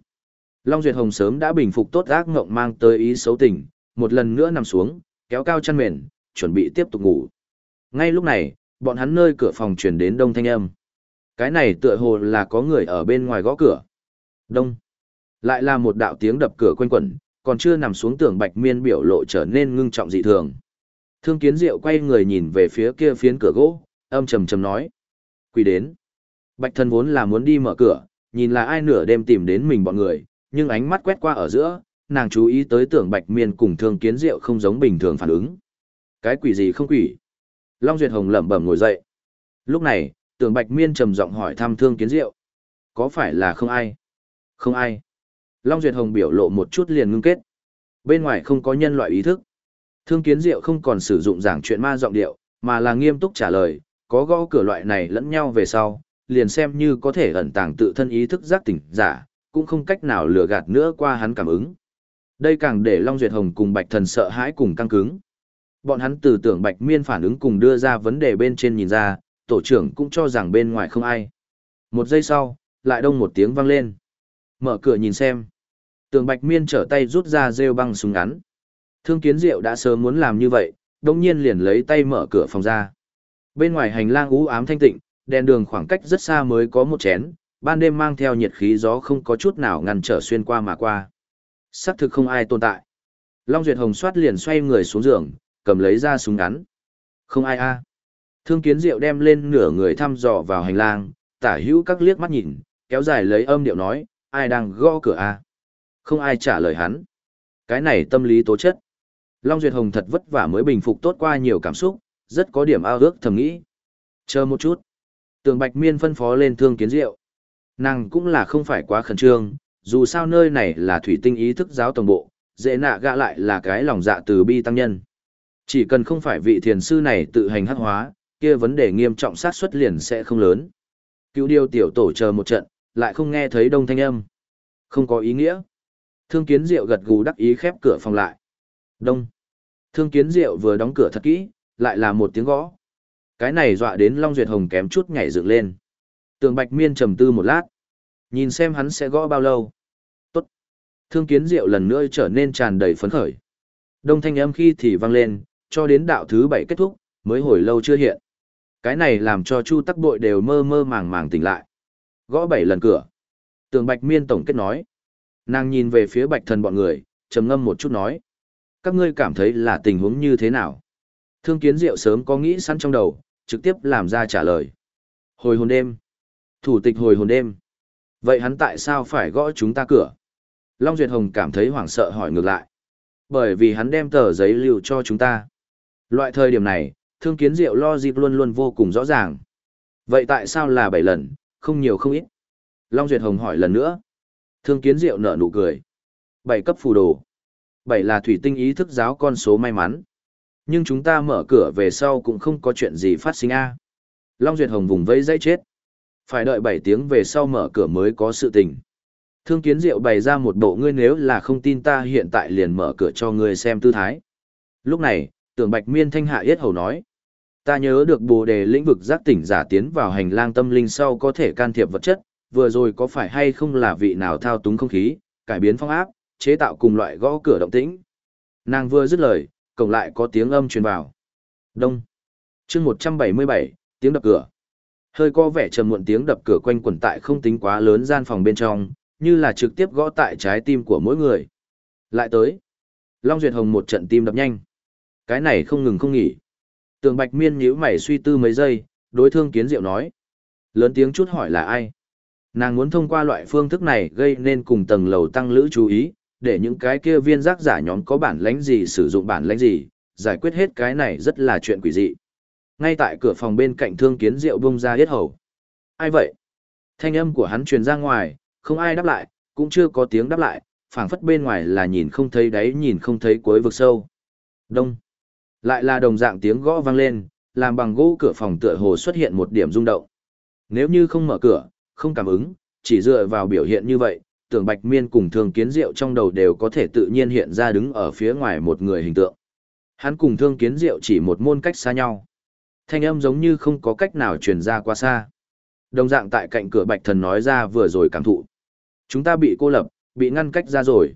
Long Duyệt Hồng sớm đã bình phục tốt ác ngộng mang tới ý xấu tình, một lần nữa nằm xuống, kéo cao chăn mền, chuẩn bị tiếp tục ngủ. Ngay lúc này, bọn hắn nơi cửa phòng truyền đến đông thanh âm. Cái này tựa hồ là có người ở bên ngoài gõ cửa. Đông. Lại là một đạo tiếng đập cửa quanh quẩn, còn chưa nằm xuống tưởng bạch miên biểu lộ trở nên ngưng trọng dị thường. Thương kiến diệu quay người nhìn về phía kia phiến cửa gỗ, âm trầm trầm nói. Quỳ đến. Bạch thân vốn là muốn đi mở cửa, nhìn là ai nửa đêm tìm đến mình bọn người, nhưng ánh mắt quét qua ở giữa, nàng chú ý tới tưởng bạch miên cùng thương kiến diệu không giống bình thường phản ứng. Cái quỷ gì không quỷ? Long Duyệt Hồng lẩm bẩm ngồi dậy. Lúc này, tưởng bạch miên trầm giọng hỏi thăm thương kiến diệu. Có phải là không ai? Không ai. Long Duyệt Hồng biểu lộ một chút liền ngưng kết. Bên ngoài không có nhân loại ý thức. Thương kiến diệu không còn sử dụng giảng chuyện ma giọng điệu, mà là nghiêm túc trả lời, có gõ cửa loại này lẫn nhau về sau, liền xem như có thể ẩn tàng tự thân ý thức giác tỉnh giả, cũng không cách nào lừa gạt nữa qua hắn cảm ứng. Đây càng để Long Duyệt Hồng cùng Bạch Thần sợ hãi cùng căng cứng. Bọn hắn từ tưởng Bạch Miên phản ứng cùng đưa ra vấn đề bên trên nhìn ra, tổ trưởng cũng cho rằng bên ngoài không ai. Một giây sau, lại đông một tiếng vang lên. Mở cửa nhìn xem. Tường Bạch Miên trở tay rút ra rêu băng súng ngắn. Thương Kiến Diệu đã sớm muốn làm như vậy, đồng nhiên liền lấy tay mở cửa phòng ra. Bên ngoài hành lang u ám thanh tịnh, đèn đường khoảng cách rất xa mới có một chén, ban đêm mang theo nhiệt khí gió không có chút nào ngăn trở xuyên qua mà qua. Sắc thực không ai tồn tại. Long Duyệt Hồng soát liền xoay người xuống giường, cầm lấy ra súng ngắn. Không ai a. À. Thương Kiến Diệu đem lên nửa người thăm dò vào hành lang, tả hữu các liếc mắt nhìn, kéo dài lấy âm điệu nói, ai đang gõ cửa a? Không ai trả lời hắn. Cái này tâm lý tố chất. Long Duyệt Hồng thật vất vả mới bình phục tốt qua nhiều cảm xúc, rất có điểm ao ước thầm nghĩ. Chờ một chút. Tường Bạch Miên phân phó lên Thương Kiến Diệu. Nàng cũng là không phải quá khẩn trương, dù sao nơi này là thủy tinh ý thức giáo tổng bộ, dễ nạ gạ lại là cái lòng dạ từ bi tăng nhân. Chỉ cần không phải vị thiền sư này tự hành hắc hóa, kia vấn đề nghiêm trọng sát xuất liền sẽ không lớn. Cứu điều tiểu tổ chờ một trận, lại không nghe thấy đông thanh âm. Không có ý nghĩa. Thương kiến diệu gật gù đắc ý khép cửa phòng lại. Đông. Thương kiến diệu vừa đóng cửa thật kỹ, lại là một tiếng gõ. Cái này dọa đến Long Duyệt Hồng kém chút nhảy dựng lên. Tường Bạch Miên trầm tư một lát. Nhìn xem hắn sẽ gõ bao lâu. Tốt. Thương kiến diệu lần nữa trở nên tràn đầy phấn khởi. Đông thanh âm khi thì vang lên, cho đến đạo thứ bảy kết thúc, mới hồi lâu chưa hiện. Cái này làm cho Chu Tắc Bội đều mơ mơ màng màng tỉnh lại. Gõ bảy lần cửa. Tường Bạch Miên tổng kết nói. Nàng nhìn về phía Bạch Thần bọn người, trầm ngâm một chút nói. Các ngươi cảm thấy là tình huống như thế nào? Thương kiến diệu sớm có nghĩ sẵn trong đầu, trực tiếp làm ra trả lời. Hồi hồn đêm. Thủ tịch hồi hồn đêm. Vậy hắn tại sao phải gõ chúng ta cửa? Long Duyệt Hồng cảm thấy hoảng sợ hỏi ngược lại. Bởi vì hắn đem tờ giấy lưu cho chúng ta. Loại thời điểm này, thương kiến diệu lo dịp luôn luôn vô cùng rõ ràng. Vậy tại sao là bảy lần, không nhiều không ít? Long Duyệt Hồng hỏi lần nữa. Thương kiến diệu nở nụ cười. Bảy cấp phù đồ. Bảy là thủy tinh ý thức giáo con số may mắn. Nhưng chúng ta mở cửa về sau cũng không có chuyện gì phát sinh a. Long Duyệt Hồng vùng vẫy dây chết. Phải đợi 7 tiếng về sau mở cửa mới có sự tình. Thương kiến diệu bày ra một bộ ngươi nếu là không tin ta hiện tại liền mở cửa cho ngươi xem tư thái. Lúc này, tưởng bạch miên thanh hạ yết hầu nói. Ta nhớ được bồ đề lĩnh vực giác tỉnh giả tiến vào hành lang tâm linh sau có thể can thiệp vật chất, vừa rồi có phải hay không là vị nào thao túng không khí, cải biến phong áp, chế tạo cùng loại gõ cửa động tĩnh. Nàng vừa dứt lời, cổng lại có tiếng âm truyền vào. Đông. chương 177, tiếng đập cửa. Hơi có vẻ trầm muộn tiếng đập cửa quanh quẩn tại không tính quá lớn gian phòng bên trong, như là trực tiếp gõ tại trái tim của mỗi người. Lại tới. Long Duyệt Hồng một trận tim đập nhanh. Cái này không ngừng không nghỉ. Tường Bạch Miên nhíu mày suy tư mấy giây, đối thương kiến diệu nói. Lớn tiếng chút hỏi là ai? Nàng muốn thông qua loại phương thức này gây nên cùng tầng lầu tăng lữ chú ý, để những cái kia viên giác giả nhóm có bản lãnh gì sử dụng bản lãnh gì, giải quyết hết cái này rất là chuyện quỷ dị. Ngay tại cửa phòng bên cạnh thương kiến diệu bung ra hết hầu. Ai vậy? Thanh âm của hắn truyền ra ngoài, không ai đáp lại, cũng chưa có tiếng đáp lại, phảng phất bên ngoài là nhìn không thấy đáy nhìn không thấy cuối vực sâu. Đông. Lại là đồng dạng tiếng gõ vang lên, làm bằng gỗ cửa phòng tựa hồ xuất hiện một điểm rung động. Nếu như không mở cửa, không cảm ứng, chỉ dựa vào biểu hiện như vậy, tưởng Bạch Miên cùng Thương Kiến Diệu trong đầu đều có thể tự nhiên hiện ra đứng ở phía ngoài một người hình tượng. Hắn cùng Thương Kiến Diệu chỉ một môn cách xa nhau. Thanh âm giống như không có cách nào truyền ra qua xa. Đồng dạng tại cạnh cửa Bạch Thần nói ra vừa rồi cảm thụ. Chúng ta bị cô lập, bị ngăn cách ra rồi.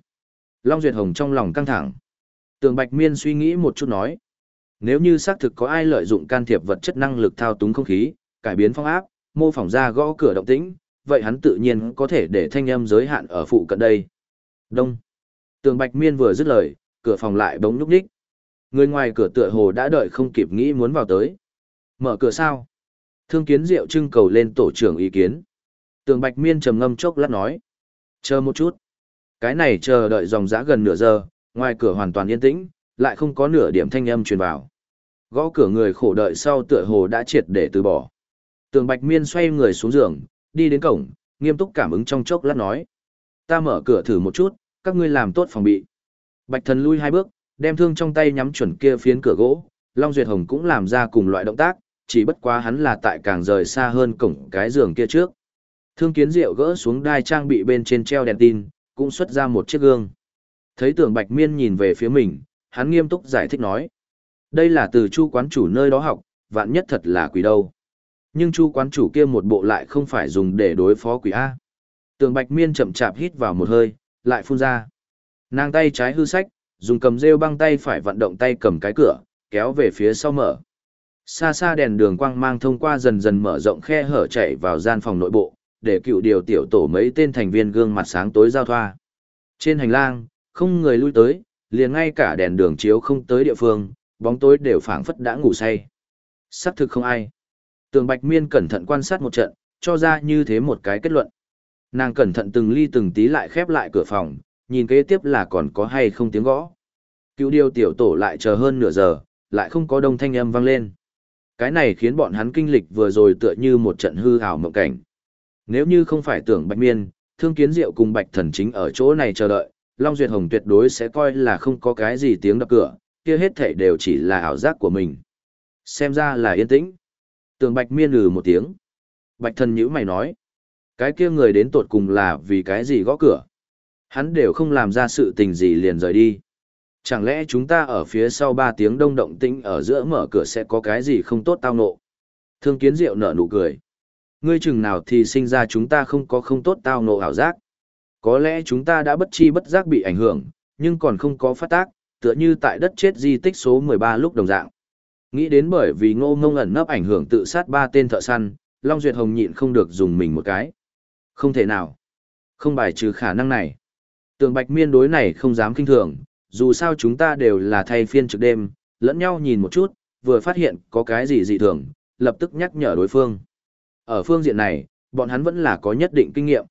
Long Duyệt Hồng trong lòng căng thẳng. Tường Bạch Miên suy nghĩ một chút nói. Nếu như xác thực có ai lợi dụng can thiệp vật chất năng lực thao túng không khí, cải biến phong áp, mô phỏng ra gõ cửa động tĩnh, vậy hắn tự nhiên có thể để thanh âm giới hạn ở phụ cận đây. Đông. Tường Bạch Miên vừa dứt lời, cửa phòng lại bỗng nhúc nhích. Người ngoài cửa tựa hồ đã đợi không kịp nghĩ muốn vào tới. Mở cửa sao? Thương kiến diệu trưng cầu lên tổ trưởng ý kiến. Tường Bạch Miên trầm ngâm chốc lát nói. Chờ một chút. Cái này chờ đợi dòng dã gần nửa giờ, ngoài cửa hoàn toàn yên tĩnh, lại không có nửa điểm thanh âm truyền vào. Gõ cửa người khổ đợi sau tựa hồ đã triệt để từ bỏ. Tường Bạch Miên xoay người xuống giường, đi đến cổng, nghiêm túc cảm ứng trong chốc lát nói. Ta mở cửa thử một chút, các ngươi làm tốt phòng bị. Bạch thần lui hai bước, đem thương trong tay nhắm chuẩn kia phiến cửa gỗ, Long Duyệt Hồng cũng làm ra cùng loại động tác, chỉ bất quá hắn là tại càng rời xa hơn cổng cái giường kia trước. Thương kiến diệu gỡ xuống đai trang bị bên trên treo đèn tin, cũng xuất ra một chiếc gương. Thấy tưởng bạch miên nhìn về phía mình, hắn nghiêm túc giải thích nói. Đây là từ chu quán chủ nơi đó học, vạn nhất thật là quỷ đâu. Nhưng chu quán chủ kia một bộ lại không phải dùng để đối phó quỷ A. Tường bạch miên chậm chạp hít vào một hơi, lại phun ra. Nàng tay trái hư sách, dùng cầm rêu băng tay phải vận động tay cầm cái cửa, kéo về phía sau mở. Xa xa đèn đường quang mang thông qua dần dần mở rộng khe hở chạy vào gian phòng nội bộ, để cựu điều tiểu tổ mấy tên thành viên gương mặt sáng tối giao thoa. Trên hành lang, không người lui tới, liền ngay cả đèn đường chiếu không tới địa phương, bóng tối đều phảng phất đã ngủ say. Sắc thực không ai. Tường Bạch Miên cẩn thận quan sát một trận, cho ra như thế một cái kết luận. Nàng cẩn thận từng ly từng tí lại khép lại cửa phòng, nhìn kế tiếp là còn có hay không tiếng gõ. Cựu điều tiểu tổ lại chờ hơn nửa giờ, lại không có đông thanh âm vang lên. Cái này khiến bọn hắn kinh lịch vừa rồi tựa như một trận hư hào mộng cảnh. Nếu như không phải tưởng Bạch Miên, Thương Kiến Diệu cùng Bạch Thần chính ở chỗ này chờ đợi, Long Duyệt Hồng tuyệt đối sẽ coi là không có cái gì tiếng đập cửa, kia hết thảy đều chỉ là ảo giác của mình. Xem ra là yên tĩnh. Tưởng Bạch Miên lừ một tiếng. Bạch Thần nhíu mày nói, cái kia người đến tột cùng là vì cái gì gõ cửa. Hắn đều không làm ra sự tình gì liền rời đi. Chẳng lẽ chúng ta ở phía sau ba tiếng đông động tĩnh ở giữa mở cửa sẽ có cái gì không tốt tao nộ? Thương Kiến Diệu nở nụ cười ngươi chừng nào thì sinh ra chúng ta không có không tốt tao nộ ảo giác. Có lẽ chúng ta đã bất chi bất giác bị ảnh hưởng, nhưng còn không có phát tác, tựa như tại đất chết di tích số 13 lúc đồng dạng. Nghĩ đến bởi vì ngô ngông ẩn nấp ảnh hưởng tự sát ba tên thợ săn, Long Duyệt Hồng nhịn không được dùng mình một cái. Không thể nào. Không bài trừ khả năng này. Tường Bạch Miên đối này không dám kinh thường, dù sao chúng ta đều là thay phiên trực đêm, lẫn nhau nhìn một chút, vừa phát hiện có cái gì dị thường, lập tức nhắc nhở đối phương. Ở phương diện này, bọn hắn vẫn là có nhất định kinh nghiệm.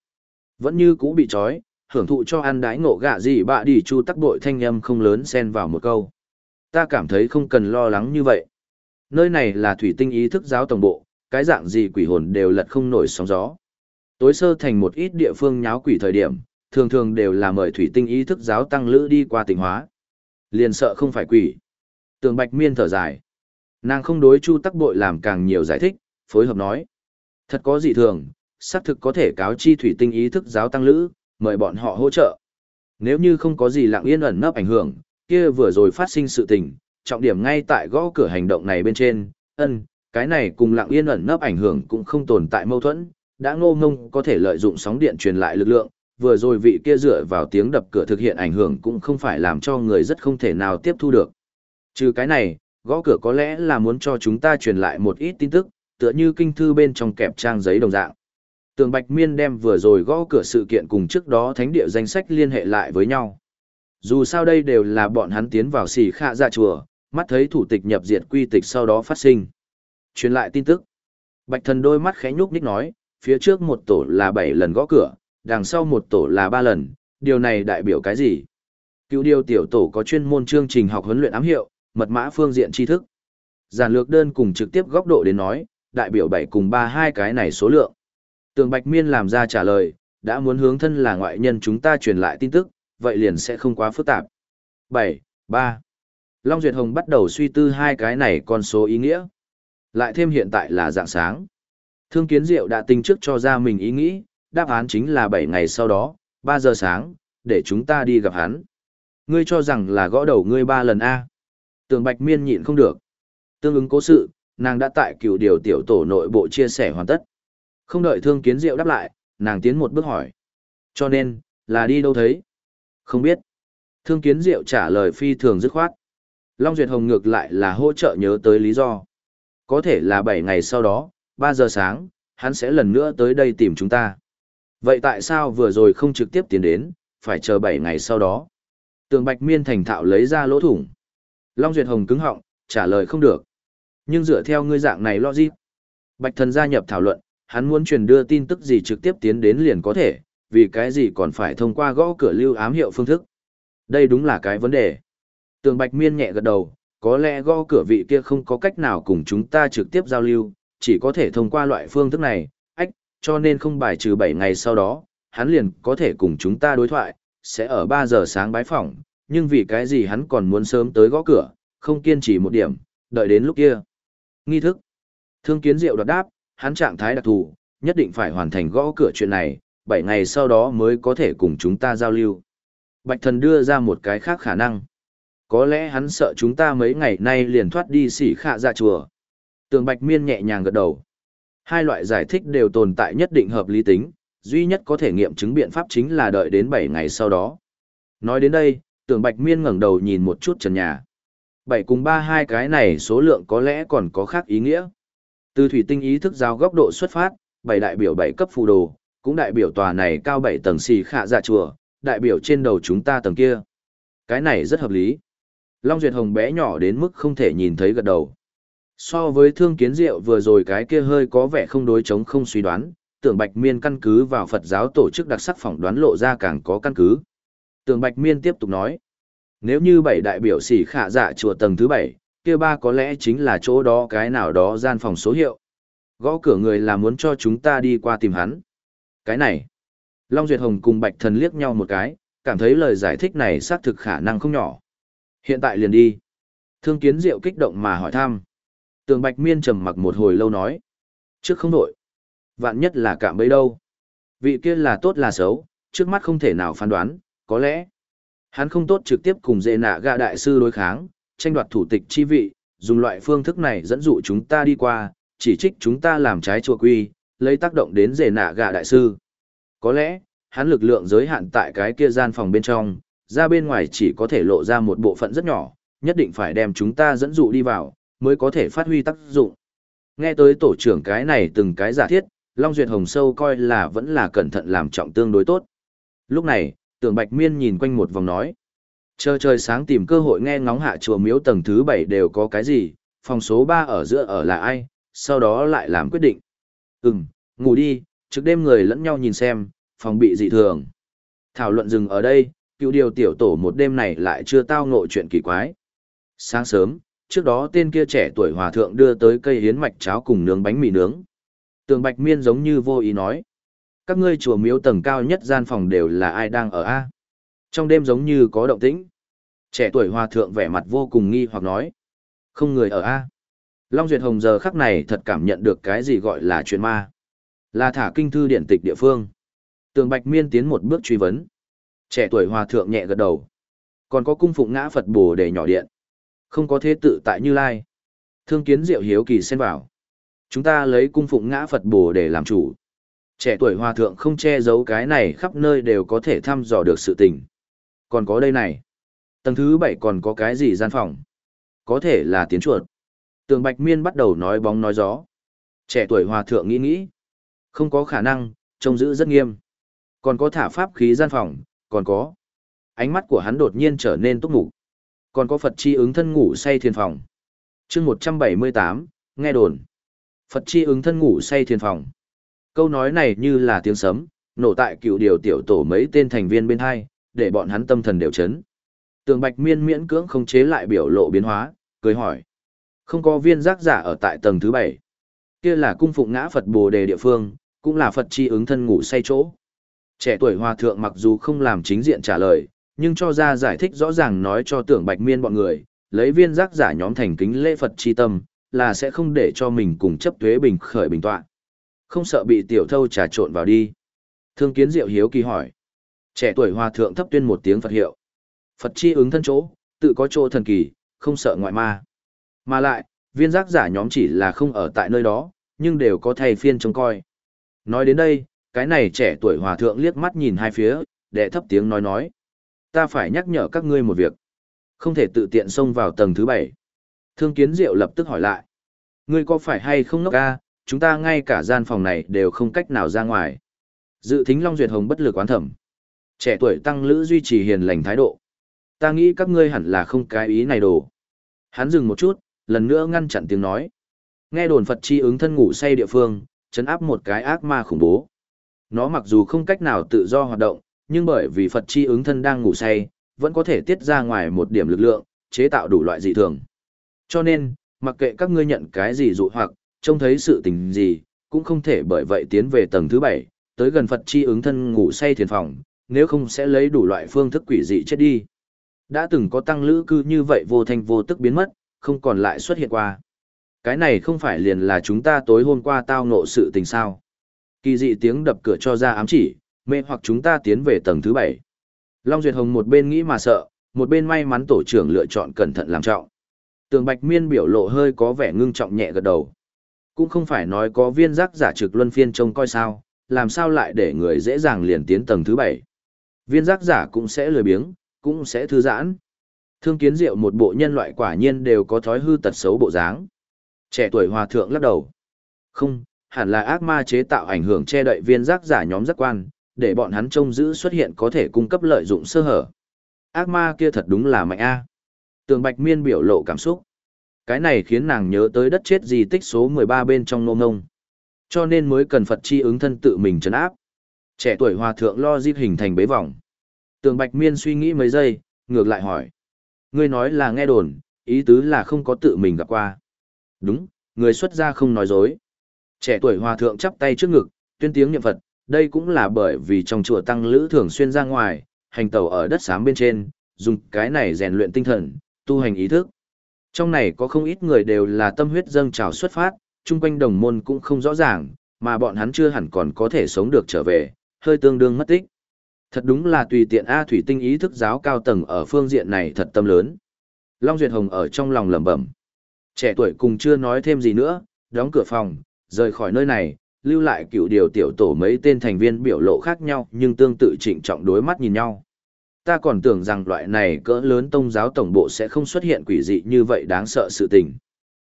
Vẫn như cũ bị trói, hưởng thụ cho ăn đái ngộ gạ gì bạ đi chu tắc bội thanh âm không lớn xen vào một câu. Ta cảm thấy không cần lo lắng như vậy. Nơi này là thủy tinh ý thức giáo tổng bộ, cái dạng gì quỷ hồn đều lật không nổi sóng gió. Tối sơ thành một ít địa phương nháo quỷ thời điểm, thường thường đều là mời thủy tinh ý thức giáo tăng lữ đi qua tỉnh hóa. Liền sợ không phải quỷ. Tường Bạch Miên thở dài. Nàng không đối Chu Tắc Bội làm càng nhiều giải thích, phối hợp nói. Thật có gì thường, xác thực có thể cáo chi thủy tinh ý thức giáo tăng lữ, mời bọn họ hỗ trợ. Nếu như không có gì lặng yên ẩn nấp ảnh hưởng, kia vừa rồi phát sinh sự tình, trọng điểm ngay tại gõ cửa hành động này bên trên, ân, cái này cùng lặng yên ẩn nấp ảnh hưởng cũng không tồn tại mâu thuẫn, đã ngô ngông có thể lợi dụng sóng điện truyền lại lực lượng, vừa rồi vị kia dựa vào tiếng đập cửa thực hiện ảnh hưởng cũng không phải làm cho người rất không thể nào tiếp thu được. Trừ cái này, gõ cửa có lẽ là muốn cho chúng ta truyền lại một ít tin tức, tựa như kinh thư bên trong kẹp trang giấy đồng dạng. Tường Bạch Miên đem vừa rồi gõ cửa sự kiện cùng trước đó thánh địa danh sách liên hệ lại với nhau. Dù sao đây đều là bọn hắn tiến vào xỉ khạ dạ ra chùa, mắt thấy thủ tịch nhập diệt quy tịch sau đó phát sinh. Truyền lại tin tức. Bạch thần đôi mắt khẽ nhúc nhích nói, phía trước một tổ là 7 lần gõ cửa, đằng sau một tổ là ba lần, điều này đại biểu cái gì? Cựu điều tiểu tổ có chuyên môn chương trình học huấn luyện ám hiệu, mật mã phương diện tri thức. Giản lược đơn cùng trực tiếp góc độ đến nói, đại biểu 7 cùng 3 hai cái này số lượng. Tường Bạch Miên làm ra trả lời, đã muốn hướng thân là ngoại nhân chúng ta truyền lại tin tức, vậy liền sẽ không quá phức tạp. 7, 3. Long Duyệt Hồng bắt đầu suy tư hai cái này con số ý nghĩa. Lại thêm hiện tại là dạng sáng. Thương Kiến Diệu đã tính trước cho ra mình ý nghĩ, đáp án chính là 7 ngày sau đó, 3 giờ sáng, để chúng ta đi gặp hắn. Ngươi cho rằng là gõ đầu ngươi ba lần A. Tường Bạch Miên nhịn không được. Tương ứng cố sự, nàng đã tại cựu điều tiểu tổ nội bộ chia sẻ hoàn tất. Không đợi Thương Kiến Diệu đáp lại, nàng tiến một bước hỏi. Cho nên, là đi đâu thấy? Không biết. Thương Kiến Diệu trả lời phi thường dứt khoát. Long Duyệt Hồng ngược lại là hỗ trợ nhớ tới lý do. Có thể là 7 ngày sau đó, 3 giờ sáng, hắn sẽ lần nữa tới đây tìm chúng ta. Vậy tại sao vừa rồi không trực tiếp tiến đến, phải chờ 7 ngày sau đó? Tường Bạch Miên thành thạo lấy ra lỗ thủng. Long Duyệt Hồng cứng họng, trả lời không được. Nhưng dựa theo ngươi dạng này logic. Bạch thần gia nhập thảo luận, hắn muốn truyền đưa tin tức gì trực tiếp tiến đến liền có thể, vì cái gì còn phải thông qua gõ cửa lưu ám hiệu phương thức. Đây đúng là cái vấn đề. Tường Bạch Miên nhẹ gật đầu, có lẽ gõ cửa vị kia không có cách nào cùng chúng ta trực tiếp giao lưu, chỉ có thể thông qua loại phương thức này, cho nên không bài trừ 7 ngày sau đó, hắn liền có thể cùng chúng ta đối thoại, sẽ ở 3 giờ sáng bái phỏng, nhưng vì cái gì hắn còn muốn sớm tới gõ cửa, không kiên trì một điểm, đợi đến lúc kia. Nghi thức. Thương kiến diệu đoạt đáp, hắn trạng thái đặc thù, nhất định phải hoàn thành gõ cửa chuyện này, 7 ngày sau đó mới có thể cùng chúng ta giao lưu. Bạch thần đưa ra một cái khác khả năng. Có lẽ hắn sợ chúng ta mấy ngày nay liền thoát đi xỉ khạ ra chùa. Tường Bạch Miên nhẹ nhàng gật đầu. Hai loại giải thích đều tồn tại nhất định hợp lý tính, duy nhất có thể nghiệm chứng biện pháp chính là đợi đến 7 ngày sau đó. Nói đến đây, Tưởng Bạch Miên ngẩng đầu nhìn một chút trần nhà. 7 cùng 3 hai cái này số lượng có lẽ còn có khác ý nghĩa. Từ thủy tinh ý thức giao góc độ xuất phát, 7 đại biểu 7 cấp phù đồ, cũng đại biểu tòa này cao 7 tầng xì khạ dạ chùa, đại biểu trên đầu chúng ta tầng kia. Cái này rất hợp lý. Long Duyệt Hồng bé nhỏ đến mức không thể nhìn thấy gật đầu. So với thương kiến diệu vừa rồi cái kia hơi có vẻ không đối chống không suy đoán, tưởng Bạch Miên căn cứ vào Phật giáo tổ chức đặc sắc phỏng đoán lộ ra càng có căn cứ. Tưởng Bạch Miên tiếp tục nói, nếu như bảy đại biểu sĩ khả dạ chùa tầng thứ bảy, kia ba có lẽ chính là chỗ đó cái nào đó gian phòng số hiệu. Gõ cửa người là muốn cho chúng ta đi qua tìm hắn. Cái này, Long Duyệt Hồng cùng Bạch Thần liếc nhau một cái, cảm thấy lời giải thích này xác thực khả năng không nhỏ. Hiện tại liền đi. Thương kiến diệu kích động mà hỏi thăm. Tường Bạch Miên trầm mặc một hồi lâu nói. Trước không đổi. Vạn nhất là cảm bấy đâu. Vị kia là tốt là xấu, trước mắt không thể nào phán đoán, có lẽ. Hắn không tốt trực tiếp cùng dệ nạ gạ đại sư đối kháng, tranh đoạt thủ tịch chi vị, dùng loại phương thức này dẫn dụ chúng ta đi qua, chỉ trích chúng ta làm trái chùa quy, lấy tác động đến dễ nạ gạ đại sư. Có lẽ, hắn lực lượng giới hạn tại cái kia gian phòng bên trong, ra bên ngoài chỉ có thể lộ ra một bộ phận rất nhỏ, nhất định phải đem chúng ta dẫn dụ đi vào, mới có thể phát huy tác dụng. Nghe tới tổ trưởng cái này từng cái giả thiết, Long Duyệt Hồng Sâu coi là vẫn là cẩn thận làm trọng tương đối tốt. Lúc này, tưởng Bạch Miên nhìn quanh một vòng nói. Chờ trời sáng tìm cơ hội nghe ngóng hạ chùa miếu tầng thứ 7 đều có cái gì, phòng số 3 ở giữa ở là ai, sau đó lại làm quyết định. Ừm, ngủ đi, trước đêm người lẫn nhau nhìn xem, phòng bị dị thường. Thảo luận dừng ở đây, cứu điều tiểu tổ một đêm này lại chưa tao ngộ chuyện kỳ quái. Sáng sớm, trước đó tên kia trẻ tuổi hòa thượng đưa tới cây hiến mạch cháo cùng nướng bánh mì nướng. Tường Bạch Miên giống như vô ý nói. Các ngươi chùa miếu tầng cao nhất gian phòng đều là ai đang ở A. Trong đêm giống như có động tĩnh. Trẻ tuổi hòa thượng vẻ mặt vô cùng nghi hoặc nói. Không người ở A. Long Duyệt Hồng giờ khắc này thật cảm nhận được cái gì gọi là chuyện ma. Là thả kinh thư điện tịch địa phương. Tường Bạch Miên tiến một bước truy vấn. Trẻ tuổi hòa thượng nhẹ gật đầu. Còn có cung phụng ngã Phật Bồ để nhỏ điện. Không có thế tự tại Như Lai. Thương kiến diệu hiếu kỳ xen vào. Chúng ta lấy cung phụng ngã Phật Bồ để làm chủ. Trẻ tuổi hòa thượng không che giấu cái này khắp nơi đều có thể thăm dò được sự tình. Còn có đây này. Tầng thứ bảy còn có cái gì gian phòng? Có thể là tiến chuột. Tường Bạch Miên bắt đầu nói bóng nói gió. Trẻ tuổi hòa thượng nghĩ nghĩ. Không có khả năng, trông giữ rất nghiêm. Còn có thả pháp khí gian phòng, còn có. Ánh mắt của hắn đột nhiên trở nên túc mục. Còn có Phật chi ứng thân ngủ say thiền phòng. chương 178, nghe đồn. Phật chi ứng thân ngủ say thiền phòng. Câu nói này như là tiếng sấm, nổ tại cựu điều tiểu tổ mấy tên thành viên bên hai, để bọn hắn tâm thần đều chấn. Tường Bạch Miên miễn cưỡng không chế lại biểu lộ biến hóa, cười hỏi. Không có viên giác giả ở tại tầng thứ bảy. Kia là cung phụng ngã Phật Bồ Đề địa phương, cũng là Phật chi ứng thân ngủ say chỗ. Trẻ tuổi hòa thượng mặc dù không làm chính diện trả lời, nhưng cho ra giải thích rõ ràng nói cho tưởng Bạch Miên bọn người, lấy viên giác giả nhóm thành kính lễ Phật chi tâm, là sẽ không để cho mình cùng chấp thuế bình khởi bình tọa. Không sợ bị tiểu thâu trà trộn vào đi. Thương kiến diệu hiếu kỳ hỏi. Trẻ tuổi hòa thượng thấp tuyên một tiếng Phật hiệu. Phật chi ứng thân chỗ, tự có chỗ thần kỳ, không sợ ngoại ma. Mà lại, viên giác giả nhóm chỉ là không ở tại nơi đó, nhưng đều có thầy phiên trông coi. Nói đến đây, cái này trẻ tuổi hòa thượng liếc mắt nhìn hai phía, đệ thấp tiếng nói nói. Ta phải nhắc nhở các ngươi một việc. Không thể tự tiện xông vào tầng thứ bảy. Thương kiến diệu lập tức hỏi lại. Ngươi có phải hay không ngốc ca, chúng ta ngay cả gian phòng này đều không cách nào ra ngoài. Dự thính Long Duyệt Hồng bất lực quán thẩm. Trẻ tuổi tăng lữ duy trì hiền lành thái độ. Ta nghĩ các ngươi hẳn là không cái ý này đồ. Hắn dừng một chút, lần nữa ngăn chặn tiếng nói. Nghe đồn Phật chi ứng thân ngủ say địa phương, chấn áp một cái ác ma khủng bố. Nó mặc dù không cách nào tự do hoạt động, nhưng bởi vì Phật chi ứng thân đang ngủ say, vẫn có thể tiết ra ngoài một điểm lực lượng, chế tạo đủ loại dị thường. Cho nên, mặc kệ các ngươi nhận cái gì dụ hoặc, trông thấy sự tình gì, cũng không thể bởi vậy tiến về tầng thứ bảy, tới gần Phật chi ứng thân ngủ say thiền phòng, nếu không sẽ lấy đủ loại phương thức quỷ dị chết đi. Đã từng có tăng lữ cư như vậy vô thanh vô tức biến mất, không còn lại xuất hiện qua. Cái này không phải liền là chúng ta tối hôm qua tao ngộ sự tình sao. Kỳ dị tiếng đập cửa cho ra ám chỉ, mê hoặc chúng ta tiến về tầng thứ bảy. Long Duyệt Hồng một bên nghĩ mà sợ, một bên may mắn tổ trưởng lựa chọn cẩn thận làm trọng. Tường Bạch Miên biểu lộ hơi có vẻ ngưng trọng nhẹ gật đầu. Cũng không phải nói có viên giác giả trực luân phiên trông coi sao, làm sao lại để người dễ dàng liền tiến tầng thứ bảy. Viên giác giả cũng sẽ lười biếng, cũng sẽ thư giãn. Thương kiến diệu một bộ nhân loại quả nhiên đều có thói hư tật xấu bộ dáng. Trẻ tuổi hòa thượng lắc đầu. Không, hẳn là ác ma chế tạo ảnh hưởng che đậy viên giác giả nhóm giác quan, để bọn hắn trông giữ xuất hiện có thể cung cấp lợi dụng sơ hở. Ác ma kia thật đúng là mạnh a. Tường Bạch Miên biểu lộ cảm xúc. Cái này khiến nàng nhớ tới đất chết di tích số 13 bên trong nông nông. Cho nên mới cần Phật chi ứng thân tự mình trấn áp. Trẻ tuổi hòa thượng lo dịp hình thành bế vòng. Tường Bạch Miên suy nghĩ mấy giây, ngược lại hỏi. Ngươi nói là nghe đồn, ý tứ là không có tự mình gặp qua. Đúng, người xuất gia không nói dối. Trẻ tuổi hòa thượng chắp tay trước ngực, tuyên tiếng niệm Phật, đây cũng là bởi vì trong chùa tăng lữ thường xuyên ra ngoài, hành tẩu ở đất xám bên trên, dùng cái này rèn luyện tinh thần, tu hành ý thức. Trong này có không ít người đều là tâm huyết dâng trào xuất phát, chung quanh đồng môn cũng không rõ ràng, mà bọn hắn chưa hẳn còn có thể sống được trở về, hơi tương đương mất tích. Thật đúng là tùy tiện A Thủy Tinh ý thức giáo cao tầng ở phương diện này thật tâm lớn. Long Duyệt Hồng ở trong lòng lẩm bẩm. Trẻ tuổi cùng chưa nói thêm gì nữa, đóng cửa phòng, rời khỏi nơi này, lưu lại cựu điều tiểu tổ mấy tên thành viên biểu lộ khác nhau nhưng tương tự trịnh trọng đối mắt nhìn nhau. Ta còn tưởng rằng loại này cỡ lớn tông giáo tổng bộ sẽ không xuất hiện quỷ dị như vậy đáng sợ sự tình.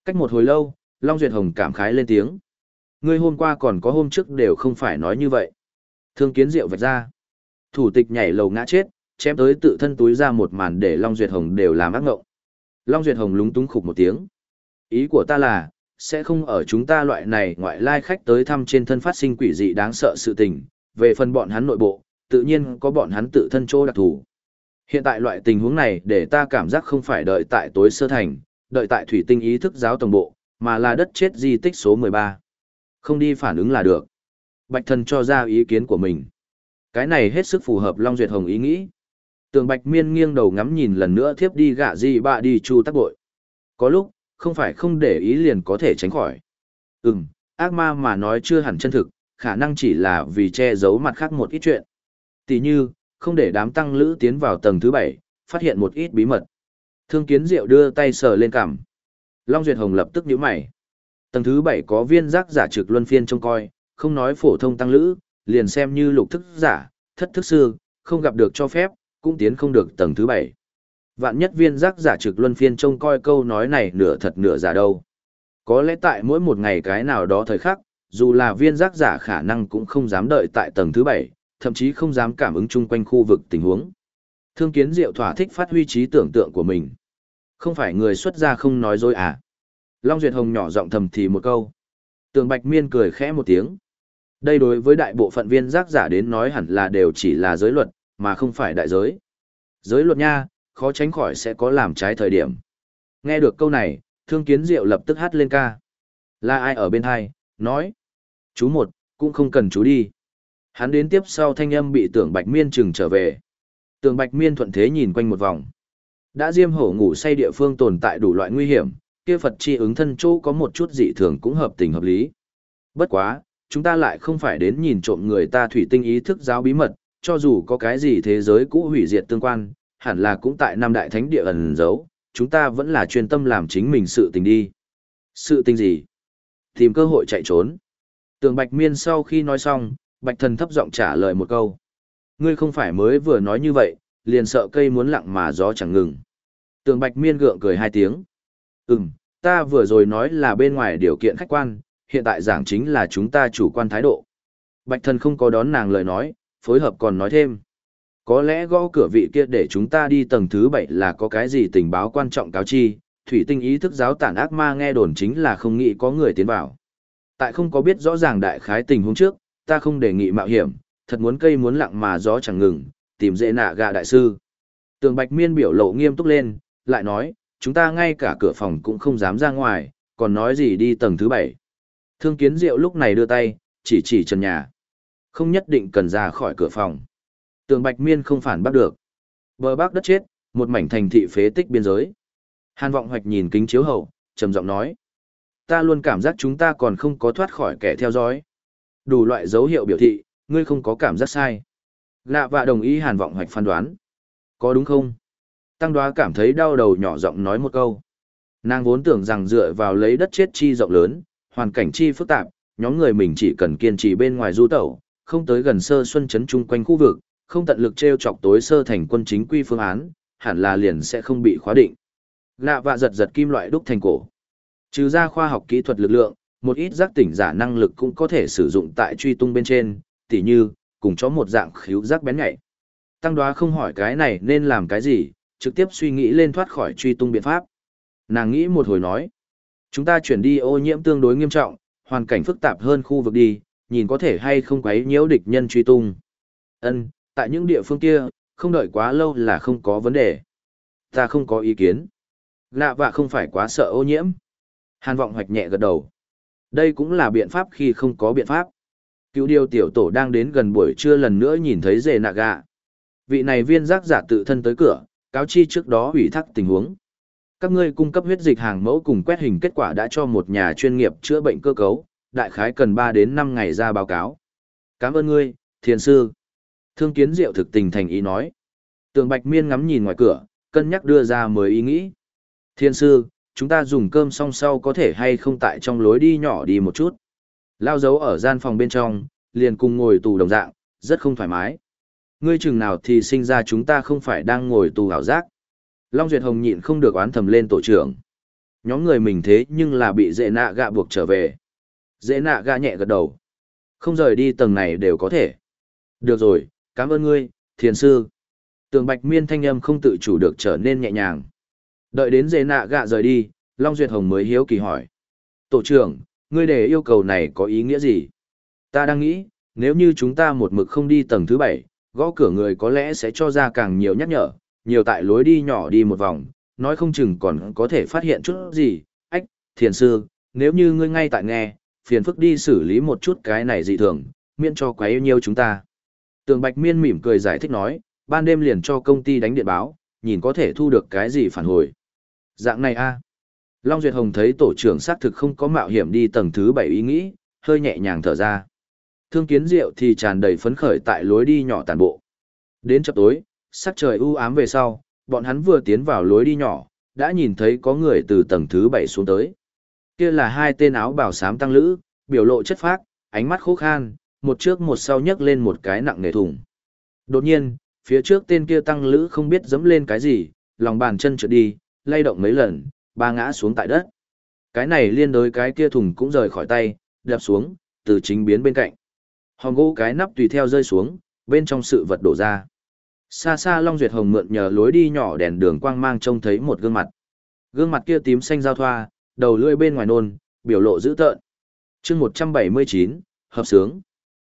Cách một hồi lâu, Long Duyệt Hồng cảm khái lên tiếng. Ngươi hôm qua còn có hôm trước đều không phải nói như vậy. Thương kiến diệu vạch ra. Thủ tịch nhảy lầu ngã chết, chém tới tự thân túi ra một màn để Long Duyệt Hồng đều làm ác ngộng. Long Duyệt Hồng lúng túng khục một tiếng. Ý của ta là, sẽ không ở chúng ta loại này ngoại lai khách tới thăm trên thân phát sinh quỷ dị đáng sợ sự tình, về phần bọn hắn nội bộ, tự nhiên có bọn hắn tự thân chỗ đặc thù. Hiện tại loại tình huống này để ta cảm giác không phải đợi tại tối sơ thành, đợi tại thủy tinh ý thức giáo tổng bộ, mà là đất chết di tích số 13. Không đi phản ứng là được. Bạch thần cho ra ý kiến của mình. Cái này hết sức phù hợp Long Duyệt Hồng ý nghĩ. Tường Bạch Miên nghiêng đầu ngắm nhìn lần nữa thiếp đi gạ gì bạ đi chu tắc bội. Có lúc, không phải không để ý liền có thể tránh khỏi. Ừm, ác ma mà nói chưa hẳn chân thực, khả năng chỉ là vì che giấu mặt khác một ít chuyện. Tỷ như, không để đám tăng lữ tiến vào tầng thứ bảy, phát hiện một ít bí mật. Thương kiến diệu đưa tay sờ lên cằm. Long Duyệt Hồng lập tức nhíu mày. Tầng thứ bảy có viên giác giả trực luân phiên trông coi, không nói phổ thông tăng lữ, liền xem như lục thức giả, thất thức sư, không gặp được cho phép, cũng tiến không được tầng thứ bảy. Vạn nhất viên giác giả trực luân phiên trông coi câu nói này nửa thật nửa giả đâu. Có lẽ tại mỗi một ngày cái nào đó thời khắc, dù là viên giác giả khả năng cũng không dám đợi tại tầng thứ bảy, thậm chí không dám cảm ứng chung quanh khu vực tình huống. Thương kiến diệu thỏa thích phát huy trí tưởng tượng của mình. Không phải người xuất gia không nói dối à. Long Duyệt Hồng nhỏ giọng thầm thì một câu. Tường Bạch Miên cười khẽ một tiếng. Đây đối với đại bộ phận viên giác giả đến nói hẳn là đều chỉ là giới luật, mà không phải đại giới. Giới luật nha, khó tránh khỏi sẽ có làm trái thời điểm. Nghe được câu này, thương kiến diệu lập tức hát lên ca. Là ai ở bên hai, nói. Chú một, cũng không cần chú đi. Hắn đến tiếp sau thanh âm bị tưởng bạch miên trừng trở về. Tưởng bạch miên thuận thế nhìn quanh một vòng. Đã diêm hổ ngủ say địa phương tồn tại đủ loại nguy hiểm, kia Phật chi ứng thân chỗ có một chút dị thường cũng hợp tình hợp lý. Bất quá, chúng ta lại không phải đến nhìn trộm người ta thủy tinh ý thức giáo bí mật, cho dù có cái gì thế giới cũ hủy diệt tương quan, hẳn là cũng tại năm đại thánh địa ẩn giấu, chúng ta vẫn là chuyên tâm làm chính mình sự tình đi. Sự tình gì? Tìm cơ hội chạy trốn. Tường Bạch Miên sau khi nói xong, Bạch Thần thấp giọng trả lời một câu. Ngươi không phải mới vừa nói như vậy, liền sợ cây muốn lặng mà gió chẳng ngừng. Tường Bạch Miên gượng cười hai tiếng. Ừm, ta vừa rồi nói là bên ngoài điều kiện khách quan, hiện tại giảng chính là chúng ta chủ quan thái độ. Bạch Thần không có đón nàng lời nói, phối hợp còn nói thêm. Có lẽ gõ cửa vị kia để chúng ta đi tầng thứ bảy là có cái gì tình báo quan trọng cáo chi, thủy tinh ý thức giáo tản ác ma nghe đồn chính là không nghĩ có người tiến vào. Tại không có biết rõ ràng đại khái tình huống trước, ta không đề nghị mạo hiểm, thật muốn cây muốn lặng mà gió chẳng ngừng, tìm dễ nạ gà đại sư. Tường Bạch Miên biểu lộ nghiêm túc lên, lại nói, chúng ta ngay cả cửa phòng cũng không dám ra ngoài, còn nói gì đi tầng thứ bảy. Thương kiến diệu lúc này đưa tay, chỉ chỉ trần nhà. Không nhất định cần ra khỏi cửa phòng. Tường Bạch Miên không phản bắt được. Bờ bắc đất chết, một mảnh thành thị phế tích biên giới. Hàn Vọng Hoạch nhìn kính chiếu hậu, trầm giọng nói. Ta luôn cảm giác chúng ta còn không có thoát khỏi kẻ theo dõi. Đủ loại dấu hiệu biểu thị, ngươi không có cảm giác sai. Lạ và đồng ý Hàn Vọng Hoạch phán đoán. Có đúng không? Tăng đoá cảm thấy đau đầu nhỏ giọng nói một câu. Nàng vốn tưởng rằng dựa vào lấy đất chết chi rộng lớn, hoàn cảnh chi phức tạp, nhóm người mình chỉ cần kiên trì bên ngoài du tẩu, không tới gần sơ xuân chấn chung quanh khu vực, không tận lực treo chọc tối sơ thành quân chính quy phương án, hẳn là liền sẽ không bị khóa định. Lạ vạ giật giật kim loại đúc thành cổ. Trừ ra khoa học kỹ thuật lực lượng, một ít giác tỉnh giả năng lực cũng có thể sử dụng tại truy tung bên trên, tỉ như, cùng chó một dạng khíu giác bén nhạy. Tăng đoá không hỏi cái này nên làm cái gì, trực tiếp suy nghĩ lên thoát khỏi truy tung biện pháp. Nàng nghĩ một hồi nói, chúng ta chuyển đi ô nhiễm tương đối nghiêm trọng, hoàn cảnh phức tạp hơn khu vực đi, nhìn có thể hay không quấy nhiễu địch nhân truy tung. Ân, tại những địa phương kia, không đợi quá lâu là không có vấn đề. Ta không có ý kiến. Lạ vạ không phải quá sợ ô nhiễm. Hàn vọng hoạch nhẹ gật đầu. Đây cũng là biện pháp khi không có biện pháp. Cựu điều tiểu tổ đang đến gần buổi trưa lần nữa nhìn thấy dề nạ gạ. Vị này viên giác giả tự thân tới cửa, cáo chi trước đó ủy thác tình huống. Các ngươi cung cấp huyết dịch hàng mẫu cùng quét hình kết quả đã cho một nhà chuyên nghiệp chữa bệnh cơ cấu, đại khái cần 3 đến 5 ngày ra báo cáo. Cảm ơn ngươi, thiền sư. Thương kiến diệu thực tình thành ý nói. Tường Bạch Miên ngắm nhìn ngoài cửa, cân nhắc đưa ra mới ý nghĩ. Thiên sư, chúng ta dùng cơm xong sau có thể hay không tại trong lối đi nhỏ đi một chút. Lao dấu ở gian phòng bên trong, liền cùng ngồi tù đồng dạng, rất không thoải mái. Ngươi chừng nào thì sinh ra chúng ta không phải đang ngồi tù ảo giác. Long Duyệt Hồng nhịn không được oán thầm lên tổ trưởng. Nhóm người mình thế nhưng là bị dễ nạ gạ buộc trở về. Dễ nạ gạ nhẹ gật đầu. Không rời đi tầng này đều có thể. Được rồi, cảm ơn ngươi, thiền sư. Tường bạch miên thanh âm không tự chủ được trở nên nhẹ nhàng. Đợi đến dê nạ gạ rời đi, Long Duyệt Hồng mới hiếu kỳ hỏi. Tổ trưởng, ngươi để yêu cầu này có ý nghĩa gì? Ta đang nghĩ, nếu như chúng ta một mực không đi tầng thứ bảy, gõ cửa người có lẽ sẽ cho ra càng nhiều nhắc nhở, nhiều tại lối đi nhỏ đi một vòng, nói không chừng còn có thể phát hiện chút gì. Ách, thiền sư, nếu như ngươi ngay tại nghe, phiền phức đi xử lý một chút cái này dị thường, miễn cho quá yêu nhiều chúng ta. Tường Bạch Miên mỉm cười giải thích nói, ban đêm liền cho công ty đánh điện báo, nhìn có thể thu được cái gì phản hồi. Dạng này a Long Duyệt Hồng thấy tổ trưởng xác thực không có mạo hiểm đi tầng thứ bảy ý nghĩ, hơi nhẹ nhàng thở ra. Thương kiến rượu thì tràn đầy phấn khởi tại lối đi nhỏ tàn bộ. Đến chập tối, sắc trời u ám về sau, bọn hắn vừa tiến vào lối đi nhỏ, đã nhìn thấy có người từ tầng thứ bảy xuống tới. Kia là hai tên áo bảo sám tăng lữ, biểu lộ chất phác, ánh mắt khô khan, một trước một sau nhấc lên một cái nặng nề thùng. Đột nhiên, phía trước tên kia tăng lữ không biết dẫm lên cái gì, lòng bàn chân trượt đi, lay động mấy lần, ba ngã xuống tại đất. Cái này liên đối cái kia thùng cũng rời khỏi tay, đập xuống, từ chính biến bên cạnh. hòn gỗ cái nắp tùy theo rơi xuống, bên trong sự vật đổ ra. Xa xa Long Duyệt Hồng mượn nhờ lối đi nhỏ đèn đường quang mang trông thấy một gương mặt. Gương mặt kia tím xanh giao thoa, đầu lưỡi bên ngoài nôn, biểu lộ dữ tợn. chương 179, hợp sướng.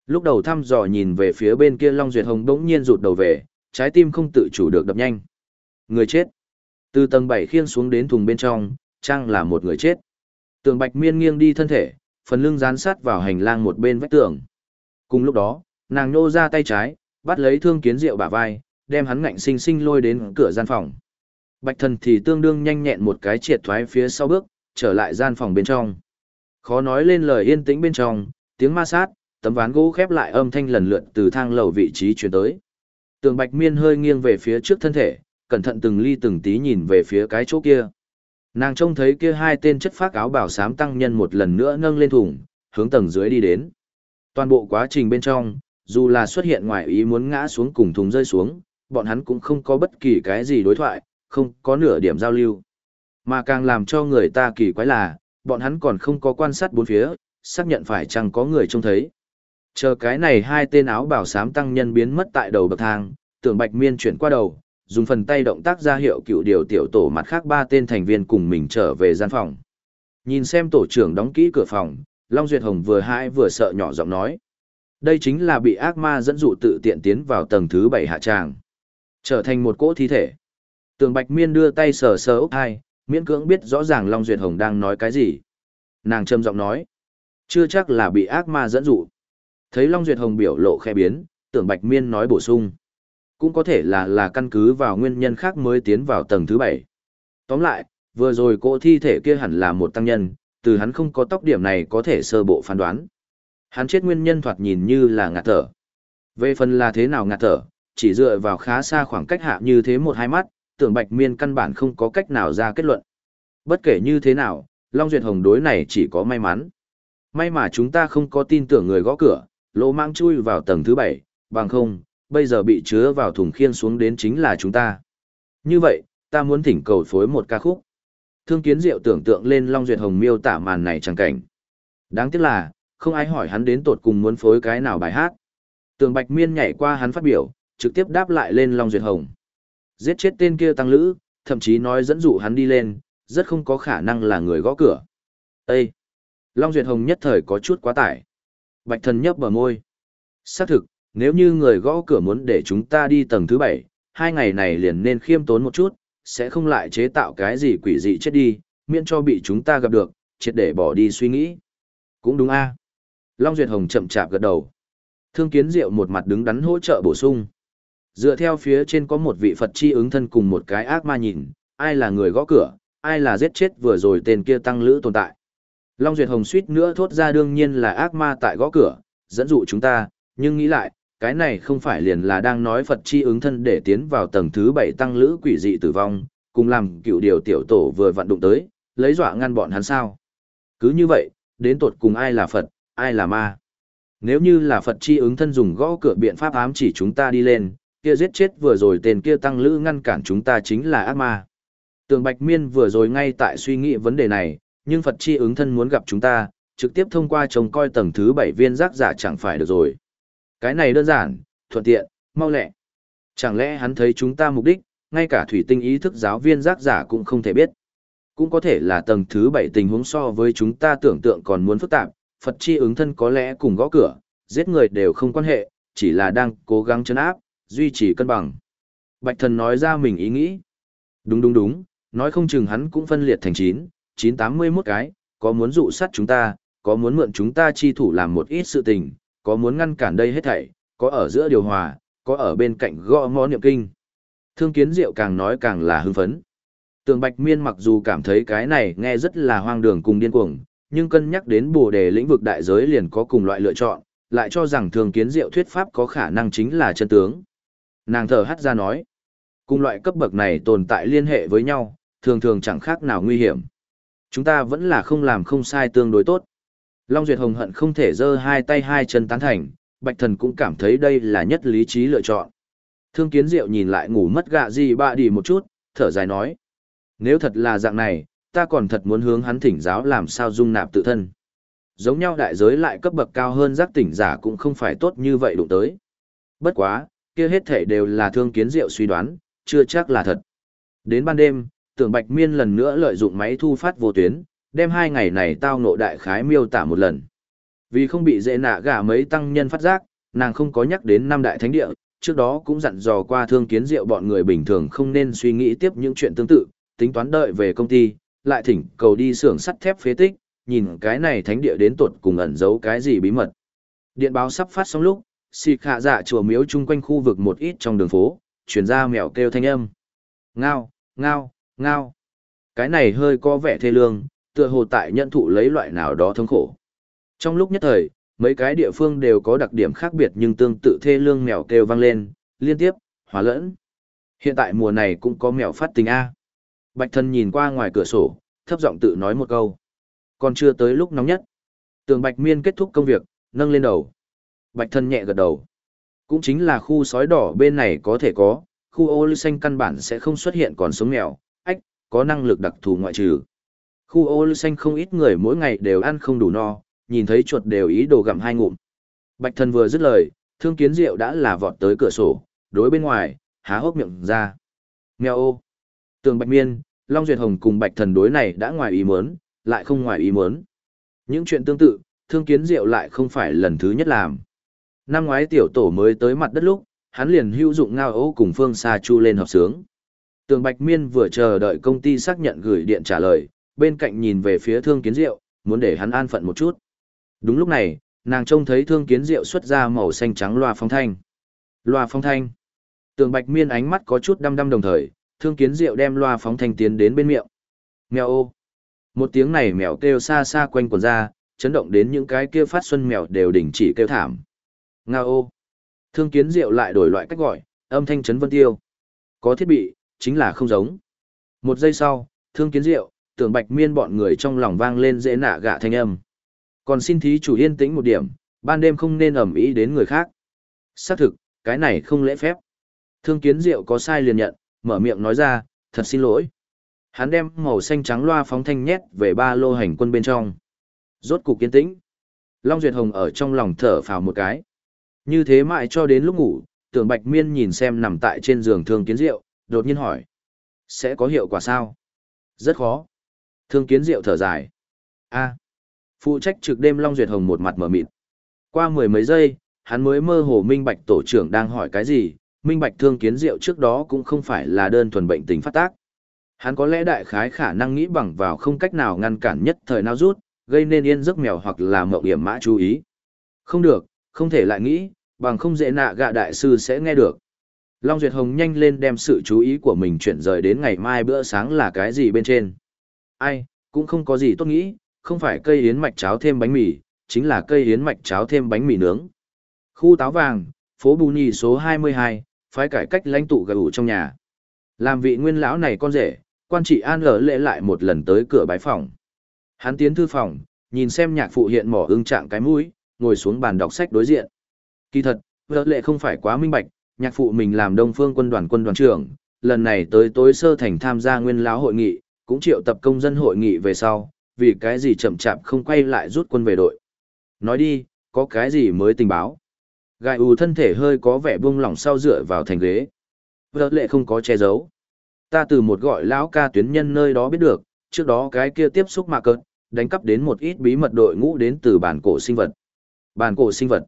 Lúc đầu thăm dò nhìn về phía bên kia Long Duyệt Hồng đống nhiên rụt đầu về, trái tim không tự chủ được đập nhanh. Người chết. Từ tầng 7 khiêng xuống đến thùng bên trong, trang là một người chết. Tường Bạch Miên nghiêng đi thân thể, phần lưng dán sát vào hành lang một bên vách tường. Cùng lúc đó, nàng nhô ra tay trái, bắt lấy thương kiến rượu bả vai, đem hắn ngạnh sinh sinh lôi đến cửa gian phòng. Bạch thần thì tương đương nhanh nhẹn một cái triệt thoái phía sau bước, trở lại gian phòng bên trong. Khó nói lên lời yên tĩnh bên trong, tiếng ma sát, tấm ván gỗ khép lại âm thanh lần lượt từ thang lầu vị trí truyền tới. Tường Bạch Miên hơi nghiêng về phía trước thân thể, cẩn thận từng ly từng tí nhìn về phía cái chỗ kia. Nàng trông thấy kia hai tên chất phác áo bảo sám tăng nhân một lần nữa nâng lên thùng, hướng tầng dưới đi đến. Toàn bộ quá trình bên trong, dù là xuất hiện ngoài ý muốn ngã xuống cùng thùng rơi xuống, bọn hắn cũng không có bất kỳ cái gì đối thoại, không có nửa điểm giao lưu. Mà càng làm cho người ta kỳ quái là, bọn hắn còn không có quan sát bốn phía, xác nhận phải chăng có người trông thấy. Chờ cái này hai tên áo bảo sám tăng nhân biến mất tại đầu bậc thang, tưởng bạch miên chuyển qua đầu, dùng phần tay động tác ra hiệu cựu điều tiểu tổ mặt khác ba tên thành viên cùng mình trở về gian phòng. Nhìn xem tổ trưởng đóng kỹ cửa phòng, Long Duyệt Hồng vừa hãi vừa sợ nhỏ giọng nói. Đây chính là bị ác ma dẫn dụ tự tiện tiến vào tầng thứ bảy hạ tràng. Trở thành một cỗ thi thể. Tường Bạch Miên đưa tay sờ sờ ốc hai, miễn cưỡng biết rõ ràng Long Duyệt Hồng đang nói cái gì. Nàng trầm giọng nói. Chưa chắc là bị ác ma dẫn dụ. Thấy Long Duyệt Hồng biểu lộ khe biến, tưởng Bạch Miên nói bổ sung. Cũng có thể là là căn cứ vào nguyên nhân khác mới tiến vào tầng thứ bảy. Tóm lại, vừa rồi cỗ thi thể kia hẳn là một tăng nhân, từ hắn không có tóc điểm này có thể sơ bộ phán đoán. Hắn chết nguyên nhân thoạt nhìn như là ngạt thở. Về phần là thế nào ngạt thở, chỉ dựa vào khá xa khoảng cách hạ như thế một hai mắt, tưởng Bạch Miên căn bản không có cách nào ra kết luận. Bất kể như thế nào, Long Duyệt Hồng đối này chỉ có may mắn. May mà chúng ta không có tin tưởng người gõ cửa, lỗ mang chui vào tầng thứ bảy, bằng không, bây giờ bị chứa vào thùng khiên xuống đến chính là chúng ta. Như vậy, ta muốn thỉnh cầu phối một ca khúc. Thương kiến diệu tưởng tượng lên Long Duyệt Hồng miêu tả màn này chẳng cảnh. Đáng tiếc là, không ai hỏi hắn đến tột cùng muốn phối cái nào bài hát. Tường Bạch Miên nhảy qua hắn phát biểu, trực tiếp đáp lại lên Long Duyệt Hồng. Giết chết tên kia tăng lữ, thậm chí nói dẫn dụ hắn đi lên, rất không có khả năng là người gõ cửa. Ê! Long Duyệt Hồng nhất thời có chút quá tải. Bạch thần nhấp bờ môi. Xác thực, nếu như người gõ cửa muốn để chúng ta đi tầng thứ bảy, hai ngày này liền nên khiêm tốn một chút, sẽ không lại chế tạo cái gì quỷ dị chết đi, miễn cho bị chúng ta gặp được, triệt để bỏ đi suy nghĩ. Cũng đúng a. Long Duyệt Hồng chậm chạp gật đầu. Thương Kiến Diệu một mặt đứng đắn hỗ trợ bổ sung. Dựa theo phía trên có một vị Phật chi ứng thân cùng một cái ác ma nhìn, ai là người gõ cửa, ai là giết chết vừa rồi tên kia tăng lữ tồn tại. Long Duyệt Hồng suýt nữa thốt ra đương nhiên là ác ma tại gõ cửa, dẫn dụ chúng ta, nhưng nghĩ lại, cái này không phải liền là đang nói Phật chi ứng thân để tiến vào tầng thứ bảy tăng lữ quỷ dị tử vong, cùng làm cựu điều tiểu tổ vừa vận động tới, lấy dọa ngăn bọn hắn sao. Cứ như vậy, đến tột cùng ai là Phật, ai là ma. Nếu như là Phật chi ứng thân dùng gõ cửa biện pháp ám chỉ chúng ta đi lên, kia giết chết vừa rồi tên kia tăng lữ ngăn cản chúng ta chính là ác ma. Tường Bạch Miên vừa rồi ngay tại suy nghĩ vấn đề này, nhưng Phật chi ứng thân muốn gặp chúng ta, trực tiếp thông qua trông coi tầng thứ bảy viên giác giả chẳng phải được rồi. Cái này đơn giản, thuận tiện, mau lẹ. Chẳng lẽ hắn thấy chúng ta mục đích, ngay cả thủy tinh ý thức giáo viên giác giả cũng không thể biết. Cũng có thể là tầng thứ bảy tình huống so với chúng ta tưởng tượng còn muốn phức tạp, Phật chi ứng thân có lẽ cùng gõ cửa, giết người đều không quan hệ, chỉ là đang cố gắng chấn áp, duy trì cân bằng. Bạch thần nói ra mình ý nghĩ. Đúng đúng đúng, nói không chừng hắn cũng phân liệt thành chín. 981 cái, có muốn dụ sát chúng ta, có muốn mượn chúng ta chi thủ làm một ít sự tình, có muốn ngăn cản đây hết thảy, có ở giữa điều hòa, có ở bên cạnh gõ mõ niệm kinh. Thương kiến diệu càng nói càng là hưng phấn. Tường Bạch Miên mặc dù cảm thấy cái này nghe rất là hoang đường cùng điên cuồng, nhưng cân nhắc đến bồ đề lĩnh vực đại giới liền có cùng loại lựa chọn, lại cho rằng thường kiến diệu thuyết pháp có khả năng chính là chân tướng. Nàng thở hắt ra nói, cùng loại cấp bậc này tồn tại liên hệ với nhau, thường thường chẳng khác nào nguy hiểm. Chúng ta vẫn là không làm không sai tương đối tốt. Long Duyệt Hồng hận không thể giơ hai tay hai chân tán thành, Bạch Thần cũng cảm thấy đây là nhất lý trí lựa chọn. Thương Kiến Diệu nhìn lại ngủ mất gạ gì bạ đi một chút, thở dài nói. Nếu thật là dạng này, ta còn thật muốn hướng hắn thỉnh giáo làm sao dung nạp tự thân. giống nhau đại giới lại cấp bậc cao hơn giác tỉnh giả cũng không phải tốt như vậy đụng tới. Bất quá, kia hết thể đều là thương kiến diệu suy đoán, chưa chắc là thật. Đến ban đêm, tưởng Bạch Miên lần nữa lợi dụng máy thu phát vô tuyến, đem hai ngày này tao nộ đại khái miêu tả một lần. Vì không bị dễ nạ gả mấy tăng nhân phát giác, nàng không có nhắc đến năm đại thánh địa, trước đó cũng dặn dò qua thương kiến diệu bọn người bình thường không nên suy nghĩ tiếp những chuyện tương tự, tính toán đợi về công ty, lại thỉnh cầu đi xưởng sắt thép phế tích, nhìn cái này thánh địa đến tuột cùng ẩn giấu cái gì bí mật. Điện báo sắp phát xong lúc, xì khạ dạ chùa miếu chung quanh khu vực một ít trong đường phố, chuyển ra mèo kêu thanh âm. Ngao, ngao, ngao. Cái này hơi có vẻ thê lương, tựa hồ tại nhận thụ lấy loại nào đó thống khổ. Trong lúc nhất thời, mấy cái địa phương đều có đặc điểm khác biệt nhưng tương tự thê lương mèo kêu vang lên, liên tiếp, hòa lẫn. Hiện tại mùa này cũng có mèo phát tình A. Bạch thân nhìn qua ngoài cửa sổ, thấp giọng tự nói một câu. Còn chưa tới lúc nóng nhất. Tường Bạch Miên kết thúc công việc, nâng lên đầu. Bạch thân nhẹ gật đầu. Cũng chính là khu sói đỏ bên này có thể có, khu ô lưu xanh căn bản sẽ không xuất hiện còn sống mèo, có năng lực đặc thù ngoại trừ. Khu ô lưu xanh không ít người mỗi ngày đều ăn không đủ no, nhìn thấy chuột đều ý đồ gặm hai ngụm. Bạch thần vừa dứt lời, thương kiến diệu đã là vọt tới cửa sổ, đối bên ngoài, há hốc miệng ra. Mèo ô. Tường Bạch Miên, Long Duyệt Hồng cùng Bạch thần đối này đã ngoài ý muốn, lại không ngoài ý muốn. Những chuyện tương tự, thương kiến diệu lại không phải lần thứ nhất làm. Năm ngoái tiểu tổ mới tới mặt đất lúc, hắn liền hữu dụng ngao ô cùng Phương Sa Chu lên hợp sướng. Tường Bạch Miên vừa chờ đợi công ty xác nhận gửi điện trả lời, bên cạnh nhìn về phía thương kiến diệu, muốn để hắn an phận một chút. Đúng lúc này, nàng trông thấy thương kiến diệu xuất ra màu xanh trắng loa phong thanh. Loa phong thanh. Tường Bạch Miên ánh mắt có chút đăm đăm đồng thời, thương kiến diệu đem loa phóng thanh tiến đến bên miệng. Mèo ô. Một tiếng này mèo kêu xa xa quanh quần ra, chấn động đến những cái kia phát xuân mèo đều đình chỉ kêu thảm. Nga ô. Thương kiến diệu lại đổi loại cách gọi, âm thanh chấn vân tiêu. Có thiết bị, chính là không giống. Một giây sau, thương kiến diệu, tưởng bạch miên bọn người trong lòng vang lên dễ nạ gạ thanh âm. Còn xin thí chủ yên tĩnh một điểm, ban đêm không nên ẩm ý đến người khác. Xác thực, cái này không lễ phép. Thương kiến diệu có sai liền nhận, mở miệng nói ra, thật xin lỗi. Hắn đem màu xanh trắng loa phóng thanh nhét về ba lô hành quân bên trong. Rốt cục kiên tĩnh. Long Duyệt Hồng ở trong lòng thở phào một cái. Như thế mãi cho đến lúc ngủ, tưởng Bạch Miên nhìn xem nằm tại trên giường thương kiến diệu, đột nhiên hỏi. Sẽ có hiệu quả sao? Rất khó. Thương kiến diệu thở dài. a phụ trách trực đêm Long Duyệt Hồng một mặt mở mịt. Qua mười mấy giây, hắn mới mơ hồ minh bạch tổ trưởng đang hỏi cái gì, minh bạch thương kiến diệu trước đó cũng không phải là đơn thuần bệnh tình phát tác. Hắn có lẽ đại khái khả năng nghĩ bằng vào không cách nào ngăn cản nhất thời nào rút, gây nên yên giấc mèo hoặc là mộng điểm mã chú ý. Không được, không thể lại nghĩ, bằng không dễ nạ gạ đại sư sẽ nghe được. Long Duyệt Hồng nhanh lên đem sự chú ý của mình chuyển rời đến ngày mai bữa sáng là cái gì bên trên. Ai, cũng không có gì tốt nghĩ, không phải cây yến mạch cháo thêm bánh mì, chính là cây yến mạch cháo thêm bánh mì nướng. Khu táo vàng, phố Bù Nhì số 22, phái cải cách lãnh tụ gầu trong nhà. Làm vị nguyên lão này con rể, quan trị an lỡ lễ lại một lần tới cửa bái phòng. Hắn tiến thư phòng, nhìn xem nhạc phụ hiện mỏ ưng trạng cái mũi, ngồi xuống bàn đọc sách đối diện. Kỳ thật, lỡ lệ không phải quá minh bạch, nhạc phụ mình làm đông phương quân đoàn quân đoàn trưởng, lần này tới tối sơ thành tham gia nguyên lão hội nghị, cũng triệu tập công dân hội nghị về sau, vì cái gì chậm chạp không quay lại rút quân về đội. Nói đi, có cái gì mới tình báo. Gai ù thân thể hơi có vẻ buông lỏng sau dựa vào thành ghế. Vợ lệ không có che giấu. Ta từ một gọi lão ca tuyến nhân nơi đó biết được, trước đó cái kia tiếp xúc mà cợt, đánh cắp đến một ít bí mật đội ngũ đến từ bản cổ sinh vật. Bản cổ sinh vật.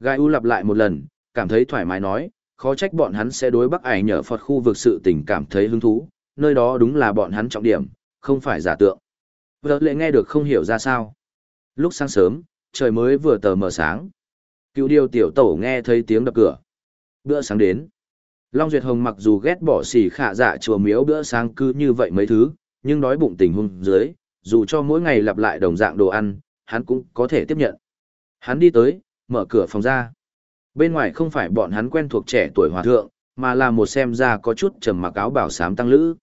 Gai u lặp lại một lần, cảm thấy thoải mái nói, khó trách bọn hắn sẽ đối bắc ải nhờ Phật khu vực sự tình cảm thấy hứng thú, nơi đó đúng là bọn hắn trọng điểm, không phải giả tượng. Vợ lệ nghe được không hiểu ra sao. Lúc sáng sớm, trời mới vừa tờ mờ sáng. Cựu điều tiểu tổ nghe thấy tiếng đập cửa. Bữa sáng đến. Long Duyệt Hồng mặc dù ghét bỏ xỉ khả dạ chùa miếu bữa sáng cứ như vậy mấy thứ, nhưng đói bụng tình huống dưới, dù cho mỗi ngày lặp lại đồng dạng đồ ăn, hắn cũng có thể tiếp nhận. Hắn đi tới, mở cửa phòng ra. Bên ngoài không phải bọn hắn quen thuộc trẻ tuổi hòa thượng, mà là một xem ra có chút trầm mặc áo bảo sám tăng lữ.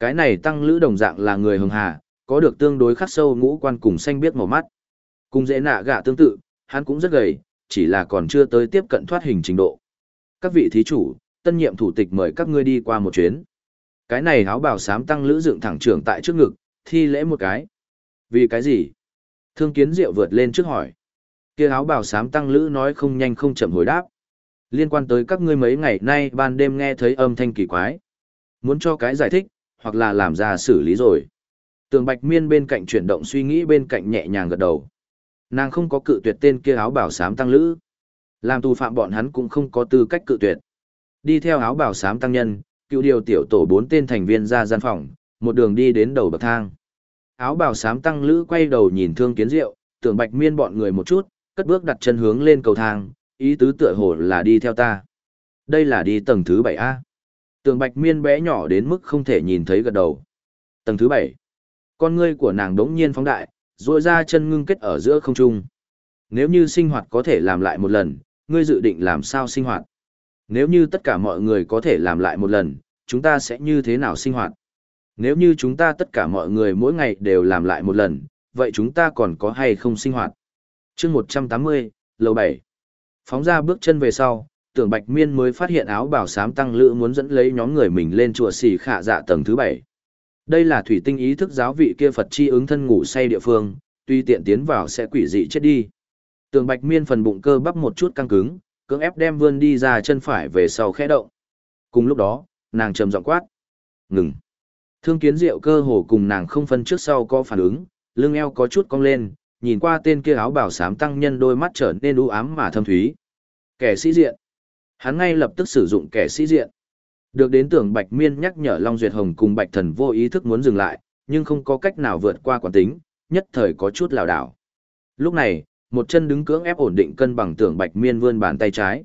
Cái này tăng lữ đồng dạng là người hường hà, có được tương đối khắc sâu ngũ quan cùng xanh biết màu mắt. Cùng dễ nạ gạ tương tự, hắn cũng rất gầy, chỉ là còn chưa tới tiếp cận thoát hình trình độ. Các vị thí chủ, tân nhiệm thủ tịch mời các ngươi đi qua một chuyến. Cái này áo bảo sám tăng lữ dựng thẳng trưởng tại trước ngực, thi lễ một cái. Vì cái gì? Thương kiến diệu vượt lên trước hỏi. Kia áo bào sám tăng lữ nói không nhanh không chậm hồi đáp. Liên quan tới các ngươi mấy ngày nay ban đêm nghe thấy âm thanh kỳ quái. Muốn cho cái giải thích, hoặc là làm ra xử lý rồi. Tường Bạch Miên bên cạnh chuyển động suy nghĩ bên cạnh nhẹ nhàng gật đầu. Nàng không có cự tuyệt tên kia áo bảo sám tăng lữ. Làm tù phạm bọn hắn cũng không có tư cách cự tuyệt. Đi theo áo bảo sám tăng nhân, cựu điều tiểu tổ bốn tên thành viên ra gian phòng, một đường đi đến đầu bậc thang. Áo bảo sám tăng lữ quay đầu nhìn thương kiến diệu, tưởng bạch miên bọn người một chút, cất bước đặt chân hướng lên cầu thang, ý tứ tựa hồ là đi theo ta. Đây là đi tầng thứ 7A. Tường bạch miên bé nhỏ đến mức không thể nhìn thấy gật đầu. Tầng thứ 7. Con ngươi của nàng đống nhiên phóng đại, ruôi ra chân ngưng kết ở giữa không trung. Nếu như sinh hoạt có thể làm lại một lần, ngươi dự định làm sao sinh hoạt? Nếu như tất cả mọi người có thể làm lại một lần, chúng ta sẽ như thế nào sinh hoạt? Nếu như chúng ta tất cả mọi người mỗi ngày đều làm lại một lần, vậy chúng ta còn có hay không sinh hoạt? Chương 180, lầu bảy Phóng ra bước chân về sau, tưởng Bạch Miên mới phát hiện áo bảo sám tăng lữ muốn dẫn lấy nhóm người mình lên chùa xỉ khả dạ tầng thứ bảy Đây là thủy tinh ý thức giáo vị kia Phật chi ứng thân ngủ say địa phương, tuy tiện tiến vào sẽ quỷ dị chết đi. Tường Bạch Miên phần bụng cơ bắp một chút căng cứng, cưỡng ép đem vươn đi ra chân phải về sau khẽ động. Cùng lúc đó, nàng trầm giọng quát. Ngừng. Thương kiến diệu cơ hồ cùng nàng không phân trước sau có phản ứng, lưng eo có chút cong lên, nhìn qua tên kia áo bảo sám tăng nhân đôi mắt trở nên u ám mà thâm thúy. Kẻ sĩ diện. Hắn ngay lập tức sử dụng kẻ sĩ diện. Được đến tưởng Bạch Miên nhắc nhở Long Duyệt Hồng cùng Bạch Thần vô ý thức muốn dừng lại, nhưng không có cách nào vượt qua quán tính, nhất thời có chút lảo đảo. Lúc này, một chân đứng cưỡng ép ổn định cân bằng tưởng Bạch Miên vươn bàn tay trái.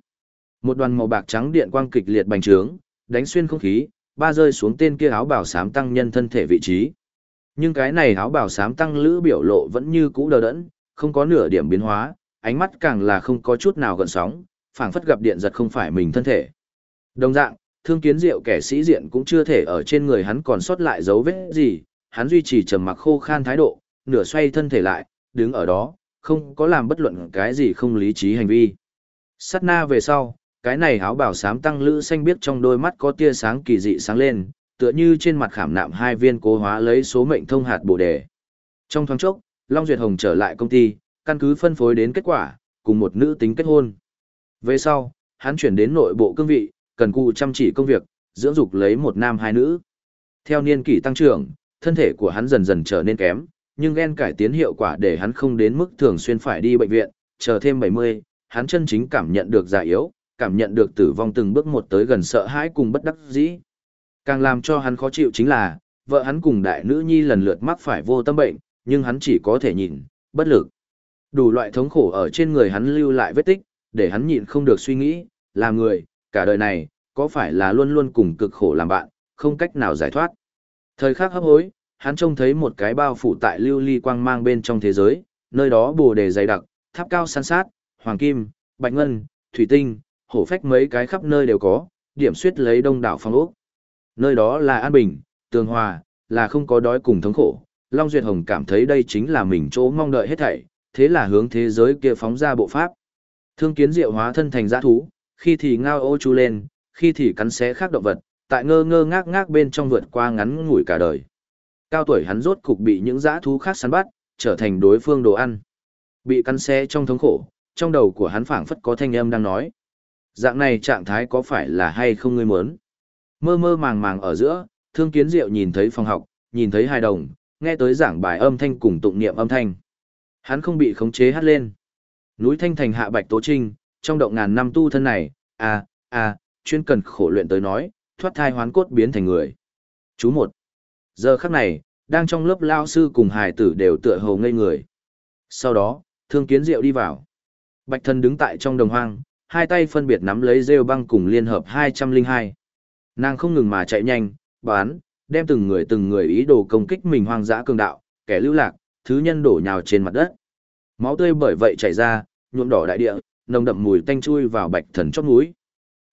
Một đoàn màu bạc trắng điện quang kịch liệt bành trướng, đánh xuyên không khí, ba rơi xuống tên kia áo bảo sám tăng nhân thân thể vị trí. Nhưng cái này áo bảo sám tăng lữ biểu lộ vẫn như cũ đờ đẫn, không có nửa điểm biến hóa, ánh mắt càng là không có chút nào gần sóng, phảng phất gặp điện giật không phải mình thân thể. Đồng dạng, thương kiến diệu kẻ sĩ diện cũng chưa thể ở trên người hắn còn sót lại dấu vết gì, hắn duy trì trầm mặc khô khan thái độ, nửa xoay thân thể lại, đứng ở đó, không có làm bất luận cái gì không lý trí hành vi. Sát na về sau, cái này áo bảo sám tăng lữ xanh biết trong đôi mắt có tia sáng kỳ dị sáng lên, tựa như trên mặt khảm nạm hai viên cố hóa lấy số mệnh thông hạt bổ đề. Trong thoáng chốc, Long Duyệt Hồng trở lại công ty, căn cứ phân phối đến kết quả, cùng một nữ tính kết hôn. Về sau, hắn chuyển đến nội bộ cương vị, cần cù chăm chỉ công việc, dưỡng dục lấy một nam hai nữ. Theo niên kỷ tăng trưởng, thân thể của hắn dần dần trở nên kém, nhưng gen cải tiến hiệu quả để hắn không đến mức thường xuyên phải đi bệnh viện, chờ thêm 70, hắn chân chính cảm nhận được già yếu, cảm nhận được tử vong từng bước một tới gần sợ hãi cùng bất đắc dĩ. Càng làm cho hắn khó chịu chính là, vợ hắn cùng đại nữ nhi lần lượt mắc phải vô tâm bệnh, nhưng hắn chỉ có thể nhìn, bất lực. Đủ loại thống khổ ở trên người hắn lưu lại vết tích, để hắn nhịn không được suy nghĩ, làm người, cả đời này, có phải là luôn luôn cùng cực khổ làm bạn, không cách nào giải thoát. Thời khắc hấp hối, hắn trông thấy một cái bao phủ tại lưu ly quang mang bên trong thế giới, nơi đó bồ đề dày đặc, tháp cao san sát, hoàng kim, bạch ngân, thủy tinh, hổ phách mấy cái khắp nơi đều có, điểm suyết lấy đông đảo phong ốc. Nơi đó là an bình, tường hòa, là không có đói cùng thống khổ. Long Duyệt Hồng cảm thấy đây chính là mình chỗ mong đợi hết thảy, thế là hướng thế giới kia phóng ra bộ pháp. Thương kiến diệu hóa thân thành giã thú, khi thì ngao ô chu lên, khi thì cắn xé khác động vật, tại ngơ ngơ ngác ngác bên trong vượt qua ngắn ngủi cả đời. Cao tuổi hắn rốt cục bị những giã thú khác săn bắt, trở thành đối phương đồ ăn. Bị cắn xé trong thống khổ, trong đầu của hắn phảng phất có thanh âm đang nói. Dạng này trạng thái có phải là hay không ngươi muốn? Mơ mơ màng màng ở giữa, thương kiến diệu nhìn thấy phòng học, nhìn thấy hài đồng, nghe tới giảng bài âm thanh cùng tụng niệm âm thanh. Hắn không bị khống chế hát lên. Núi Thanh Thành hạ bạch tố trinh, trong động ngàn năm tu thân này, à, à, chuyên cần khổ luyện tới nói, thoát thai hoán cốt biến thành người. Chú một. Giờ khắc này, đang trong lớp lao sư cùng hài tử đều tựa hồ ngây người. Sau đó, thương kiến diệu đi vào. Bạch thân đứng tại trong đồng hoang, hai tay phân biệt nắm lấy rêu băng cùng liên hợp 202. Nàng không ngừng mà chạy nhanh, bán, đem từng người từng người ý đồ công kích mình hoang dã cường đạo, kẻ lưu lạc, thứ nhân đổ nhào trên mặt đất. Máu tươi bởi vậy chảy ra, nhuộm đỏ đại địa, nồng đậm mùi tanh chui vào bạch thần chót núi.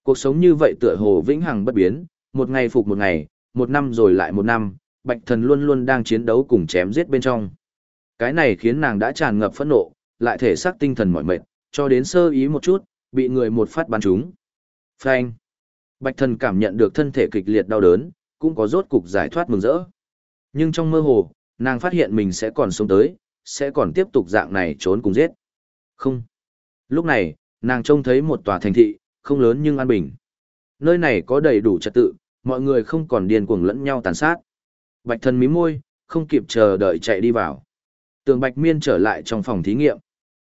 Cuộc sống như vậy tựa hồ vĩnh hằng bất biến, một ngày phục một ngày, một năm rồi lại một năm, bạch thần luôn luôn đang chiến đấu cùng chém giết bên trong. Cái này khiến nàng đã tràn ngập phẫn nộ, lại thể xác tinh thần mỏi mệt, cho đến sơ ý một chút, bị người một phát bắn trúng. Phanh. Bạch thần cảm nhận được thân thể kịch liệt đau đớn, cũng có rốt cục giải thoát mừng rỡ. Nhưng trong mơ hồ, nàng phát hiện mình sẽ còn sống tới, sẽ còn tiếp tục dạng này trốn cùng giết. Không. Lúc này, nàng trông thấy một tòa thành thị, không lớn nhưng an bình. Nơi này có đầy đủ trật tự, mọi người không còn điên cuồng lẫn nhau tàn sát. Bạch thần mí môi, không kịp chờ đợi chạy đi vào. Tường Bạch Miên trở lại trong phòng thí nghiệm.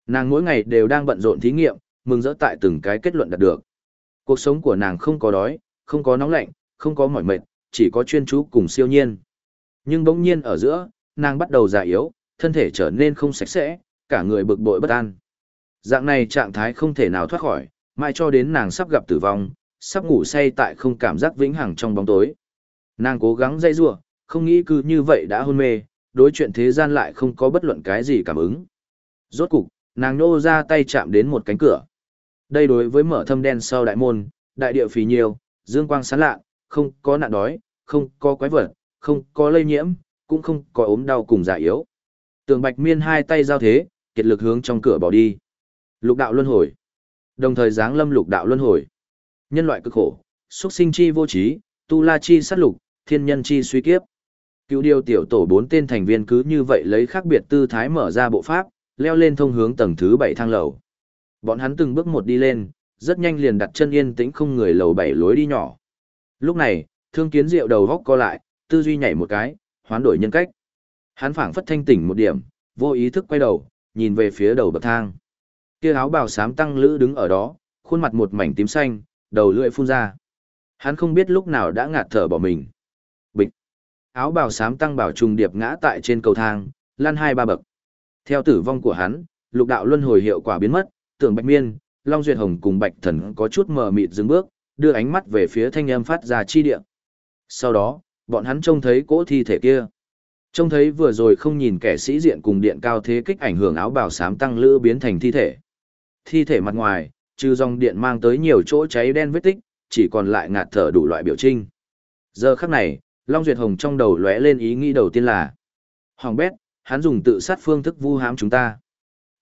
Nàng mỗi ngày đều đang bận rộn thí nghiệm, mừng rỡ tại từng cái kết luận đạt được. Cuộc sống của nàng không có đói, không có nóng lạnh, không có mỏi mệt, chỉ có chuyên chú cùng siêu nhiên. Nhưng bỗng nhiên ở giữa, nàng bắt đầu già yếu, thân thể trở nên không sạch sẽ, cả người bực bội bất an. Dạng này trạng thái không thể nào thoát khỏi, mãi cho đến nàng sắp gặp tử vong, sắp ngủ say tại không cảm giác vĩnh hằng trong bóng tối. Nàng cố gắng dây rủa, không nghĩ cứ như vậy đã hôn mê, đối chuyện thế gian lại không có bất luận cái gì cảm ứng. Rốt cục, nàng nô ra tay chạm đến một cánh cửa. Đây đối với mở thâm đen sau đại môn, đại địa phì nhiều, dương quang sáng lạ, không có nạn đói, không có quái vật, không có lây nhiễm, cũng không có ốm đau cùng già yếu. Tường Bạch Miên hai tay giao thế, kiệt lực hướng trong cửa bỏ đi. Lục đạo luân hồi. Đồng thời giáng lâm lục đạo luân hồi. Nhân loại cực khổ, xuất sinh chi vô trí, tu la chi sát lục, thiên nhân chi suy kiếp. Cựu điều tiểu tổ bốn tên thành viên cứ như vậy lấy khác biệt tư thái mở ra bộ pháp, leo lên thông hướng tầng thứ bảy thang lầu. Bọn hắn từng bước một đi lên, rất nhanh liền đặt chân yên tĩnh không người lầu bảy lối đi nhỏ. Lúc này, thương kiến diệu đầu góc co lại, tư duy nhảy một cái, hoán đổi nhân cách. Hắn phảng phất thanh tỉnh một điểm, vô ý thức quay đầu, nhìn về phía đầu bậc thang. Kia áo bào xám tăng lữ đứng ở đó, khuôn mặt một mảnh tím xanh, đầu lưỡi phun ra. Hắn không biết lúc nào đã ngạt thở bỏ mình. Bịch. Áo bào xám tăng bảo trùng điệp ngã tại trên cầu thang, lăn hai ba bậc. Theo tử vong của hắn, lục đạo luân hồi hiệu quả biến mất, tưởng Bạch Miên, Long Duyệt Hồng cùng Bạch Thần có chút mờ mịt dừng bước, đưa ánh mắt về phía thanh âm phát ra chi địa. Sau đó, bọn hắn trông thấy cỗ thi thể kia. Trông thấy vừa rồi không nhìn kẻ sĩ diện cùng điện cao thế kích ảnh hưởng áo bào xám tăng lữ biến thành thi thể. Thi thể mặt ngoài, trừ dòng điện mang tới nhiều chỗ cháy đen vết tích, chỉ còn lại ngạt thở đủ loại biểu trinh. Giờ khắc này, Long Duyệt Hồng trong đầu lóe lên ý nghĩ đầu tiên là Hoàng bét, hắn dùng tự sát phương thức vu hãm chúng ta.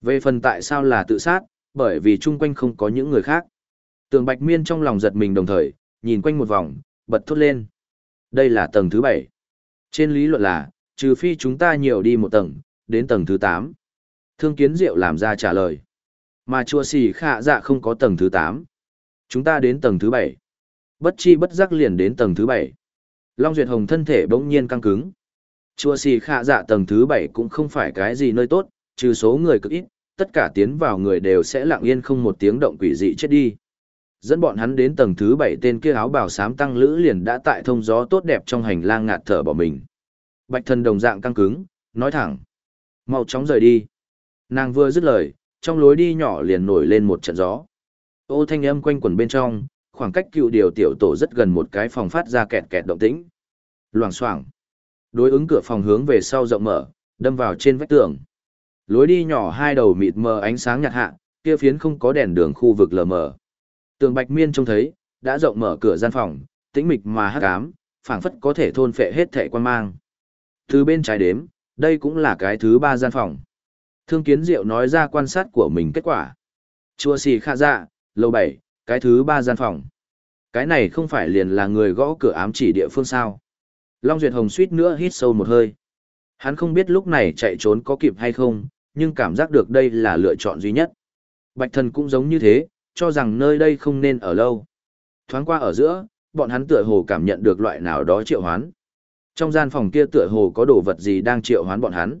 Về phần tại sao là tự sát, bởi vì chung quanh không có những người khác. Tường Bạch Miên trong lòng giật mình đồng thời, nhìn quanh một vòng, bật thốt lên. Đây là tầng thứ bảy. Trên lý luận là, trừ phi chúng ta nhiều đi một tầng, đến tầng thứ tám. Thương Kiến Diệu làm ra trả lời. Mà chùa xì khạ dạ không có tầng thứ tám. Chúng ta đến tầng thứ bảy. Bất chi bất giác liền đến tầng thứ bảy. Long Duyệt Hồng thân thể bỗng nhiên căng cứng. Chùa xì khạ dạ tầng thứ bảy cũng không phải cái gì nơi tốt, trừ số người cực ít, tất cả tiến vào người đều sẽ lặng yên không một tiếng động quỷ dị chết đi. Dẫn bọn hắn đến tầng thứ bảy tên kia áo bào xám tăng lữ liền đã tại thông gió tốt đẹp trong hành lang ngạt thở bỏ mình. Bạch thần đồng dạng căng cứng, nói thẳng. mau chóng rời đi. Nàng vừa dứt lời, trong lối đi nhỏ liền nổi lên một trận gió. Ô thanh âm quanh quẩn bên trong, khoảng cách cựu điều tiểu tổ rất gần một cái phòng phát ra kẹt kẹt động tĩnh. Loảng xoảng. Đối ứng cửa phòng hướng về sau rộng mở, đâm vào trên vách tường. Lối đi nhỏ hai đầu mịt mờ ánh sáng nhạt hạ, kia phiến không có đèn đường khu vực lờ mờ. Tường Bạch Miên trông thấy, đã rộng mở cửa gian phòng, tĩnh mịch mà hắc ám, phảng phất có thể thôn phệ hết thệ quan mang. Từ bên trái đếm, đây cũng là cái thứ ba gian phòng. Thương Kiến Diệu nói ra quan sát của mình kết quả. Chùa xì khả dạ, lầu bảy, cái thứ ba gian phòng. Cái này không phải liền là người gõ cửa ám chỉ địa phương sao. Long Duyệt Hồng suýt nữa hít sâu một hơi. Hắn không biết lúc này chạy trốn có kịp hay không, nhưng cảm giác được đây là lựa chọn duy nhất. Bạch thần cũng giống như thế, cho rằng nơi đây không nên ở lâu. Thoáng qua ở giữa, bọn hắn tựa hồ cảm nhận được loại nào đó triệu hoán. Trong gian phòng kia tựa hồ có đồ vật gì đang triệu hoán bọn hắn.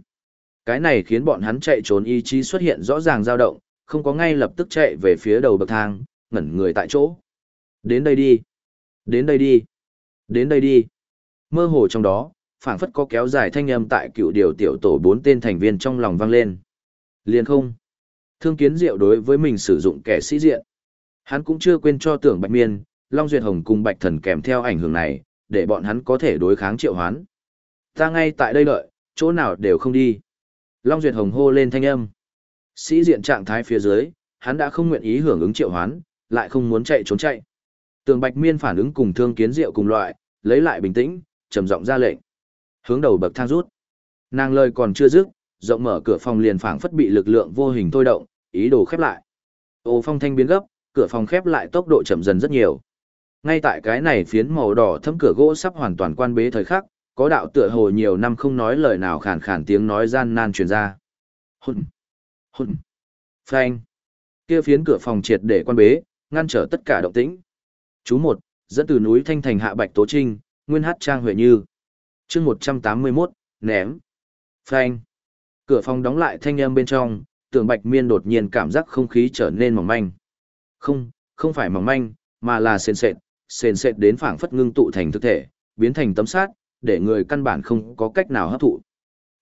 Cái này khiến bọn hắn chạy trốn ý chí xuất hiện rõ ràng dao động, không có ngay lập tức chạy về phía đầu bậc thang, ngẩn người tại chỗ. Đến đây đi. Đến đây đi. Đến đây đi. Mơ hồ trong đó, phảng phất có kéo dài thanh âm tại cựu điều tiểu tổ bốn tên thành viên trong lòng vang lên. Liền không. Thương kiến diệu đối với mình sử dụng kẻ sĩ diện. Hắn cũng chưa quên cho tưởng Bạch Miên, Long Duyệt Hồng cùng Bạch Thần kèm theo ảnh hưởng này, để bọn hắn có thể đối kháng triệu hoán. Ta ngay tại đây đợi, chỗ nào đều không đi. Long Duyệt Hồng hô lên thanh âm. Sĩ diện trạng thái phía dưới, hắn đã không nguyện ý hưởng ứng triệu hoán, lại không muốn chạy trốn chạy. Tường Bạch Miên phản ứng cùng Thương Kiến Diệu cùng loại, lấy lại bình tĩnh, trầm giọng ra lệnh. Hướng đầu bậc thang rút. Nàng lời còn chưa dứt, rộng mở cửa phòng liền phảng phất bị lực lượng vô hình thôi động, ý đồ khép lại. Ô phong thanh biến gấp, cửa phòng khép lại tốc độ chậm dần rất nhiều. Ngay tại cái này phiến màu đỏ thấm cửa gỗ sắp hoàn toàn quan bế thời khắc, có đạo tựa hồ nhiều năm không nói lời nào khàn khàn tiếng nói gian nan truyền ra. Hụn, hụn, phanh. Kia phiến cửa phòng triệt để quan bế, ngăn trở tất cả động tĩnh. Chú một, dẫn từ núi Thanh Thành hạ Bạch Tố Trinh, nguyên hát trang huệ như chương 181, ném. Phanh. Cửa phòng đóng lại thanh âm bên trong, tưởng Bạch Miên đột nhiên cảm giác không khí trở nên mỏng manh. Không, không phải mỏng manh, mà là sền sệt, sền sệt đến phảng phất ngưng tụ thành thực thể, biến thành tấm sát, để người căn bản không có cách nào hấp thụ.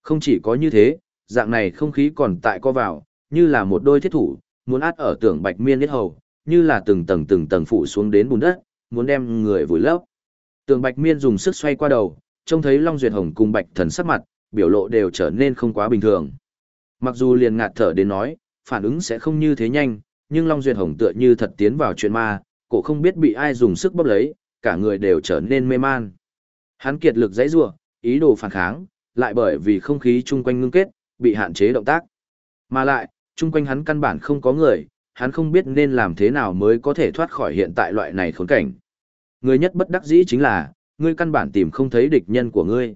Không chỉ có như thế, dạng này không khí còn tại co vào, như là một đôi thiết thủ, muốn át ở tưởng bạch miên biết hầu, như là từng tầng từng tầng phụ xuống đến bùn đất, muốn đem người vùi lấp. Tưởng bạch miên dùng sức xoay qua đầu, trông thấy Long Duyệt Hồng cùng bạch thần sắc mặt, biểu lộ đều trở nên không quá bình thường. Mặc dù liền ngạt thở đến nói, phản ứng sẽ không như thế nhanh, nhưng Long Duyệt Hồng tựa như thật tiến vào chuyện ma, cổ không biết bị ai dùng sức bóp lấy, cả người đều trở nên mê man. Hắn kiệt lực dãy rủa, ý đồ phản kháng, lại bởi vì không khí chung quanh ngưng kết, bị hạn chế động tác. Mà lại, chung quanh hắn căn bản không có người, hắn không biết nên làm thế nào mới có thể thoát khỏi hiện tại loại này khốn cảnh. Người nhất bất đắc dĩ chính là, ngươi căn bản tìm không thấy địch nhân của ngươi.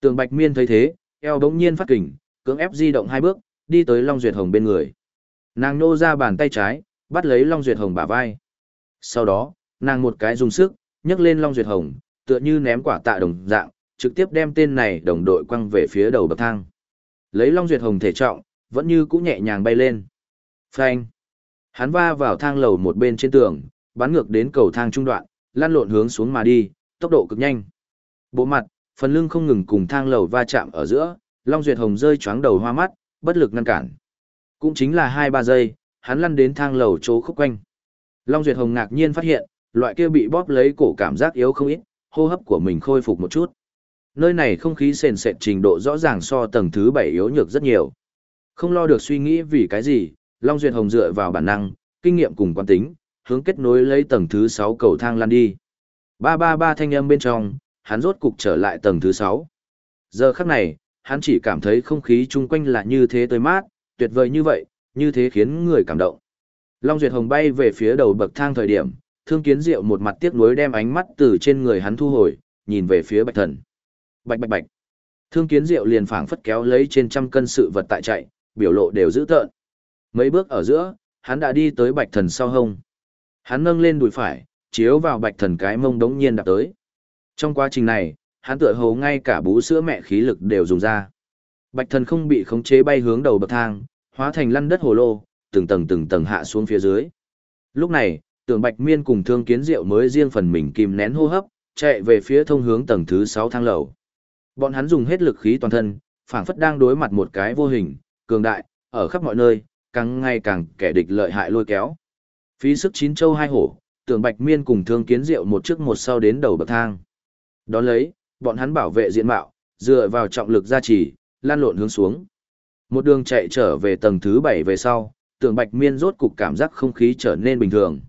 Tường Bạch Miên thấy thế, eo đống nhiên phát kình, cưỡng ép di động hai bước, đi tới Long Duyệt Hồng bên người. Nàng nô ra bàn tay trái, bắt lấy Long Duyệt Hồng bả vai. Sau đó, nàng một cái dùng sức, nhấc lên Long Duyệt Hồng, tựa như ném quả tạ đồng dạng, trực tiếp đem tên này đồng đội quăng về phía đầu bậc thang. Lấy Long Duyệt Hồng thể trọng, vẫn như cũ nhẹ nhàng bay lên. Phanh. Hắn va vào thang lầu một bên trên tường, bắn ngược đến cầu thang trung đoạn, lăn lộn hướng xuống mà đi, tốc độ cực nhanh. Bộ mặt, phần lưng không ngừng cùng thang lầu va chạm ở giữa, Long Duyệt Hồng rơi choáng đầu hoa mắt, bất lực ngăn cản. Cũng chính là 2-3 giây, hắn lăn đến thang lầu chỗ khúc quanh. Long Duyệt Hồng ngạc nhiên phát hiện, loại kia bị bóp lấy cổ cảm giác yếu không ít, hô hấp của mình khôi phục một chút. Nơi này không khí sền sệt trình độ rõ ràng so tầng thứ 7 yếu nhược rất nhiều. Không lo được suy nghĩ vì cái gì, Long Duyệt Hồng dựa vào bản năng, kinh nghiệm cùng quan tính, hướng kết nối lấy tầng thứ 6 cầu thang lăn đi. Ba ba ba thanh âm bên trong, hắn rốt cục trở lại tầng thứ sáu. Giờ khắc này, hắn chỉ cảm thấy không khí chung quanh là như thế tươi mát, tuyệt vời như vậy, như thế khiến người cảm động. Long Duyệt Hồng bay về phía đầu bậc thang thời điểm, Thương Kiến Diệu một mặt tiếc nuối đem ánh mắt từ trên người hắn thu hồi, nhìn về phía Bạch Thần. Bạch bạch bạch. Thương Kiến Diệu liền phảng phất kéo lấy trên trăm cân sự vật tại chạy, biểu lộ đều dữ tợn. Mấy bước ở giữa, hắn đã đi tới Bạch Thần sau hông. Hắn nâng lên đùi phải, chiếu vào Bạch Thần cái mông đống nhiên đạp tới. Trong quá trình này, hắn tựa hồ ngay cả bú sữa mẹ khí lực đều dùng ra. Bạch Thần không bị khống chế bay hướng đầu bậc thang, hóa thành lăn đất hồ lô, từng tầng từng tầng hạ xuống phía dưới. Lúc này, tưởng Bạch Miên cùng Thương Kiến Diệu mới riêng phần mình kìm nén hô hấp, chạy về phía thông hướng tầng thứ 6 thang lầu. Bọn hắn dùng hết lực khí toàn thân, phảng phất đang đối mặt một cái vô hình, cường đại, ở khắp mọi nơi, càng ngày càng kẻ địch lợi hại lôi kéo. Phí sức chín châu hai hổ, tưởng Bạch Miên cùng Thương Kiến Diệu một trước một sau đến đầu bậc thang. Đón lấy, bọn hắn bảo vệ diện mạo, dựa vào trọng lực gia trì, lan lộn hướng xuống. Một đường chạy trở về tầng thứ bảy về sau, tưởng Bạch Miên rốt cục cảm giác không khí trở nên bình thường.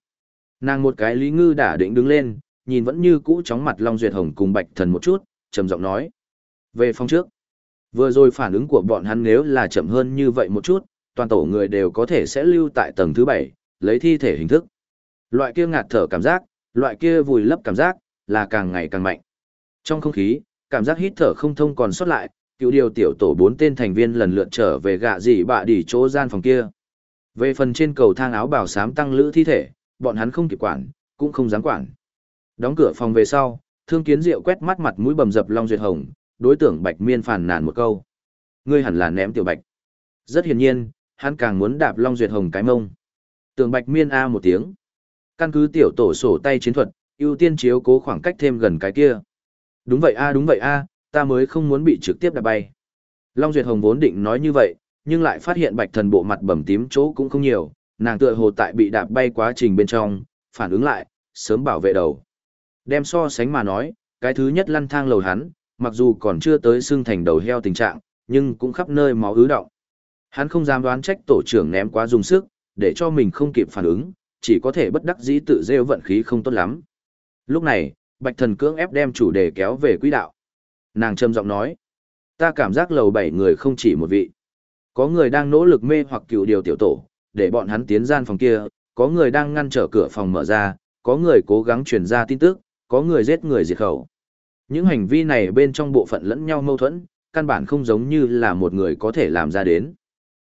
Nàng một cái lý ngư đã định đứng lên, nhìn vẫn như cũ chóng mặt Long Duyệt Hồng cùng Bạch Thần một chút, trầm giọng nói. Về phong trước, vừa rồi phản ứng của bọn hắn nếu là chậm hơn như vậy một chút, toàn tổ người đều có thể sẽ lưu tại tầng thứ bảy, lấy thi thể hình thức. Loại kia ngạt thở cảm giác, loại kia vùi lấp cảm giác, là càng ngày càng mạnh. Trong không khí, cảm giác hít thở không thông còn sót lại, cựu điều tiểu tổ bốn tên thành viên lần lượt trở về gạ dị bạ đỉ chỗ gian phòng kia. Về phần trên cầu thang áo bảo sám tăng lữ thi thể, bọn hắn không kịp quản, cũng không dám quản. Đóng cửa phòng về sau, thương kiến diệu quét mắt mặt mũi bầm dập Long Duyệt Hồng, đối tượng Bạch Miên phàn nàn một câu. Ngươi hẳn là ném tiểu Bạch. Rất hiển nhiên, hắn càng muốn đạp Long Duyệt Hồng cái mông. Tường Bạch Miên a một tiếng. Căn cứ tiểu tổ sổ tay chiến thuật, ưu tiên chiếu cố khoảng cách thêm gần cái kia. Đúng vậy a đúng vậy a, ta mới không muốn bị trực tiếp đạp bay. Long Duyệt Hồng vốn định nói như vậy, nhưng lại phát hiện Bạch Thần bộ mặt bầm tím chỗ cũng không nhiều, nàng tựa hồ tại bị đạp bay quá trình bên trong, phản ứng lại, sớm bảo vệ đầu. Đem so sánh mà nói, cái thứ nhất lăn thang lầu hắn, mặc dù còn chưa tới xương thành đầu heo tình trạng, nhưng cũng khắp nơi máu ứ động. Hắn không dám đoán trách tổ trưởng ném quá dùng sức, để cho mình không kịp phản ứng, chỉ có thể bất đắc dĩ tự rêu vận khí không tốt lắm. Lúc này, Bạch Thần cưỡng ép đem chủ đề kéo về quỹ đạo. Nàng trầm giọng nói, ta cảm giác lầu bảy người không chỉ một vị. Có người đang nỗ lực mê hoặc cựu điều tiểu tổ, để bọn hắn tiến gian phòng kia, có người đang ngăn trở cửa phòng mở ra, có người cố gắng truyền ra tin tức, có người giết người diệt khẩu. Những hành vi này bên trong bộ phận lẫn nhau mâu thuẫn, căn bản không giống như là một người có thể làm ra đến.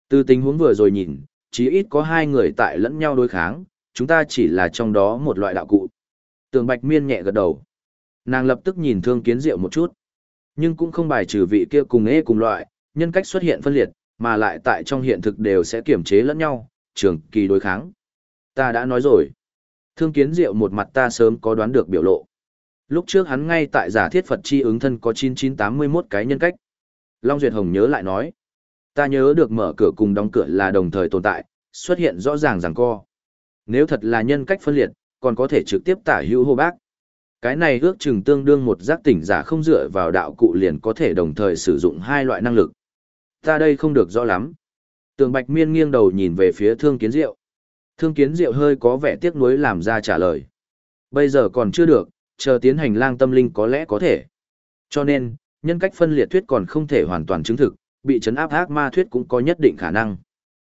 Từ tình huống vừa rồi nhìn, chỉ ít có hai người tại lẫn nhau đối kháng, chúng ta chỉ là trong đó một loại đạo cụ. Tường Bạch Miên nhẹ gật đầu. Nàng lập tức nhìn Thương Kiến Diệu một chút. Nhưng cũng không bài trừ vị kia cùng ế cùng loại, nhân cách xuất hiện phân liệt, mà lại tại trong hiện thực đều sẽ kiểm chế lẫn nhau, trường kỳ đối kháng. Ta đã nói rồi. Thương Kiến Diệu một mặt ta sớm có đoán được biểu lộ. Lúc trước hắn ngay tại giả thiết Phật chi ứng thân có 9981 cái nhân cách. Long Duyệt Hồng nhớ lại nói. Ta nhớ được mở cửa cùng đóng cửa là đồng thời tồn tại, xuất hiện rõ ràng ràng co. Nếu thật là nhân cách phân liệt, còn có thể trực tiếp tả hữu hô bác. Cái này ước chừng tương đương một giác tỉnh giả không dựa vào đạo cụ liền có thể đồng thời sử dụng hai loại năng lực. Ta đây không được rõ lắm. Tường Bạch Miên nghiêng đầu nhìn về phía Thương Kiến Diệu. Thương Kiến Diệu hơi có vẻ tiếc nuối làm ra trả lời. Bây giờ còn chưa được, chờ tiến hành lang tâm linh có lẽ có thể. Cho nên, nhân cách phân liệt thuyết còn không thể hoàn toàn chứng thực, bị chấn áp ác ma thuyết cũng có nhất định khả năng.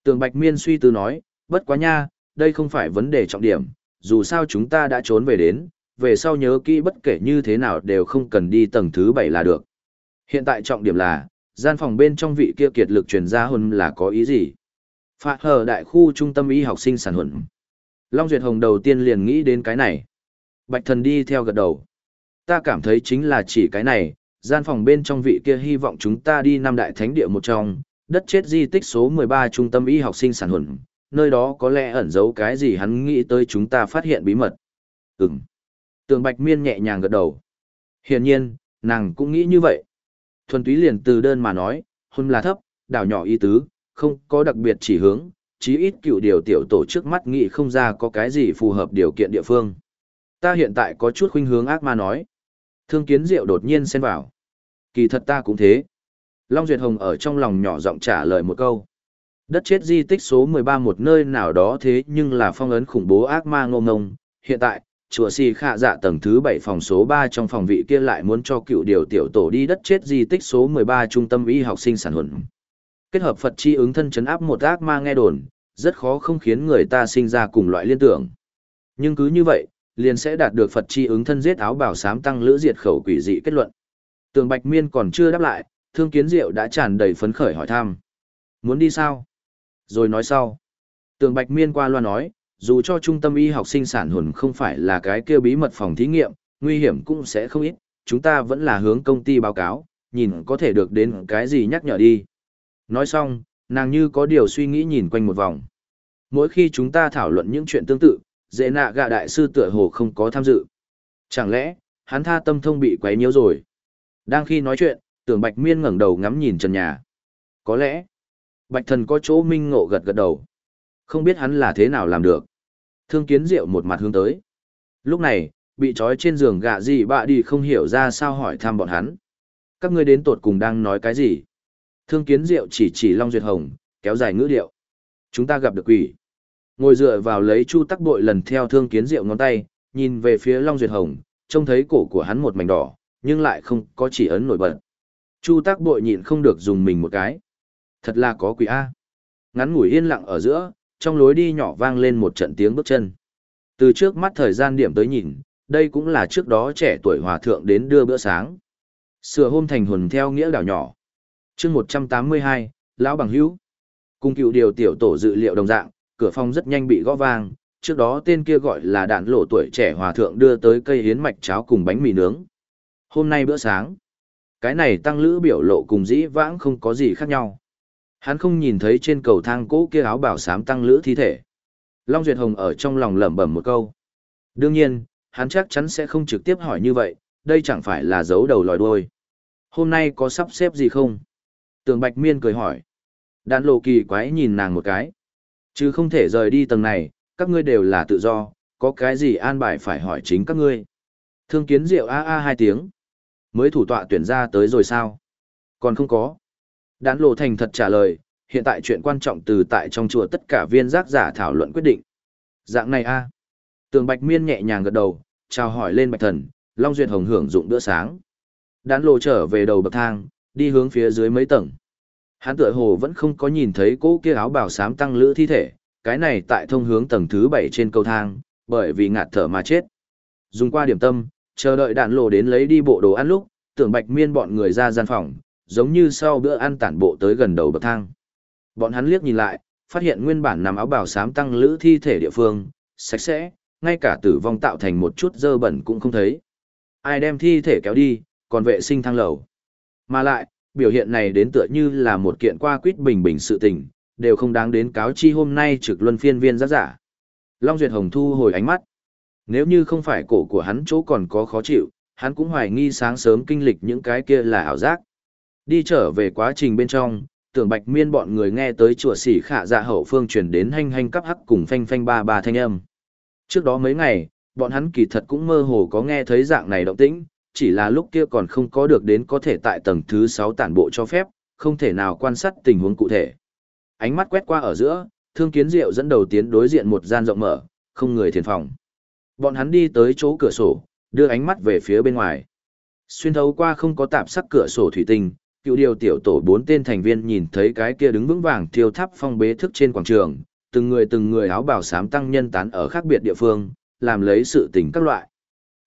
Tường Bạch Miên suy tư nói, bất quá nha, đây không phải vấn đề trọng điểm, dù sao chúng ta đã trốn về đến, về sau nhớ kỹ bất kể như thế nào đều không cần đi tầng thứ 7 là được. Hiện tại trọng điểm là, gian phòng bên trong vị kia kiệt lực truyền ra hồn là có ý gì? Phạt hờ đại khu trung tâm y học sinh sản huẩn. Long Duyệt Hồng đầu tiên liền nghĩ đến cái này. Bạch thần đi theo gật đầu. Ta cảm thấy chính là chỉ cái này, gian phòng bên trong vị kia hy vọng chúng ta đi năm đại thánh địa một trong, đất chết di tích số 13 trung tâm y học sinh sản huẩn, nơi đó có lẽ ẩn giấu cái gì hắn nghĩ tới chúng ta phát hiện bí mật. Ừm. Tường Bạch Miên nhẹ nhàng gật đầu. Hiển nhiên, nàng cũng nghĩ như vậy. Thuần túy liền từ đơn mà nói, hôn là thấp, đảo nhỏ y tứ, không có đặc biệt chỉ hướng, chí ít cựu điều tiểu tổ trước mắt nghĩ không ra có cái gì phù hợp điều kiện địa phương. Ta hiện tại có chút khuynh hướng ác ma nói. Thương kiến diệu đột nhiên xen vào. Kỳ thật ta cũng thế. Long Duyệt Hồng ở trong lòng nhỏ giọng trả lời một câu. Đất chết di tích số 13 một nơi nào đó thế nhưng là phong ấn khủng bố ác ma ngông ngông. Hiện tại, chùa si khạ dạ tầng thứ 7 phòng số 3 trong phòng vị kia lại muốn cho cựu điều tiểu tổ đi đất chết di tích số 13 trung tâm y học sinh sản huẩn. Kết hợp Phật chi ứng thân chấn áp một ác ma nghe đồn, rất khó không khiến người ta sinh ra cùng loại liên tưởng. Nhưng cứ như vậy, liền sẽ đạt được Phật chi ứng thân giết áo bảo sám tăng lữ diệt khẩu quỷ dị kết luận. Tường Bạch Miên còn chưa đáp lại, Thương Kiến Diệu đã tràn đầy phấn khởi hỏi thăm. Muốn đi sao? Rồi nói sau. Tường Bạch Miên qua loa nói, dù cho trung tâm y học sinh sản hồn không phải là cái kia bí mật phòng thí nghiệm, nguy hiểm cũng sẽ không ít, chúng ta vẫn là hướng công ty báo cáo, nhìn có thể được đến cái gì nhắc nhở đi. Nói xong, nàng như có điều suy nghĩ nhìn quanh một vòng. Mỗi khi chúng ta thảo luận những chuyện tương tự, dễ nạ gạ đại sư tựa hồ không có tham dự. Chẳng lẽ, hắn tha tâm thông bị quấy nhiễu rồi? Đang khi nói chuyện, tưởng Bạch Miên ngẩng đầu ngắm nhìn trần nhà. Có lẽ, Bạch thần có chỗ minh ngộ gật gật đầu. Không biết hắn là thế nào làm được. Thương kiến diệu một mặt hướng tới. Lúc này, bị trói trên giường gạ gì bạ đi không hiểu ra sao hỏi thăm bọn hắn. Các ngươi đến tột cùng đang nói cái gì? Thương kiến diệu chỉ chỉ Long Duyệt Hồng, kéo dài ngữ điệu. Chúng ta gặp được quỷ. Ngồi dựa vào lấy chu tắc bội lần theo thương kiến diệu ngón tay, nhìn về phía Long Duyệt Hồng, trông thấy cổ của hắn một mảnh đỏ, nhưng lại không có chỉ ấn nổi bật. Chu tắc bội nhịn không được dùng mình một cái. Thật là có quỷ A. Ngắn ngủi yên lặng ở giữa, trong lối đi nhỏ vang lên một trận tiếng bước chân. Từ trước mắt thời gian điểm tới nhìn, đây cũng là trước đó trẻ tuổi hòa thượng đến đưa bữa sáng. Sửa hôm thành hồn theo nghĩa đảo nhỏ. chương 182, Lão Bằng Hữu Cùng cựu điều tiểu tổ dự liệu đồng dạng, cửa phòng rất nhanh bị gõ vang, trước đó tên kia gọi là đạn lộ tuổi trẻ hòa thượng đưa tới cây hiến mạch cháo cùng bánh mì nướng. Hôm nay bữa sáng, cái này tăng lữ biểu lộ cùng dĩ vãng không có gì khác nhau. Hắn không nhìn thấy trên cầu thang cũ kia áo bảo sám tăng lữ thi thể. Long Duyệt Hồng ở trong lòng lẩm bẩm một câu. Đương nhiên, hắn chắc chắn sẽ không trực tiếp hỏi như vậy, đây chẳng phải là dấu đầu lòi đuôi. Hôm nay có sắp xếp gì không? Tường Bạch Miên cười hỏi. Đạn lộ kỳ quái nhìn nàng một cái. Chứ không thể rời đi tầng này, các ngươi đều là tự do, có cái gì an bài phải hỏi chính các ngươi. Thương kiến rượu a a hai tiếng. Mới thủ tọa tuyển ra tới rồi sao? Còn không có. Đán lộ thành thật trả lời, hiện tại chuyện quan trọng từ tại trong chùa tất cả viên giác giả thảo luận quyết định. Dạng này a Tường Bạch Miên nhẹ nhàng gật đầu, chào hỏi lên Bạch Thần, Long Duyệt Hồng hưởng dụng bữa sáng. Đán lộ trở về đầu bậc thang, đi hướng phía dưới mấy tầng. Hắn tựa hồ vẫn không có nhìn thấy cô kia áo bào xám tăng lữ thi thể, cái này tại thông hướng tầng thứ 7 trên cầu thang, bởi vì ngạt thở mà chết. Dùng qua điểm tâm, chờ đợi đạn lộ đến lấy đi bộ đồ ăn lúc, tưởng Bạch Miên bọn người ra gian phòng, giống như sau bữa ăn tản bộ tới gần đầu bậc thang. Bọn hắn liếc nhìn lại, phát hiện nguyên bản nằm áo bào xám tăng lữ thi thể địa phương, sạch sẽ, ngay cả tử vong tạo thành một chút dơ bẩn cũng không thấy. Ai đem thi thể kéo đi, còn vệ sinh thang lầu. Mà lại, biểu hiện này đến tựa như là một kiện qua quýt bình bình sự tình, đều không đáng đến cáo chi hôm nay trực luân phiên viên giác giả. Long Duyệt Hồng thu hồi ánh mắt. Nếu như không phải cổ của hắn chỗ còn có khó chịu, hắn cũng hoài nghi sáng sớm kinh lịch những cái kia là ảo giác. Đi trở về quá trình bên trong, tưởng bạch miên bọn người nghe tới chùa sỉ khả dạ hậu phương truyền đến hanh hanh cắp hắc cùng phanh phanh ba ba thanh âm. Trước đó mấy ngày, bọn hắn kỳ thật cũng mơ hồ có nghe thấy dạng này động tĩnh, chỉ là lúc kia còn không có được đến có thể tại tầng thứ 6 tản bộ cho phép, không thể nào quan sát tình huống cụ thể. Ánh mắt quét qua ở giữa, thương kiến diệu dẫn đầu tiến đối diện một gian rộng mở, không người thiền phòng. Bọn hắn đi tới chỗ cửa sổ, đưa ánh mắt về phía bên ngoài. Xuyên thấu qua không có tạp sắc cửa sổ thủy tinh, cựu điều tiểu tổ bốn tên thành viên nhìn thấy cái kia đứng vững vàng thiêu tháp phong bế thức trên quảng trường, từng người từng người áo bào sám tăng nhân tán ở khác biệt địa phương, làm lấy sự tình các loại.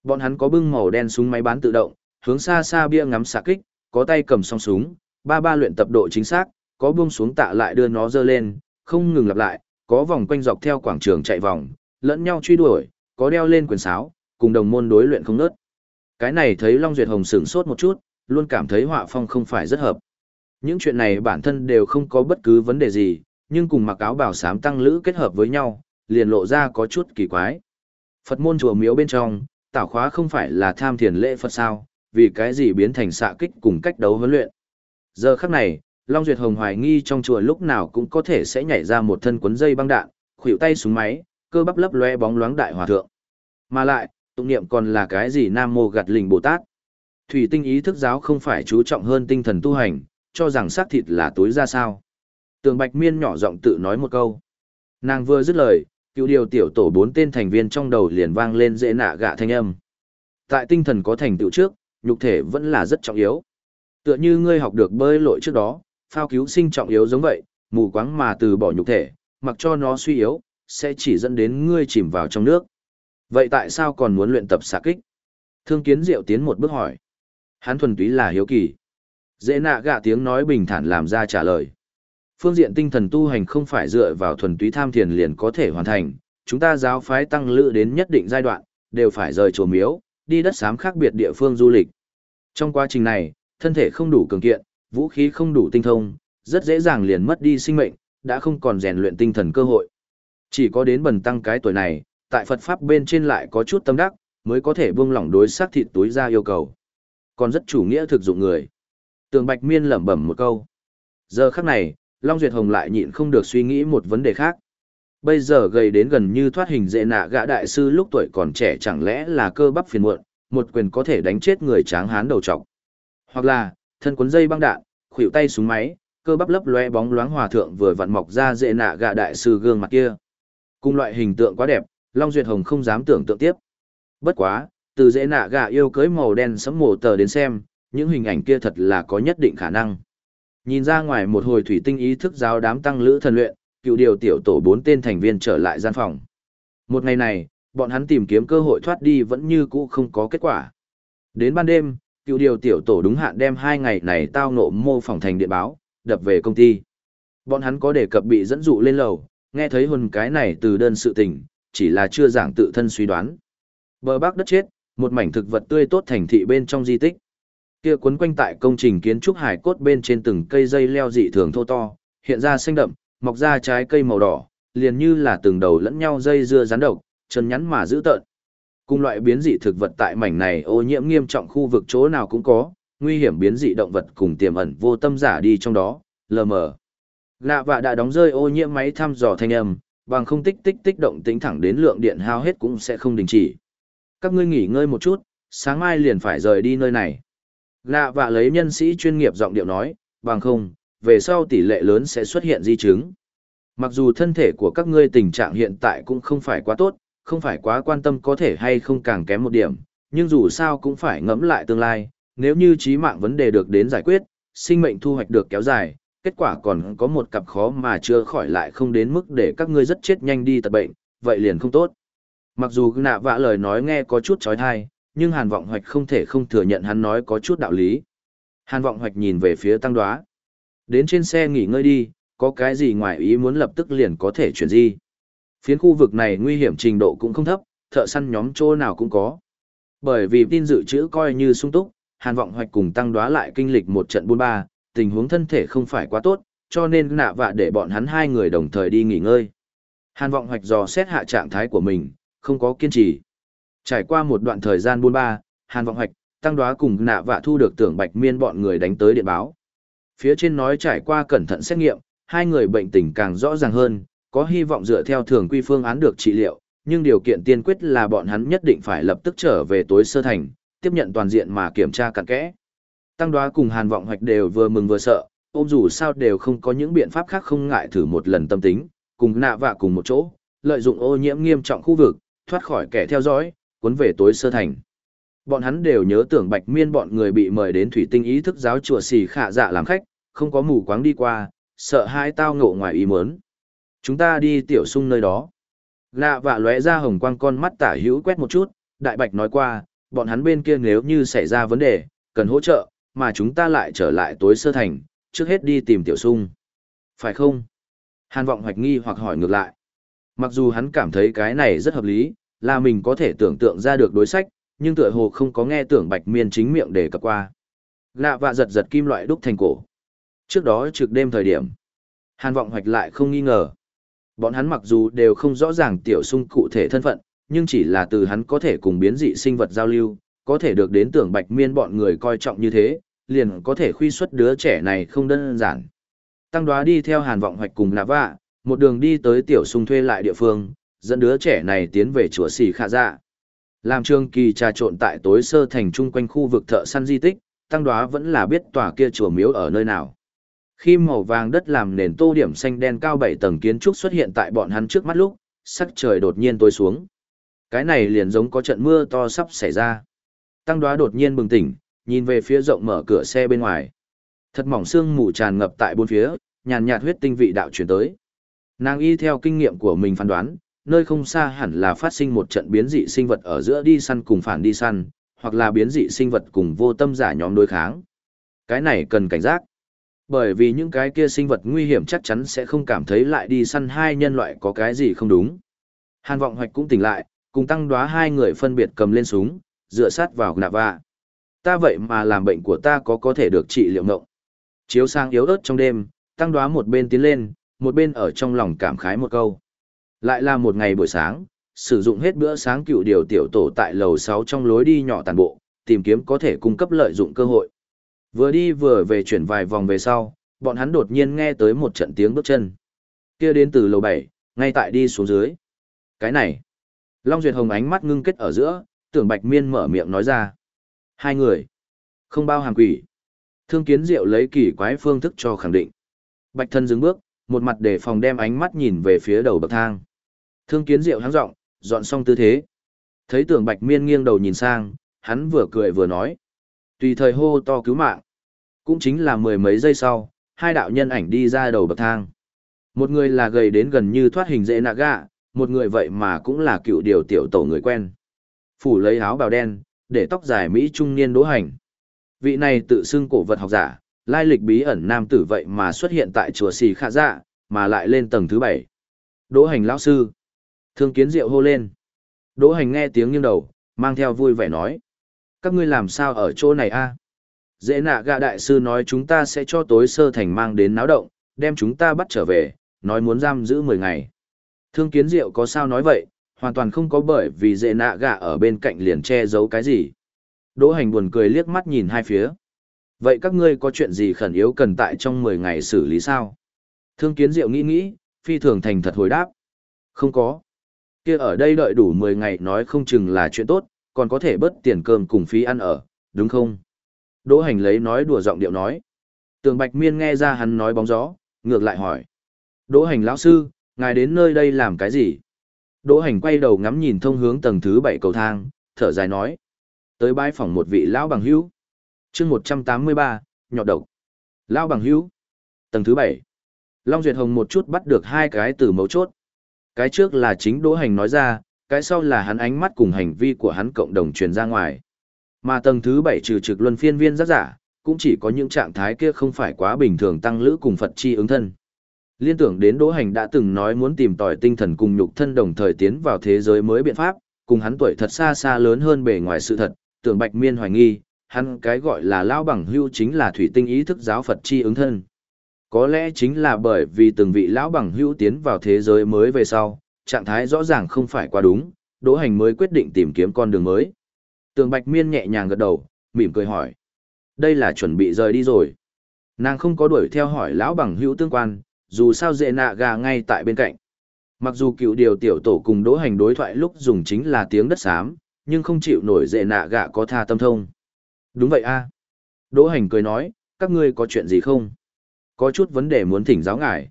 Bọn hắn có bưng màu đen súng máy bán tự động, hướng xa xa bia ngắm xạ kích, có tay cầm song súng, ba ba luyện tập độ chính xác, có buông xuống tạ lại đưa nó dơ lên, không ngừng lặp lại, có vòng quanh dọc theo quảng trường chạy vòng, lẫn nhau truy đuổi, có đeo lên quyền sáo, cùng đồng môn đối luyện không nớt. Cái này thấy Long Duyệt Hồng sửng sốt một chút, luôn cảm thấy họa phong không phải rất hợp. Những chuyện này bản thân đều không có bất cứ vấn đề gì, nhưng cùng mặc áo bảo sám tăng lữ kết hợp với nhau, liền lộ ra có chút kỳ quái. Phật môn chùa miếu bên trong, tảo khóa không phải là tham thiền lễ Phật sao, vì cái gì biến thành xạ kích cùng cách đấu huấn luyện. Giờ khắc này, Long Duyệt Hồng hoài nghi trong chùa lúc nào cũng có thể sẽ nhảy ra một thân cuốn dây băng đạn, khuỷu tay súng máy, cơ bắp lấp loe bóng loáng đại hòa thượng. Mà lại, tụng niệm còn là cái gì Nam Mô Gạt Lình Bồ Tát. Thủy tinh ý thức giáo không phải chú trọng hơn tinh thần tu hành, cho rằng xác thịt là túi ra sao. Tường Bạch Miên nhỏ giọng tự nói một câu. Nàng vừa dứt lời, cựu điều tiểu tổ bốn tên thành viên trong đầu liền vang lên dễ nạ gạ thanh âm. Tại tinh thần có thành tựu trước, nhục thể vẫn là rất trọng yếu. Tựa như ngươi học được bơi lội trước đó, phao cứu sinh trọng yếu giống vậy, mù quáng mà từ bỏ nhục thể, mặc cho nó suy yếu, sẽ chỉ dẫn đến ngươi chìm vào trong nước. Vậy tại sao còn muốn luyện tập xạ kích? Thương kiến diệu tiến một bước hỏi. Hắn thuần túy là hiếu kỳ. Dễ nạ gạ tiếng nói bình thản làm ra trả lời. Phương diện tinh thần tu hành không phải dựa vào thuần túy tham thiền liền có thể hoàn thành, chúng ta giáo phái tăng lữ đến nhất định giai đoạn, đều phải rời chùa miếu, đi đất xám khác biệt địa phương du lịch. Trong quá trình này, thân thể không đủ cường kiện, vũ khí không đủ tinh thông, rất dễ dàng liền mất đi sinh mệnh, đã không còn rèn luyện tinh thần cơ hội. Chỉ có đến bần tăng cái tuổi này, tại Phật Pháp bên trên lại có chút tâm đắc, mới có thể buông lỏng đối xác thịt túi ra yêu cầu. Còn rất chủ nghĩa thực dụng người. Tường Bạch Miên lẩm bẩm một câu. Giờ khắc này, Long Duyệt Hồng lại nhịn không được suy nghĩ một vấn đề khác. Bây giờ gầy đến gần như thoát hình dễ nạ gã đại sư lúc tuổi còn trẻ chẳng lẽ là cơ bắp phiền muộn, một quyền có thể đánh chết người tráng hán đầu trọc. Hoặc là, thân cuốn dây băng đạn, khuỷu tay súng máy, cơ bắp lấp loe bóng loáng hòa thượng vừa vặn mọc ra dễ nạ gã đại sư gương mặt kia. Cùng loại hình tượng quá đẹp, Long Duyệt Hồng không dám tưởng tượng tiếp. Bất quá, từ dễ nạ gạ yêu cưới màu đen sẫm mổ tờ đến xem, những hình ảnh kia thật là có nhất định khả năng. Nhìn ra ngoài một hồi thủy tinh ý thức giáo đám tăng lữ thần luyện, cựu điều tiểu tổ bốn tên thành viên trở lại gian phòng. Một ngày này, bọn hắn tìm kiếm cơ hội thoát đi vẫn như cũ không có kết quả. Đến ban đêm, cựu điều tiểu tổ đúng hạn đem hai ngày này tao nộ mô phỏng thành điện báo, đập về công ty. Bọn hắn có đề cập bị dẫn dụ lên lầu, nghe thấy hồn cái này từ đơn sự tình, chỉ là chưa giảng tự thân suy đoán. Bờ bắc đất chết, một mảnh thực vật tươi tốt thành thị bên trong di tích. Kia quấn quanh tại công trình kiến trúc hải cốt bên trên từng cây dây leo dị thường thô to, hiện ra xanh đậm, mọc ra trái cây màu đỏ, liền như là từng đầu lẫn nhau dây dưa rắn độc, chân nhắn mà giữ tợn. Cùng loại biến dị thực vật tại mảnh này ô nhiễm nghiêm trọng khu vực chỗ nào cũng có, nguy hiểm biến dị động vật cùng tiềm ẩn vô tâm giả đi trong đó, lờ mờ. Lạ vạ đã đóng rơi ô nhiễm máy thăm dò thanh âm, bằng không tích tích tích động tính thẳng đến lượng điện hao hết cũng sẽ không đình chỉ. Các ngươi nghỉ ngơi một chút, sáng mai liền phải rời đi nơi này. Lạ vạ lấy nhân sĩ chuyên nghiệp giọng điệu nói, bằng không, về sau tỷ lệ lớn sẽ xuất hiện di chứng. Mặc dù thân thể của các ngươi tình trạng hiện tại cũng không phải quá tốt, không phải quá quan tâm có thể hay không càng kém một điểm, nhưng dù sao cũng phải ngẫm lại tương lai, nếu như trí mạng vấn đề được đến giải quyết, sinh mệnh thu hoạch được kéo dài, kết quả còn có một cặp khó mà chưa khỏi lại không đến mức để các ngươi rất chết nhanh đi tật bệnh, vậy liền không tốt. Mặc dù nạ vạ lời nói nghe có chút trói thai, nhưng Hàn Vọng Hoạch không thể không thừa nhận hắn nói có chút đạo lý. Hàn Vọng Hoạch nhìn về phía tăng đoá. Đến trên xe nghỉ ngơi đi, có cái gì ngoài ý muốn lập tức liền có thể chuyển di. Phiến khu vực này nguy hiểm trình độ cũng không thấp, thợ săn nhóm chỗ nào cũng có. Bởi vì tin dự trữ coi như sung túc, Hàn Vọng Hoạch cùng tăng đoá lại kinh lịch một trận buôn ba, tình huống thân thể không phải quá tốt, cho nên nạ vạ để bọn hắn hai người đồng thời đi nghỉ ngơi. Hàn Vọng Hoạch dò xét hạ trạng thái của mình, không có kiên trì. Trải qua một đoạn thời gian buôn ba, Hàn Vọng Hoạch, tăng đoá cùng nạ vạ thu được tưởng bạch miên bọn người đánh tới điện báo. Phía trên nói trải qua cẩn thận xét nghiệm, hai người bệnh tình càng rõ ràng hơn, có hy vọng dựa theo thường quy phương án được trị liệu, nhưng điều kiện tiên quyết là bọn hắn nhất định phải lập tức trở về tối sơ thành, tiếp nhận toàn diện mà kiểm tra cặn kẽ. Tăng đoá cùng Hàn Vọng Hoạch đều vừa mừng vừa sợ, ôm dù sao đều không có những biện pháp khác không ngại thử một lần tâm tính, cùng nạ vạ cùng một chỗ, lợi dụng ô nhiễm nghiêm trọng khu vực, thoát khỏi kẻ theo dõi, cuốn về tối sơ thành. Bọn hắn đều nhớ tưởng Bạch Miên bọn người bị mời đến thủy tinh ý thức giáo chùa xì khả dạ làm khách, không có mù quáng đi qua, sợ hai tao ngộ ngoài ý muốn. Chúng ta đi tiểu sung nơi đó. Lạ vạ lóe ra hồng quang con mắt tả hữu quét một chút, đại bạch nói qua, bọn hắn bên kia nếu như xảy ra vấn đề, cần hỗ trợ, mà chúng ta lại trở lại tối sơ thành, trước hết đi tìm tiểu sung. Phải không? Hàn vọng hoạch nghi hoặc hỏi ngược lại. Mặc dù hắn cảm thấy cái này rất hợp lý, là mình có thể tưởng tượng ra được đối sách, nhưng tựa hồ không có nghe tưởng bạch miên chính miệng để cập qua. Lạ vạ giật giật kim loại đúc thành cổ. Trước đó trực đêm thời điểm, Hàn vọng hoạch lại không nghi ngờ. Bọn hắn mặc dù đều không rõ ràng tiểu sung cụ thể thân phận, nhưng chỉ là từ hắn có thể cùng biến dị sinh vật giao lưu, có thể được đến tưởng bạch miên bọn người coi trọng như thế, liền có thể khuy xuất đứa trẻ này không đơn giản. Tăng đoá đi theo hàn vọng hoạch cùng nạ vạ, một đường đi tới tiểu sung thuê lại địa phương, dẫn đứa trẻ này tiến về chùa xì khả dạ. Làm trường kỳ trà trộn tại tối sơ thành chung quanh khu vực thợ săn di tích, tăng đoá vẫn là biết tòa kia chùa miếu ở nơi nào. Khi màu vàng đất làm nền tô điểm xanh đen cao bảy tầng kiến trúc xuất hiện tại bọn hắn trước mắt lúc, sắc trời đột nhiên tối xuống. Cái này liền giống có trận mưa to sắp xảy ra. Tăng đoá đột nhiên bừng tỉnh, nhìn về phía rộng mở cửa xe bên ngoài. Thật mỏng xương mù tràn ngập tại bốn phía, nhàn nhạt huyết tinh vị đạo chuyển tới. Nàng y theo kinh nghiệm của mình phán đoán, nơi không xa hẳn là phát sinh một trận biến dị sinh vật ở giữa đi săn cùng phản đi săn, hoặc là biến dị sinh vật cùng vô tâm giả nhóm đối kháng. Cái này cần cảnh giác. Bởi vì những cái kia sinh vật nguy hiểm chắc chắn sẽ không cảm thấy lại đi săn hai nhân loại có cái gì không đúng. Hàn vọng hoạch cũng tỉnh lại, cùng tăng đoá hai người phân biệt cầm lên súng, dựa sát vào nạ vạ. Ta vậy mà làm bệnh của ta có có thể được trị liệu ngộng. Chiếu sang yếu ớt trong đêm, tăng đoá một bên tiến lên, một bên ở trong lòng cảm khái một câu. Lại là một ngày buổi sáng, sử dụng hết bữa sáng cựu điều tiểu tổ tại lầu 6 trong lối đi nhỏ tàn bộ, tìm kiếm có thể cung cấp lợi dụng cơ hội. Vừa đi vừa về chuyển vài vòng về sau, bọn hắn đột nhiên nghe tới một trận tiếng bước chân. Kia đến từ lầu 7, ngay tại đi xuống dưới. Cái này. Long Duyệt Hồng ánh mắt ngưng kết ở giữa, tưởng Bạch Miên mở miệng nói ra. Hai người. Không bao hàng quỷ. Thương kiến diệu lấy kỳ quái phương thức cho khẳng định. Bạch thân dừng bước, một mặt để phòng đem ánh mắt nhìn về phía đầu bậc thang. Thương kiến diệu háng rộng, dọn xong tư thế. Thấy tưởng Bạch Miên nghiêng đầu nhìn sang, hắn vừa cười vừa nói. Tùy thời hô to cứu mạng. Cũng chính là mười mấy giây sau, hai đạo nhân ảnh đi ra đầu bậc thang. Một người là gầy đến gần như thoát hình dễ nạ gạ, một người vậy mà cũng là cựu điều tiểu tổ người quen. Phủ lấy áo bào đen, để tóc dài Mỹ trung niên đỗ hành. Vị này tự xưng cổ vật học giả, lai lịch bí ẩn nam tử vậy mà xuất hiện tại chùa xì khả dạ, mà lại lên tầng thứ bảy. Đỗ hành lão sư. Thương kiến diệu hô lên. Đỗ hành nghe tiếng nghiêng đầu, mang theo vui vẻ nói. Các ngươi làm sao ở chỗ này a? Dễ nạ gạ đại sư nói chúng ta sẽ cho tối sơ thành mang đến náo động, đem chúng ta bắt trở về, nói muốn giam giữ 10 ngày. Thương kiến diệu có sao nói vậy, hoàn toàn không có bởi vì dễ nạ gạ ở bên cạnh liền che giấu cái gì. Đỗ hành buồn cười liếc mắt nhìn hai phía. Vậy các ngươi có chuyện gì khẩn yếu cần tại trong 10 ngày xử lý sao? Thương kiến diệu nghĩ nghĩ, phi thường thành thật hồi đáp. Không có kia ở đây đợi đủ 10 ngày nói không chừng là chuyện tốt, còn có thể bớt tiền cơm cùng phí ăn ở, đúng không? Đỗ hành lấy nói đùa giọng điệu nói. Tường Bạch Miên nghe ra hắn nói bóng gió, ngược lại hỏi. Đỗ hành lão sư, ngài đến nơi đây làm cái gì? Đỗ hành quay đầu ngắm nhìn thông hướng tầng thứ bảy cầu thang, thở dài nói. Tới bãi phòng một vị lão bằng hữu. chương 183, nhọt độc. Lão bằng hữu. Tầng thứ bảy. Long Duyệt Hồng một chút bắt được hai cái từ mấu chốt. Cái trước là chính Đỗ hành nói ra, cái sau là hắn ánh mắt cùng hành vi của hắn cộng đồng truyền ra ngoài. Mà tầng thứ bảy trừ trực luân phiên viên giác giả, cũng chỉ có những trạng thái kia không phải quá bình thường tăng lữ cùng Phật chi ứng thân. Liên tưởng đến Đỗ Hành đã từng nói muốn tìm tòi tinh thần cùng nhục thân đồng thời tiến vào thế giới mới biện pháp, cùng hắn tuổi thật xa xa lớn hơn bề ngoài sự thật, tưởng Bạch Miên hoài nghi, hắn cái gọi là lão bằng hưu chính là thủy tinh ý thức giáo Phật chi ứng thân. Có lẽ chính là bởi vì từng vị lão bằng hữu tiến vào thế giới mới về sau, trạng thái rõ ràng không phải quá đúng, Đỗ Hành mới quyết định tìm kiếm con đường mới. Tường Bạch Miên nhẹ nhàng gật đầu, mỉm cười hỏi. Đây là chuẩn bị rời đi rồi. Nàng không có đuổi theo hỏi lão bằng hữu tương quan, dù sao dễ nạ gà ngay tại bên cạnh. Mặc dù cựu điều tiểu tổ cùng đỗ hành đối thoại lúc dùng chính là tiếng đất xám, nhưng không chịu nổi dễ nạ gà có tha tâm thông. Đúng vậy a Đỗ hành cười nói, các ngươi có chuyện gì không? Có chút vấn đề muốn thỉnh giáo ngài.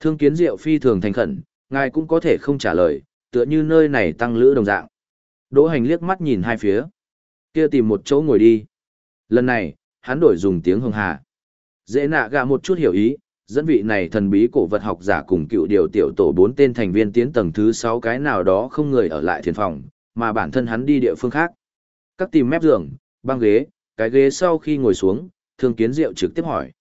Thương kiến diệu phi thường thành khẩn, ngài cũng có thể không trả lời, tựa như nơi này tăng lữ đồng dạng. Đỗ hành liếc mắt nhìn hai phía. kia tìm một chỗ ngồi đi. Lần này, hắn đổi dùng tiếng hồng hà. Dễ nạ gạ một chút hiểu ý, dẫn vị này thần bí cổ vật học giả cùng cựu điều tiểu tổ bốn tên thành viên tiến tầng thứ sáu cái nào đó không người ở lại thiền phòng, mà bản thân hắn đi địa phương khác. Các tìm mép giường, băng ghế, cái ghế sau khi ngồi xuống, thương kiến diệu trực tiếp hỏi.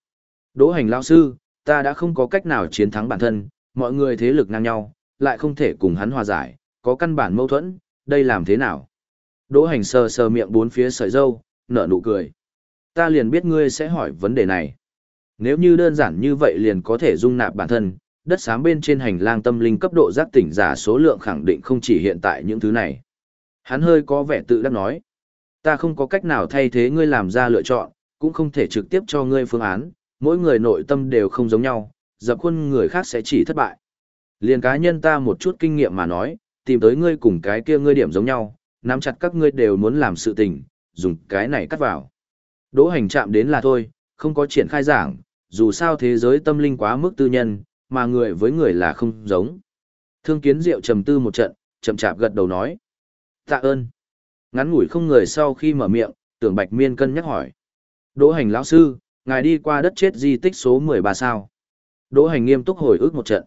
Đỗ hành lao sư, ta đã không có cách nào chiến thắng bản thân, mọi người thế lực ngang nhau, lại không thể cùng hắn hòa giải, có căn bản mâu thuẫn, đây làm thế nào? Đỗ hành sờ sờ miệng bốn phía sợi dâu, nở nụ cười. Ta liền biết ngươi sẽ hỏi vấn đề này. Nếu như đơn giản như vậy liền có thể dung nạp bản thân, đất xám bên trên hành lang tâm linh cấp độ giác tỉnh giả số lượng khẳng định không chỉ hiện tại những thứ này. Hắn hơi có vẻ tự đắc nói. Ta không có cách nào thay thế ngươi làm ra lựa chọn, cũng không thể trực tiếp cho ngươi phương án, mỗi người nội tâm đều không giống nhau, dập khuôn người khác sẽ chỉ thất bại. Liền cá nhân ta một chút kinh nghiệm mà nói, tìm tới ngươi cùng cái kia ngươi điểm giống nhau, nắm chặt các ngươi đều muốn làm sự tình, dùng cái này cắt vào. Đỗ hành chạm đến là thôi, không có triển khai giảng, dù sao thế giới tâm linh quá mức tư nhân, mà người với người là không giống. Thương kiến diệu trầm tư một trận, chậm chạp gật đầu nói. Tạ ơn. Ngắn ngủi không người sau khi mở miệng, tưởng bạch miên cân nhắc hỏi. Đỗ hành lão sư, ngài đi qua đất chết di tích số 13 sao. Đỗ hành nghiêm túc hồi ức một trận.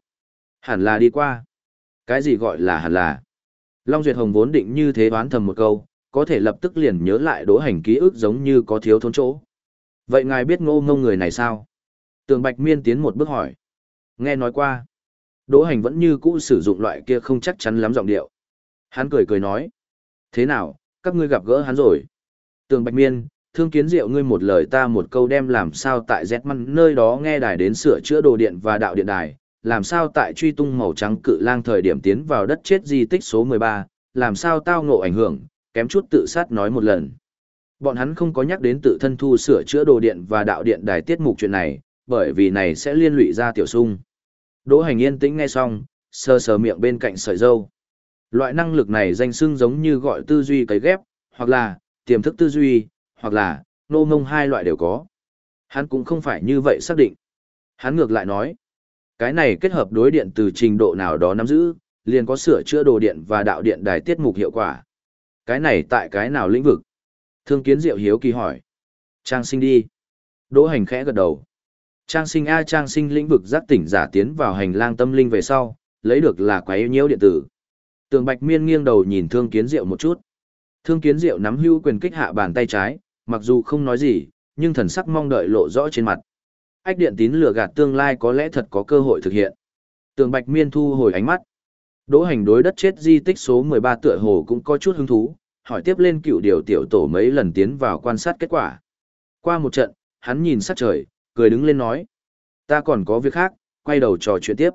Hẳn là đi qua. Cái gì gọi là hẳn là. Long Duyệt Hồng vốn định như thế đoán thầm một câu, có thể lập tức liền nhớ lại đỗ hành ký ức giống như có thiếu thốn chỗ. Vậy ngài biết ngô ngông người này sao? Tường Bạch Miên tiến một bước hỏi. Nghe nói qua. Đỗ hành vẫn như cũ sử dụng loại kia không chắc chắn lắm giọng điệu. Hắn cười cười nói. Thế nào, các ngươi gặp gỡ hắn rồi. Tường Bạch Miên, thương kiến diệu ngươi một lời ta một câu đem làm sao tại rét Măn nơi đó nghe đài đến sửa chữa đồ điện và đạo điện đài, làm sao tại truy tung màu trắng cự lang thời điểm tiến vào đất chết di tích số 13, làm sao tao ngộ ảnh hưởng, kém chút tự sát nói một lần. Bọn hắn không có nhắc đến tự thân thu sửa chữa đồ điện và đạo điện đài tiết mục chuyện này, bởi vì này sẽ liên lụy ra tiểu sung. Đỗ hành yên tĩnh nghe xong, sờ sờ miệng bên cạnh sợi dâu. Loại năng lực này danh xưng giống như gọi tư duy cấy ghép, hoặc là tiềm thức tư duy, hoặc là nô mông hai loại đều có. Hắn cũng không phải như vậy xác định. Hắn ngược lại nói, cái này kết hợp đối điện từ trình độ nào đó nắm giữ, liền có sửa chữa đồ điện và đạo điện đài tiết mục hiệu quả. Cái này tại cái nào lĩnh vực? Thương kiến diệu hiếu kỳ hỏi. Trang sinh đi. Đỗ hành khẽ gật đầu. Trang sinh A trang sinh lĩnh vực giác tỉnh giả tiến vào hành lang tâm linh về sau, lấy được là quái nhiễu điện tử. Tường Bạch Miên nghiêng đầu nhìn Thương Kiến Diệu một chút. Thương Kiến Diệu nắm hưu quyền kích hạ bàn tay trái, mặc dù không nói gì, nhưng thần sắc mong đợi lộ rõ trên mặt. Ách điện tín lừa gạt tương lai có lẽ thật có cơ hội thực hiện. Tường Bạch Miên thu hồi ánh mắt. Đỗ hành đối đất chết di tích số 13 tựa hồ cũng có chút hứng thú, hỏi tiếp lên cựu điều tiểu tổ mấy lần tiến vào quan sát kết quả. Qua một trận, hắn nhìn sát trời, cười đứng lên nói. Ta còn có việc khác, quay đầu trò chuyện tiếp.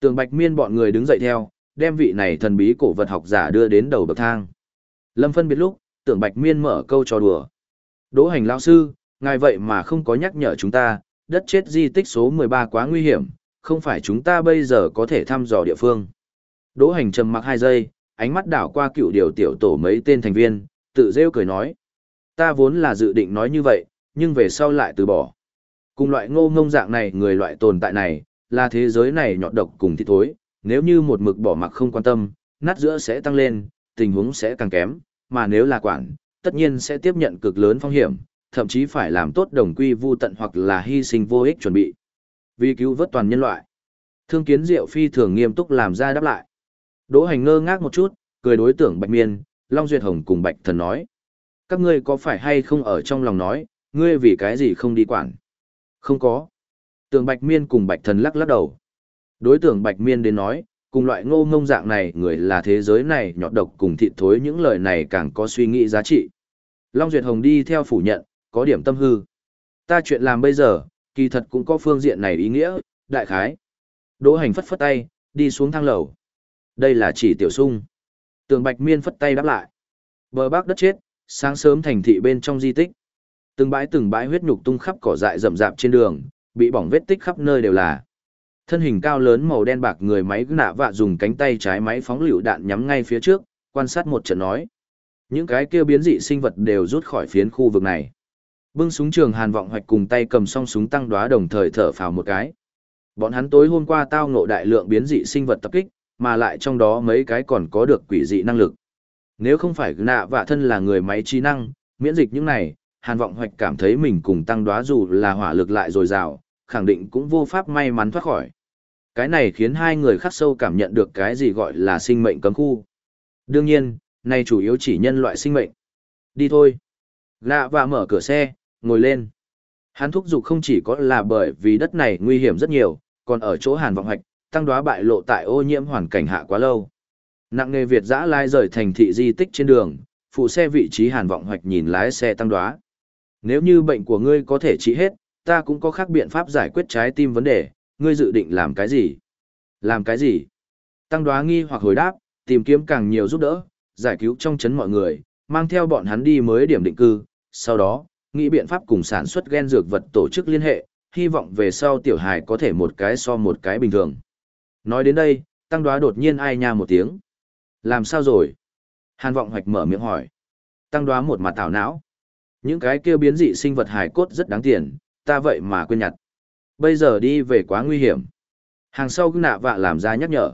Tường Bạch Miên bọn người đứng dậy theo, đem vị này thần bí cổ vật học giả đưa đến đầu bậc thang. Lâm phân biệt lúc, Tường Bạch Miên mở câu trò đùa. Đỗ hành lão sư, ngài vậy mà không có nhắc nhở chúng ta, đất chết di tích số 13 quá nguy hiểm, không phải chúng ta bây giờ có thể thăm dò địa phương. Đỗ hành trầm mặc hai giây, ánh mắt đảo qua cựu điều tiểu tổ mấy tên thành viên, tự rêu cười nói. Ta vốn là dự định nói như vậy, nhưng về sau lại từ bỏ. Cùng loại ngô ngông dạng này người loại tồn tại này, là thế giới này nhọt độc cùng thịt thối, nếu như một mực bỏ mặc không quan tâm, nát giữa sẽ tăng lên, tình huống sẽ càng kém, mà nếu là quản, tất nhiên sẽ tiếp nhận cực lớn phong hiểm, thậm chí phải làm tốt đồng quy vu tận hoặc là hy sinh vô ích chuẩn bị. Vì cứu vớt toàn nhân loại. Thương kiến diệu phi thường nghiêm túc làm ra đáp lại. Đỗ hành ngơ ngác một chút, cười đối tưởng Bạch Miên, Long Duyệt Hồng cùng Bạch Thần nói. Các ngươi có phải hay không ở trong lòng nói, ngươi vì cái gì không đi quản? Không có. Tưởng Bạch Miên cùng Bạch Thần lắc lắc đầu. Đối tượng Bạch Miên đến nói, cùng loại ngô ngông dạng này người là thế giới này nhọt độc cùng thịt thối những lời này càng có suy nghĩ giá trị. Long Duyệt Hồng đi theo phủ nhận, có điểm tâm hư. Ta chuyện làm bây giờ, kỳ thật cũng có phương diện này ý nghĩa, đại khái. Đỗ hành phất phất tay, đi xuống thang lầu. Đây là chỉ tiểu sung. Tường Bạch Miên phất tay đáp lại. Bờ bác đất chết, sáng sớm thành thị bên trong di tích. Từng bãi từng bãi huyết nhục tung khắp cỏ dại rậm rạp trên đường, bị bỏng vết tích khắp nơi đều là. Thân hình cao lớn màu đen bạc người máy nạ vạ dùng cánh tay trái máy phóng lựu đạn nhắm ngay phía trước, quan sát một trận nói. Những cái kia biến dị sinh vật đều rút khỏi phiến khu vực này. Bưng súng trường hàn vọng hoạch cùng tay cầm song súng tăng đoá đồng thời thở phào một cái. Bọn hắn tối hôm qua tao ngộ đại lượng biến dị sinh vật tập kích, mà lại trong đó mấy cái còn có được quỷ dị năng lực. Nếu không phải nạ vạ thân là người máy trí năng, miễn dịch những này, hàn vọng hoạch cảm thấy mình cùng tăng đoá dù là hỏa lực lại dồi dào, khẳng định cũng vô pháp may mắn thoát khỏi. Cái này khiến hai người khắc sâu cảm nhận được cái gì gọi là sinh mệnh cấm khu. Đương nhiên, này chủ yếu chỉ nhân loại sinh mệnh. Đi thôi. Lạ và mở cửa xe, ngồi lên. Hắn thúc giục không chỉ có là bởi vì đất này nguy hiểm rất nhiều, còn ở chỗ hàn vọng hoạch, tăng đoá bại lộ tại ô nhiễm hoàn cảnh hạ quá lâu. Nặng nghề Việt dã lai rời thành thị di tích trên đường, phụ xe vị trí hàn vọng hoạch nhìn lái xe tăng đoá. Nếu như bệnh của ngươi có thể trị hết, ta cũng có khác biện pháp giải quyết trái tim vấn đề, ngươi dự định làm cái gì? Làm cái gì? Tăng đoá nghi hoặc hồi đáp, tìm kiếm càng nhiều giúp đỡ, giải cứu trong chấn mọi người, mang theo bọn hắn đi mới điểm định cư, sau đó, nghĩ biện pháp cùng sản xuất gen dược vật tổ chức liên hệ, hy vọng về sau tiểu hài có thể một cái so một cái bình thường. Nói đến đây, tăng đoá đột nhiên ai nha một tiếng. Làm sao rồi? Hàn vọng hoạch mở miệng hỏi. Tăng đoá một mặt tảo não. Những cái kêu biến dị sinh vật hài cốt rất đáng tiền, ta vậy mà quên nhặt. Bây giờ đi về quá nguy hiểm. Hàng sau cứ nạ vạ làm ra nhắc nhở.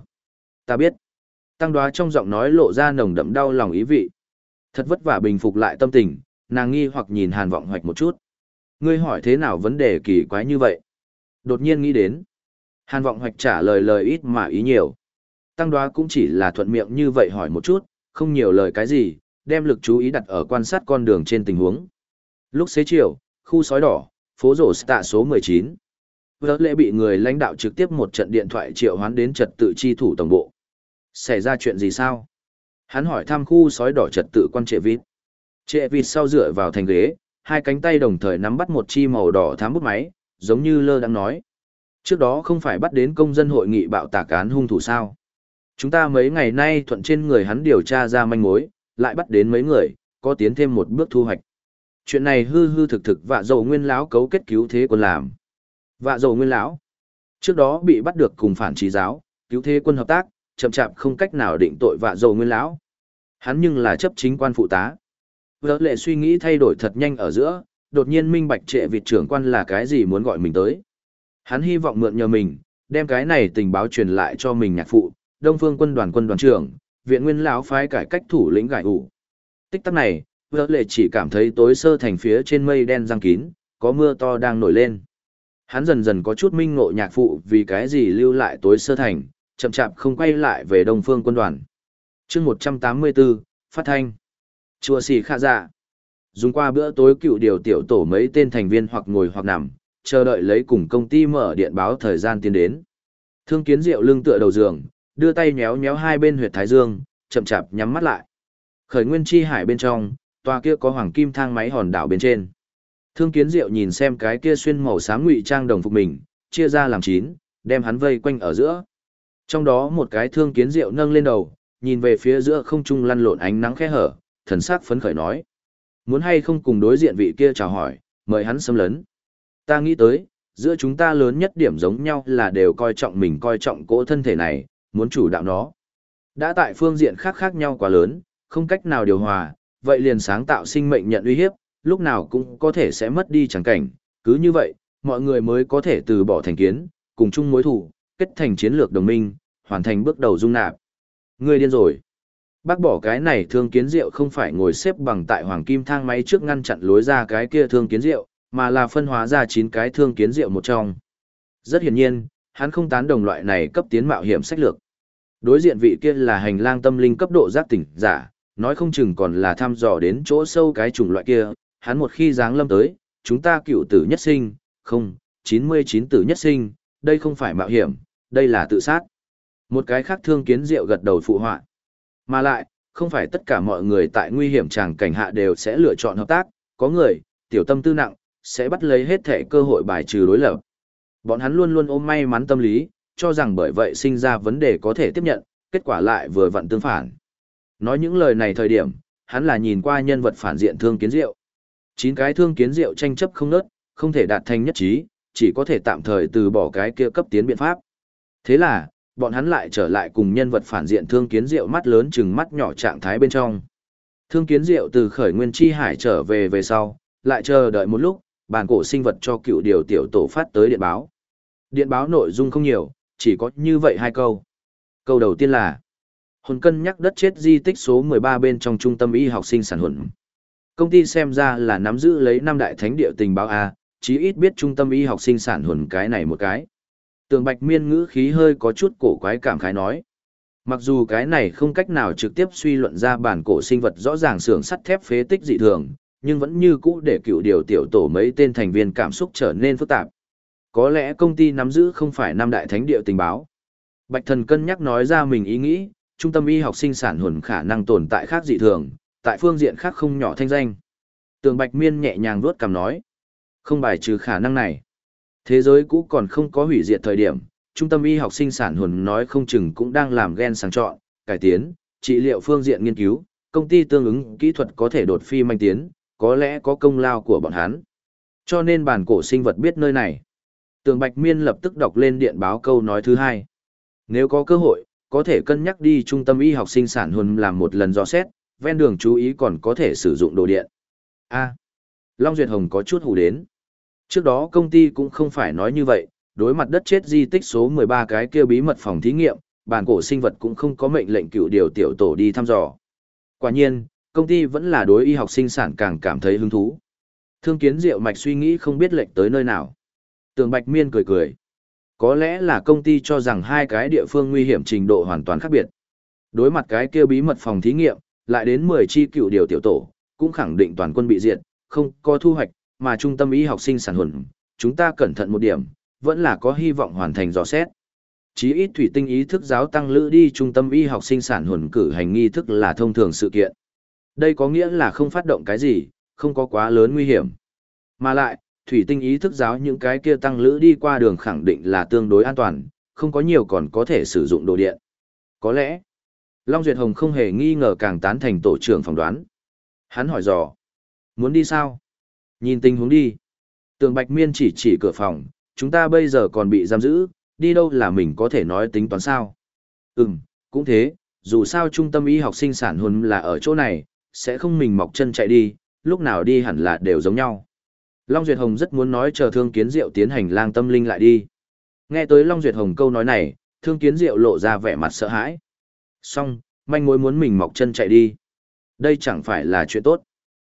Ta biết. Tăng đoá trong giọng nói lộ ra nồng đậm đau lòng ý vị. Thật vất vả bình phục lại tâm tình, nàng nghi hoặc nhìn hàn vọng hoạch một chút. Ngươi hỏi thế nào vấn đề kỳ quái như vậy? Đột nhiên nghĩ đến. Hàn vọng hoạch trả lời lời ít mà ý nhiều. Tăng đoá cũng chỉ là thuận miệng như vậy hỏi một chút, không nhiều lời cái gì, đem lực chú ý đặt ở quan sát con đường trên tình huống. Lúc xế chiều, khu sói đỏ, phố rổ tạ số 19. Vỡ lễ bị người lãnh đạo trực tiếp một trận điện thoại triệu hoán đến trật tự chi thủ tổng bộ. Xảy ra chuyện gì sao? Hắn hỏi thăm khu sói đỏ trật tự quan trệ vịt. Trệ vịt sau dựa vào thành ghế, hai cánh tay đồng thời nắm bắt một chi màu đỏ thám bút máy, giống như lơ đang nói. Trước đó không phải bắt đến công dân hội nghị bạo tạc án hung thủ sao? Chúng ta mấy ngày nay thuận trên người hắn điều tra ra manh mối, lại bắt đến mấy người, có tiến thêm một bước thu hoạch. Chuyện này hư hư thực thực vạ dầu nguyên lão cấu kết cứu thế quân làm. Vạ dầu nguyên lão trước đó bị bắt được cùng phản trí giáo, cứu thế quân hợp tác, chậm chạp không cách nào định tội vạ dầu nguyên lão. Hắn nhưng là chấp chính quan phụ tá. Vỡ lệ suy nghĩ thay đổi thật nhanh ở giữa, đột nhiên minh bạch trệ vịt trưởng quan là cái gì muốn gọi mình tới. Hắn hy vọng mượn nhờ mình, đem cái này tình báo truyền lại cho mình nhạc phụ, Đông Phương quân đoàn quân đoàn trưởng, viện nguyên lão phái cải cách thủ lĩnh gải ủ. Tích tắc này, vợ lệ chỉ cảm thấy tối sơ thành phía trên mây đen răng kín, có mưa to đang nổi lên. Hắn dần dần có chút minh ngộ nhạc phụ vì cái gì lưu lại tối sơ thành, chậm chạp không quay lại về Đông Phương quân đoàn. chương 184, phát thanh. Chùa xì khả dạ. Dùng qua bữa tối cựu điều tiểu tổ mấy tên thành viên hoặc ngồi hoặc nằm, chờ đợi lấy cùng công ty mở điện báo thời gian tiến đến. Thương kiến diệu lưng tựa đầu giường, đưa tay nhéo nhéo hai bên huyệt thái dương, chậm chạp nhắm mắt lại. Khởi nguyên chi hải bên trong, tòa kia có hoàng kim thang máy hòn đảo bên trên. Thương kiến diệu nhìn xem cái kia xuyên màu xám ngụy trang đồng phục mình, chia ra làm chín, đem hắn vây quanh ở giữa. Trong đó một cái thương kiến diệu nâng lên đầu, nhìn về phía giữa không trung lăn lộn ánh nắng khẽ hở, thần sắc phấn khởi nói. Muốn hay không cùng đối diện vị kia chào hỏi, mời hắn xâm lấn. Ta nghĩ tới, giữa chúng ta lớn nhất điểm giống nhau là đều coi trọng mình coi trọng cỗ thân thể này, muốn chủ đạo nó. Đã tại phương diện khác khác nhau quá lớn, không cách nào điều hòa, vậy liền sáng tạo sinh mệnh nhận uy hiếp, lúc nào cũng có thể sẽ mất đi chẳng cảnh, cứ như vậy, mọi người mới có thể từ bỏ thành kiến, cùng chung mối thủ, kết thành chiến lược đồng minh, hoàn thành bước đầu dung nạp. Người điên rồi. Bác bỏ cái này thương kiến diệu không phải ngồi xếp bằng tại hoàng kim thang máy trước ngăn chặn lối ra cái kia thương kiến diệu, mà là phân hóa ra 9 cái thương kiến diệu một trong. Rất hiển nhiên, hắn không tán đồng loại này cấp tiến mạo hiểm sách lược. Đối diện vị kia là hành lang tâm linh cấp độ giác tỉnh giả, nói không chừng còn là thăm dò đến chỗ sâu cái chủng loại kia, hắn một khi giáng lâm tới, chúng ta cựu tử nhất sinh, không, 99 tử nhất sinh, đây không phải mạo hiểm, đây là tự sát. Một cái khác thương kiến diệu gật đầu phụ họa. Mà lại, không phải tất cả mọi người tại nguy hiểm tràng cảnh hạ đều sẽ lựa chọn hợp tác, có người, tiểu tâm tư nặng, sẽ bắt lấy hết thể cơ hội bài trừ đối lập. Bọn hắn luôn luôn ôm may mắn tâm lý, cho rằng bởi vậy sinh ra vấn đề có thể tiếp nhận, kết quả lại vừa vặn tương phản. Nói những lời này thời điểm, hắn là nhìn qua nhân vật phản diện thương kiến diệu. Chín cái thương kiến diệu tranh chấp không nớt, không thể đạt thành nhất trí, chỉ có thể tạm thời từ bỏ cái kia cấp tiến biện pháp. Thế là, bọn hắn lại trở lại cùng nhân vật phản diện thương kiến diệu mắt lớn chừng mắt nhỏ trạng thái bên trong. Thương kiến diệu từ khởi nguyên chi hải trở về về sau, lại chờ đợi một lúc, bản cổ sinh vật cho cựu điều tiểu tổ phát tới điện báo. Điện báo nội dung không nhiều, chỉ có như vậy hai câu. Câu đầu tiên là Hồn cân nhắc đất chết di tích số 13 bên trong trung tâm y học sinh sản hồn. Công ty xem ra là nắm giữ lấy năm đại thánh địa tình báo A, chí ít biết trung tâm y học sinh sản hồn cái này một cái. Tường Bạch Miên ngữ khí hơi có chút cổ quái cảm khái nói. Mặc dù cái này không cách nào trực tiếp suy luận ra bản cổ sinh vật rõ ràng xưởng sắt thép phế tích dị thường, nhưng vẫn như cũ để cựu điều tiểu tổ mấy tên thành viên cảm xúc trở nên phức tạp. Có lẽ công ty nắm giữ không phải năm đại thánh địa tình báo. Bạch thần cân nhắc nói ra mình ý nghĩ, trung tâm y học sinh sản hồn khả năng tồn tại khác dị thường, tại phương diện khác không nhỏ thanh danh. Tường Bạch Miên nhẹ nhàng vuốt cằm nói, không bài trừ khả năng này. Thế giới cũ còn không có hủy diệt thời điểm, trung tâm y học sinh sản hồn nói không chừng cũng đang làm gen sáng chọn, cải tiến, trị liệu phương diện nghiên cứu, công ty tương ứng kỹ thuật có thể đột phi manh tiến, có lẽ có công lao của bọn hắn. Cho nên bản cổ sinh vật biết nơi này. Tường Bạch Miên lập tức đọc lên điện báo câu nói thứ hai. Nếu có cơ hội, có thể cân nhắc đi trung tâm y học sinh sản hồn làm một lần dò xét, ven đường chú ý còn có thể sử dụng đồ điện. A. Long Duyệt Hồng có chút hù đến. Trước đó công ty cũng không phải nói như vậy, đối mặt đất chết di tích số 13 cái kia bí mật phòng thí nghiệm, bản cổ sinh vật cũng không có mệnh lệnh cựu điều tiểu tổ đi thăm dò. Quả nhiên, công ty vẫn là đối y học sinh sản càng cảm thấy hứng thú. Thương kiến diệu mạch suy nghĩ không biết lệnh tới nơi nào. Tường Bạch Miên cười cười. Có lẽ là công ty cho rằng hai cái địa phương nguy hiểm trình độ hoàn toàn khác biệt. Đối mặt cái kia bí mật phòng thí nghiệm, lại đến 10 chi cựu điều tiểu tổ, cũng khẳng định toàn quân bị diệt, không có thu hoạch, mà trung tâm y học sinh sản hồn, chúng ta cẩn thận một điểm, vẫn là có hy vọng hoàn thành dò xét. Chí ít thủy tinh ý thức giáo tăng lữ đi trung tâm y học sinh sản hồn cử hành nghi thức là thông thường sự kiện. Đây có nghĩa là không phát động cái gì, không có quá lớn nguy hiểm. Mà lại, thủy tinh ý thức giáo những cái kia tăng lữ đi qua đường khẳng định là tương đối an toàn, không có nhiều còn có thể sử dụng đồ điện. Có lẽ, Long Duyệt Hồng không hề nghi ngờ càng tán thành tổ trưởng phỏng đoán. Hắn hỏi dò, muốn đi sao? Nhìn tình huống đi. Tường Bạch Miên chỉ chỉ cửa phòng, chúng ta bây giờ còn bị giam giữ, đi đâu là mình có thể nói tính toán sao? Ừm, cũng thế, dù sao trung tâm y học sinh sản hồn là ở chỗ này, sẽ không mình mọc chân chạy đi, lúc nào đi hẳn là đều giống nhau. Long Duyệt Hồng rất muốn nói chờ Thương Kiến Diệu tiến hành lang tâm linh lại đi. Nghe tới Long Duyệt Hồng câu nói này, Thương Kiến Diệu lộ ra vẻ mặt sợ hãi. Xong, manh mối muốn mình mọc chân chạy đi. Đây chẳng phải là chuyện tốt.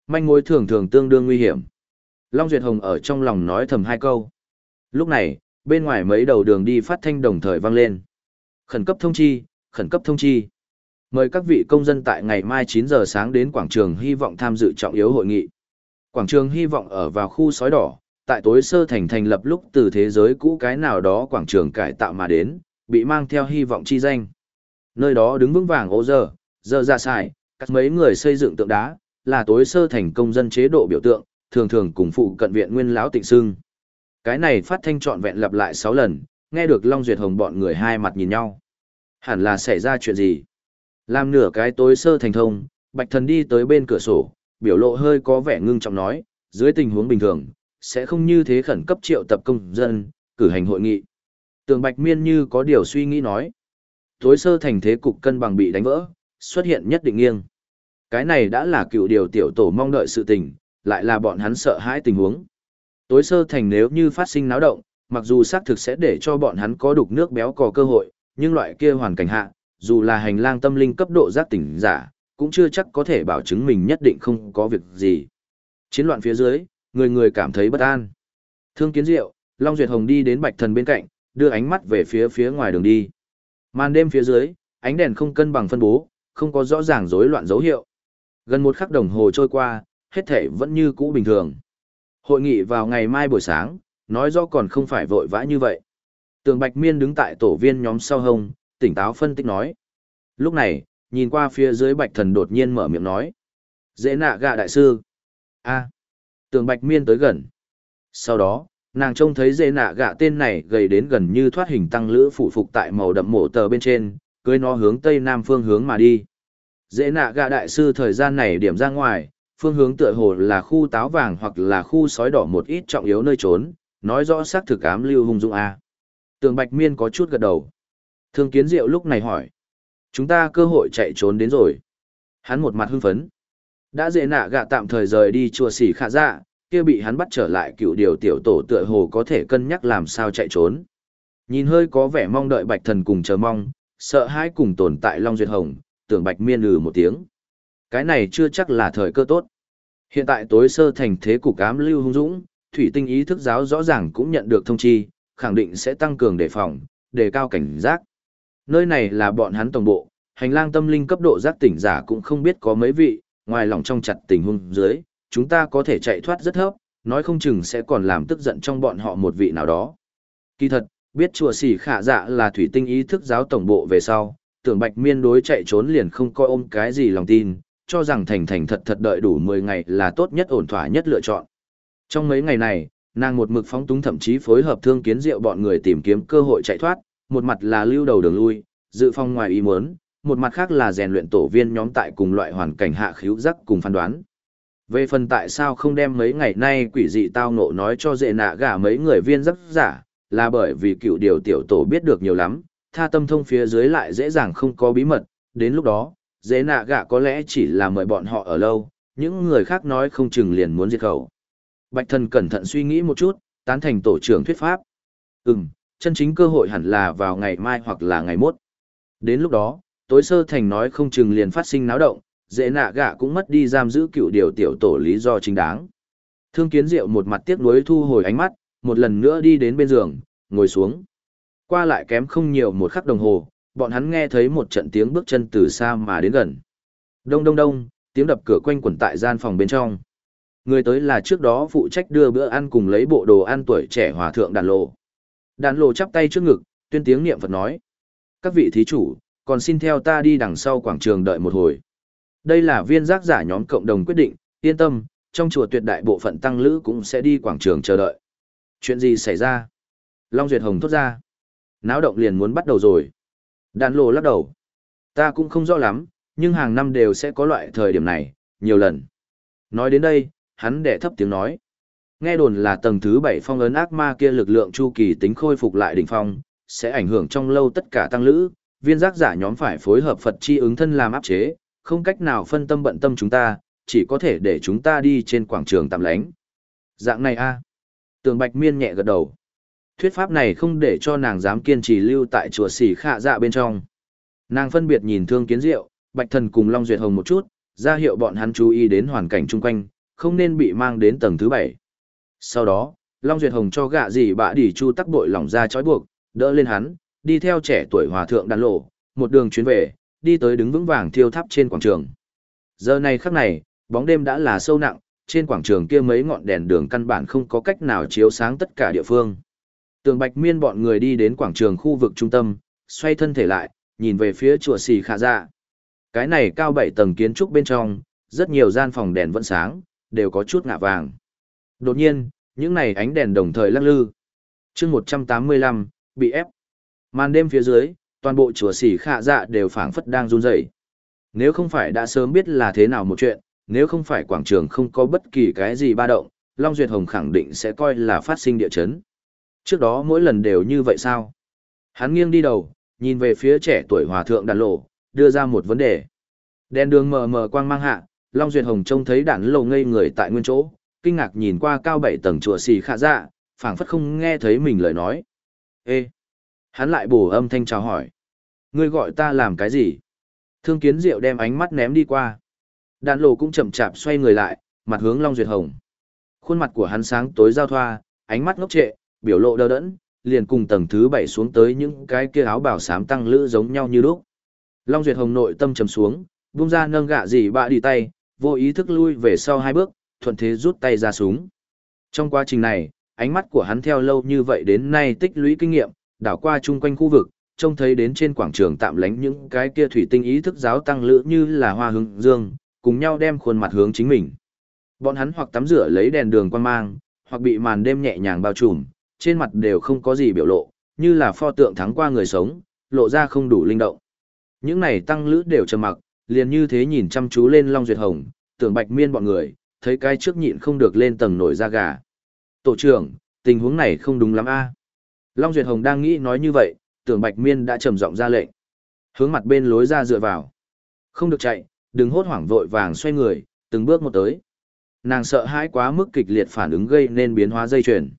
Manh mối thường thường tương đương nguy hiểm. Long Duyệt Hồng ở trong lòng nói thầm hai câu. Lúc này, bên ngoài mấy đầu đường đi phát thanh đồng thời vang lên. Khẩn cấp thông chi, khẩn cấp thông chi. Mời các vị công dân tại ngày mai 9 giờ sáng đến quảng trường hy vọng tham dự trọng yếu hội nghị. Quảng trường hy vọng ở vào khu sói đỏ, tại tối sơ thành thành lập lúc từ thế giới cũ cái nào đó quảng trường cải tạo mà đến, bị mang theo hy vọng chi danh. Nơi đó đứng vững vàng ô giờ, giờ ra xài, các mấy người xây dựng tượng đá, là tối sơ thành công dân chế độ biểu tượng, thường thường cùng phụ cận viện nguyên lão tịnh sưng. Cái này phát thanh trọn vẹn lặp lại 6 lần, nghe được Long Duyệt Hồng bọn người hai mặt nhìn nhau. Hẳn là xảy ra chuyện gì? Làm nửa cái tối sơ thành thông, Bạch Thần đi tới bên cửa sổ, biểu lộ hơi có vẻ ngưng trọng nói, dưới tình huống bình thường, sẽ không như thế khẩn cấp triệu tập công dân, cử hành hội nghị. Tường Bạch Miên như có điều suy nghĩ nói. Tối sơ thành thế cục cân bằng bị đánh vỡ, xuất hiện nhất định nghiêng. Cái này đã là cựu điều tiểu tổ mong đợi sự tình, lại là bọn hắn sợ hãi tình huống. Tối sơ thành nếu như phát sinh náo động, mặc dù xác thực sẽ để cho bọn hắn có đục nước béo cò cơ hội, nhưng loại kia hoàn cảnh hạ, dù là hành lang tâm linh cấp độ giác tỉnh giả, cũng chưa chắc có thể bảo chứng mình nhất định không có việc gì. Chiến loạn phía dưới, người người cảm thấy bất an. Thương kiến diệu, Long Duyệt Hồng đi đến bạch thần bên cạnh, đưa ánh mắt về phía phía ngoài đường đi. Màn đêm phía dưới, ánh đèn không cân bằng phân bố, không có rõ ràng rối loạn dấu hiệu. Gần một khắc đồng hồ trôi qua, hết thể vẫn như cũ bình thường. Hội nghị vào ngày mai buổi sáng, nói rõ còn không phải vội vã như vậy. Tường Bạch Miên đứng tại tổ viên nhóm sau hông, tỉnh táo phân tích nói. Lúc này, nhìn qua phía dưới Bạch Thần đột nhiên mở miệng nói. Dễ nạ gạ đại sư. a Tường Bạch Miên tới gần. Sau đó, nàng trông thấy dễ nạ gạ tên này gầy đến gần như thoát hình tăng lữ phụ phục tại màu đậm mộ tờ bên trên, cưới nó hướng tây nam phương hướng mà đi. Dễ nạ gạ đại sư thời gian này điểm ra ngoài, phương hướng tựa hồ là khu táo vàng hoặc là khu sói đỏ một ít trọng yếu nơi trốn, nói rõ xác thực ám lưu hung dung A. Tường Bạch Miên có chút gật đầu. Thương Kiến Diệu lúc này hỏi. Chúng ta cơ hội chạy trốn đến rồi. Hắn một mặt hưng phấn. Đã dễ nạ gạ tạm thời rời đi chùa xỉ khả dạ, kia bị hắn bắt trở lại cựu điều tiểu tổ tựa hồ có thể cân nhắc làm sao chạy trốn. Nhìn hơi có vẻ mong đợi bạch thần cùng chờ mong, sợ hãi cùng tồn tại Long Duyệt Hồng, tưởng bạch miên lừ một tiếng. Cái này chưa chắc là thời cơ tốt. Hiện tại tối sơ thành thế cục ám lưu hung dũng, thủy tinh ý thức giáo rõ ràng cũng nhận được thông chi, khẳng định sẽ tăng cường đề phòng, đề cao cảnh giác. Nơi này là bọn hắn tổng bộ, hành lang tâm linh cấp độ giác tỉnh giả cũng không biết có mấy vị, ngoài lòng trong chặt tình huống dưới, chúng ta có thể chạy thoát rất thấp, nói không chừng sẽ còn làm tức giận trong bọn họ một vị nào đó. Kỳ thật, biết chùa xỉ khả dạ là thủy tinh ý thức giáo tổng bộ về sau, tưởng bạch miên đối chạy trốn liền không coi ôm cái gì lòng tin, cho rằng thành thành thật thật đợi đủ 10 ngày là tốt nhất ổn thỏa nhất lựa chọn. Trong mấy ngày này, nàng một mực phóng túng thậm chí phối hợp thương kiến diệu bọn người tìm kiếm cơ hội chạy thoát, một mặt là lưu đầu đường lui, dự phòng ngoài ý muốn, một mặt khác là rèn luyện tổ viên nhóm tại cùng loại hoàn cảnh hạ khíu giác cùng phán đoán. Về phần tại sao không đem mấy ngày nay quỷ dị tao ngộ nói cho dệ nạ gả mấy người viên giấc giả, là bởi vì cựu điều tiểu tổ biết được nhiều lắm, tha tâm thông phía dưới lại dễ dàng không có bí mật, đến lúc đó, dễ nạ gả có lẽ chỉ là mời bọn họ ở lâu, những người khác nói không chừng liền muốn diệt khẩu. Bạch thần cẩn thận suy nghĩ một chút, tán thành tổ trưởng thuyết pháp. Ừm, chân chính cơ hội hẳn là vào ngày mai hoặc là ngày mốt. Đến lúc đó, tối sơ thành nói không chừng liền phát sinh náo động, dễ nạ gạ cũng mất đi giam giữ cựu điều tiểu tổ lý do chính đáng. Thương kiến diệu một mặt tiếc nuối thu hồi ánh mắt, một lần nữa đi đến bên giường, ngồi xuống. Qua lại kém không nhiều một khắc đồng hồ, bọn hắn nghe thấy một trận tiếng bước chân từ xa mà đến gần. Đông đông đông, tiếng đập cửa quanh quẩn tại gian phòng bên trong. Người tới là trước đó phụ trách đưa bữa ăn cùng lấy bộ đồ ăn tuổi trẻ hòa thượng đàn lộ. Đàn lộ chắp tay trước ngực, tuyên tiếng niệm Phật nói. Các vị thí chủ, còn xin theo ta đi đằng sau quảng trường đợi một hồi. Đây là viên giác giả nhóm cộng đồng quyết định, yên tâm, trong chùa tuyệt đại bộ phận tăng lữ cũng sẽ đi quảng trường chờ đợi. Chuyện gì xảy ra? Long Duyệt Hồng thốt ra. Náo động liền muốn bắt đầu rồi. Đàn lộ lắc đầu. Ta cũng không rõ lắm, nhưng hàng năm đều sẽ có loại thời điểm này, nhiều lần. Nói đến đây, hắn đẻ thấp tiếng nói. Nghe đồn là tầng thứ bảy phong ấn ác ma kia lực lượng chu kỳ tính khôi phục lại đỉnh phong, sẽ ảnh hưởng trong lâu tất cả tăng lữ, viên giác giả nhóm phải phối hợp Phật chi ứng thân làm áp chế, không cách nào phân tâm bận tâm chúng ta, chỉ có thể để chúng ta đi trên quảng trường tạm lánh. Dạng này a Tường Bạch Miên nhẹ gật đầu. Thuyết pháp này không để cho nàng dám kiên trì lưu tại chùa xỉ khạ dạ bên trong. Nàng phân biệt nhìn thương kiến diệu, Bạch Thần cùng Long Duyệt Hồng một chút, ra hiệu bọn hắn chú ý đến hoàn cảnh chung quanh, không nên bị mang đến tầng thứ bảy. Sau đó, Long Duyệt Hồng cho gạ gì bạ đỉ chu tắc bội lỏng ra trói buộc, đỡ lên hắn, đi theo trẻ tuổi hòa thượng đàn lộ, một đường chuyến về, đi tới đứng vững vàng thiêu thắp trên quảng trường. Giờ này khắc này, bóng đêm đã là sâu nặng, trên quảng trường kia mấy ngọn đèn đường căn bản không có cách nào chiếu sáng tất cả địa phương. Tường Bạch Miên bọn người đi đến quảng trường khu vực trung tâm, xoay thân thể lại, nhìn về phía chùa Xì Khả Dạ. Cái này cao 7 tầng kiến trúc bên trong, rất nhiều gian phòng đèn vẫn sáng, đều có chút ngả vàng. Đột nhiên, những này ánh đèn đồng thời lắc lư. chương 185, bị ép. Màn đêm phía dưới, toàn bộ chùa xỉ khạ dạ đều phảng phất đang run rẩy. Nếu không phải đã sớm biết là thế nào một chuyện, nếu không phải quảng trường không có bất kỳ cái gì ba động, Long Duyệt Hồng khẳng định sẽ coi là phát sinh địa chấn. Trước đó mỗi lần đều như vậy sao? Hắn nghiêng đi đầu, nhìn về phía trẻ tuổi hòa thượng đàn lộ, đưa ra một vấn đề. Đèn đường mờ mờ quang mang hạ, Long Duyệt Hồng trông thấy đàn lộ ngây người tại nguyên chỗ, kinh ngạc nhìn qua cao bảy tầng chùa xì khạ dạ, phảng phất không nghe thấy mình lời nói. Ê! Hắn lại bổ âm thanh chào hỏi. Ngươi gọi ta làm cái gì? Thương kiến diệu đem ánh mắt ném đi qua. Đàn lộ cũng chậm chạp xoay người lại, mặt hướng Long Duyệt Hồng. Khuôn mặt của hắn sáng tối giao thoa, ánh mắt ngốc trệ, biểu lộ đơ đẫn, liền cùng tầng thứ bảy xuống tới những cái kia áo bảo sám tăng lữ giống nhau như lúc. Long Duyệt Hồng nội tâm trầm xuống, buông ra nâng gạ gì bạ đi tay, vô ý thức lui về sau hai bước, thuận thế rút tay ra súng. Trong quá trình này, ánh mắt của hắn theo lâu như vậy đến nay tích lũy kinh nghiệm, đảo qua chung quanh khu vực, trông thấy đến trên quảng trường tạm lánh những cái kia thủy tinh ý thức giáo tăng lữ như là hoa hướng dương, cùng nhau đem khuôn mặt hướng chính mình. Bọn hắn hoặc tắm rửa lấy đèn đường quan mang, hoặc bị màn đêm nhẹ nhàng bao trùm, trên mặt đều không có gì biểu lộ, như là pho tượng thắng qua người sống, lộ ra không đủ linh động. Những này tăng lữ đều trầm mặc, liền như thế nhìn chăm chú lên Long Duyệt Hồng, tưởng bạch miên bọn người, thấy cái trước nhịn không được lên tầng nổi da gà. Tổ trưởng, tình huống này không đúng lắm a. Long Duyệt Hồng đang nghĩ nói như vậy, tưởng bạch miên đã trầm giọng ra lệnh. Hướng mặt bên lối ra dựa vào. Không được chạy, đừng hốt hoảng vội vàng xoay người, từng bước một tới. Nàng sợ hãi quá mức kịch liệt phản ứng gây nên biến hóa dây chuyền.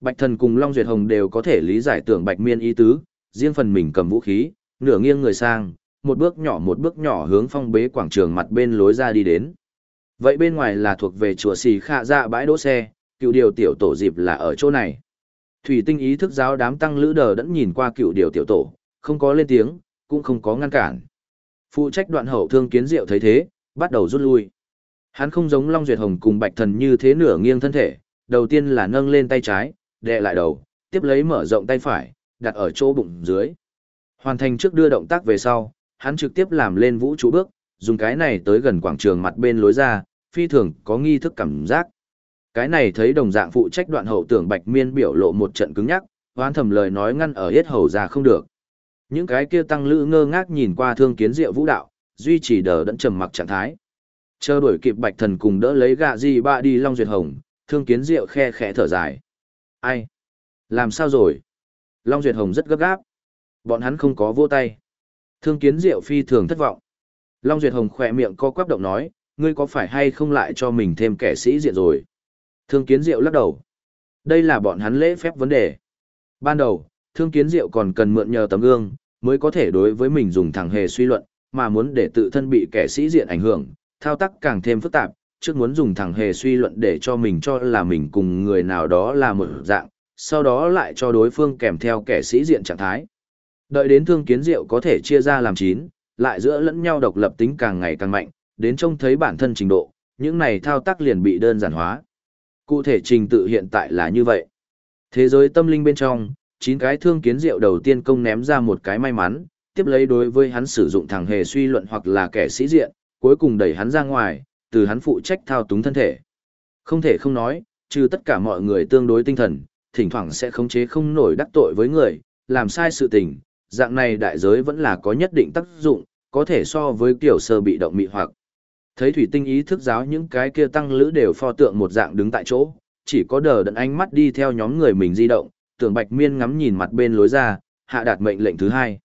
Bạch thần cùng Long Duyệt Hồng đều có thể lý giải tưởng bạch miên ý tứ, riêng phần mình cầm vũ khí, nửa nghiêng người sang, một bước nhỏ một bước nhỏ hướng phong bế quảng trường mặt bên lối ra đi đến. Vậy bên ngoài là thuộc về chùa xì khạ dạ bãi đỗ xe, cựu điều tiểu tổ dịp là ở chỗ này. Thủy tinh ý thức giáo đám tăng lữ đờ đẫn nhìn qua cựu điều tiểu tổ, không có lên tiếng, cũng không có ngăn cản. Phụ trách đoạn hậu thương kiến diệu thấy thế, bắt đầu rút lui. Hắn không giống Long Duyệt Hồng cùng Bạch Thần như thế nửa nghiêng thân thể, đầu tiên là nâng lên tay trái, đè lại đầu, tiếp lấy mở rộng tay phải, đặt ở chỗ bụng dưới. Hoàn thành trước đưa động tác về sau, hắn trực tiếp làm lên vũ trụ bước, dùng cái này tới gần quảng trường mặt bên lối ra, phi thường có nghi thức cảm giác. Cái này thấy đồng dạng phụ trách đoạn hậu tưởng Bạch Miên biểu lộ một trận cứng nhắc, hoán thầm lời nói ngăn ở hết hầu ra không được. Những cái kia tăng lữ ngơ ngác nhìn qua thương kiến diệu vũ đạo, duy trì đờ đẫn trầm mặc trạng thái. Chờ đuổi kịp Bạch Thần cùng đỡ lấy gạ gì ba đi Long Duyệt Hồng, thương kiến diệu khe khẽ thở dài. Ai? Làm sao rồi? Long Duyệt Hồng rất gấp gáp. Bọn hắn không có vô tay. Thương kiến diệu phi thường thất vọng. Long Duyệt Hồng khỏe miệng co quắp động nói, ngươi có phải hay không lại cho mình thêm kẻ sĩ diện rồi? Thương kiến diệu lắc đầu. Đây là bọn hắn lễ phép vấn đề. Ban đầu, thương kiến diệu còn cần mượn nhờ tấm gương, mới có thể đối với mình dùng thẳng hề suy luận, mà muốn để tự thân bị kẻ sĩ diện ảnh hưởng, thao tác càng thêm phức tạp, trước muốn dùng thẳng hề suy luận để cho mình cho là mình cùng người nào đó là một dạng, sau đó lại cho đối phương kèm theo kẻ sĩ diện trạng thái. Đợi đến thương kiến diệu có thể chia ra làm chín, lại giữa lẫn nhau độc lập tính càng ngày càng mạnh, đến trông thấy bản thân trình độ, những này thao tác liền bị đơn giản hóa. Cụ thể trình tự hiện tại là như vậy. Thế giới tâm linh bên trong, chín cái thương kiến diệu đầu tiên công ném ra một cái may mắn, tiếp lấy đối với hắn sử dụng thằng hề suy luận hoặc là kẻ sĩ diện, cuối cùng đẩy hắn ra ngoài, từ hắn phụ trách thao túng thân thể. Không thể không nói, trừ tất cả mọi người tương đối tinh thần, thỉnh thoảng sẽ khống chế không nổi đắc tội với người, làm sai sự tình, dạng này đại giới vẫn là có nhất định tác dụng, có thể so với kiểu sơ bị động mị hoặc. Thấy thủy tinh ý thức giáo những cái kia tăng lữ đều pho tượng một dạng đứng tại chỗ, chỉ có đờ đẫn ánh mắt đi theo nhóm người mình di động, tưởng bạch miên ngắm nhìn mặt bên lối ra, hạ đạt mệnh lệnh thứ hai.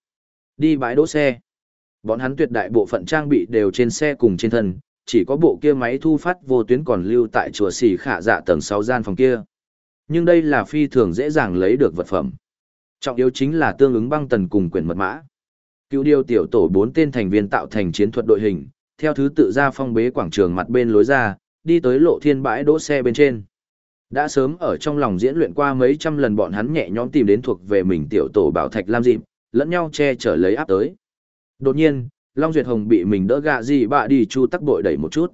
Đi bãi đỗ xe. Bọn hắn tuyệt đại bộ phận trang bị đều trên xe cùng trên thân, chỉ có bộ kia máy thu phát vô tuyến còn lưu tại chùa xỉ khả dạ tầng 6 gian phòng kia. Nhưng đây là phi thường dễ dàng lấy được vật phẩm. Trọng yếu chính là tương ứng băng tần cùng quyển mật mã. Cứu điều tiểu tổ 4 tên thành viên tạo thành chiến thuật đội hình, theo thứ tự ra phong bế quảng trường mặt bên lối ra, đi tới lộ thiên bãi đỗ xe bên trên. Đã sớm ở trong lòng diễn luyện qua mấy trăm lần bọn hắn nhẹ nhõm tìm đến thuộc về mình tiểu tổ bảo thạch lam dịp, lẫn nhau che chở lấy áp tới. Đột nhiên, Long Duyệt Hồng bị mình đỡ gạ gì bạ đi chu tắc bội đẩy một chút.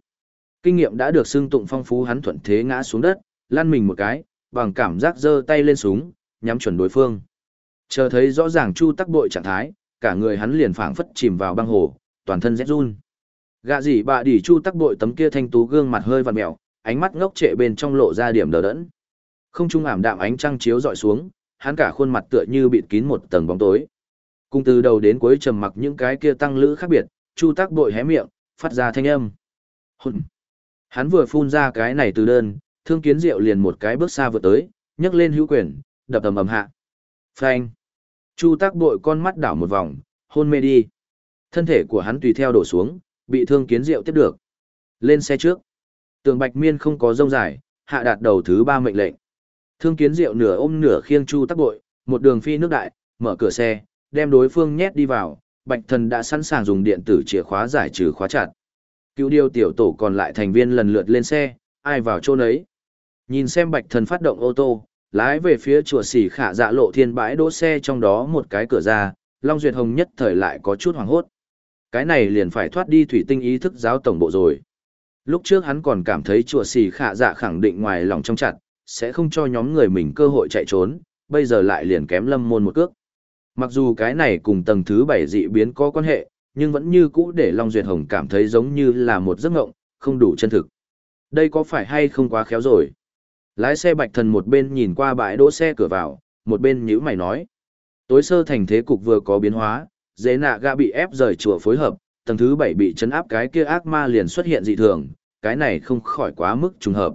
Kinh nghiệm đã được xưng tụng phong phú hắn thuận thế ngã xuống đất, lăn mình một cái, bằng cảm giác giơ tay lên súng, nhắm chuẩn đối phương. Chờ thấy rõ ràng chu tắc bội trạng thái, cả người hắn liền phảng phất chìm vào băng hồ, toàn thân rét run. Gạ gì bà đỉ chu tắc bội tấm kia thanh tú gương mặt hơi vặn mèo, ánh mắt ngốc trệ bên trong lộ ra điểm đờ đẫn. Không trung ảm đạm ánh trăng chiếu dọi xuống, hắn cả khuôn mặt tựa như bịt kín một tầng bóng tối. Cùng từ đầu đến cuối trầm mặc những cái kia tăng lữ khác biệt, Chu Tắc Bội hé miệng, phát ra thanh âm. Hụn. Hắn vừa phun ra cái này từ đơn, Thương Kiến Diệu liền một cái bước xa vượt tới, nhấc lên hữu quyền, đập tầm ầm hạ. Phanh. Chu Tắc Bội con mắt đảo một vòng, hôn mê đi. Thân thể của hắn tùy theo đổ xuống, bị Thương Kiến Diệu tiếp được. Lên xe trước. Tường Bạch Miên không có rông dài, hạ đạt đầu thứ ba mệnh lệnh. Thương Kiến Diệu nửa ôm nửa khiêng Chu Tắc Bội, một đường phi nước đại, mở cửa xe, đem đối phương nhét đi vào, Bạch Thần đã sẵn sàng dùng điện tử chìa khóa giải trừ khóa chặt. Cứu điều tiểu tổ còn lại thành viên lần lượt lên xe, ai vào chỗ nấy. Nhìn xem Bạch Thần phát động ô tô, lái về phía chùa xỉ khả dạ lộ thiên bãi đỗ xe trong đó một cái cửa ra, Long Duyệt Hồng nhất thời lại có chút hoảng hốt. Cái này liền phải thoát đi thủy tinh ý thức giáo tổng bộ rồi. Lúc trước hắn còn cảm thấy chùa xì khả dạ khẳng định ngoài lòng trong chặt, sẽ không cho nhóm người mình cơ hội chạy trốn, bây giờ lại liền kém lâm môn một cước. Mặc dù cái này cùng tầng thứ bảy dị biến có quan hệ, nhưng vẫn như cũ để Long Duyệt Hồng cảm thấy giống như là một giấc ngộng, không đủ chân thực. Đây có phải hay không quá khéo rồi? Lái xe bạch thần một bên nhìn qua bãi đỗ xe cửa vào, một bên nhữ mày nói. Tối sơ thành thế cục vừa có biến hóa, dễ nạ gạ bị ép rời chùa phối hợp, tầng thứ bảy bị chấn áp cái kia ác ma liền xuất hiện dị thường, cái này không khỏi quá mức trùng hợp.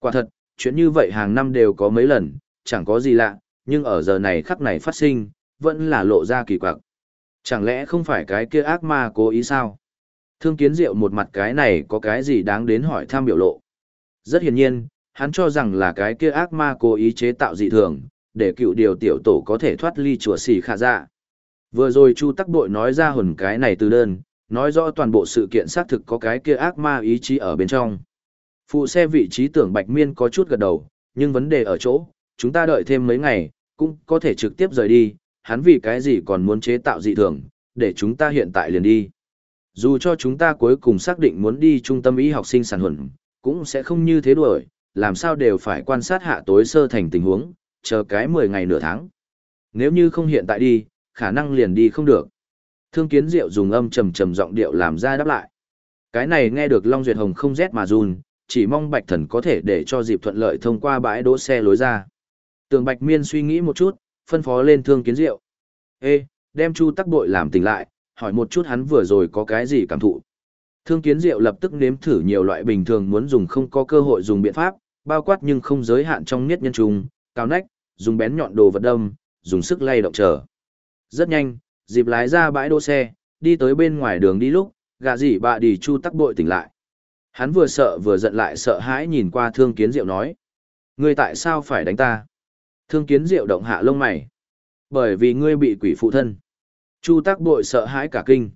Quả thật, chuyện như vậy hàng năm đều có mấy lần, chẳng có gì lạ, nhưng ở giờ này khắc này phát sinh, vẫn là lộ ra kỳ quặc. Chẳng lẽ không phải cái kia ác ma cố ý sao? Thương kiến diệu một mặt cái này có cái gì đáng đến hỏi tham biểu lộ. Rất hiển nhiên, hắn cho rằng là cái kia ác ma cố ý chế tạo dị thường, để cựu điều tiểu tổ có thể thoát ly chùa xì khả dạ. Vừa rồi Chu Tắc Bội nói ra hồn cái này từ đơn, nói rõ toàn bộ sự kiện xác thực có cái kia ác ma ý chí ở bên trong. Phụ xe vị trí tưởng Bạch Miên có chút gật đầu, nhưng vấn đề ở chỗ, chúng ta đợi thêm mấy ngày, cũng có thể trực tiếp rời đi, hắn vì cái gì còn muốn chế tạo dị thường, để chúng ta hiện tại liền đi. Dù cho chúng ta cuối cùng xác định muốn đi trung tâm y học sinh sản huẩn, cũng sẽ không như thế đuổi, làm sao đều phải quan sát hạ tối sơ thành tình huống, chờ cái 10 ngày nửa tháng. Nếu như không hiện tại đi, khả năng liền đi không được. Thương kiến diệu dùng âm trầm trầm giọng điệu làm ra đáp lại. Cái này nghe được Long Duyệt Hồng không rét mà run, chỉ mong Bạch Thần có thể để cho dịp thuận lợi thông qua bãi đỗ xe lối ra. Tường Bạch Miên suy nghĩ một chút, phân phó lên Thương Kiến Diệu. Ê, đem Chu Tắc Bội làm tỉnh lại, hỏi một chút hắn vừa rồi có cái gì cảm thụ. Thương Kiến Diệu lập tức nếm thử nhiều loại bình thường muốn dùng không có cơ hội dùng biện pháp, bao quát nhưng không giới hạn trong niết nhân trùng, cao nách, dùng bén nhọn đồ vật đâm, dùng sức lay động trở. Rất nhanh, dịp lái ra bãi đỗ xe, đi tới bên ngoài đường đi lúc, gà gì bạ đi chu tắc bội tỉnh lại. Hắn vừa sợ vừa giận lại sợ hãi nhìn qua thương kiến diệu nói. Ngươi tại sao phải đánh ta? Thương kiến diệu động hạ lông mày. Bởi vì ngươi bị quỷ phụ thân. Chu tắc bội sợ hãi cả kinh.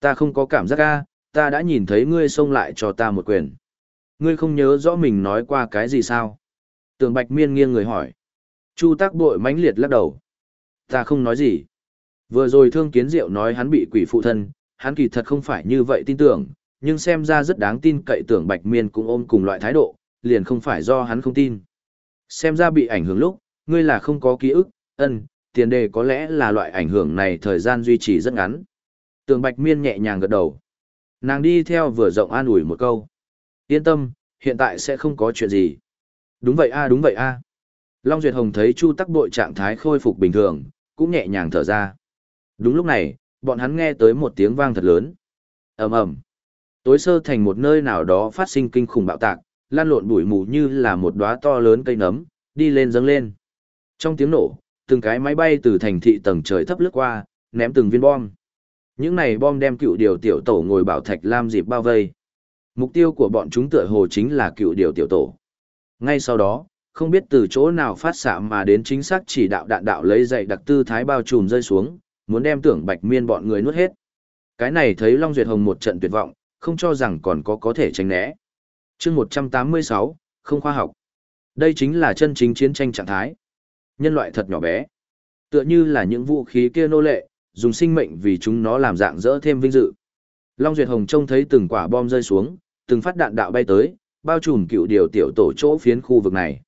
Ta không có cảm giác ca, ta đã nhìn thấy ngươi xông lại cho ta một quyền. Ngươi không nhớ rõ mình nói qua cái gì sao? Tường Bạch Miên nghiêng người hỏi. Chu tác bội mãnh liệt lắc đầu. Ta không nói gì. Vừa rồi thương kiến diệu nói hắn bị quỷ phụ thân, hắn kỳ thật không phải như vậy tin tưởng, nhưng xem ra rất đáng tin cậy tưởng Bạch Miên cũng ôm cùng loại thái độ, liền không phải do hắn không tin. Xem ra bị ảnh hưởng lúc, ngươi là không có ký ức, ân, tiền đề có lẽ là loại ảnh hưởng này thời gian duy trì rất ngắn. Tường Bạch Miên nhẹ nhàng gật đầu. Nàng đi theo vừa rộng an ủi một câu. Yên tâm, hiện tại sẽ không có chuyện gì. Đúng vậy a đúng vậy a. Long Duyệt Hồng thấy Chu Tắc Bội trạng thái khôi phục bình thường, cũng nhẹ nhàng thở ra. Đúng lúc này, bọn hắn nghe tới một tiếng vang thật lớn. ầm ầm. Tối sơ thành một nơi nào đó phát sinh kinh khủng bạo tạc, lan lộn bụi mù như là một đóa to lớn cây nấm, đi lên dâng lên. Trong tiếng nổ, từng cái máy bay từ thành thị tầng trời thấp lướt qua, ném từng viên bom. Những này bom đem cựu điều tiểu tổ ngồi bảo thạch lam dịp bao vây. Mục tiêu của bọn chúng tựa hồ chính là cựu điều tiểu tổ. Ngay sau đó, không biết từ chỗ nào phát xạ mà đến chính xác chỉ đạo đạn đạo lấy dậy đặc tư thái bao trùm rơi xuống, muốn đem tưởng bạch miên bọn người nuốt hết. Cái này thấy Long Duyệt Hồng một trận tuyệt vọng, không cho rằng còn có có thể tránh né. chương 186, không khoa học. Đây chính là chân chính chiến tranh trạng thái. Nhân loại thật nhỏ bé. Tựa như là những vũ khí kia nô lệ, dùng sinh mệnh vì chúng nó làm dạng dỡ thêm vinh dự. Long Duyệt Hồng trông thấy từng quả bom rơi xuống, từng phát đạn đạo bay tới, bao trùm cựu điều tiểu tổ chỗ phiến khu vực này.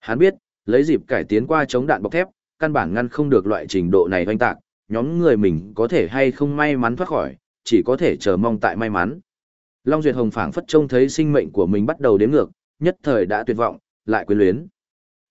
Hắn biết, lấy dịp cải tiến qua chống đạn bọc thép, căn bản ngăn không được loại trình độ này hoành tạc, nhóm người mình có thể hay không may mắn thoát khỏi, chỉ có thể chờ mong tại may mắn. Long Duyệt Hồng phảng phất trông thấy sinh mệnh của mình bắt đầu đếm ngược, nhất thời đã tuyệt vọng, lại quyến luyến.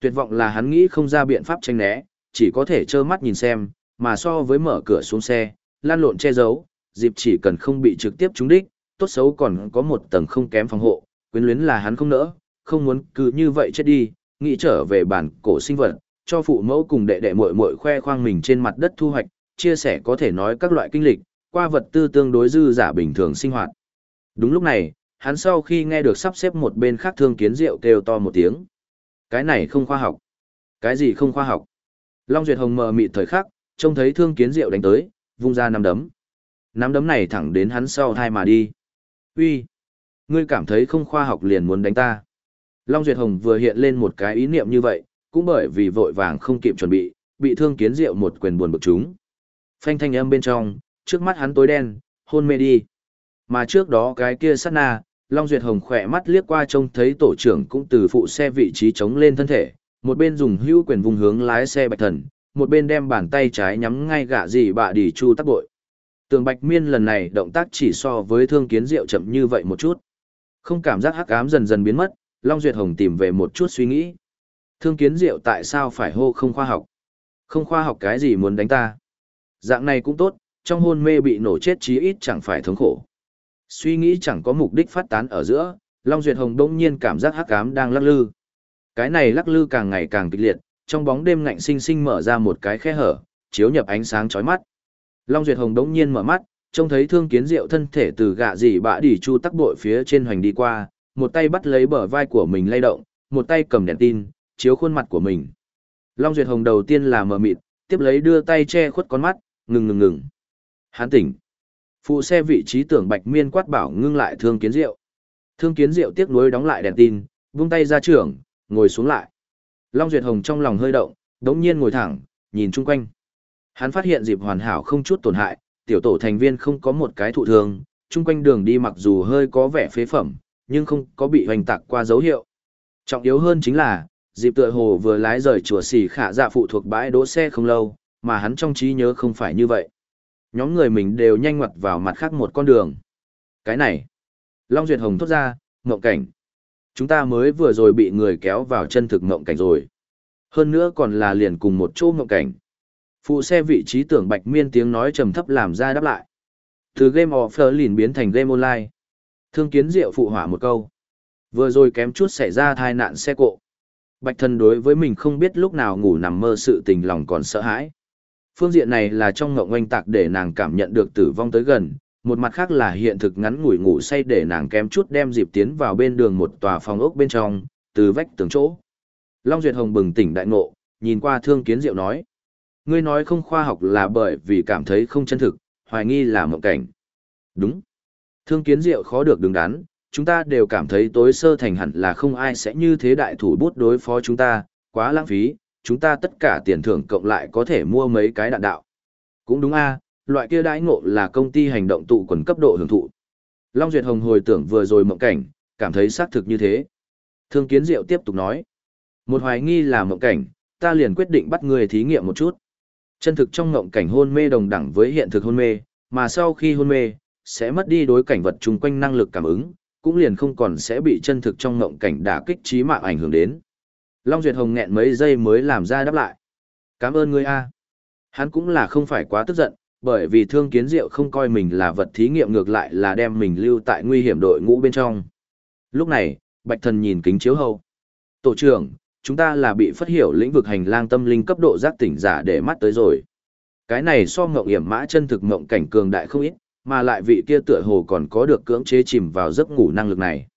Tuyệt vọng là hắn nghĩ không ra biện pháp tranh né, chỉ có thể trơ mắt nhìn xem, mà so với mở cửa xuống xe, lan lộn che giấu, dịp chỉ cần không bị trực tiếp trúng đích, tốt xấu còn có một tầng không kém phòng hộ, quyến luyến là hắn không nỡ, không muốn cứ như vậy chết đi, nghĩ trở về bản cổ sinh vật, cho phụ mẫu cùng đệ đệ muội muội khoe khoang mình trên mặt đất thu hoạch, chia sẻ có thể nói các loại kinh lịch, qua vật tư tương đối dư giả bình thường sinh hoạt. Đúng lúc này, hắn sau khi nghe được sắp xếp một bên khác thương kiến rượu kêu to một tiếng. Cái này không khoa học. Cái gì không khoa học? Long Duyệt Hồng mờ mịt thời khắc, trông thấy thương kiến rượu đánh tới, vung ra nắm đấm. Nắm đấm này thẳng đến hắn sau thai mà đi. Uy, Ngươi cảm thấy không khoa học liền muốn đánh ta. Long Duyệt Hồng vừa hiện lên một cái ý niệm như vậy, cũng bởi vì vội vàng không kịp chuẩn bị, bị thương kiến rượu một quyền buồn bực chúng. Phanh thanh âm bên trong, trước mắt hắn tối đen, hôn mê đi. Mà trước đó cái kia sát na, Long Duyệt Hồng khỏe mắt liếc qua trông thấy tổ trưởng cũng từ phụ xe vị trí chống lên thân thể, Một bên dùng hữu quyền vùng hướng lái xe bạch thần, một bên đem bàn tay trái nhắm ngay gạ gì bạ đi chu tắc bội. Tường bạch miên lần này động tác chỉ so với thương kiến diệu chậm như vậy một chút. Không cảm giác hắc ám dần dần biến mất, Long Duyệt Hồng tìm về một chút suy nghĩ. Thương kiến diệu tại sao phải hô không khoa học? Không khoa học cái gì muốn đánh ta? Dạng này cũng tốt, trong hôn mê bị nổ chết chí ít chẳng phải thống khổ. Suy nghĩ chẳng có mục đích phát tán ở giữa, Long Duyệt Hồng đông nhiên cảm giác hắc ám đang lắc lư. Cái này lắc lư càng ngày càng kịch liệt, trong bóng đêm ngạnh sinh sinh mở ra một cái khe hở, chiếu nhập ánh sáng chói mắt. Long Duyệt Hồng đống nhiên mở mắt, trông thấy Thương Kiến Diệu thân thể từ gạ dị bạ đỉ chu tắc bội phía trên hoành đi qua, một tay bắt lấy bờ vai của mình lay động, một tay cầm đèn tin, chiếu khuôn mặt của mình. Long Duyệt Hồng đầu tiên là mở mịt, tiếp lấy đưa tay che khuất con mắt, ngừng ngừng ngừng. Hán tỉnh. Phụ xe vị trí tưởng Bạch Miên quát bảo ngưng lại Thương Kiến Diệu. Thương Kiến Diệu tiếc nuối đóng lại đèn tin, vung tay ra trưởng, ngồi xuống lại. Long Duyệt Hồng trong lòng hơi động, đống nhiên ngồi thẳng, nhìn chung quanh. Hắn phát hiện dịp hoàn hảo không chút tổn hại, tiểu tổ thành viên không có một cái thụ thương, chung quanh đường đi mặc dù hơi có vẻ phế phẩm, nhưng không có bị hoành tạc qua dấu hiệu. Trọng yếu hơn chính là, dịp tựa hồ vừa lái rời chùa xỉ khả dạ phụ thuộc bãi đỗ xe không lâu, mà hắn trong trí nhớ không phải như vậy. Nhóm người mình đều nhanh ngoặt vào mặt khác một con đường. Cái này, Long Duyệt Hồng thốt ra, mộng cảnh. Chúng ta mới vừa rồi bị người kéo vào chân thực mộng cảnh rồi. Hơn nữa còn là liền cùng một chỗ mộng cảnh. Phụ xe vị trí tưởng bạch miên tiếng nói trầm thấp làm ra đáp lại. Từ game of liền biến thành game online. Thương kiến diệu phụ hỏa một câu. Vừa rồi kém chút xảy ra tai nạn xe cộ. Bạch thần đối với mình không biết lúc nào ngủ nằm mơ sự tình lòng còn sợ hãi. Phương diện này là trong ngộng oanh tạc để nàng cảm nhận được tử vong tới gần, một mặt khác là hiện thực ngắn ngủi ngủ say để nàng kém chút đem dịp tiến vào bên đường một tòa phòng ốc bên trong, từ vách tường chỗ. Long Duyệt Hồng bừng tỉnh đại ngộ, nhìn qua thương kiến diệu nói. Ngươi nói không khoa học là bởi vì cảm thấy không chân thực, hoài nghi là mộng cảnh. Đúng. Thương kiến diệu khó được đứng đắn, chúng ta đều cảm thấy tối sơ thành hẳn là không ai sẽ như thế đại thủ bút đối phó chúng ta, quá lãng phí, chúng ta tất cả tiền thưởng cộng lại có thể mua mấy cái đạn đạo. Cũng đúng a, loại kia đãi ngộ là công ty hành động tụ quần cấp độ hưởng thụ. Long Duyệt Hồng hồi tưởng vừa rồi mộng cảnh, cảm thấy xác thực như thế. Thương Kiến Diệu tiếp tục nói, một hoài nghi là mộng cảnh, ta liền quyết định bắt người thí nghiệm một chút. Chân thực trong mộng cảnh hôn mê đồng đẳng với hiện thực hôn mê, mà sau khi hôn mê, sẽ mất đi đối cảnh vật chung quanh năng lực cảm ứng, cũng liền không còn sẽ bị chân thực trong mộng cảnh đả kích trí mạng ảnh hưởng đến. Long Duyệt Hồng nghẹn mấy giây mới làm ra đáp lại. Cảm ơn ngươi a. Hắn cũng là không phải quá tức giận, bởi vì thương kiến diệu không coi mình là vật thí nghiệm ngược lại là đem mình lưu tại nguy hiểm đội ngũ bên trong. Lúc này, Bạch Thần nhìn kính chiếu hậu. Tổ trưởng, chúng ta là bị phát hiểu lĩnh vực hành lang tâm linh cấp độ giác tỉnh giả để mắt tới rồi. Cái này so ngộng hiểm mã chân thực ngộng cảnh cường đại không ít, mà lại vị kia tựa hồ còn có được cưỡng chế chìm vào giấc ngủ năng lực này.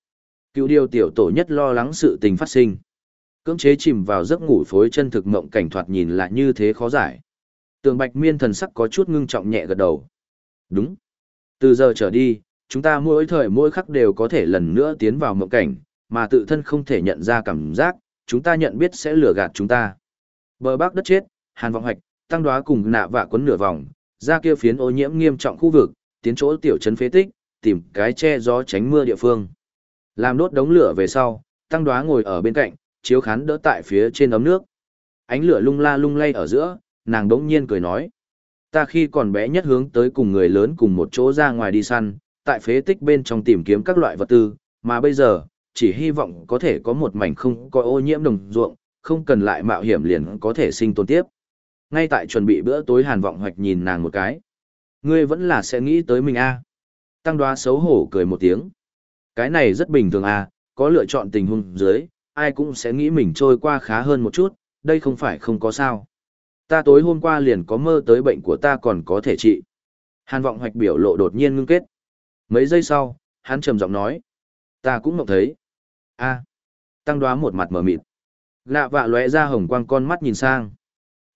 Cựu điều tiểu tổ nhất lo lắng sự tình phát sinh. Cưỡng chế chìm vào giấc ngủ phối chân thực mộng cảnh thoạt nhìn lại như thế khó giải. Tường Bạch Miên thần sắc có chút ngưng trọng nhẹ gật đầu. Đúng. Từ giờ trở đi, chúng ta mỗi thời mỗi khắc đều có thể lần nữa tiến vào mộng cảnh, mà tự thân không thể nhận ra cảm giác, chúng ta nhận biết sẽ lừa gạt chúng ta. Bờ bắc đất chết, hàn vọng hoạch, tăng đoá cùng nạ vạ quấn nửa vòng, ra kia phiến ô nhiễm nghiêm trọng khu vực, tiến chỗ tiểu trấn phế tích, tìm cái che gió tránh mưa địa phương. Làm đốt đống lửa về sau, tăng đoá ngồi ở bên cạnh, chiếu khán đỡ tại phía trên ấm nước. Ánh lửa lung la lung lay ở giữa, nàng đống nhiên cười nói. Ta khi còn bé nhất hướng tới cùng người lớn cùng một chỗ ra ngoài đi săn, tại phế tích bên trong tìm kiếm các loại vật tư, mà bây giờ, chỉ hy vọng có thể có một mảnh không có ô nhiễm đồng ruộng, không cần lại mạo hiểm liền có thể sinh tồn tiếp. Ngay tại chuẩn bị bữa tối hàn vọng hoạch nhìn nàng một cái. Ngươi vẫn là sẽ nghĩ tới mình a Tăng đoá xấu hổ cười một tiếng. Cái này rất bình thường a có lựa chọn tình huống dưới, ai cũng sẽ nghĩ mình trôi qua khá hơn một chút, đây không phải không có sao. Ta tối hôm qua liền có mơ tới bệnh của ta còn có thể trị. Hàn vọng hoạch biểu lộ đột nhiên ngưng kết. Mấy giây sau, hắn trầm giọng nói. Ta cũng mộng thấy. a tăng đoá một mặt mở mịt. Lạ vạ lóe ra hồng quang con mắt nhìn sang.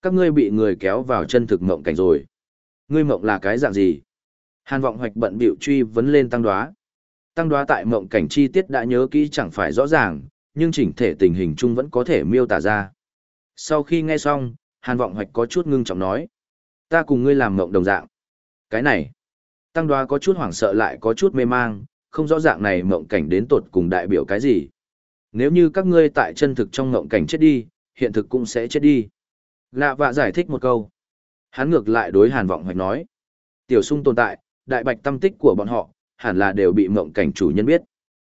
Các ngươi bị người kéo vào chân thực mộng cảnh rồi. Ngươi mộng là cái dạng gì? Hàn vọng hoạch bận biểu truy vấn lên tăng đoá. Tăng đoá tại mộng cảnh chi tiết đã nhớ kỹ chẳng phải rõ ràng, nhưng chỉnh thể tình hình chung vẫn có thể miêu tả ra. Sau khi nghe xong, Hàn vọng hoạch có chút ngưng trọng nói. Ta cùng ngươi làm mộng đồng dạng. Cái này, tăng đoá có chút hoảng sợ lại có chút mê mang, không rõ dạng này mộng cảnh đến tột cùng đại biểu cái gì. Nếu như các ngươi tại chân thực trong mộng cảnh chết đi, hiện thực cũng sẽ chết đi. Lạ vạ giải thích một câu. Hắn ngược lại đối hàn vọng hoạch nói. Tiểu sung tồn tại, đại bạch tâm tích của bọn họ, hẳn là đều bị mộng cảnh chủ nhân biết.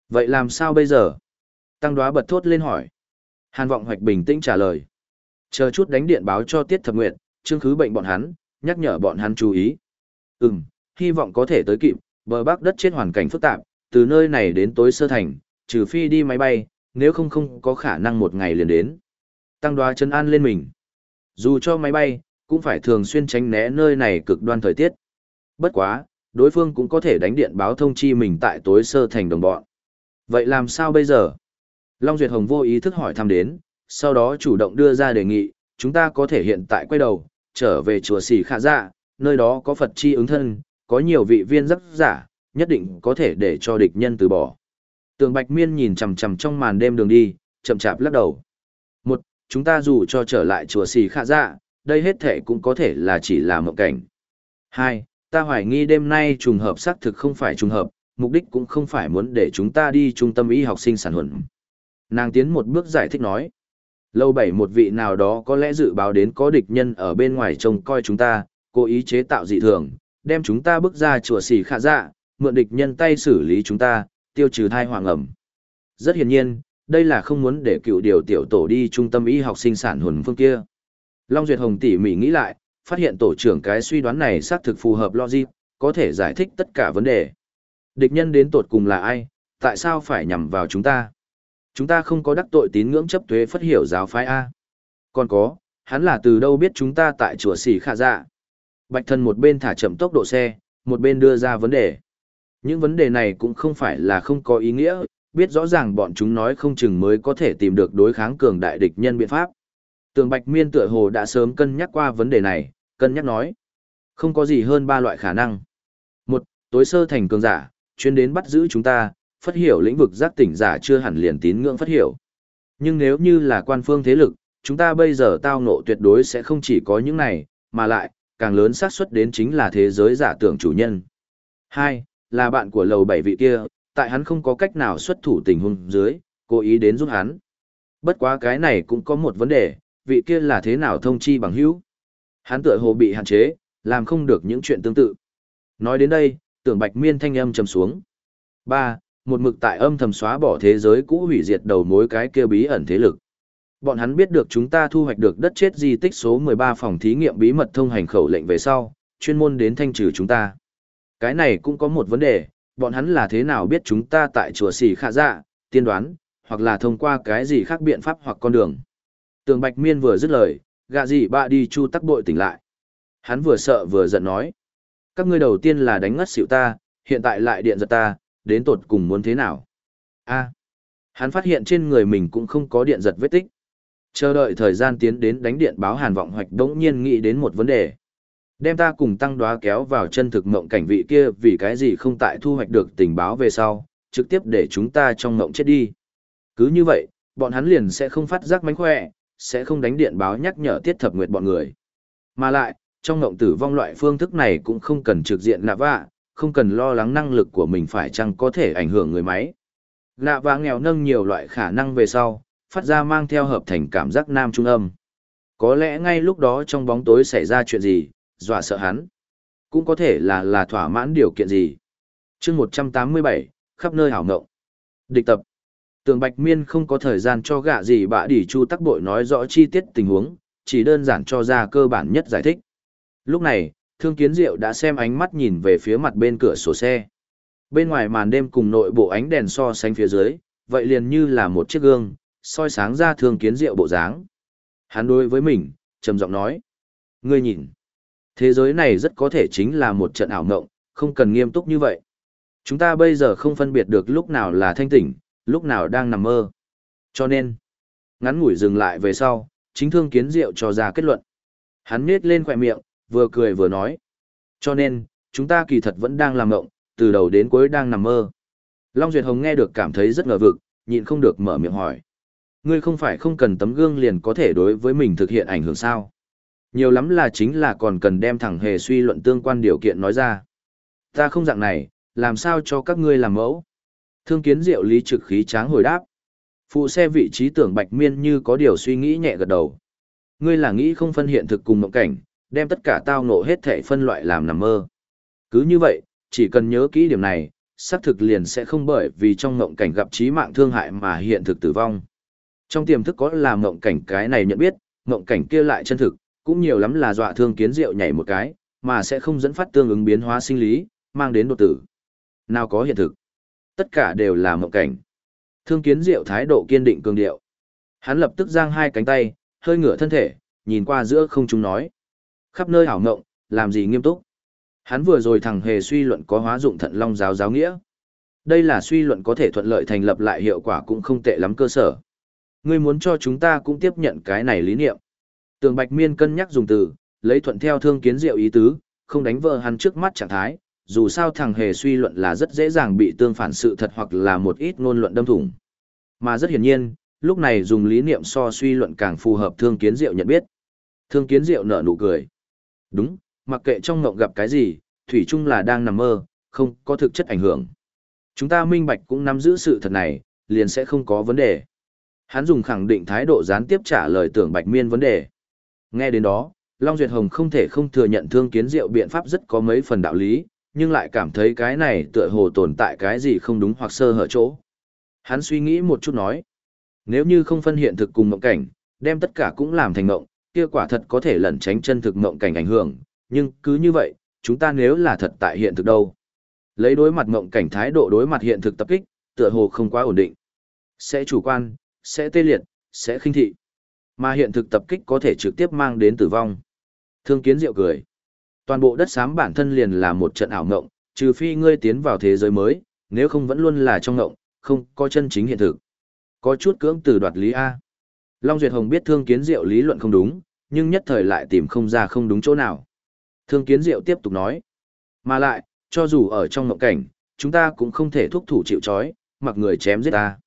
Vậy làm sao bây giờ? Tăng đoá bật thốt lên hỏi. Hàn vọng hoạch bình tĩnh trả lời. Chờ chút đánh điện báo cho tiết thập nguyện, chương khứ bệnh bọn hắn, nhắc nhở bọn hắn chú ý. Ừm, hy vọng có thể tới kịp, bờ bắc đất chết hoàn cảnh phức tạp, từ nơi này đến tối sơ thành, trừ phi đi máy bay, nếu không không có khả năng một ngày liền đến. Tăng đoá chân an lên mình. Dù cho máy bay, cũng phải thường xuyên tránh né nơi này cực đoan thời tiết. Bất quá, đối phương cũng có thể đánh điện báo thông chi mình tại tối sơ thành đồng bọn. Vậy làm sao bây giờ? Long Duyệt Hồng vô ý thức hỏi thăm đến, sau đó chủ động đưa ra đề nghị, chúng ta có thể hiện tại quay đầu, trở về chùa Sỉ Khả Dạ, nơi đó có Phật chi ứng thân, có nhiều vị viên rất giả, nhất định có thể để cho địch nhân từ bỏ. Tường Bạch Miên nhìn chằm chằm trong màn đêm đường đi, chậm chạp lắc đầu. Một, chúng ta dù cho trở lại chùa Sỉ Khả Dạ, đây hết thể cũng có thể là chỉ là mộng cảnh. Hai, ta hoài nghi đêm nay trùng hợp xác thực không phải trùng hợp, mục đích cũng không phải muốn để chúng ta đi trung tâm y học sinh sản huẩn. Nàng tiến một bước giải thích nói. Lâu bảy một vị nào đó có lẽ dự báo đến có địch nhân ở bên ngoài trông coi chúng ta, cố ý chế tạo dị thường, đem chúng ta bước ra chùa xỉ khả dạ, mượn địch nhân tay xử lý chúng ta, tiêu trừ thai hoàng ẩm. Rất hiển nhiên, đây là không muốn để cựu điều tiểu tổ đi trung tâm y học sinh sản hồn phương kia. Long Duyệt Hồng tỉ mỉ nghĩ lại, phát hiện tổ trưởng cái suy đoán này xác thực phù hợp logic, có thể giải thích tất cả vấn đề. Địch nhân đến tột cùng là ai, tại sao phải nhằm vào chúng ta? Chúng ta không có đắc tội tín ngưỡng chấp thuế phất hiểu giáo phái A. Còn có, hắn là từ đâu biết chúng ta tại chùa xỉ khả dạ. Bạch thần một bên thả chậm tốc độ xe, một bên đưa ra vấn đề. Những vấn đề này cũng không phải là không có ý nghĩa, biết rõ ràng bọn chúng nói không chừng mới có thể tìm được đối kháng cường đại địch nhân biện pháp. Tường Bạch Miên tựa hồ đã sớm cân nhắc qua vấn đề này, cân nhắc nói. Không có gì hơn ba loại khả năng. Một, tối sơ thành cường giả, chuyên đến bắt giữ chúng ta, phất hiểu lĩnh vực giác tỉnh giả chưa hẳn liền tín ngưỡng phất hiểu. Nhưng nếu như là quan phương thế lực, chúng ta bây giờ tao nộ tuyệt đối sẽ không chỉ có những này, mà lại, càng lớn xác suất đến chính là thế giới giả tưởng chủ nhân. Hai, là bạn của lầu bảy vị kia, tại hắn không có cách nào xuất thủ tình huống dưới, cố ý đến giúp hắn. Bất quá cái này cũng có một vấn đề, vị kia là thế nào thông chi bằng hữu. Hắn tựa hồ bị hạn chế, làm không được những chuyện tương tự. Nói đến đây, tưởng bạch miên thanh âm trầm xuống. ba một mực tại âm thầm xóa bỏ thế giới cũ hủy diệt đầu mối cái kia bí ẩn thế lực. Bọn hắn biết được chúng ta thu hoạch được đất chết di tích số 13 phòng thí nghiệm bí mật thông hành khẩu lệnh về sau, chuyên môn đến thanh trừ chúng ta. Cái này cũng có một vấn đề, bọn hắn là thế nào biết chúng ta tại chùa xỉ khả dạ, tiên đoán, hoặc là thông qua cái gì khác biện pháp hoặc con đường. Tường Bạch Miên vừa dứt lời, gạ gì bạ đi chu tắc bội tỉnh lại. Hắn vừa sợ vừa giận nói. Các ngươi đầu tiên là đánh ngất xỉu ta, hiện tại lại điện giật ta, đến tột cùng muốn thế nào? a hắn phát hiện trên người mình cũng không có điện giật vết tích. Chờ đợi thời gian tiến đến đánh điện báo hàn vọng hoạch đống nhiên nghĩ đến một vấn đề. Đem ta cùng tăng đoá kéo vào chân thực mộng cảnh vị kia vì cái gì không tại thu hoạch được tình báo về sau, trực tiếp để chúng ta trong mộng chết đi. Cứ như vậy, bọn hắn liền sẽ không phát giác mánh khỏe, sẽ không đánh điện báo nhắc nhở tiết thập nguyệt bọn người. Mà lại, trong ngộng tử vong loại phương thức này cũng không cần trực diện nạp vạ, không cần lo lắng năng lực của mình phải chăng có thể ảnh hưởng người máy. Lạ và nghèo nâng nhiều loại khả năng về sau, phát ra mang theo hợp thành cảm giác nam trung âm. Có lẽ ngay lúc đó trong bóng tối xảy ra chuyện gì, dọa sợ hắn. Cũng có thể là là thỏa mãn điều kiện gì. chương 187, khắp nơi hảo ngộng. Địch tập. Tường Bạch Miên không có thời gian cho gạ gì bạ đỉ chu tắc bội nói rõ chi tiết tình huống, chỉ đơn giản cho ra cơ bản nhất giải thích. Lúc này, Thương Kiến Diệu đã xem ánh mắt nhìn về phía mặt bên cửa sổ xe. Bên ngoài màn đêm cùng nội bộ ánh đèn so sánh phía dưới, vậy liền như là một chiếc gương, soi sáng ra Thương Kiến Diệu bộ dáng. Hắn đối với mình, trầm giọng nói: "Ngươi nhìn, thế giới này rất có thể chính là một trận ảo ngộng, không cần nghiêm túc như vậy. Chúng ta bây giờ không phân biệt được lúc nào là thanh tỉnh, lúc nào đang nằm mơ. Cho nên, ngắn ngủi dừng lại về sau, chính thương kiến diệu cho ra kết luận. Hắn nết lên khỏe miệng, vừa cười vừa nói. Cho nên, chúng ta kỳ thật vẫn đang làm ngộng, từ đầu đến cuối đang nằm mơ. Long Duyệt Hồng nghe được cảm thấy rất ngờ vực, nhịn không được mở miệng hỏi. Ngươi không phải không cần tấm gương liền có thể đối với mình thực hiện ảnh hưởng sao? Nhiều lắm là chính là còn cần đem thẳng hề suy luận tương quan điều kiện nói ra. Ta không dạng này, làm sao cho các ngươi làm mẫu? Thương kiến diệu lý trực khí tráng hồi đáp. Phụ xe vị trí tưởng bạch miên như có điều suy nghĩ nhẹ gật đầu. Ngươi là nghĩ không phân hiện thực cùng mộng cảnh, đem tất cả tao ngộ hết thể phân loại làm nằm mơ. Cứ như vậy, chỉ cần nhớ kỹ điểm này, xác thực liền sẽ không bởi vì trong ngộng cảnh gặp trí mạng thương hại mà hiện thực tử vong. Trong tiềm thức có là ngộng cảnh cái này nhận biết, ngộng cảnh kia lại chân thực, cũng nhiều lắm là dọa thương kiến rượu nhảy một cái, mà sẽ không dẫn phát tương ứng biến hóa sinh lý, mang đến đột tử. Nào có hiện thực. Tất cả đều là ngộng cảnh. Thương kiến diệu thái độ kiên định cường điệu. Hắn lập tức giang hai cánh tay, hơi ngửa thân thể, nhìn qua giữa không trung nói. Khắp nơi hảo ngộng, làm gì nghiêm túc. Hắn vừa rồi thằng hề suy luận có hóa dụng thận long giáo giáo nghĩa. Đây là suy luận có thể thuận lợi thành lập lại hiệu quả cũng không tệ lắm cơ sở. Ngươi muốn cho chúng ta cũng tiếp nhận cái này lý niệm. Tường Bạch Miên cân nhắc dùng từ, lấy thuận theo thương kiến diệu ý tứ, không đánh vỡ hắn trước mắt trạng thái, dù sao thằng hề suy luận là rất dễ dàng bị tương phản sự thật hoặc là một ít ngôn luận đâm thủng. Mà rất hiển nhiên, lúc này dùng lý niệm so suy luận càng phù hợp thương kiến diệu nhận biết. Thương kiến diệu nở nụ cười. Đúng, mặc kệ trong ngộng gặp cái gì, thủy chung là đang nằm mơ, không có thực chất ảnh hưởng. Chúng ta minh bạch cũng nắm giữ sự thật này, liền sẽ không có vấn đề. Hắn dùng khẳng định thái độ gián tiếp trả lời tưởng bạch miên vấn đề. Nghe đến đó, Long Duyệt Hồng không thể không thừa nhận thương kiến diệu biện pháp rất có mấy phần đạo lý, nhưng lại cảm thấy cái này tựa hồ tồn tại cái gì không đúng hoặc sơ hở chỗ. Hắn suy nghĩ một chút nói, nếu như không phân hiện thực cùng mộng cảnh, đem tất cả cũng làm thành mộng, kia quả thật có thể lẩn tránh chân thực mộng cảnh ảnh hưởng, nhưng cứ như vậy, chúng ta nếu là thật tại hiện thực đâu. Lấy đối mặt mộng cảnh thái độ đối mặt hiện thực tập kích, tựa hồ không quá ổn định. Sẽ chủ quan, sẽ tê liệt, sẽ khinh thị. Mà hiện thực tập kích có thể trực tiếp mang đến tử vong. Thương kiến diệu cười. Toàn bộ đất xám bản thân liền là một trận ảo ngộng, trừ phi ngươi tiến vào thế giới mới, nếu không vẫn luôn là trong ngộng, không có chân chính hiện thực. Có chút cưỡng từ đoạt lý A. Long Duyệt Hồng biết thương kiến diệu lý luận không đúng, nhưng nhất thời lại tìm không ra không đúng chỗ nào. Thương kiến diệu tiếp tục nói. Mà lại, cho dù ở trong mộng cảnh, chúng ta cũng không thể thúc thủ chịu chói, mặc người chém giết ta.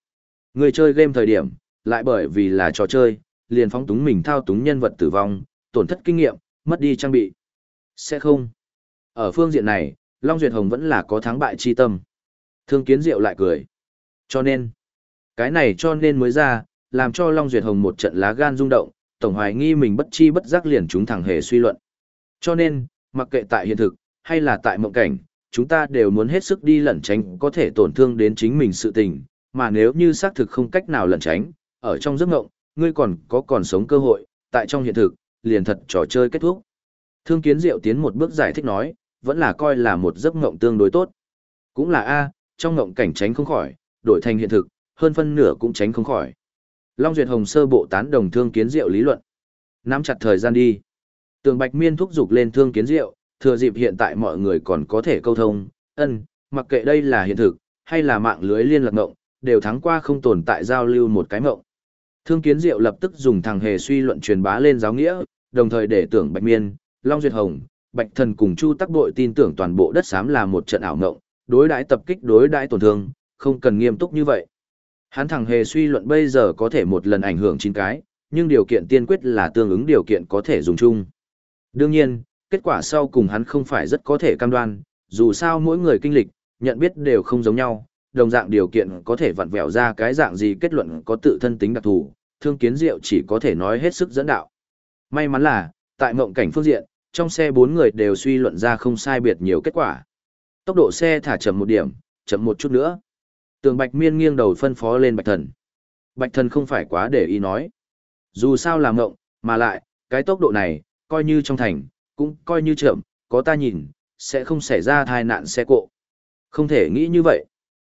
Người chơi game thời điểm, lại bởi vì là trò chơi, liền phóng túng mình thao túng nhân vật tử vong, tổn thất kinh nghiệm, mất đi trang bị. Sẽ không. Ở phương diện này, Long Duyệt Hồng vẫn là có thắng bại chi tâm. Thương Kiến Diệu lại cười. Cho nên, cái này cho nên mới ra, làm cho Long Duyệt Hồng một trận lá gan rung động, tổng hoài nghi mình bất chi bất giác liền chúng thẳng hề suy luận. Cho nên, mặc kệ tại hiện thực, hay là tại mộng cảnh, chúng ta đều muốn hết sức đi lẩn tránh có thể tổn thương đến chính mình sự tình, mà nếu như xác thực không cách nào lẩn tránh, ở trong giấc mộng, ngươi còn có còn sống cơ hội, tại trong hiện thực, liền thật trò chơi kết thúc. Thương kiến diệu tiến một bước giải thích nói, vẫn là coi là một giấc mộng tương đối tốt. Cũng là A, trong mộng cảnh tránh không khỏi, đổi thành hiện thực, hơn phân nửa cũng tránh không khỏi. Long Duyệt Hồng sơ bộ tán đồng thương kiến diệu lý luận. Nắm chặt thời gian đi. Tường Bạch Miên thúc giục lên thương kiến diệu, thừa dịp hiện tại mọi người còn có thể câu thông, ân, mặc kệ đây là hiện thực, hay là mạng lưới liên lạc ngộng, đều thắng qua không tồn tại giao lưu một cái ngộng. Thương kiến diệu lập tức dùng thằng hề suy luận truyền bá lên giáo nghĩa, đồng thời để tưởng Bạch Miên, Long Duyệt Hồng, Bạch Thần cùng Chu Tắc Bội tin tưởng toàn bộ đất xám là một trận ảo ngộng, đối đãi tập kích đối đãi tổn thương, không cần nghiêm túc như vậy. Hắn thẳng hề suy luận bây giờ có thể một lần ảnh hưởng chín cái, nhưng điều kiện tiên quyết là tương ứng điều kiện có thể dùng chung. Đương nhiên, kết quả sau cùng hắn không phải rất có thể cam đoan, dù sao mỗi người kinh lịch, nhận biết đều không giống nhau, đồng dạng điều kiện có thể vặn vẹo ra cái dạng gì kết luận có tự thân tính đặc thù, thương kiến diệu chỉ có thể nói hết sức dẫn đạo. May mắn là, tại mộng cảnh phương diện, trong xe bốn người đều suy luận ra không sai biệt nhiều kết quả. Tốc độ xe thả chậm một điểm, chậm một chút nữa. Tường Bạch Miên nghiêng đầu phân phó lên Bạch Thần. Bạch Thần không phải quá để ý nói. Dù sao làm ngộng, mà lại, cái tốc độ này, coi như trong thành, cũng coi như chậm, có ta nhìn, sẽ không xảy ra tai nạn xe cộ. Không thể nghĩ như vậy.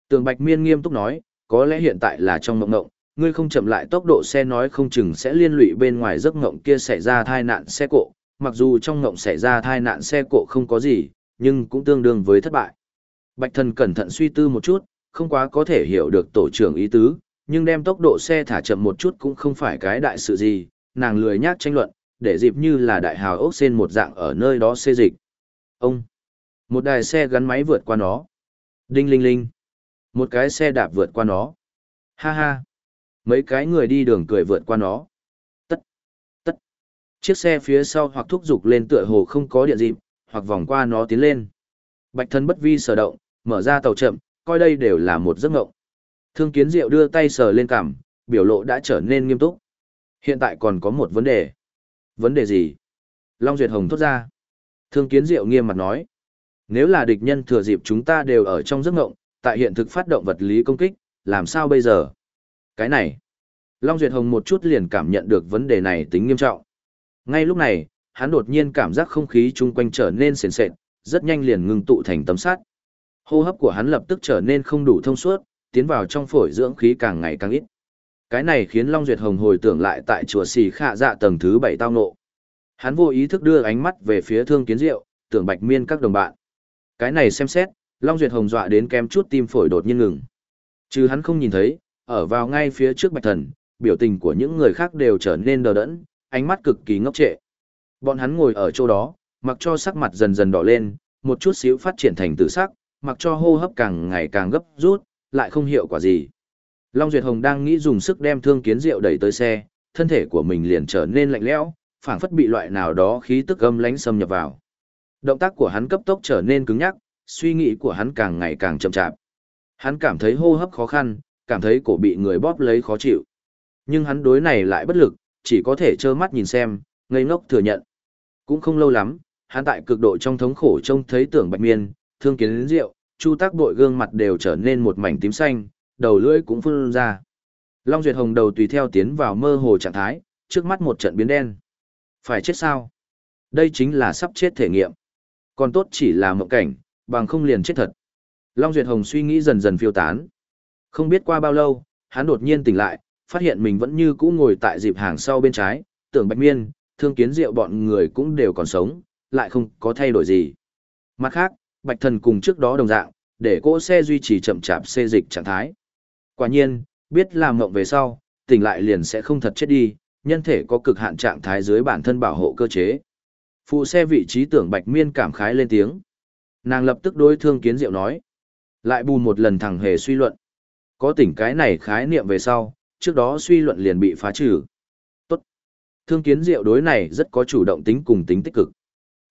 Tường Bạch Miên nghiêm túc nói, có lẽ hiện tại là trong mộng ngộng, ngươi không chậm lại tốc độ xe nói không chừng sẽ liên lụy bên ngoài giấc ngộng kia xảy ra tai nạn xe cộ, mặc dù trong ngộng xảy ra tai nạn xe cộ không có gì, nhưng cũng tương đương với thất bại. Bạch thần cẩn thận suy tư một chút, không quá có thể hiểu được tổ trưởng ý tứ, nhưng đem tốc độ xe thả chậm một chút cũng không phải cái đại sự gì, nàng lười nhác tranh luận, để dịp như là đại hào ốc sen một dạng ở nơi đó xê dịch. Ông! Một đài xe gắn máy vượt qua nó. Đinh linh linh! Một cái xe đạp vượt qua nó. Ha ha! Mấy cái người đi đường cười vượt qua nó. Tất! Tất! Chiếc xe phía sau hoặc thúc giục lên tựa hồ không có điện dịp, hoặc vòng qua nó tiến lên. Bạch thân bất vi sở động, mở ra tàu chậm, coi đây đều là một giấc ngộng. Thương kiến diệu đưa tay sờ lên cằm, biểu lộ đã trở nên nghiêm túc. Hiện tại còn có một vấn đề. Vấn đề gì? Long Duyệt Hồng thốt ra. Thương Kiến Diệu nghiêm mặt nói. Nếu là địch nhân thừa dịp chúng ta đều ở trong giấc ngộng, tại hiện thực phát động vật lý công kích, làm sao bây giờ? Cái này. Long Duyệt Hồng một chút liền cảm nhận được vấn đề này tính nghiêm trọng. Ngay lúc này, hắn đột nhiên cảm giác không khí chung quanh trở nên sền sệt, rất nhanh liền ngưng tụ thành tấm sắt. Hô hấp của hắn lập tức trở nên không đủ thông suốt, tiến vào trong phổi dưỡng khí càng ngày càng ít. Cái này khiến Long Duyệt Hồng hồi tưởng lại tại chùa Xì Khạ Dạ tầng thứ bảy tao nộ. Hắn vô ý thức đưa ánh mắt về phía Thương Kiến Diệu, tưởng Bạch Miên các đồng bạn. Cái này xem xét, Long Duyệt Hồng dọa đến kém chút tim phổi đột nhiên ngừng. Chứ hắn không nhìn thấy, ở vào ngay phía trước Bạch Thần, biểu tình của những người khác đều trở nên đờ đẫn, ánh mắt cực kỳ ngốc trệ. Bọn hắn ngồi ở chỗ đó, mặc cho sắc mặt dần dần đỏ lên, một chút xíu phát triển thành tử sắc, mặc cho hô hấp càng ngày càng gấp rút, lại không hiệu quả gì. Long Duyệt Hồng đang nghĩ dùng sức đem thương kiến rượu đẩy tới xe, thân thể của mình liền trở nên lạnh lẽo, phảng phất bị loại nào đó khí tức âm lánh xâm nhập vào. Động tác của hắn cấp tốc trở nên cứng nhắc, suy nghĩ của hắn càng ngày càng chậm chạp. Hắn cảm thấy hô hấp khó khăn, cảm thấy cổ bị người bóp lấy khó chịu. Nhưng hắn đối này lại bất lực, chỉ có thể trơ mắt nhìn xem, ngây ngốc thừa nhận. Cũng không lâu lắm, hắn tại cực độ trong thống khổ trông thấy tưởng bạch miên, thương kiến đến rượu, chu tác bội gương mặt đều trở nên một mảnh tím xanh, đầu lưỡi cũng phun ra. Long Duyệt Hồng đầu tùy theo tiến vào mơ hồ trạng thái, trước mắt một trận biến đen. Phải chết sao? Đây chính là sắp chết thể nghiệm. Còn tốt chỉ là mộng cảnh, bằng không liền chết thật. Long Duyệt Hồng suy nghĩ dần dần phiêu tán. Không biết qua bao lâu, hắn đột nhiên tỉnh lại, phát hiện mình vẫn như cũ ngồi tại dịp hàng sau bên trái, tưởng bạch miên, thương kiến diệu bọn người cũng đều còn sống, lại không có thay đổi gì. Mặt khác, bạch thần cùng trước đó đồng dạng, để cỗ xe duy trì chậm chạp xê dịch trạng thái. Quả nhiên, biết làm mộng về sau, tỉnh lại liền sẽ không thật chết đi, nhân thể có cực hạn trạng thái dưới bản thân bảo hộ cơ chế. Phụ xe vị trí tưởng bạch miên cảm khái lên tiếng. Nàng lập tức đối thương kiến diệu nói. Lại bù một lần thẳng hề suy luận. Có tỉnh cái này khái niệm về sau, trước đó suy luận liền bị phá trừ. Tốt. Thương kiến diệu đối này rất có chủ động tính cùng tính tích cực.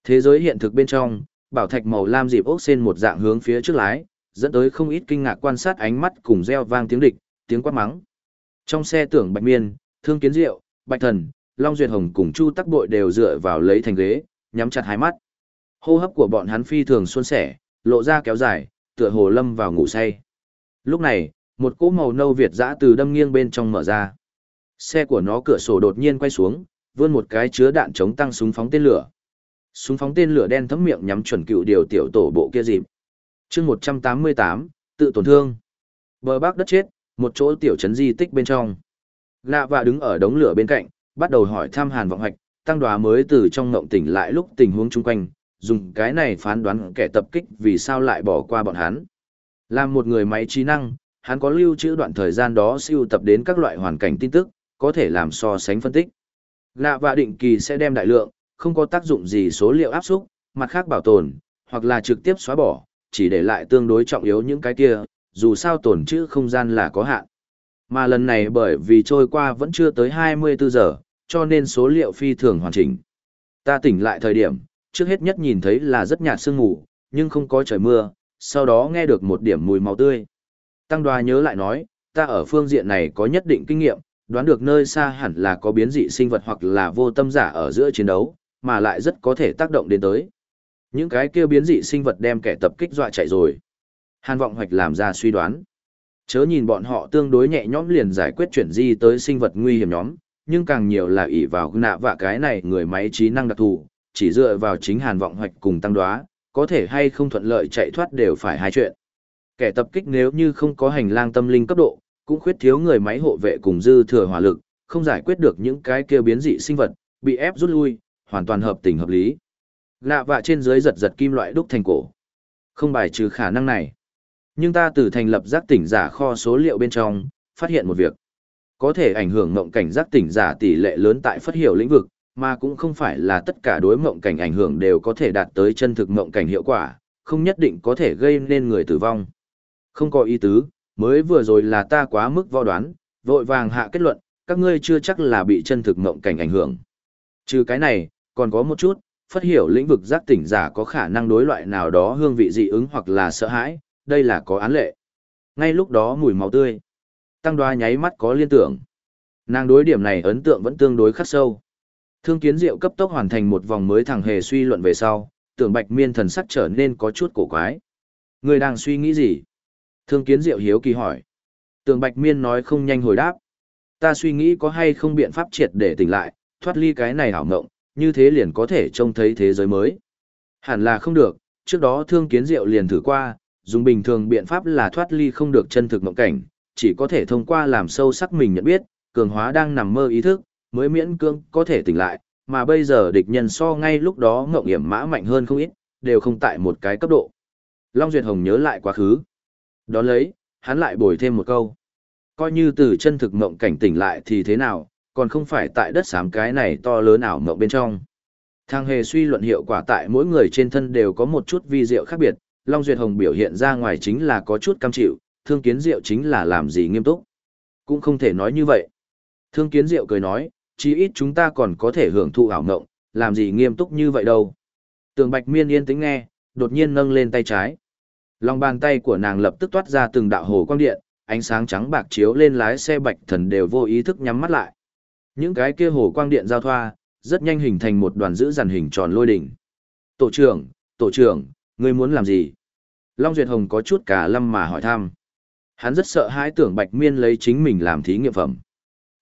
Thế giới hiện thực bên trong, bảo thạch màu lam dịp ốc sen một dạng hướng phía trước lái, dẫn tới không ít kinh ngạc quan sát ánh mắt cùng reo vang tiếng địch, tiếng quát mắng. Trong xe tưởng Bạch Miên, Thương Kiến Diệu, Bạch Thần, Long Duyệt Hồng cùng Chu Tắc Bội đều dựa vào lấy thành ghế, nhắm chặt hai mắt. Hô hấp của bọn hắn phi thường suôn sẻ, lộ ra kéo dài, tựa hồ lâm vào ngủ say. Lúc này, một cỗ màu nâu Việt dã từ đâm nghiêng bên trong mở ra. Xe của nó cửa sổ đột nhiên quay xuống, vươn một cái chứa đạn chống tăng súng phóng tên lửa. Súng phóng tên lửa đen thấm miệng nhắm chuẩn cựu điều tiểu tổ bộ kia dịp. chương 188, tự tổn thương. Bờ bắc đất chết, một chỗ tiểu trấn di tích bên trong. Lạ và đứng ở đống lửa bên cạnh, bắt đầu hỏi thăm hàn vọng hoạch, tăng đoá mới từ trong ngộng tỉnh lại lúc tình huống chung quanh, dùng cái này phán đoán kẻ tập kích vì sao lại bỏ qua bọn hắn. Làm một người máy trí năng, hắn có lưu trữ đoạn thời gian đó siêu tập đến các loại hoàn cảnh tin tức, có thể làm so sánh phân tích. Lạ và định kỳ sẽ đem đại lượng, không có tác dụng gì số liệu áp xúc, mặt khác bảo tồn, hoặc là trực tiếp xóa bỏ, chỉ để lại tương đối trọng yếu những cái kia, dù sao tổn chữ không gian là có hạn. Mà lần này bởi vì trôi qua vẫn chưa tới 24 giờ, cho nên số liệu phi thường hoàn chỉnh. Ta tỉnh lại thời điểm, trước hết nhất nhìn thấy là rất nhạt sương mù, nhưng không có trời mưa, sau đó nghe được một điểm mùi máu tươi. Tăng đoà nhớ lại nói, ta ở phương diện này có nhất định kinh nghiệm, đoán được nơi xa hẳn là có biến dị sinh vật hoặc là vô tâm giả ở giữa chiến đấu, mà lại rất có thể tác động đến tới. Những cái kia biến dị sinh vật đem kẻ tập kích dọa chạy rồi. Hàn vọng hoạch làm ra suy đoán. Chớ nhìn bọn họ tương đối nhẹ nhõm liền giải quyết chuyển di tới sinh vật nguy hiểm nhóm, nhưng càng nhiều là ỷ vào nạ vạ cái này người máy trí năng đặc thù, chỉ dựa vào chính hàn vọng hoạch cùng tăng đoá, có thể hay không thuận lợi chạy thoát đều phải hai chuyện. Kẻ tập kích nếu như không có hành lang tâm linh cấp độ, cũng khuyết thiếu người máy hộ vệ cùng dư thừa hỏa lực, không giải quyết được những cái kia biến dị sinh vật, bị ép rút lui, hoàn toàn hợp tình hợp lý. Lạ vạ trên dưới giật giật kim loại đúc thành cổ. Không bài trừ khả năng này. Nhưng ta từ thành lập giác tỉnh giả kho số liệu bên trong, phát hiện một việc. Có thể ảnh hưởng mộng cảnh giác tỉnh giả tỷ lệ lớn tại phát hiểu lĩnh vực, mà cũng không phải là tất cả đối mộng cảnh ảnh hưởng đều có thể đạt tới chân thực mộng cảnh hiệu quả, không nhất định có thể gây nên người tử vong. Không có ý tứ, mới vừa rồi là ta quá mức vo đoán, vội vàng hạ kết luận, các ngươi chưa chắc là bị chân thực mộng cảnh ảnh hưởng. Trừ cái này, còn có một chút, phát hiểu lĩnh vực giác tỉnh giả có khả năng đối loại nào đó hương vị dị ứng hoặc là sợ hãi, đây là có án lệ. Ngay lúc đó mùi máu tươi. Tăng đoá nháy mắt có liên tưởng. Nàng đối điểm này ấn tượng vẫn tương đối khắc sâu. Thương kiến diệu cấp tốc hoàn thành một vòng mới thẳng hề suy luận về sau, tưởng bạch miên thần sắc trở nên có chút cổ quái. Người đang suy nghĩ gì? Thương kiến diệu hiếu kỳ hỏi. Tưởng bạch miên nói không nhanh hồi đáp. Ta suy nghĩ có hay không biện pháp triệt để tỉnh lại, thoát ly cái này hảo ngộng, như thế liền có thể trông thấy thế giới mới. Hẳn là không được, trước đó thương kiến diệu liền thử qua, dùng bình thường biện pháp là thoát ly không được chân thực mộng cảnh, chỉ có thể thông qua làm sâu sắc mình nhận biết, cường hóa đang nằm mơ ý thức, mới miễn cưỡng có thể tỉnh lại, mà bây giờ địch nhân so ngay lúc đó ngộng hiểm mã mạnh hơn không ít, đều không tại một cái cấp độ. Long Duyệt Hồng nhớ lại quá khứ. đó lấy, hắn lại bồi thêm một câu. Coi như từ chân thực mộng cảnh tỉnh lại thì thế nào, còn không phải tại đất xám cái này to lớn ảo mộng bên trong. Thang hề suy luận hiệu quả tại mỗi người trên thân đều có một chút vi diệu khác biệt, Long Duyệt Hồng biểu hiện ra ngoài chính là có chút cam chịu, thương kiến diệu chính là làm gì nghiêm túc. Cũng không thể nói như vậy. Thương kiến diệu cười nói, chí ít chúng ta còn có thể hưởng thụ ảo mộng, làm gì nghiêm túc như vậy đâu. Tường Bạch Miên yên tĩnh nghe, đột nhiên nâng lên tay trái. Lòng bàn tay của nàng lập tức toát ra từng đạo hồ quang điện, ánh sáng trắng bạc chiếu lên lái xe Bạch Thần đều vô ý thức nhắm mắt lại. Những cái kia hồ quang điện giao thoa, rất nhanh hình thành một đoàn giữ dàn hình tròn lôi đỉnh. Tổ trưởng, tổ trưởng, ngươi muốn làm gì? Long Duyệt Hồng có chút cả lâm mà hỏi thăm. Hắn rất sợ hãi tưởng Bạch Miên lấy chính mình làm thí nghiệm phẩm.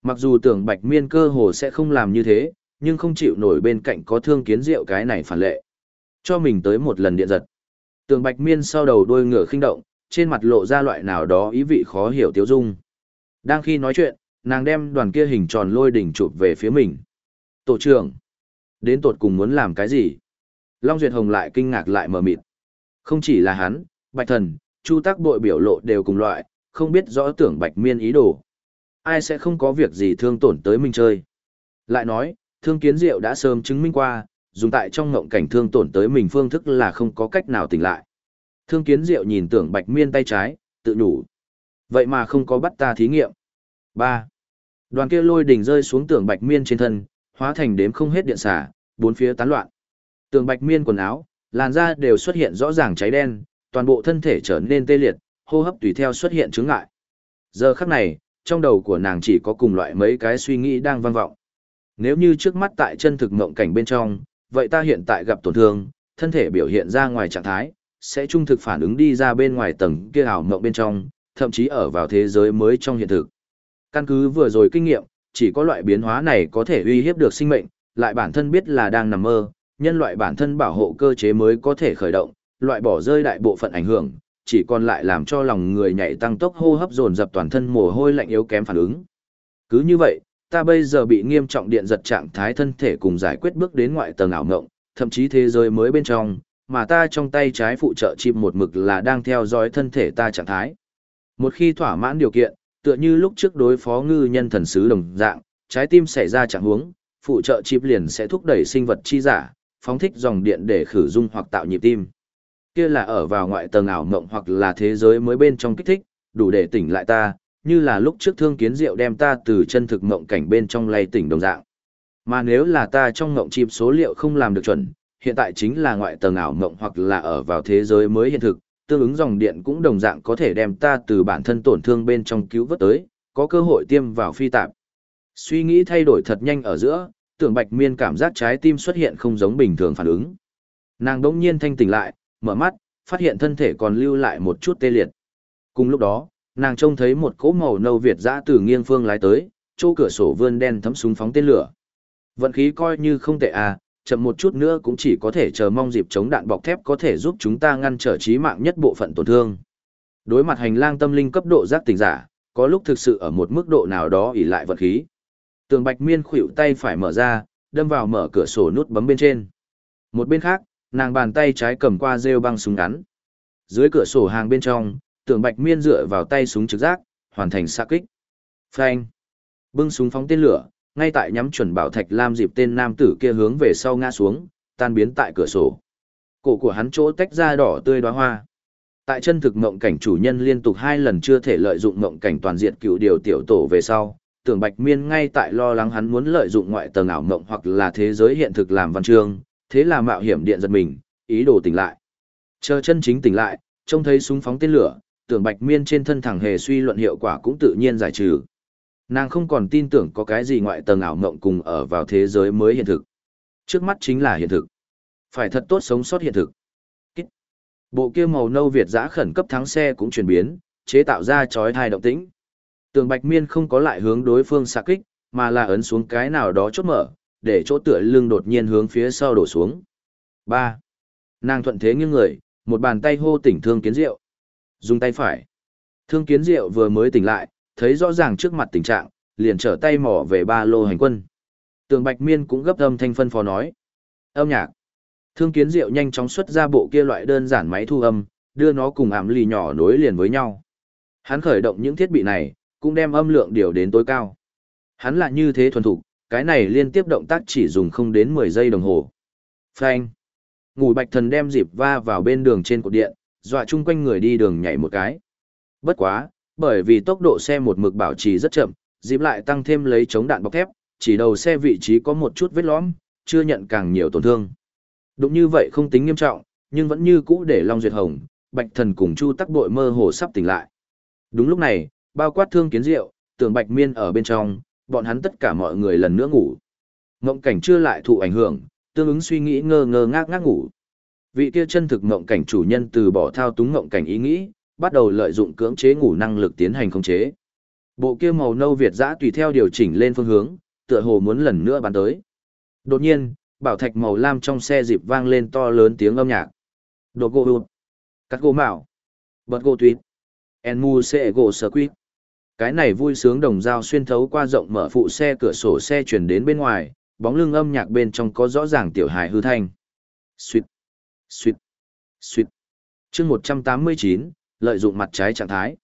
Mặc dù tưởng Bạch Miên cơ hồ sẽ không làm như thế, nhưng không chịu nổi bên cạnh có thương kiến rượu cái này phản lệ. Cho mình tới một lần điện giật. Tưởng Bạch Miên sau đầu đôi ngựa khinh động, trên mặt lộ ra loại nào đó ý vị khó hiểu tiêu dung. Đang khi nói chuyện, nàng đem đoàn kia hình tròn lôi đỉnh chụp về phía mình. Tổ trưởng, đến tột cùng muốn làm cái gì? Long Duyệt Hồng lại kinh ngạc lại mờ mịt. Không chỉ là hắn, Bạch Thần, Chu Tác Bội biểu lộ đều cùng loại, không biết rõ tưởng Bạch Miên ý đồ. Ai sẽ không có việc gì thương tổn tới mình chơi. Lại nói, thương kiến diệu đã sớm chứng minh qua, dùng tại trong ngộng cảnh thương tổn tới mình phương thức là không có cách nào tỉnh lại. Thương kiến diệu nhìn tưởng Bạch Miên tay trái, tự đủ. Vậy mà không có bắt ta thí nghiệm. 3. Đoàn kia lôi đỉnh rơi xuống tường Bạch Miên trên thân, hóa thành đếm không hết điện xả, bốn phía tán loạn. Tường bạch miên quần áo, làn da đều xuất hiện rõ ràng cháy đen, toàn bộ thân thể trở nên tê liệt, hô hấp tùy theo xuất hiện chứng ngại. Giờ khắc này, trong đầu của nàng chỉ có cùng loại mấy cái suy nghĩ đang vang vọng. Nếu như trước mắt tại chân thực mộng cảnh bên trong, vậy ta hiện tại gặp tổn thương, thân thể biểu hiện ra ngoài trạng thái, sẽ trung thực phản ứng đi ra bên ngoài tầng kia ảo mộng bên trong, thậm chí ở vào thế giới mới trong hiện thực. Căn cứ vừa rồi kinh nghiệm, chỉ có loại biến hóa này có thể uy hiếp được sinh mệnh, lại bản thân biết là đang nằm mơ, nhân loại bản thân bảo hộ cơ chế mới có thể khởi động, loại bỏ rơi đại bộ phận ảnh hưởng, chỉ còn lại làm cho lòng người nhảy tăng tốc hô hấp dồn dập toàn thân mồ hôi lạnh yếu kém phản ứng. Cứ như vậy, ta bây giờ bị nghiêm trọng điện giật trạng thái thân thể cùng giải quyết bước đến ngoại tầng ảo ngộng, thậm chí thế giới mới bên trong, mà ta trong tay trái phụ trợ chim một mực là đang theo dõi thân thể ta trạng thái. Một khi thỏa mãn điều kiện, tựa như lúc trước đối phó ngư nhân thần sứ đồng dạng, trái tim xảy ra trạng huống, phụ trợ chip liền sẽ thúc đẩy sinh vật chi giả, phóng thích dòng điện để khử dung hoặc tạo nhịp tim. Kia là ở vào ngoại tầng ảo mộng hoặc là thế giới mới bên trong kích thích, đủ để tỉnh lại ta, như là lúc trước thương kiến diệu đem ta từ chân thực mộng cảnh bên trong lay tỉnh đồng dạng. Mà nếu là ta trong mộng chip số liệu không làm được chuẩn, hiện tại chính là ngoại tầng ảo mộng hoặc là ở vào thế giới mới hiện thực, tương ứng dòng điện cũng đồng dạng có thể đem ta từ bản thân tổn thương bên trong cứu vớt tới, có cơ hội tiêm vào phi tạp. Suy nghĩ thay đổi thật nhanh ở giữa, tưởng bạch miên cảm giác trái tim xuất hiện không giống bình thường phản ứng. Nàng đỗng nhiên thanh tỉnh lại, mở mắt, phát hiện thân thể còn lưu lại một chút tê liệt. Cùng lúc đó, nàng trông thấy một cỗ màu nâu Việt dã từ nghiêng phương lái tới, chỗ cửa sổ vươn đen thấm súng phóng tên lửa. Vận khí coi như không tệ à, chậm một chút nữa cũng chỉ có thể chờ mong dịp chống đạn bọc thép có thể giúp chúng ta ngăn trở chí mạng nhất bộ phận tổn thương. Đối mặt hành lang tâm linh cấp độ giác tỉnh giả, có lúc thực sự ở một mức độ nào đó ỉ lại vật khí. Tường Bạch Miên khuỷu tay phải mở ra, đâm vào mở cửa sổ nút bấm bên trên. Một bên khác, nàng bàn tay trái cầm qua rêu băng súng ngắn. Dưới cửa sổ hàng bên trong, Tường Bạch Miên dựa vào tay súng trực giác, hoàn thành xạ kích. Phanh! Bưng súng phóng tên lửa, ngay tại nhắm chuẩn bảo thạch lam dịp tên nam tử kia hướng về sau ngã xuống, tan biến tại cửa sổ. Cổ của hắn chỗ tách ra đỏ tươi đóa hoa. Tại chân thực mộng cảnh chủ nhân liên tục hai lần chưa thể lợi dụng mộng cảnh toàn diện cựu điều tiểu tổ về sau, tưởng Bạch Miên ngay tại lo lắng hắn muốn lợi dụng ngoại tầng ảo mộng hoặc là thế giới hiện thực làm văn chương, thế là mạo hiểm điện giật mình, ý đồ tỉnh lại. Chờ chân chính tỉnh lại, trông thấy súng phóng tên lửa, tưởng bạch miên trên thân thẳng hề suy luận hiệu quả cũng tự nhiên giải trừ. Nàng không còn tin tưởng có cái gì ngoại tầng ảo mộng cùng ở vào thế giới mới hiện thực. Trước mắt chính là hiện thực. Phải thật tốt sống sót hiện thực. Bộ kia màu nâu Việt giã khẩn cấp thắng xe cũng chuyển biến, chế tạo ra chói thai động tĩnh. Tường Bạch Miên không có lại hướng đối phương xạ kích, mà là ấn xuống cái nào đó chốt mở, để chỗ tựa lưng đột nhiên hướng phía sau đổ xuống. 3. Nàng thuận thế nghiêng người, một bàn tay hô tỉnh thương kiến diệu. Dùng tay phải. Thương kiến diệu vừa mới tỉnh lại, thấy rõ ràng trước mặt tình trạng, liền trở tay mỏ về ba lô hành quân. Tường Bạch Miên cũng gấp âm thanh phân phó nói. Âm nhạc. Thương kiến diệu nhanh chóng xuất ra bộ kia loại đơn giản máy thu âm, đưa nó cùng ảm lì nhỏ nối liền với nhau. Hắn khởi động những thiết bị này, cũng đem âm lượng điều đến tối cao. Hắn là như thế thuần thục, cái này liên tiếp động tác chỉ dùng không đến 10 giây đồng hồ. Phanh. Ngủ bạch thần đem dịp va vào bên đường trên cột điện, dọa chung quanh người đi đường nhảy một cái. Bất quá, bởi vì tốc độ xe một mực bảo trì rất chậm, dịp lại tăng thêm lấy chống đạn bọc thép, chỉ đầu xe vị trí có một chút vết lõm, chưa nhận càng nhiều tổn thương. Đúng như vậy không tính nghiêm trọng, nhưng vẫn như cũ để Long Duyệt Hồng, Bạch Thần cùng Chu Tắc Bội mơ hồ sắp tỉnh lại. Đúng lúc này, bao quát thương kiến rượu, tưởng Bạch Miên ở bên trong, bọn hắn tất cả mọi người lần nữa ngủ. Ngộng cảnh chưa lại thụ ảnh hưởng, tương ứng suy nghĩ ngơ ngơ ngác ngác ngủ. Vị kia chân thực ngộng cảnh chủ nhân từ bỏ thao túng ngộng cảnh ý nghĩ, bắt đầu lợi dụng cưỡng chế ngủ năng lực tiến hành khống chế. Bộ kia màu nâu Việt dã tùy theo điều chỉnh lên phương hướng, tựa hồ muốn lần nữa bắn tới. Đột nhiên, bảo thạch màu lam trong xe dịp vang lên to lớn tiếng âm nhạc. Đồ gỗ hụt. Cắt gỗ mạo. Bật gỗ tuyết. En mu xe gỗ sở quýt. Cái này vui sướng đồng dao xuyên thấu qua rộng mở phụ xe cửa sổ xe chuyển đến bên ngoài, bóng lưng âm nhạc bên trong có rõ ràng tiểu hài hư thanh. Suýt. Suýt. Suýt. chương 189, lợi dụng mặt trái trạng thái.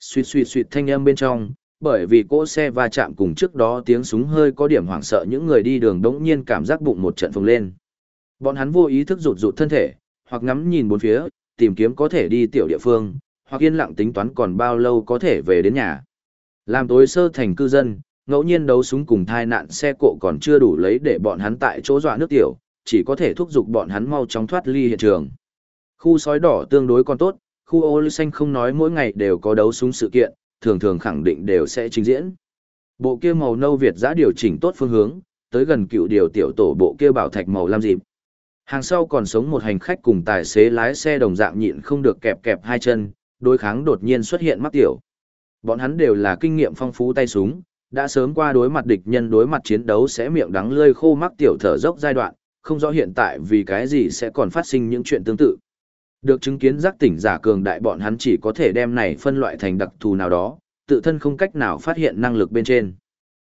Xuyệt xuyệt xuyệt thanh âm bên trong, bởi vì cỗ xe va chạm cùng trước đó tiếng súng hơi có điểm hoảng sợ những người đi đường đống nhiên cảm giác bụng một trận phồng lên. Bọn hắn vô ý thức rụt rụt thân thể, hoặc ngắm nhìn bốn phía, tìm kiếm có thể đi tiểu địa phương, hoặc yên lặng tính toán còn bao lâu có thể về đến nhà. Làm tối sơ thành cư dân, ngẫu nhiên đấu súng cùng thai nạn xe cộ còn chưa đủ lấy để bọn hắn tại chỗ dọa nước tiểu, chỉ có thể thúc giục bọn hắn mau chóng thoát ly hiện trường. Khu sói đỏ tương đối còn tốt, khu ô xanh không nói mỗi ngày đều có đấu súng sự kiện, thường thường khẳng định đều sẽ trình diễn. Bộ kia màu nâu Việt giã điều chỉnh tốt phương hướng, tới gần cựu điều tiểu tổ bộ kia bảo thạch màu lam dịp. Hàng sau còn sống một hành khách cùng tài xế lái xe đồng dạng nhịn không được kẹp kẹp hai chân, đối kháng đột nhiên xuất hiện mắc tiểu. Bọn hắn đều là kinh nghiệm phong phú tay súng, đã sớm qua đối mặt địch nhân đối mặt chiến đấu sẽ miệng đắng lơi khô mắc tiểu thở dốc giai đoạn, không rõ hiện tại vì cái gì sẽ còn phát sinh những chuyện tương tự. Được chứng kiến giác tỉnh giả cường đại bọn hắn chỉ có thể đem này phân loại thành đặc thù nào đó, tự thân không cách nào phát hiện năng lực bên trên.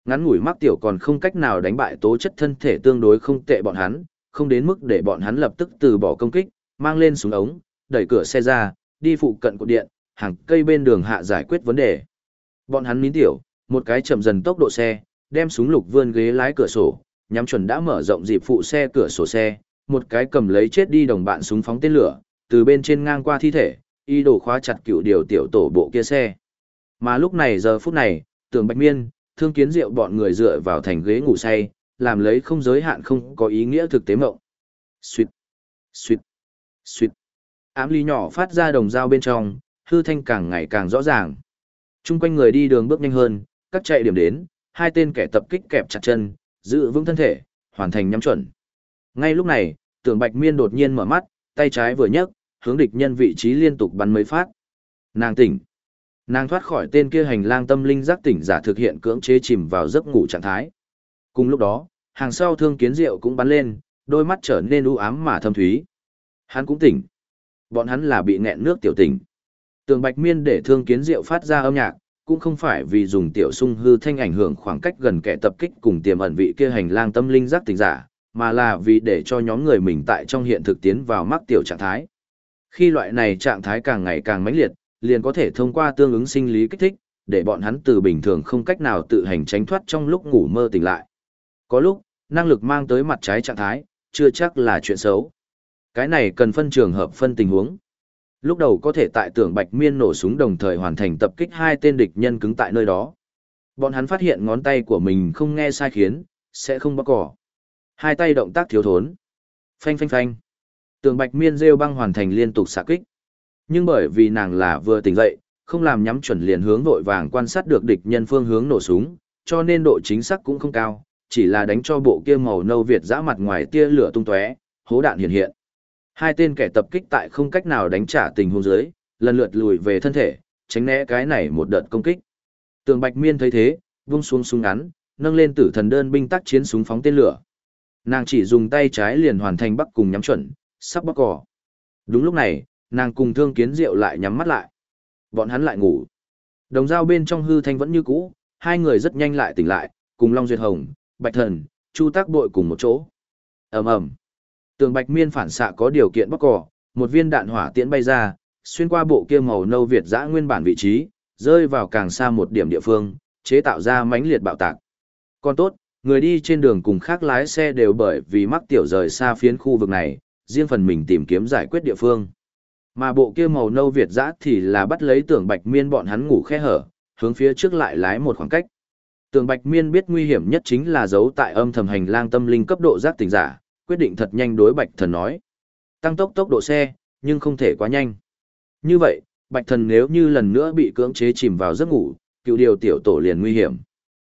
Ngắn ngủi mắc tiểu còn không cách nào đánh bại tố chất thân thể tương đối không tệ bọn hắn, không đến mức để bọn hắn lập tức từ bỏ công kích, mang lên súng ống, đẩy cửa xe ra, đi phụ cận cột điện, hàng cây bên đường hạ giải quyết vấn đề. Bọn hắn nín tiểu, một cái chậm dần tốc độ xe, đem súng lục vươn ghế lái cửa sổ, nhắm chuẩn đã mở rộng dịp phụ xe cửa sổ xe, một cái cầm lấy chết đi đồng bạn súng phóng tên lửa, từ bên trên ngang qua thi thể, y đổ khóa chặt cựu điều tiểu tổ bộ kia xe. Mà lúc này giờ phút này, tưởng bạch miên, thương kiến rượu bọn người dựa vào thành ghế ngủ say, làm lấy không giới hạn không có ý nghĩa thực tế mộng. Xuyệt, xuyệt, xuyệt. Ám ly nhỏ phát ra đồng dao bên trong, hư thanh càng ngày càng rõ ràng. Trung quanh người đi đường bước nhanh hơn, các chạy điểm đến, hai tên kẻ tập kích kẹp chặt chân, giữ vững thân thể, hoàn thành nhắm chuẩn. Ngay lúc này, tưởng bạch miên đột nhiên mở mắt, tay trái vừa nhấc, hướng địch nhân vị trí liên tục bắn mấy phát. Nàng tỉnh. Nàng thoát khỏi tên kia hành lang tâm linh giác tỉnh giả thực hiện cưỡng chế chìm vào giấc ngủ trạng thái. Cùng lúc đó, hàng sau thương kiến diệu cũng bắn lên, đôi mắt trở nên u ám mà thâm thúy. Hắn cũng tỉnh. Bọn hắn là bị nghẹn nước tiểu tỉnh. Tường Bạch Miên để thương kiến diệu phát ra âm nhạc, cũng không phải vì dùng tiểu sung hư thanh ảnh hưởng khoảng cách gần kẻ tập kích cùng tiềm ẩn vị kia hành lang tâm linh giác tỉnh giả, mà là vì để cho nhóm người mình tại trong hiện thực tiến vào mắc tiểu trạng thái. Khi loại này trạng thái càng ngày càng mãnh liệt, liền có thể thông qua tương ứng sinh lý kích thích, để bọn hắn từ bình thường không cách nào tự hành tránh thoát trong lúc ngủ mơ tỉnh lại. Có lúc, năng lực mang tới mặt trái trạng thái, chưa chắc là chuyện xấu. Cái này cần phân trường hợp phân tình huống. Lúc đầu có thể tại tưởng Bạch Miên nổ súng đồng thời hoàn thành tập kích hai tên địch nhân cứng tại nơi đó. Bọn hắn phát hiện ngón tay của mình không nghe sai khiến, sẽ không bóc cỏ. Hai tay động tác thiếu thốn. Phanh phanh phanh. Tường Bạch Miên rêu băng hoàn thành liên tục xạ kích. Nhưng bởi vì nàng là vừa tỉnh dậy, không làm nhắm chuẩn liền hướng vội vàng quan sát được địch nhân phương hướng nổ súng, cho nên độ chính xác cũng không cao, chỉ là đánh cho bộ kia màu nâu Việt giã mặt ngoài tia lửa tung tóe, hố đạn hiện hiện. Hai tên kẻ tập kích tại không cách nào đánh trả tình huống dưới, lần lượt lùi về thân thể, tránh né cái này một đợt công kích. Tường Bạch Miên thấy thế, vung xuống súng ngắn, nâng lên tử thần đơn binh tác chiến súng phóng tên lửa. Nàng chỉ dùng tay trái liền hoàn thành bắc cùng nhắm chuẩn, sắp bóc cỏ. Đúng lúc này, nàng cùng thương kiến diệu lại nhắm mắt lại. Bọn hắn lại ngủ. Đồng dao bên trong hư thanh vẫn như cũ, hai người rất nhanh lại tỉnh lại, cùng Long Duyệt Hồng, Bạch Thần, Chu Tác Bội cùng một chỗ. ầm ầm, Tường Bạch Miên phản xạ có điều kiện bóc cỏ, một viên đạn hỏa tiễn bay ra, xuyên qua bộ kia màu nâu Việt dã nguyên bản vị trí, rơi vào càng xa một điểm địa phương, chế tạo ra mãnh liệt bạo tạc. Còn tốt, người đi trên đường cùng khác lái xe đều bởi vì mắc tiểu rời xa phiến khu vực này, riêng phần mình tìm kiếm giải quyết địa phương. Mà bộ kia màu nâu Việt dã thì là bắt lấy tưởng bạch miên bọn hắn ngủ khe hở, hướng phía trước lại lái một khoảng cách. Tưởng bạch miên biết nguy hiểm nhất chính là giấu tại âm thầm hành lang tâm linh cấp độ giác tỉnh giả, quyết định thật nhanh đối bạch thần nói. Tăng tốc tốc độ xe, nhưng không thể quá nhanh. Như vậy, bạch thần nếu như lần nữa bị cưỡng chế chìm vào giấc ngủ, cựu điều tiểu tổ liền nguy hiểm.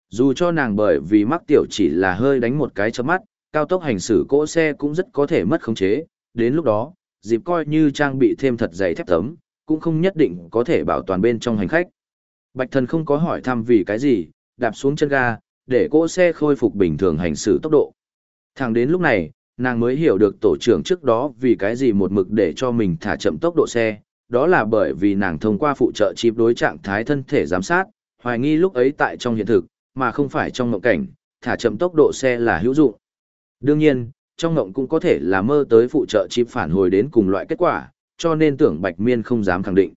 Dù cho nàng bởi vì mắc tiểu chỉ là hơi đánh một cái chớp mắt, cao tốc hành xử cỗ xe cũng rất có thể mất khống chế, đến lúc đó, dịp coi như trang bị thêm thật dày thép tấm, cũng không nhất định có thể bảo toàn bên trong hành khách. Bạch thần không có hỏi thăm vì cái gì, đạp xuống chân ga, để cỗ xe khôi phục bình thường hành xử tốc độ. Thẳng đến lúc này, nàng mới hiểu được tổ trưởng trước đó vì cái gì một mực để cho mình thả chậm tốc độ xe, đó là bởi vì nàng thông qua phụ trợ chip đối trạng thái thân thể giám sát, hoài nghi lúc ấy tại trong hiện thực, mà không phải trong mộng cảnh, thả chậm tốc độ xe là hữu dụng. Đương nhiên, trong ngộng cũng có thể là mơ tới phụ trợ chip phản hồi đến cùng loại kết quả, cho nên tưởng Bạch Miên không dám khẳng định.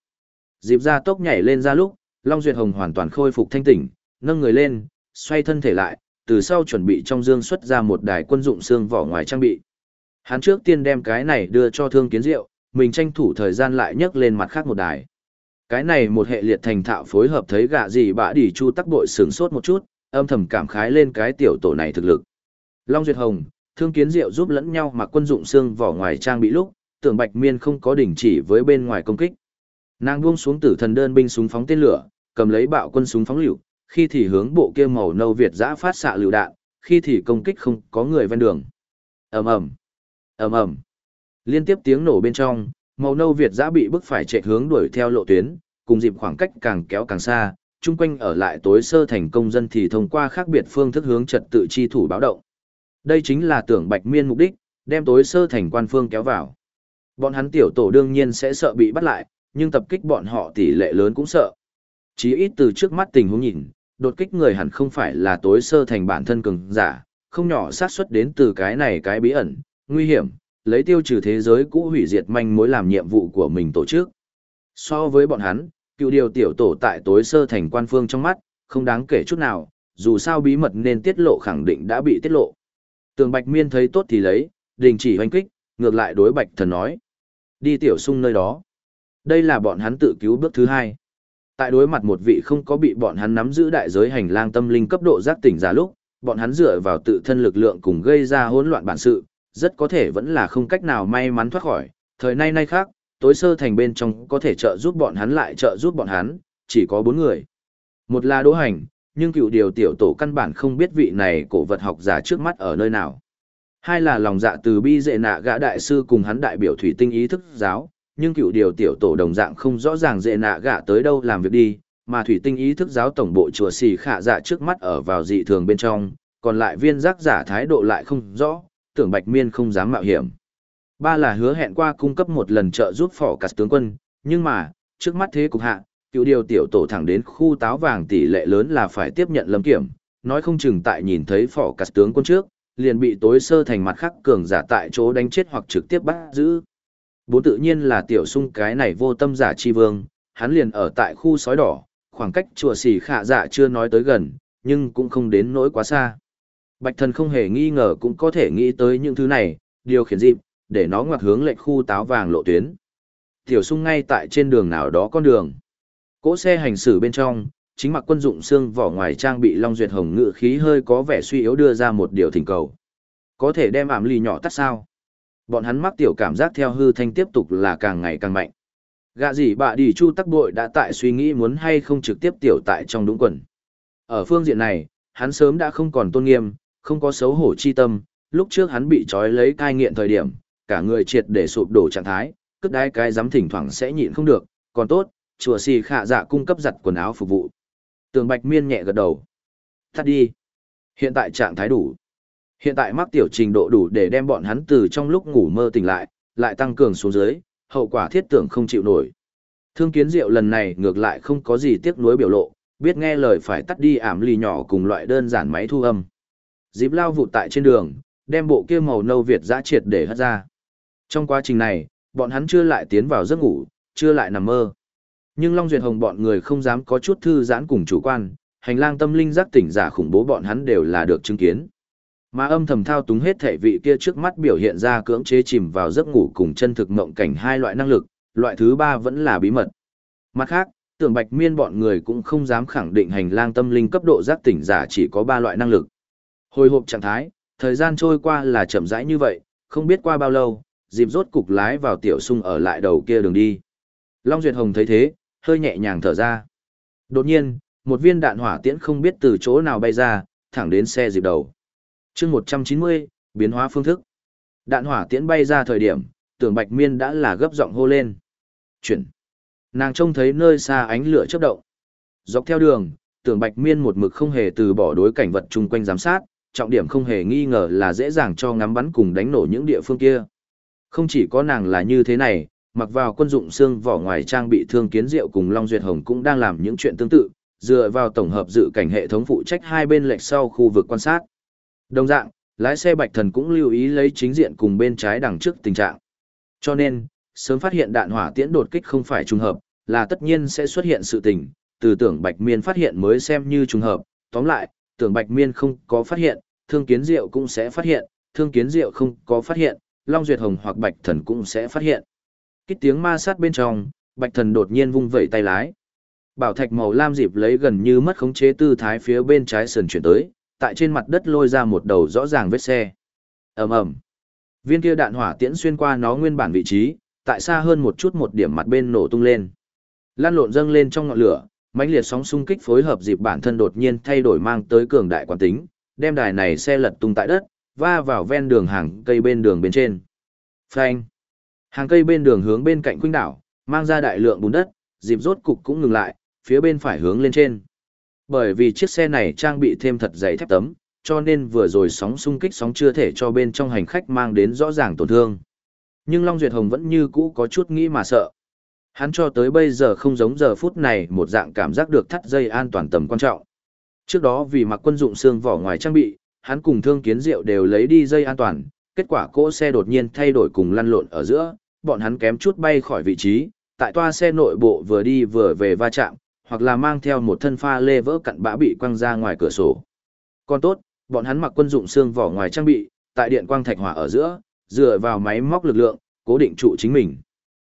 Dịp ra tốc nhảy lên ra lúc, Long Duyệt Hồng hoàn toàn khôi phục thanh tỉnh, nâng người lên, xoay thân thể lại, từ sau chuẩn bị trong dương xuất ra một đài quân dụng xương vỏ ngoài trang bị. Hắn trước tiên đem cái này đưa cho thương kiến diệu, mình tranh thủ thời gian lại nhấc lên mặt khác một đài. Cái này một hệ liệt thành thạo phối hợp thấy gạ gì bã đỉ chu tắc bội sướng sốt một chút, âm thầm cảm khái lên cái tiểu tổ này thực lực. Long Duyệt Hồng, Thương Kiến Diệu giúp lẫn nhau mặc quân dụng xương vỏ ngoài trang bị lúc, tưởng Bạch Miên không có đình chỉ với bên ngoài công kích. Nàng buông xuống tử thần đơn binh súng phóng tên lửa, cầm lấy bạo quân súng phóng lựu, khi thì hướng bộ kia màu nâu Việt giã phát xạ lựu đạn, khi thì công kích không có người ven đường. Ầm ầm, ầm ầm. Liên tiếp tiếng nổ bên trong, màu nâu Việt giã bị bức phải chạy hướng đuổi theo lộ tuyến, cùng dịp khoảng cách càng kéo càng xa, chung quanh ở lại tối sơ thành công dân thì thông qua khác biệt phương thức hướng trật tự chi thủ báo động. Đây chính là tưởng bạch miên mục đích, đem tối sơ thành quan phương kéo vào. Bọn hắn tiểu tổ đương nhiên sẽ sợ bị bắt lại, nhưng tập kích bọn họ tỷ lệ lớn cũng sợ. Chí ít từ trước mắt tình huống nhìn, đột kích người hẳn không phải là tối sơ thành bản thân cường giả, không nhỏ xác suất đến từ cái này cái bí ẩn, nguy hiểm, lấy tiêu trừ thế giới cũ hủy diệt manh mối làm nhiệm vụ của mình tổ chức. So với bọn hắn, cựu điều tiểu tổ tại tối sơ thành quan phương trong mắt, không đáng kể chút nào, dù sao bí mật nên tiết lộ khẳng định đã bị tiết lộ. Tường Bạch Miên thấy tốt thì lấy, đình chỉ hoanh kích, ngược lại đối Bạch Thần nói. Đi tiểu sung nơi đó. Đây là bọn hắn tự cứu bước thứ hai. Tại đối mặt một vị không có bị bọn hắn nắm giữ đại giới hành lang tâm linh cấp độ giác tỉnh giả lúc, bọn hắn dựa vào tự thân lực lượng cùng gây ra hỗn loạn bản sự, rất có thể vẫn là không cách nào may mắn thoát khỏi. Thời nay nay khác, tối sơ thành bên trong có thể trợ giúp bọn hắn lại trợ giúp bọn hắn, chỉ có bốn người. Một là đỗ hành, nhưng cựu điều tiểu tổ căn bản không biết vị này cổ vật học giả trước mắt ở nơi nào. Hai là lòng dạ từ bi dệ nạ gã đại sư cùng hắn đại biểu thủy tinh ý thức giáo, nhưng cựu điều tiểu tổ đồng dạng không rõ ràng dệ nạ gã tới đâu làm việc đi, mà thủy tinh ý thức giáo tổng bộ chùa xì khả dạ trước mắt ở vào dị thường bên trong, còn lại viên giác giả thái độ lại không rõ, tưởng bạch miên không dám mạo hiểm. Ba là hứa hẹn qua cung cấp một lần trợ giúp phỏ cả tướng quân, nhưng mà, trước mắt thế cục hạ, cựu điều tiểu tổ thẳng đến khu táo vàng tỷ lệ lớn là phải tiếp nhận lâm kiểm, nói không chừng tại nhìn thấy phỏ cắt tướng quân trước, liền bị tối sơ thành mặt khắc cường giả tại chỗ đánh chết hoặc trực tiếp bắt giữ. Bốn tự nhiên là tiểu sung cái này vô tâm giả chi vương, hắn liền ở tại khu sói đỏ, khoảng cách chùa xì khả dạ chưa nói tới gần, nhưng cũng không đến nỗi quá xa. Bạch thần không hề nghi ngờ cũng có thể nghĩ tới những thứ này, điều khiển dịp, để nó ngoặt hướng lệnh khu táo vàng lộ tuyến. Tiểu sung ngay tại trên đường nào đó con đường. Cỗ xe hành xử bên trong, chính mặc quân dụng xương vỏ ngoài trang bị long duyệt hồng ngự khí hơi có vẻ suy yếu đưa ra một điều thỉnh cầu. Có thể đem ảm ly nhỏ tắt sao? Bọn hắn mắc tiểu cảm giác theo hư thanh tiếp tục là càng ngày càng mạnh. Gạ gì bạ đi chu tắc bội đã tại suy nghĩ muốn hay không trực tiếp tiểu tại trong đúng quần. Ở phương diện này, hắn sớm đã không còn tôn nghiêm, không có xấu hổ chi tâm, lúc trước hắn bị trói lấy cai nghiện thời điểm, cả người triệt để sụp đổ trạng thái, cất đai cái dám thỉnh thoảng sẽ nhịn không được, còn tốt, chùa xì khạ dạ cung cấp giặt quần áo phục vụ. Tường Bạch Miên nhẹ gật đầu. Tắt đi. Hiện tại trạng thái đủ. Hiện tại mắc tiểu trình độ đủ để đem bọn hắn từ trong lúc ngủ mơ tỉnh lại, lại tăng cường xuống dưới, hậu quả thiết tưởng không chịu nổi. Thương kiến diệu lần này ngược lại không có gì tiếc nuối biểu lộ, biết nghe lời phải tắt đi ảm lì nhỏ cùng loại đơn giản máy thu âm. Dịp lao vụt tại trên đường, đem bộ kia màu nâu Việt giã triệt để hất ra. Trong quá trình này, bọn hắn chưa lại tiến vào giấc ngủ, chưa lại nằm mơ. Nhưng Long Duyệt Hồng bọn người không dám có chút thư giãn cùng chủ quan, hành lang tâm linh giác tỉnh giả khủng bố bọn hắn đều là được chứng kiến. Mà âm thầm thao túng hết thể vị kia trước mắt biểu hiện ra cưỡng chế chìm vào giấc ngủ cùng chân thực mộng cảnh hai loại năng lực, loại thứ ba vẫn là bí mật. Mặt khác, tưởng bạch miên bọn người cũng không dám khẳng định hành lang tâm linh cấp độ giác tỉnh giả chỉ có ba loại năng lực. Hồi hộp trạng thái, thời gian trôi qua là chậm rãi như vậy, không biết qua bao lâu, dịp rốt cục lái vào tiểu sung ở lại đầu kia đường đi. Long Duyệt Hồng thấy thế, hơi nhẹ nhàng thở ra. Đột nhiên, một viên đạn hỏa tiễn không biết từ chỗ nào bay ra, thẳng đến xe dịp đầu. chương 190, biến hóa phương thức. Đạn hỏa tiễn bay ra thời điểm, tưởng bạch miên đã là gấp giọng hô lên. Chuyển. Nàng trông thấy nơi xa ánh lửa chớp động. Dọc theo đường, tưởng bạch miên một mực không hề từ bỏ đối cảnh vật chung quanh giám sát, trọng điểm không hề nghi ngờ là dễ dàng cho ngắm bắn cùng đánh nổ những địa phương kia. Không chỉ có nàng là như thế này, mặc vào quân dụng xương vỏ ngoài trang bị thương kiến diệu cùng Long Duyệt Hồng cũng đang làm những chuyện tương tự, dựa vào tổng hợp dự cảnh hệ thống phụ trách hai bên lệch sau khu vực quan sát. Đồng dạng, lái xe Bạch Thần cũng lưu ý lấy chính diện cùng bên trái đằng trước tình trạng. Cho nên, sớm phát hiện đạn hỏa tiễn đột kích không phải trùng hợp, là tất nhiên sẽ xuất hiện sự tình, từ tưởng Bạch Miên phát hiện mới xem như trùng hợp, tóm lại, tưởng Bạch Miên không có phát hiện, Thương Kiến Diệu cũng sẽ phát hiện, Thương Kiến Diệu không có phát hiện, Long Duyệt Hồng hoặc Bạch Thần cũng sẽ phát hiện. Kích tiếng ma sát bên trong, Bạch Thần đột nhiên vung vẩy tay lái. Bảo thạch màu lam dịp lấy gần như mất khống chế tư thái phía bên trái sườn chuyển tới, tại trên mặt đất lôi ra một đầu rõ ràng vết xe. Ầm ầm. Viên kia đạn hỏa tiễn xuyên qua nó nguyên bản vị trí, tại xa hơn một chút một điểm mặt bên nổ tung lên. Lan lộn dâng lên trong ngọn lửa, mãnh liệt sóng xung kích phối hợp dịp bản thân đột nhiên thay đổi mang tới cường đại quán tính, đem đài này xe lật tung tại đất, va vào ven đường hàng cây bên đường bên trên. Phanh. Hàng cây bên đường hướng bên cạnh khuynh đảo, mang ra đại lượng bùn đất, dịp rốt cục cũng ngừng lại, phía bên phải hướng lên trên. Bởi vì chiếc xe này trang bị thêm thật dày thép tấm, cho nên vừa rồi sóng xung kích sóng chưa thể cho bên trong hành khách mang đến rõ ràng tổn thương. Nhưng Long Duyệt Hồng vẫn như cũ có chút nghĩ mà sợ. Hắn cho tới bây giờ không giống giờ phút này một dạng cảm giác được thắt dây an toàn tầm quan trọng. Trước đó vì mặc quân dụng xương vỏ ngoài trang bị, hắn cùng thương kiến diệu đều lấy đi dây an toàn, kết quả cỗ xe đột nhiên thay đổi cùng lăn lộn ở giữa, bọn hắn kém chút bay khỏi vị trí, tại toa xe nội bộ vừa đi vừa về va chạm, hoặc là mang theo một thân pha lê vỡ cặn bã bị quăng ra ngoài cửa sổ. Còn tốt, bọn hắn mặc quân dụng xương vỏ ngoài trang bị, tại điện quang thạch hỏa ở giữa, dựa vào máy móc lực lượng, cố định trụ chính mình.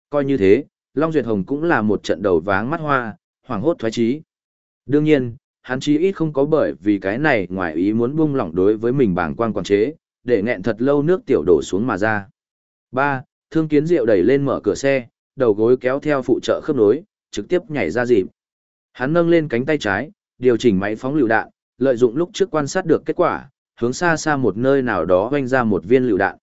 Coi như thế, Long Duyệt Hồng cũng là một trận đầu váng mắt hoa, hoảng hốt thoái trí. Đương nhiên, hắn chí ít không có bởi vì cái này ngoài ý muốn buông lỏng đối với mình bảng quang quản chế, để nghẹn thật lâu nước tiểu đổ xuống mà ra. Ba, Thương Kiến Diệu đẩy lên mở cửa xe, đầu gối kéo theo phụ trợ khớp nối, trực tiếp nhảy ra dịp. Hắn nâng lên cánh tay trái, điều chỉnh máy phóng lựu đạn, lợi dụng lúc trước quan sát được kết quả, hướng xa xa một nơi nào đó vanh ra một viên lựu đạn.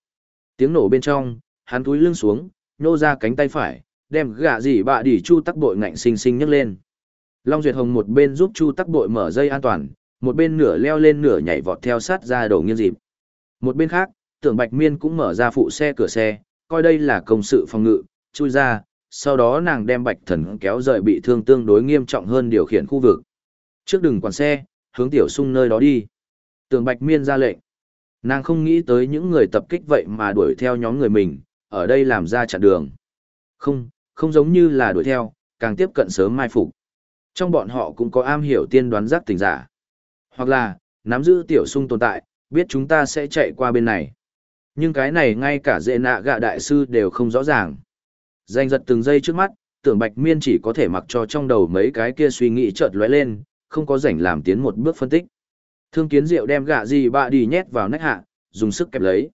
Tiếng nổ bên trong, hắn túi lưng xuống, nhô ra cánh tay phải, đem gạ gì bạ đỉ chu tắc bội ngạnh sinh sinh nhấc lên. Long Duyệt Hồng một bên giúp chu tắc bội mở dây an toàn, một bên nửa leo lên nửa nhảy vọt theo sát ra đầu nghiêng dịp. Một bên khác, tưởng Bạch Miên cũng mở ra phụ xe cửa xe, coi đây là công sự phòng ngự, chui ra, sau đó nàng đem Bạch Thần kéo rời bị thương tương đối nghiêm trọng hơn điều khiển khu vực. Trước đừng quản xe, hướng tiểu sung nơi đó đi. tường Bạch Miên ra lệnh. Nàng không nghĩ tới những người tập kích vậy mà đuổi theo nhóm người mình, ở đây làm ra chặn đường. Không, không giống như là đuổi theo, càng tiếp cận sớm mai phục. Trong bọn họ cũng có am hiểu tiên đoán giác tình giả. Hoặc là, nắm giữ tiểu sung tồn tại, biết chúng ta sẽ chạy qua bên này. Nhưng cái này ngay cả dệ nạ gạ đại sư đều không rõ ràng. Danh giật từng giây trước mắt, tưởng bạch miên chỉ có thể mặc cho trong đầu mấy cái kia suy nghĩ chợt lóe lên, không có rảnh làm tiến một bước phân tích. Thương kiến diệu đem gạ gì bạ đi nhét vào nách hạ, dùng sức kẹp lấy.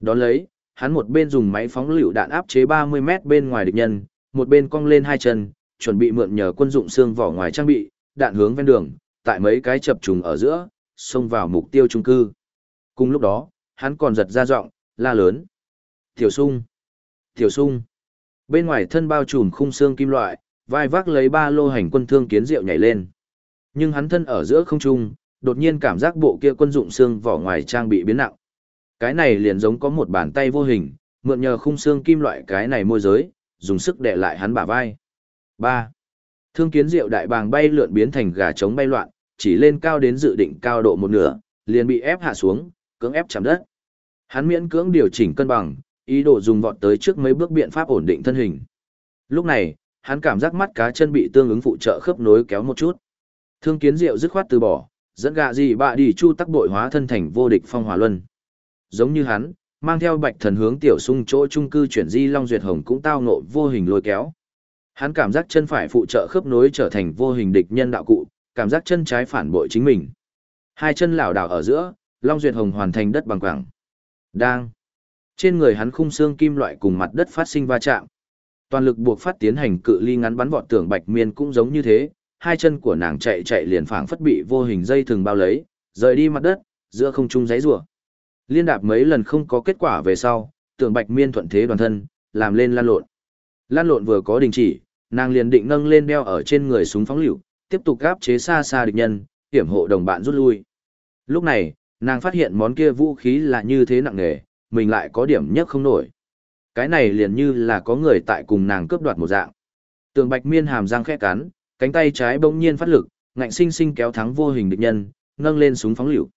Đón lấy, hắn một bên dùng máy phóng lựu đạn áp chế 30 mét bên ngoài địch nhân, một bên cong lên hai chân, chuẩn bị mượn nhờ quân dụng xương vỏ ngoài trang bị, đạn hướng ven đường, tại mấy cái chập trùng ở giữa, xông vào mục tiêu trung cư. Cùng lúc đó, hắn còn giật ra giọng, la lớn. Tiểu sung! Tiểu sung! Bên ngoài thân bao trùm khung xương kim loại, vai vác lấy ba lô hành quân thương kiến rượu nhảy lên. Nhưng hắn thân ở giữa không trung, đột nhiên cảm giác bộ kia quân dụng xương vỏ ngoài trang bị biến nặng. Cái này liền giống có một bàn tay vô hình, mượn nhờ khung xương kim loại cái này môi giới, dùng sức đè lại hắn bả vai. 3. Thương kiến rượu đại bàng bay lượn biến thành gà trống bay loạn, chỉ lên cao đến dự định cao độ một nửa, liền bị ép hạ xuống, cưỡng ép chạm đất. Hắn miễn cưỡng điều chỉnh cân bằng, ý đồ dùng vọt tới trước mấy bước biện pháp ổn định thân hình. Lúc này, hắn cảm giác mắt cá chân bị tương ứng phụ trợ khớp nối kéo một chút. Thương kiến diệu dứt khoát từ bỏ, dẫn gạ gì bạ đi chu tắc bội hóa thân thành vô địch phong hỏa luân. Giống như hắn, mang theo bạch thần hướng tiểu sung chỗ trung cư chuyển di long duyệt hồng cũng tao nộ vô hình lôi kéo. Hắn cảm giác chân phải phụ trợ khớp nối trở thành vô hình địch nhân đạo cụ, cảm giác chân trái phản bội chính mình. Hai chân lảo đảo ở giữa, long duyệt hồng hoàn thành đất bằng quảng. Đang. Trên người hắn khung xương kim loại cùng mặt đất phát sinh va chạm. Toàn lực buộc phát tiến hành cự ly ngắn bắn vọt tưởng bạch miên cũng giống như thế, hai chân của nàng chạy chạy liền phảng phất bị vô hình dây thường bao lấy, rời đi mặt đất, giữa không trung giấy rủa. Liên đạp mấy lần không có kết quả về sau, tưởng bạch miên thuận thế đoàn thân, làm lên lan lộn. Lan lộn vừa có đình chỉ, nàng liền định nâng lên đeo ở trên người súng phóng lựu, tiếp tục gáp chế xa xa địch nhân, hiểm hộ đồng bạn rút lui. Lúc này, nàng phát hiện món kia vũ khí là như thế nặng nề, mình lại có điểm nhất không nổi. Cái này liền như là có người tại cùng nàng cướp đoạt một dạng. Tường Bạch Miên hàm răng khẽ cắn, cánh tay trái bỗng nhiên phát lực, ngạnh sinh sinh kéo thắng vô hình địch nhân, nâng lên súng phóng lựu.